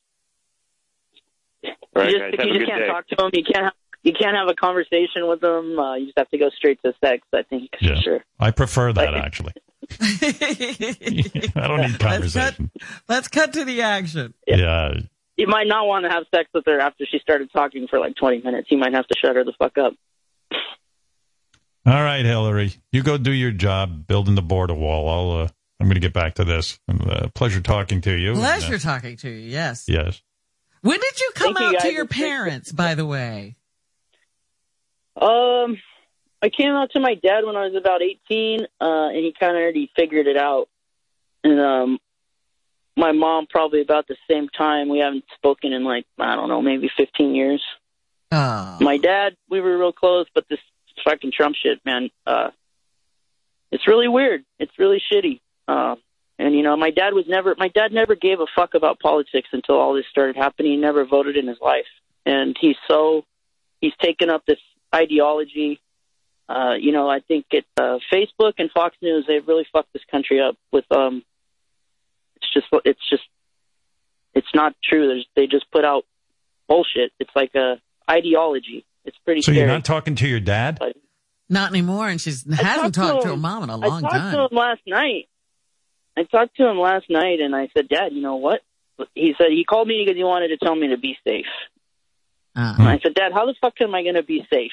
[SPEAKER 30] All right,
[SPEAKER 29] you just,
[SPEAKER 30] have
[SPEAKER 29] you just can't
[SPEAKER 30] day.
[SPEAKER 29] talk to them. You can't. Have, you can't have a conversation with them. Uh, you just have to go straight to sex. I think.
[SPEAKER 1] Yeah.
[SPEAKER 29] Sure.
[SPEAKER 1] I prefer that, actually. I don't need conversation.
[SPEAKER 2] Let's cut to the action.
[SPEAKER 1] Yeah.
[SPEAKER 29] You might not want to have sex with her after she started talking for like 20 minutes. You might have to shut her the fuck up.
[SPEAKER 1] All right, Hillary, you go do your job building the border wall. I'll. Uh, I'm going to get back to this. Uh, pleasure talking to you.
[SPEAKER 2] Pleasure
[SPEAKER 1] And, uh,
[SPEAKER 2] talking to you. Yes.
[SPEAKER 1] yes.
[SPEAKER 2] When did you come
[SPEAKER 29] Thank you,
[SPEAKER 2] out to your parents, by the way?
[SPEAKER 29] Um, I came out to my dad when I was about 18, uh, and he kind of already figured it out. And um, my mom probably about the same time. We haven't spoken in like I don't know, maybe 15 years.
[SPEAKER 2] Oh.
[SPEAKER 29] My dad, we were real close, but this fucking Trump shit, man, uh, it's really weird. It's really shitty. Uh, and you know, my dad was never, my dad never gave a fuck about politics until all this started happening. He never voted in his life, and he's so, he's taken up this ideology. Uh, you know, I think it, uh, Facebook and Fox News, they've really fucked this country up with, um, it's just, it's just, it's not true. There's, they just put out bullshit. It's like a ideology. It's pretty
[SPEAKER 1] So
[SPEAKER 29] scary.
[SPEAKER 1] you're not talking to your dad?
[SPEAKER 2] Not anymore, and she's
[SPEAKER 29] I
[SPEAKER 2] hasn't
[SPEAKER 29] talked
[SPEAKER 2] talked to
[SPEAKER 29] him-
[SPEAKER 2] her mom in a long I
[SPEAKER 29] talked
[SPEAKER 2] time.
[SPEAKER 29] to him last night. I talked to him last night, and I said, "Dad, you know what?" He said he called me because he wanted to tell me to be safe.
[SPEAKER 2] Uh-huh.
[SPEAKER 29] And I said, "Dad, how the fuck am I going to be safe?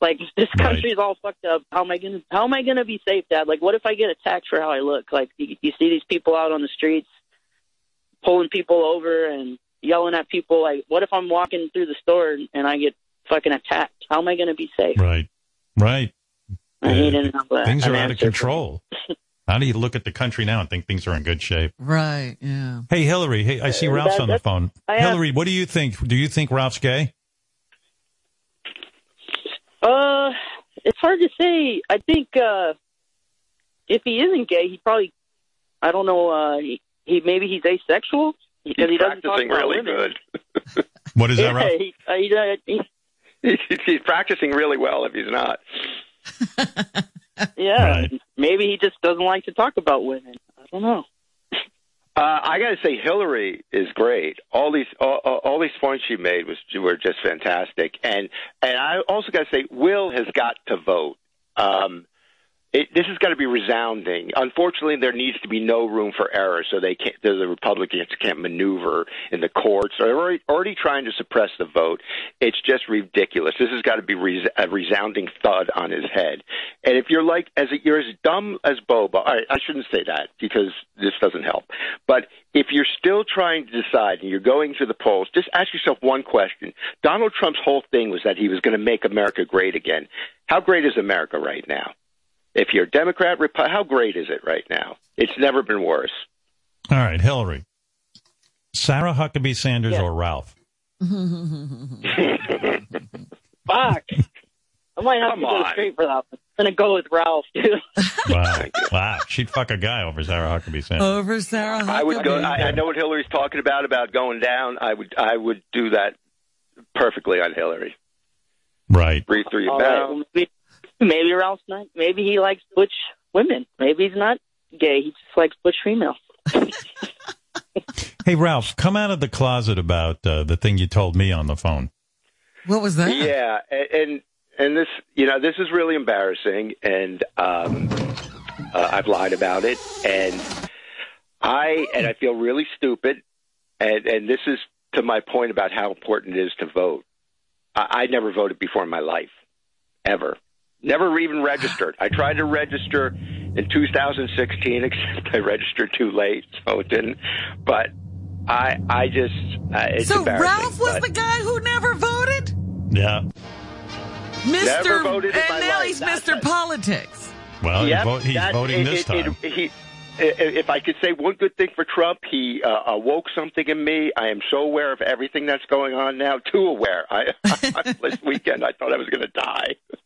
[SPEAKER 29] Like this
[SPEAKER 1] Right.
[SPEAKER 29] country's all fucked up. How am I going to How am I going to be safe, Dad? Like, what if I get attacked for how I look? Like, you, you see these people out on the streets pulling people over and yelling at people. Like, what if I'm walking through the store and, I get fucking attacked? How am I going to be safe?"
[SPEAKER 1] Right. Right.
[SPEAKER 29] He didn't have a-
[SPEAKER 1] Things are out of control. How do you look at the country now and think things are in good shape?
[SPEAKER 2] Right. Yeah.
[SPEAKER 1] Hey, Hillary. Hey, I see Ralph's on the phone.
[SPEAKER 29] I have-
[SPEAKER 1] Hillary, what do you think? Do you think Ralph's gay?
[SPEAKER 29] Uh, it's hard to say. I think uh, if he isn't gay, he probably, I don't know. Uh, he, he maybe he's asexual because he doesn't talk
[SPEAKER 31] practicing
[SPEAKER 29] about
[SPEAKER 31] really
[SPEAKER 29] women.
[SPEAKER 31] good.
[SPEAKER 1] What is that,
[SPEAKER 29] yeah,
[SPEAKER 1] Ralph?
[SPEAKER 29] he, uh, he, he,
[SPEAKER 31] He's, he's practicing really well if he's not.
[SPEAKER 29] yeah, maybe he just doesn't like to talk about women. I don't know.
[SPEAKER 31] Uh, I got to say, Hillary is great. All these all, all all these points she made was were just fantastic, and and I also got to say, Will has got to vote. Um, it, this has got to be resounding. Unfortunately, there needs to be no room for error, so they can't. The Republicans can't maneuver in the courts. They're already, already trying to suppress the vote. It's just ridiculous. This has got to be res- a resounding thud on his head. And if you're like as you're as dumb as Bobo, I, I shouldn't say that because this doesn't help. But if you're still trying to decide and you're going to the polls, just ask yourself one question. Donald Trump's whole thing was that he was going to make America great again. How great is America right now? If you're a Democrat, Repu- how great is it right now? It's never been worse.
[SPEAKER 1] All right, Hillary. Sarah Huckabee Sanders or Ralph?
[SPEAKER 29] Fuck. I might have
[SPEAKER 31] Come
[SPEAKER 29] to go
[SPEAKER 31] on.
[SPEAKER 29] straight for that. I'm gonna go with Ralph, too.
[SPEAKER 1] Wow. wow. She'd fuck a guy over Sarah Huckabee Sanders.
[SPEAKER 2] Over Sarah Huckabee.
[SPEAKER 31] I would go. I, I know what Hillary's talking about about going down. I would. I would do that perfectly on Hillary.
[SPEAKER 1] Right.
[SPEAKER 31] Breathe through your mouth.
[SPEAKER 29] well, maybe, maybe Ralph's not. Maybe he likes butch women. Maybe he's not gay. He just likes butch females.
[SPEAKER 1] Hey, Ralph, come out of the closet about uh, the thing you told me on the phone.
[SPEAKER 2] What was that?
[SPEAKER 31] Yeah, a- and and this, you know, this is really embarrassing, and um, uh, I've lied about it, and I and I feel really stupid, and and this is to my point about how important it is to vote. I, I never voted before in my life, ever. Never even registered. I tried to register in 2016, except I registered too late, so it didn't. But I, I just, uh, it's
[SPEAKER 2] so
[SPEAKER 31] embarrassing.
[SPEAKER 2] Ralph was
[SPEAKER 31] but-
[SPEAKER 2] the guy who never voted?
[SPEAKER 1] Yeah.
[SPEAKER 2] Mr.
[SPEAKER 31] Never voted
[SPEAKER 2] and now
[SPEAKER 31] life.
[SPEAKER 2] he's
[SPEAKER 31] That's
[SPEAKER 2] Mr. Politics.
[SPEAKER 1] Well, he
[SPEAKER 31] Yep,
[SPEAKER 1] vote, he's
[SPEAKER 31] that-
[SPEAKER 1] voting
[SPEAKER 31] it-
[SPEAKER 1] this
[SPEAKER 31] it-
[SPEAKER 1] time.
[SPEAKER 31] it- he, if I could say one good thing for Trump, he uh, awoke something in me. I am so aware of everything that's going on now. Too aware. I, I this weekend I thought I was going to die.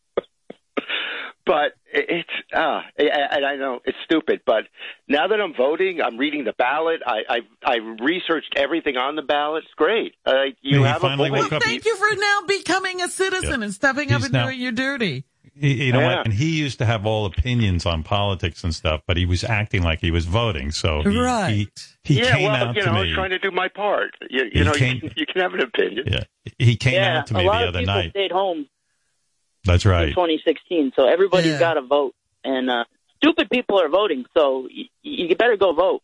[SPEAKER 31] but it's uh, and I know it's stupid. But now that I'm voting, I'm reading the ballot. I I, I researched everything on the ballot. It's great. Uh, you
[SPEAKER 1] Yeah,
[SPEAKER 31] have
[SPEAKER 1] finally
[SPEAKER 31] a
[SPEAKER 1] woke
[SPEAKER 31] voice.
[SPEAKER 1] up.
[SPEAKER 2] Thank you for now becoming a citizen and stepping up and
[SPEAKER 1] now-
[SPEAKER 2] doing your duty.
[SPEAKER 1] You- You know
[SPEAKER 31] Yeah.
[SPEAKER 1] what? And he used to have all opinions on politics and stuff, but he was acting like he was voting. So he,
[SPEAKER 2] Right.
[SPEAKER 1] he, he
[SPEAKER 31] yeah,
[SPEAKER 1] came
[SPEAKER 31] well,
[SPEAKER 1] out
[SPEAKER 31] you
[SPEAKER 1] to
[SPEAKER 31] know, I
[SPEAKER 1] me.
[SPEAKER 31] was trying to do my part. You, you know,
[SPEAKER 1] came-
[SPEAKER 31] you, can, you can have an opinion.
[SPEAKER 1] Yeah, he came
[SPEAKER 29] yeah,
[SPEAKER 1] out to
[SPEAKER 29] a
[SPEAKER 1] me
[SPEAKER 29] lot
[SPEAKER 1] the
[SPEAKER 29] of
[SPEAKER 1] other
[SPEAKER 29] people
[SPEAKER 1] night.
[SPEAKER 29] stayed home
[SPEAKER 1] That's right.
[SPEAKER 29] 2016, so everybody's
[SPEAKER 2] Yeah.
[SPEAKER 29] got to vote. And uh, stupid people are voting, so y- you better go vote.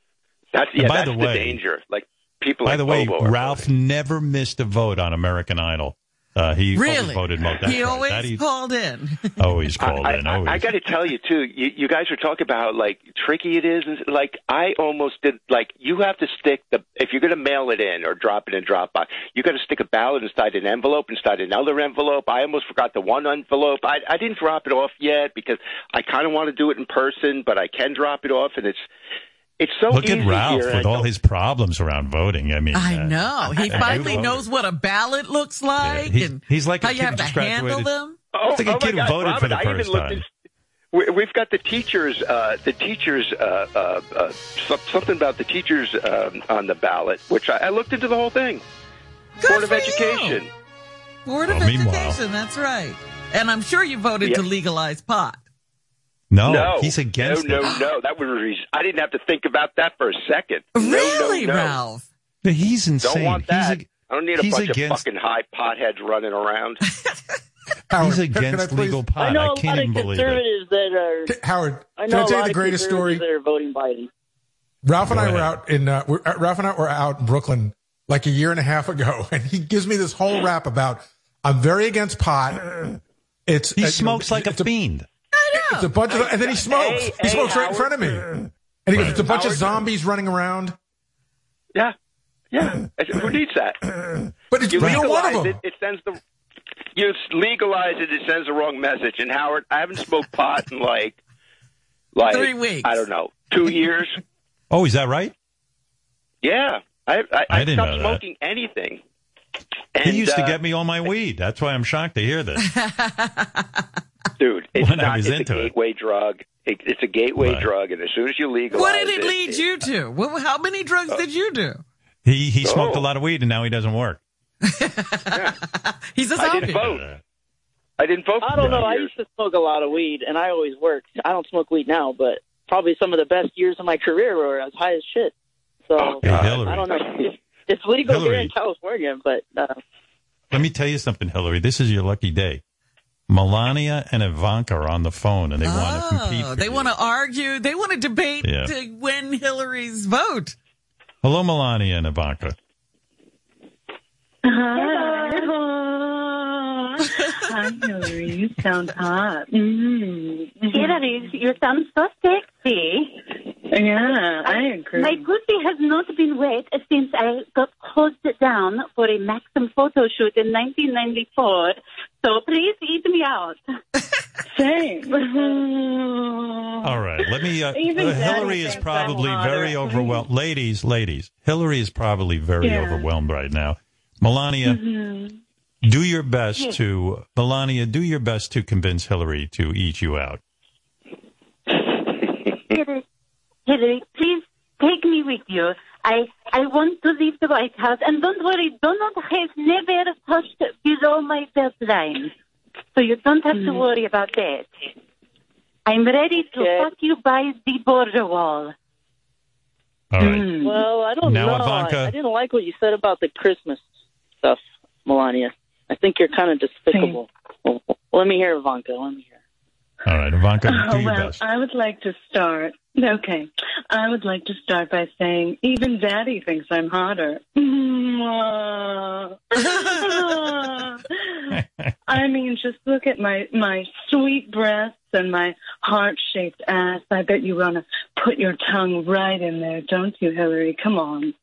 [SPEAKER 31] That's
[SPEAKER 1] And
[SPEAKER 31] yeah,
[SPEAKER 1] by
[SPEAKER 31] that's
[SPEAKER 1] the
[SPEAKER 31] the,
[SPEAKER 1] way-
[SPEAKER 31] danger. Like people.
[SPEAKER 1] By
[SPEAKER 31] like
[SPEAKER 1] the way,
[SPEAKER 31] Bobo
[SPEAKER 1] Ralph never missed a vote on American Idol. Uh, he
[SPEAKER 2] Really?
[SPEAKER 1] voted most. That's
[SPEAKER 2] he
[SPEAKER 1] right.
[SPEAKER 2] always
[SPEAKER 1] That he
[SPEAKER 2] called in.
[SPEAKER 1] always called
[SPEAKER 31] I,
[SPEAKER 1] in.
[SPEAKER 31] I,
[SPEAKER 1] Always.
[SPEAKER 31] I got to tell you too. You, you guys are talking about how like tricky it is. Like I almost did. Like you have to stick the if you're going to mail it in or drop it in Dropbox, you got to stick a ballot inside an envelope, inside another envelope. I almost forgot the one envelope. I, I didn't drop it off yet because I kind of want to do it in person, but I can drop it off, and it's it's so
[SPEAKER 1] Look
[SPEAKER 31] easy
[SPEAKER 1] at Ralph
[SPEAKER 31] here.
[SPEAKER 1] with all his problems around voting. I mean,
[SPEAKER 2] I
[SPEAKER 1] uh,
[SPEAKER 2] know. He
[SPEAKER 1] and
[SPEAKER 2] finally knows what a ballot looks like
[SPEAKER 1] he's-
[SPEAKER 2] and
[SPEAKER 1] he's like a
[SPEAKER 2] how you
[SPEAKER 1] kid
[SPEAKER 2] have to handle them.
[SPEAKER 31] Oh,
[SPEAKER 1] It's like a
[SPEAKER 31] oh my
[SPEAKER 1] kid who
[SPEAKER 31] God,
[SPEAKER 1] voted for the
[SPEAKER 31] I
[SPEAKER 1] first time.
[SPEAKER 31] in- we- We've got the teachers, uh, the teachers, uh, uh, uh, something about the teachers um, on the ballot, which I, I looked into the whole thing.
[SPEAKER 2] Good
[SPEAKER 31] Board of
[SPEAKER 2] for you.
[SPEAKER 31] Education.
[SPEAKER 2] Board of
[SPEAKER 1] Well, meanwhile-
[SPEAKER 2] Education, that's right. And I'm sure you voted
[SPEAKER 31] Yeah.
[SPEAKER 2] to legalize pot.
[SPEAKER 1] No,
[SPEAKER 31] no,
[SPEAKER 1] he's against
[SPEAKER 31] no,
[SPEAKER 1] it.
[SPEAKER 31] no, no. That was. Re- I didn't have to think about that for a second. No, no,
[SPEAKER 2] Really,
[SPEAKER 31] no.
[SPEAKER 2] Ralph?
[SPEAKER 1] But he's insane.
[SPEAKER 31] Don't want that.
[SPEAKER 1] He's,
[SPEAKER 31] I don't need a bunch
[SPEAKER 1] against-
[SPEAKER 31] of fucking high potheads running around.
[SPEAKER 1] he's against legal pot.
[SPEAKER 29] I know a
[SPEAKER 1] can't
[SPEAKER 29] lot
[SPEAKER 1] even
[SPEAKER 29] of
[SPEAKER 1] believe it.
[SPEAKER 29] conservatives that are.
[SPEAKER 26] Howard,
[SPEAKER 29] I
[SPEAKER 26] can
[SPEAKER 29] know
[SPEAKER 26] I
[SPEAKER 29] a
[SPEAKER 26] tell you the greatest story?
[SPEAKER 29] conservatives that are voting Biden.
[SPEAKER 26] Ralph and
[SPEAKER 1] Go
[SPEAKER 26] I were out in uh, we're, uh, Ralph and I were out in Brooklyn like a year and a half ago, and he gives me this whole rap about I'm very against pot. It's
[SPEAKER 1] He
[SPEAKER 26] uh, you know,
[SPEAKER 1] smokes like a
[SPEAKER 26] it's
[SPEAKER 1] fiend.
[SPEAKER 26] It's a bunch of, and then he smokes.
[SPEAKER 31] Hey,
[SPEAKER 26] he
[SPEAKER 31] hey,
[SPEAKER 26] smokes right in front of me, and he goes, "It's a bunch of
[SPEAKER 31] Howard.
[SPEAKER 26] zombies running around."
[SPEAKER 31] Yeah, yeah. Who needs that?
[SPEAKER 26] But it's
[SPEAKER 31] You
[SPEAKER 26] you're one of them.
[SPEAKER 31] it, it sends the. You legalize it, it sends the wrong message. And Howard, I haven't smoked pot in like, like
[SPEAKER 2] Three weeks.
[SPEAKER 31] I don't know, two years.
[SPEAKER 1] Oh, is that right?
[SPEAKER 31] Yeah, I I,
[SPEAKER 1] I
[SPEAKER 31] I
[SPEAKER 1] didn't
[SPEAKER 31] stopped
[SPEAKER 1] know that.
[SPEAKER 31] smoking anything.
[SPEAKER 1] he
[SPEAKER 31] And,
[SPEAKER 1] used to
[SPEAKER 31] uh,
[SPEAKER 1] get me all my weed. That's why I'm shocked to hear this.
[SPEAKER 31] dude. It's
[SPEAKER 1] when I
[SPEAKER 31] not.
[SPEAKER 1] was
[SPEAKER 31] it's
[SPEAKER 1] into
[SPEAKER 31] a
[SPEAKER 1] it.
[SPEAKER 31] gateway drug. It, it's a gateway
[SPEAKER 1] Right.
[SPEAKER 31] drug, and as soon as you legalize
[SPEAKER 2] What did it lead you to? What, how many drugs
[SPEAKER 31] Uh,
[SPEAKER 2] did you do?
[SPEAKER 1] He he smoked
[SPEAKER 31] Oh.
[SPEAKER 1] a lot of weed and now he doesn't work.
[SPEAKER 2] He's a
[SPEAKER 31] I
[SPEAKER 2] zombie.
[SPEAKER 31] didn't vote. I didn't vote.
[SPEAKER 29] I don't know. I used to smoke a lot of weed, and I always worked. I don't smoke weed now, but probably some of the best years of my career were as high as shit. So
[SPEAKER 1] Hey,
[SPEAKER 29] I don't know. It's, it's legal here in California, but uh,
[SPEAKER 1] Let me tell you something, Hillary. This is your lucky day. Melania and Ivanka are on the phone, and they want to oh, compete.
[SPEAKER 2] Oh,
[SPEAKER 1] for
[SPEAKER 2] they
[SPEAKER 1] you.
[SPEAKER 2] want to argue. They want to debate
[SPEAKER 1] Yeah.
[SPEAKER 2] to win Hillary's vote.
[SPEAKER 1] Hello, Melania and Ivanka.
[SPEAKER 32] Hi, Hillary. You sound hot. Mm.
[SPEAKER 22] Hillary, you sound so sexy.
[SPEAKER 32] Yeah, I agree.
[SPEAKER 22] My pussy has not been wet since I got closed down for a Maxim photo shoot in 1994. So please eat me out.
[SPEAKER 32] Same.
[SPEAKER 1] All right, let me. Uh,
[SPEAKER 32] Even
[SPEAKER 1] uh, Hillary is probably very overwhelmed. Ladies, ladies, Hillary is probably very
[SPEAKER 32] Yeah.
[SPEAKER 1] overwhelmed right now. Melania,
[SPEAKER 32] Mhm.
[SPEAKER 1] Do your best
[SPEAKER 22] Yes.
[SPEAKER 1] to Melania. Do your best to convince Hillary to eat you out.
[SPEAKER 22] Hillary, Hillary, please take me with you. I I want to leave the White House, and don't worry, Donald has never touched below my belt line, so you don't have to mm. worry about that. I'm ready to fuck you by the border wall.
[SPEAKER 1] All right.
[SPEAKER 29] Well, I don't
[SPEAKER 1] Now,
[SPEAKER 29] know.
[SPEAKER 1] Ivanka-
[SPEAKER 29] I, I didn't like what you said about the Christmas stuff, Melania. I think you're kind of despicable. Well, let me hear Ivanka. Let me hear.
[SPEAKER 1] All right, Ivanka, oh, do
[SPEAKER 32] Oh,
[SPEAKER 1] your
[SPEAKER 32] well,
[SPEAKER 1] best.
[SPEAKER 32] I would like to start. Okay. I would like to start by saying even Daddy thinks I'm hotter. I mean, just look at my my sweet breasts and my heart shaped ass. I bet you want to put your tongue right in there, don't you, Hillary? Come on.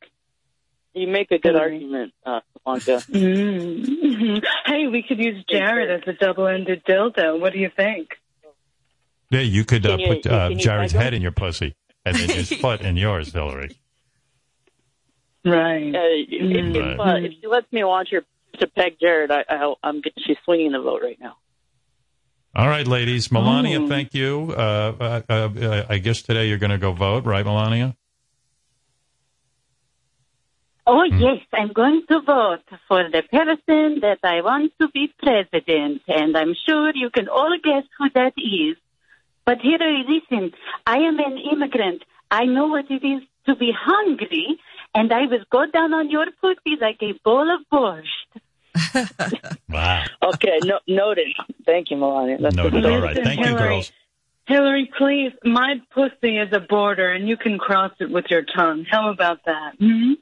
[SPEAKER 29] You make a good
[SPEAKER 32] Hillary.
[SPEAKER 29] argument, uh, Ivanka.
[SPEAKER 32] Mm. Hey, we could use Jared as a double ended dildo. What do you think?
[SPEAKER 1] Yeah, you could uh,
[SPEAKER 32] you-
[SPEAKER 1] put uh,
[SPEAKER 32] you
[SPEAKER 1] Jared's head in your pussy and then his foot in yours, Hillary.
[SPEAKER 32] Right.
[SPEAKER 29] Uh, if, if, uh, if she lets me watch her to peg Jared, I, I, I'm she's swinging the vote right now.
[SPEAKER 1] All right, ladies. Melania,
[SPEAKER 29] Oh.
[SPEAKER 1] thank you. Uh, uh, uh, I guess today you're going to go vote, right, Melania?
[SPEAKER 22] Oh, yes, I'm going to vote for the person that I want to be president, and I'm sure you can all guess who that is. But Hillary, listen, I am an immigrant. I know what it is to be hungry, and I will go down on your pussy like a bowl of borscht.
[SPEAKER 1] Wow.
[SPEAKER 29] Okay, no, noted. Thank you, Melania. That's
[SPEAKER 1] Noted.
[SPEAKER 29] good.
[SPEAKER 1] All right. Thank you, girls.
[SPEAKER 32] Hillary, please, my pussy is a border, and you can cross it with your tongue. How about that? Hmm?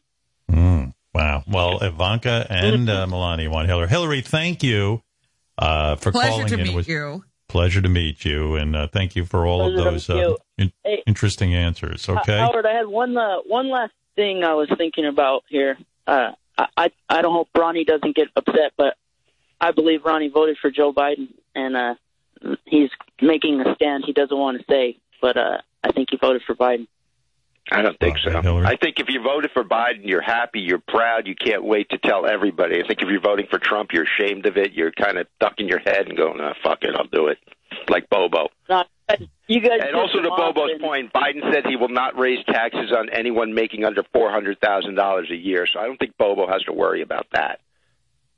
[SPEAKER 1] Wow. Well, Ivanka and uh, Melania want Hillary. Hillary, thank you uh, for
[SPEAKER 2] Pleasure
[SPEAKER 1] calling
[SPEAKER 2] to
[SPEAKER 1] in. It
[SPEAKER 2] meet
[SPEAKER 1] was
[SPEAKER 2] you.
[SPEAKER 1] Pleasure to meet you, and uh, thank you for all
[SPEAKER 29] Pleasure
[SPEAKER 1] of those uh, in-
[SPEAKER 29] Hey.
[SPEAKER 1] interesting answers. Okay.
[SPEAKER 29] Howard, I had one uh, one last thing I was thinking about here. Uh, I, I I don't hope Ronnie doesn't get upset, but I believe Ronnie voted for Joe Biden, and uh, he's making a stand he doesn't want to say, but uh, I think he voted for Biden.
[SPEAKER 31] I don't think so. I think if you voted for Biden, you're happy, you're proud, you can't wait to tell everybody. I think if you're voting for Trump, you're ashamed of it. You're kind of ducking your head and going, oh, "Fuck it, I'll do it." Like Bobo.
[SPEAKER 29] No, you guys.
[SPEAKER 31] And also to Bobo's point, Biden said he will not raise taxes on anyone making under four hundred thousand dollars a year. So I don't think Bobo has to worry about that.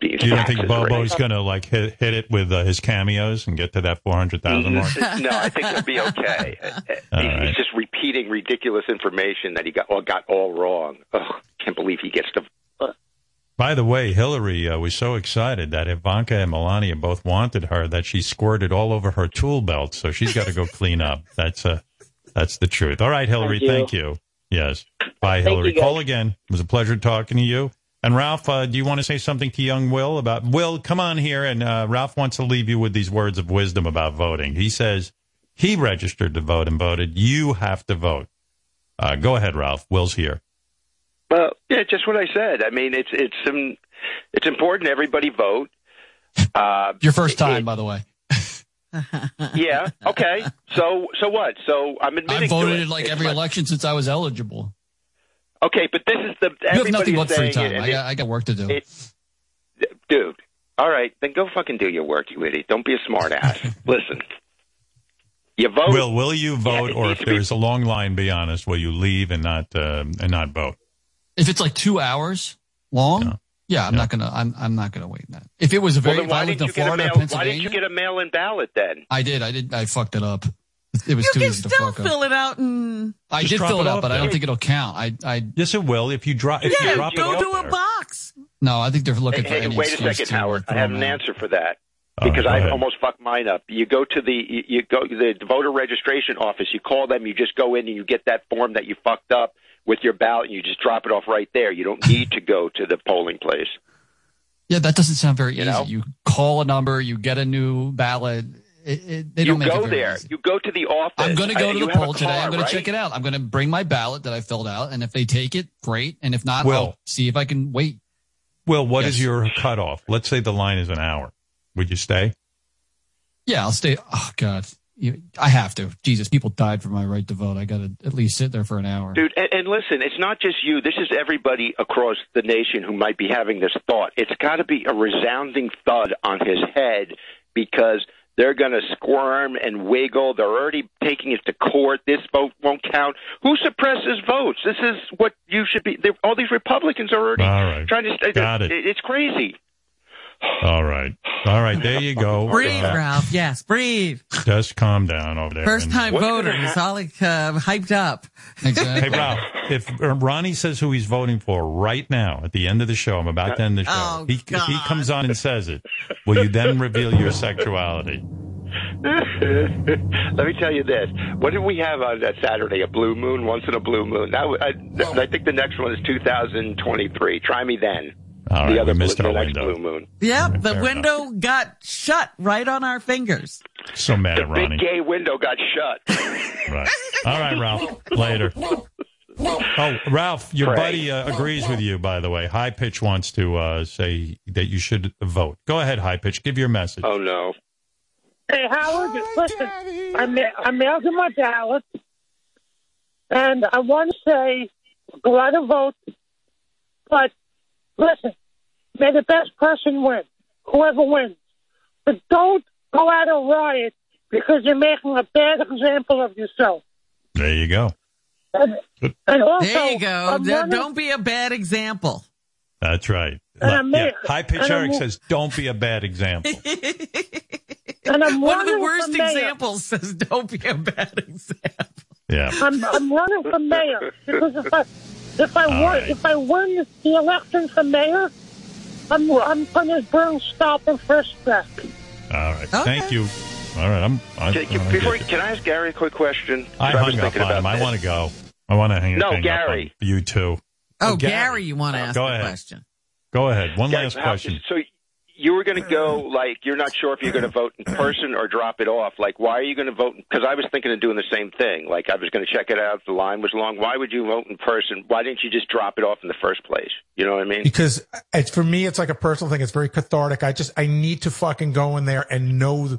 [SPEAKER 1] Do you don't think Bobo's going to like hit, hit it with uh, his cameos and get to that four hundred thousand mark?
[SPEAKER 31] no, I think he'll be okay.
[SPEAKER 1] All
[SPEAKER 31] He-
[SPEAKER 1] right.
[SPEAKER 31] He's just repeating ridiculous information that he got all got all wrong. Oh, can't believe he gets to.
[SPEAKER 1] By the way, Hillary uh, was so excited that Ivanka and Melania both wanted her that she squirted all over her tool belt. So she's got to go clean up. That's uh, that's the truth. All right, Hillary.
[SPEAKER 29] Thank you.
[SPEAKER 1] Thank you. Yes. Bye, Hillary. Call again. It was a pleasure talking to you. And Ralph, uh, do you want to say something to young Will about Will? Come on here, and uh, Ralph wants to leave you with these words of wisdom about voting. He says he registered to vote and voted. You have to vote. Uh, go ahead, Ralph. Will's here.
[SPEAKER 31] Well, yeah, just what I said. I mean, it's it's um, it's important everybody vote. Uh,
[SPEAKER 4] Your first time, by the way.
[SPEAKER 31] yeah. Okay. So so what? So I'm admitting
[SPEAKER 4] I voted
[SPEAKER 31] to it.
[SPEAKER 4] in like
[SPEAKER 31] It's
[SPEAKER 4] every
[SPEAKER 31] my-
[SPEAKER 4] election since I was eligible.
[SPEAKER 31] Okay, but this is the
[SPEAKER 4] You have nothing but free
[SPEAKER 31] saying it,
[SPEAKER 4] time. I got, I got work to do.
[SPEAKER 31] it- dude. All right, then go fucking do your work, you idiot. Don't be a smart ass. Listen, you vote.
[SPEAKER 1] Will will you vote,
[SPEAKER 31] it
[SPEAKER 1] or if
[SPEAKER 31] to be-
[SPEAKER 1] there's a long line, be honest, will you leave and not uh, and not vote?
[SPEAKER 4] If it's like two hours long, yeah, I'm not gonna. I'm I'm not gonna wait that. If it was a
[SPEAKER 31] Well,
[SPEAKER 4] very,
[SPEAKER 31] then
[SPEAKER 4] if
[SPEAKER 31] why didn't
[SPEAKER 4] in
[SPEAKER 31] you get a
[SPEAKER 4] Florida,
[SPEAKER 31] mail?
[SPEAKER 4] or
[SPEAKER 31] Why
[SPEAKER 4] Pennsylvania,
[SPEAKER 31] didn't you get a mail-in ballot then?
[SPEAKER 4] I did. I did. I fucked it up. It was
[SPEAKER 2] You
[SPEAKER 4] too
[SPEAKER 2] can
[SPEAKER 4] easy to
[SPEAKER 2] still
[SPEAKER 4] fuck up.
[SPEAKER 2] fill it out and
[SPEAKER 4] I
[SPEAKER 1] Just
[SPEAKER 4] did fill
[SPEAKER 1] it
[SPEAKER 4] it out,
[SPEAKER 1] off
[SPEAKER 4] but I don't think it'll count. I I
[SPEAKER 1] Yes, it will. If you drop, if you
[SPEAKER 2] yeah,
[SPEAKER 1] drop it
[SPEAKER 2] go
[SPEAKER 1] off
[SPEAKER 2] to a
[SPEAKER 1] there.
[SPEAKER 2] box.
[SPEAKER 4] no. I think they're looking
[SPEAKER 31] Hey,
[SPEAKER 4] for
[SPEAKER 31] hey,
[SPEAKER 4] any
[SPEAKER 31] wait a second,
[SPEAKER 4] to,
[SPEAKER 31] Howard. I have an
[SPEAKER 4] out.
[SPEAKER 31] answer for that. Because
[SPEAKER 1] go
[SPEAKER 31] I almost fucked mine up. You go to the you, you go the voter registration office. You call them. You just go in and you get that form that you fucked up with your ballot, and you just drop it off right there. You don't need to go to the polling place.
[SPEAKER 33] Yeah, that doesn't sound very
[SPEAKER 31] You
[SPEAKER 33] easy.
[SPEAKER 31] know?
[SPEAKER 33] You call a number, you get a new ballot. It, it, they
[SPEAKER 31] you
[SPEAKER 33] don't make
[SPEAKER 31] go
[SPEAKER 33] it very
[SPEAKER 31] there.
[SPEAKER 33] easy.
[SPEAKER 31] You go to the office.
[SPEAKER 33] I'm going to go to the poll today.
[SPEAKER 31] car,
[SPEAKER 33] I'm going
[SPEAKER 31] right?
[SPEAKER 33] to check it out. I'm going to bring my ballot that I filled out, and if they take it, great. And if not,
[SPEAKER 1] Will.
[SPEAKER 33] I'll see if I can wait.
[SPEAKER 1] Well, what is
[SPEAKER 33] Yes.
[SPEAKER 1] your cutoff? Let's say the line is an hour. Would you stay?
[SPEAKER 33] Yeah, I'll stay. Oh God, You- I have to. Jesus, people died for my right to vote. I got to at least sit there for an hour.
[SPEAKER 31] Dude, and, and listen, it's not just you. This is everybody across the nation who might be having this thought. It's got to be a resounding thud on his head because they're going to squirm and wiggle. They're already taking it to court. This vote won't count. Who suppresses votes? This is what you should be. All these Republicans are already
[SPEAKER 1] right.
[SPEAKER 31] trying to.
[SPEAKER 1] Got it.
[SPEAKER 31] It's crazy.
[SPEAKER 1] All right. All right. There you go.
[SPEAKER 2] Breathe,
[SPEAKER 1] Uh,
[SPEAKER 2] Ralph. Yes, breathe.
[SPEAKER 1] Just calm down over there.
[SPEAKER 2] First
[SPEAKER 1] And-
[SPEAKER 2] time voters, all uh, hyped up.
[SPEAKER 1] Hey, Ralph, if uh, Ronnie says who he's voting for right now at the end of the show, I'm about to end the show.
[SPEAKER 2] Oh,
[SPEAKER 1] he, if he comes on and says it, will you then reveal your sexuality?
[SPEAKER 31] Let me tell you this. What did we have on that Saturday? A blue moon, once in a blue moon. Now, I, I think the next one is 2023. Try me then.
[SPEAKER 1] All right,
[SPEAKER 31] the other
[SPEAKER 1] we missed
[SPEAKER 31] blue,
[SPEAKER 1] our window.
[SPEAKER 31] blue moon.
[SPEAKER 2] Yep, the
[SPEAKER 1] Fair
[SPEAKER 2] window got shut right on our fingers.
[SPEAKER 1] So mad
[SPEAKER 31] The
[SPEAKER 1] at Ronnie.
[SPEAKER 31] big gay window got shut.
[SPEAKER 1] Right. All right, Ralph. Later. Oh, Ralph, your
[SPEAKER 31] Pray.
[SPEAKER 1] buddy uh, agrees with you, by the way. High Pitch wants to uh, say that you should vote. Go ahead, High Pitch. Give your message.
[SPEAKER 31] Oh, no.
[SPEAKER 23] Hey, Howard, listen, I, ma- I mailed in my ballot, and I want to say go out and vote, but listen, may the best person win, whoever wins. But don't go out and riot because you're making a bad example of yourself.
[SPEAKER 1] There you go.
[SPEAKER 23] And, and also,
[SPEAKER 2] There you go.
[SPEAKER 23] Running-
[SPEAKER 2] Don't be a bad example.
[SPEAKER 1] That's right.
[SPEAKER 23] And
[SPEAKER 1] yeah. High Pitch
[SPEAKER 23] And I'm
[SPEAKER 1] says, don't be a bad example.
[SPEAKER 23] and I'm
[SPEAKER 2] One of the worst examples says don't be a bad example.
[SPEAKER 1] Yeah.
[SPEAKER 23] I'm I'm running for mayor because if I if I
[SPEAKER 1] All
[SPEAKER 23] win
[SPEAKER 1] right.
[SPEAKER 23] if I win the election for mayor, I'm I'm gonna bring stop and frisk back.
[SPEAKER 1] All right. Thank you. All right. I'm. I'm
[SPEAKER 31] Can, can- before, can I ask Gary a quick question?
[SPEAKER 1] I
[SPEAKER 31] was
[SPEAKER 1] hung up
[SPEAKER 31] thinking
[SPEAKER 1] on him.
[SPEAKER 31] about
[SPEAKER 1] I want to go. I want to hang,
[SPEAKER 31] No,
[SPEAKER 1] hang
[SPEAKER 31] Gary.
[SPEAKER 1] up on you too.
[SPEAKER 2] Oh, oh Gary, you want to oh, ask
[SPEAKER 1] Go
[SPEAKER 2] a
[SPEAKER 1] ahead.
[SPEAKER 2] question?
[SPEAKER 1] Go ahead. One
[SPEAKER 31] Gary,
[SPEAKER 1] last
[SPEAKER 31] how-
[SPEAKER 1] question.
[SPEAKER 31] So you were going to go like you're not sure if you're going to vote in person or drop it off. Like, why are you going to vote? Because I was thinking of doing the same thing. Like, I was going to check it out. If the line was long. Why would you vote in person? Why didn't you just drop it off in the first place? You know what I mean?
[SPEAKER 26] because uh, it's for me it's like a personal thing it's very cathartic i just i need to fucking go in there and know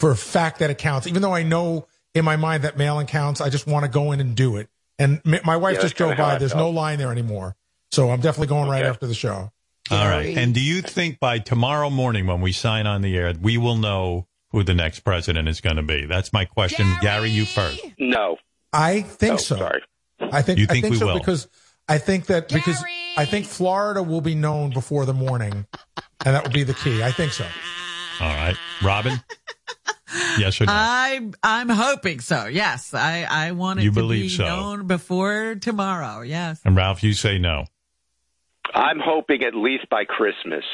[SPEAKER 26] for a fact that it counts even though i know in my mind that mailing counts i just want to go in and do it and my wife
[SPEAKER 31] Yeah,
[SPEAKER 26] just drove by there's no line there anymore so i'm definitely going right after the show
[SPEAKER 1] All right. And do you think by tomorrow morning when we sign on the air, we will know who the next president is going to be? That's my question. Gary, you first.
[SPEAKER 31] No.
[SPEAKER 26] i think
[SPEAKER 31] Oh,
[SPEAKER 26] so
[SPEAKER 31] sorry.
[SPEAKER 26] i think
[SPEAKER 1] You
[SPEAKER 26] i
[SPEAKER 1] think
[SPEAKER 26] think
[SPEAKER 1] we
[SPEAKER 26] so
[SPEAKER 1] will?
[SPEAKER 26] because i think that because i think florida will be known before the morning and that will be the key i think so
[SPEAKER 1] All right. Robin? Yes or no?
[SPEAKER 2] I I'm hoping so. Yes, I I want it
[SPEAKER 1] You
[SPEAKER 2] to
[SPEAKER 1] believe
[SPEAKER 2] be
[SPEAKER 1] so?
[SPEAKER 2] known before tomorrow. Yes.
[SPEAKER 1] and Ralph, you say no.
[SPEAKER 31] I'm hoping at least by Christmas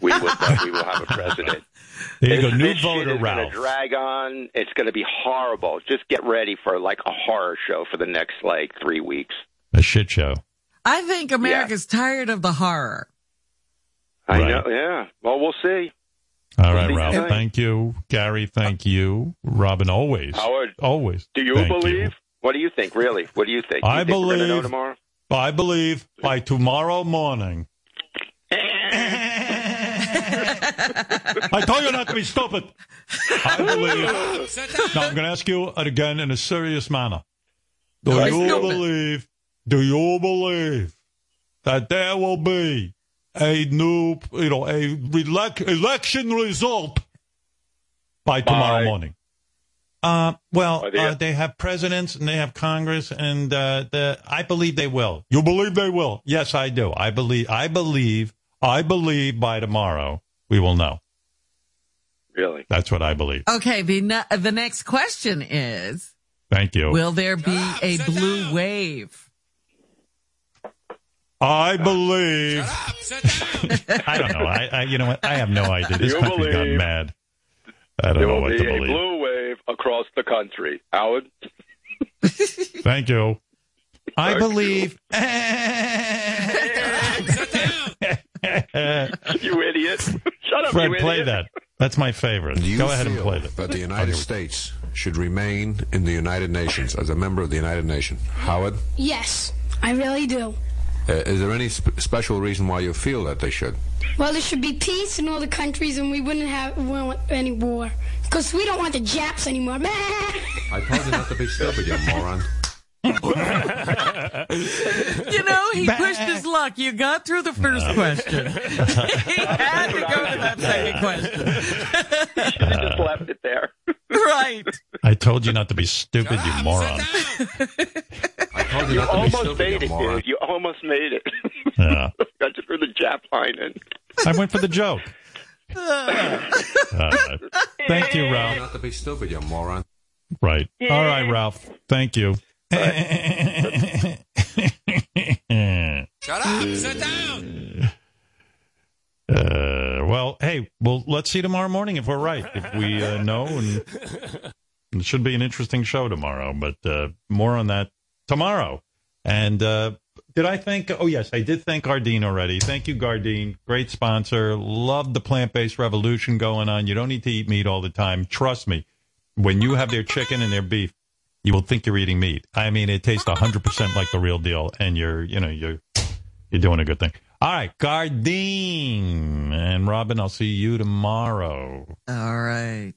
[SPEAKER 31] we will that we will have a president.
[SPEAKER 1] There you go.
[SPEAKER 31] This-
[SPEAKER 1] New
[SPEAKER 31] this shit
[SPEAKER 1] voter
[SPEAKER 31] is gonna drag on. It's going to be horrible. Just get ready for like a horror show for the next like three weeks.
[SPEAKER 1] A shit show.
[SPEAKER 2] I think America's tired of the horror.
[SPEAKER 31] I
[SPEAKER 1] Right.
[SPEAKER 31] know. Yeah. Well, we'll see.
[SPEAKER 1] All right,
[SPEAKER 31] be
[SPEAKER 1] Ralph.
[SPEAKER 31] tonight.
[SPEAKER 1] Thank you. Gary, thank you. Robin, always.
[SPEAKER 31] Howard,
[SPEAKER 1] Always.
[SPEAKER 31] do you
[SPEAKER 1] Thank
[SPEAKER 31] believe? What do you think? Really? What do you think?
[SPEAKER 1] I
[SPEAKER 31] you think We're gonna know
[SPEAKER 1] believe-
[SPEAKER 31] tomorrow.
[SPEAKER 1] I believe by tomorrow morning. I told you not to be stupid. I believe. Now I'm going to ask you again in a serious manner. Do
[SPEAKER 2] No,
[SPEAKER 1] you believe? Do you believe that there will be a new, you know, a elec election result by tomorrow
[SPEAKER 31] By-
[SPEAKER 1] morning? Uh, well,
[SPEAKER 31] By the-
[SPEAKER 1] uh, they have presidents and they have Congress, and uh, the, I believe they will. You believe they will? Yes, I do. I believe. I believe. I believe by tomorrow we will know.
[SPEAKER 31] Really?
[SPEAKER 1] That's what I believe.
[SPEAKER 2] Okay. The ne- the next question is:
[SPEAKER 1] Thank you.
[SPEAKER 2] Will there be a blue wave?
[SPEAKER 1] I believe. I don't know. I, I, you know what? I have no idea. This
[SPEAKER 31] You
[SPEAKER 1] country got
[SPEAKER 31] believe.
[SPEAKER 1] mad. I don't
[SPEAKER 34] There
[SPEAKER 1] know
[SPEAKER 34] will
[SPEAKER 1] what
[SPEAKER 34] be
[SPEAKER 1] to
[SPEAKER 34] a
[SPEAKER 1] believe.
[SPEAKER 34] Blue across the country. Howard?
[SPEAKER 1] Thank you. I believe.
[SPEAKER 34] you idiot. Shut up,
[SPEAKER 1] Fred,
[SPEAKER 34] you
[SPEAKER 1] play that. That's my favorite.
[SPEAKER 35] Do you
[SPEAKER 1] Go ahead and play that.
[SPEAKER 35] that the United States should remain in the United Nations as a member of the United Nations? Howard,
[SPEAKER 36] Yes, I really do.
[SPEAKER 35] Uh, is there any sp- special reason why you feel that they should?
[SPEAKER 36] Well, there should be peace in all the countries, and we wouldn't have we wouldn't want any war. Because we don't want the Japs anymore.
[SPEAKER 35] I told you not to be stupid, you moron.
[SPEAKER 2] You know, he pushed his luck. You got through the first question. he had to go to that second question.
[SPEAKER 34] he should have just left it there.
[SPEAKER 2] Right.
[SPEAKER 1] I told you not to be stupid, you moron.
[SPEAKER 35] I told
[SPEAKER 34] You
[SPEAKER 35] not to be
[SPEAKER 34] almost
[SPEAKER 35] stupid,
[SPEAKER 34] made
[SPEAKER 35] you
[SPEAKER 34] it,
[SPEAKER 35] moron.
[SPEAKER 34] dude. You almost made it.
[SPEAKER 1] Yeah.
[SPEAKER 34] Got you through the Jap line in.
[SPEAKER 1] I went for the joke. Uh. All right. Thank you, Ralph.
[SPEAKER 35] Not to be stupid, you moron.
[SPEAKER 1] Right. All right, Ralph. Thank you.
[SPEAKER 37] Shut up! Sit down!
[SPEAKER 1] Uh, well, hey, well, let's see tomorrow morning if we're right. If we uh, know, and it should be an interesting show tomorrow. But uh, more on that tomorrow. And uh, did I thank? Oh yes, I did thank Gardein already. Thank you, Gardein. Great sponsor. Love the plant-based revolution going on. You don't need to eat meat all the time. Trust me. When you have their chicken and their beef, you will think you're eating meat. I mean, it tastes hundred percent like the real deal, and you're, you know, you're you're doing a good thing. All right, Gardine and Robin. I'll see you tomorrow.
[SPEAKER 2] All right.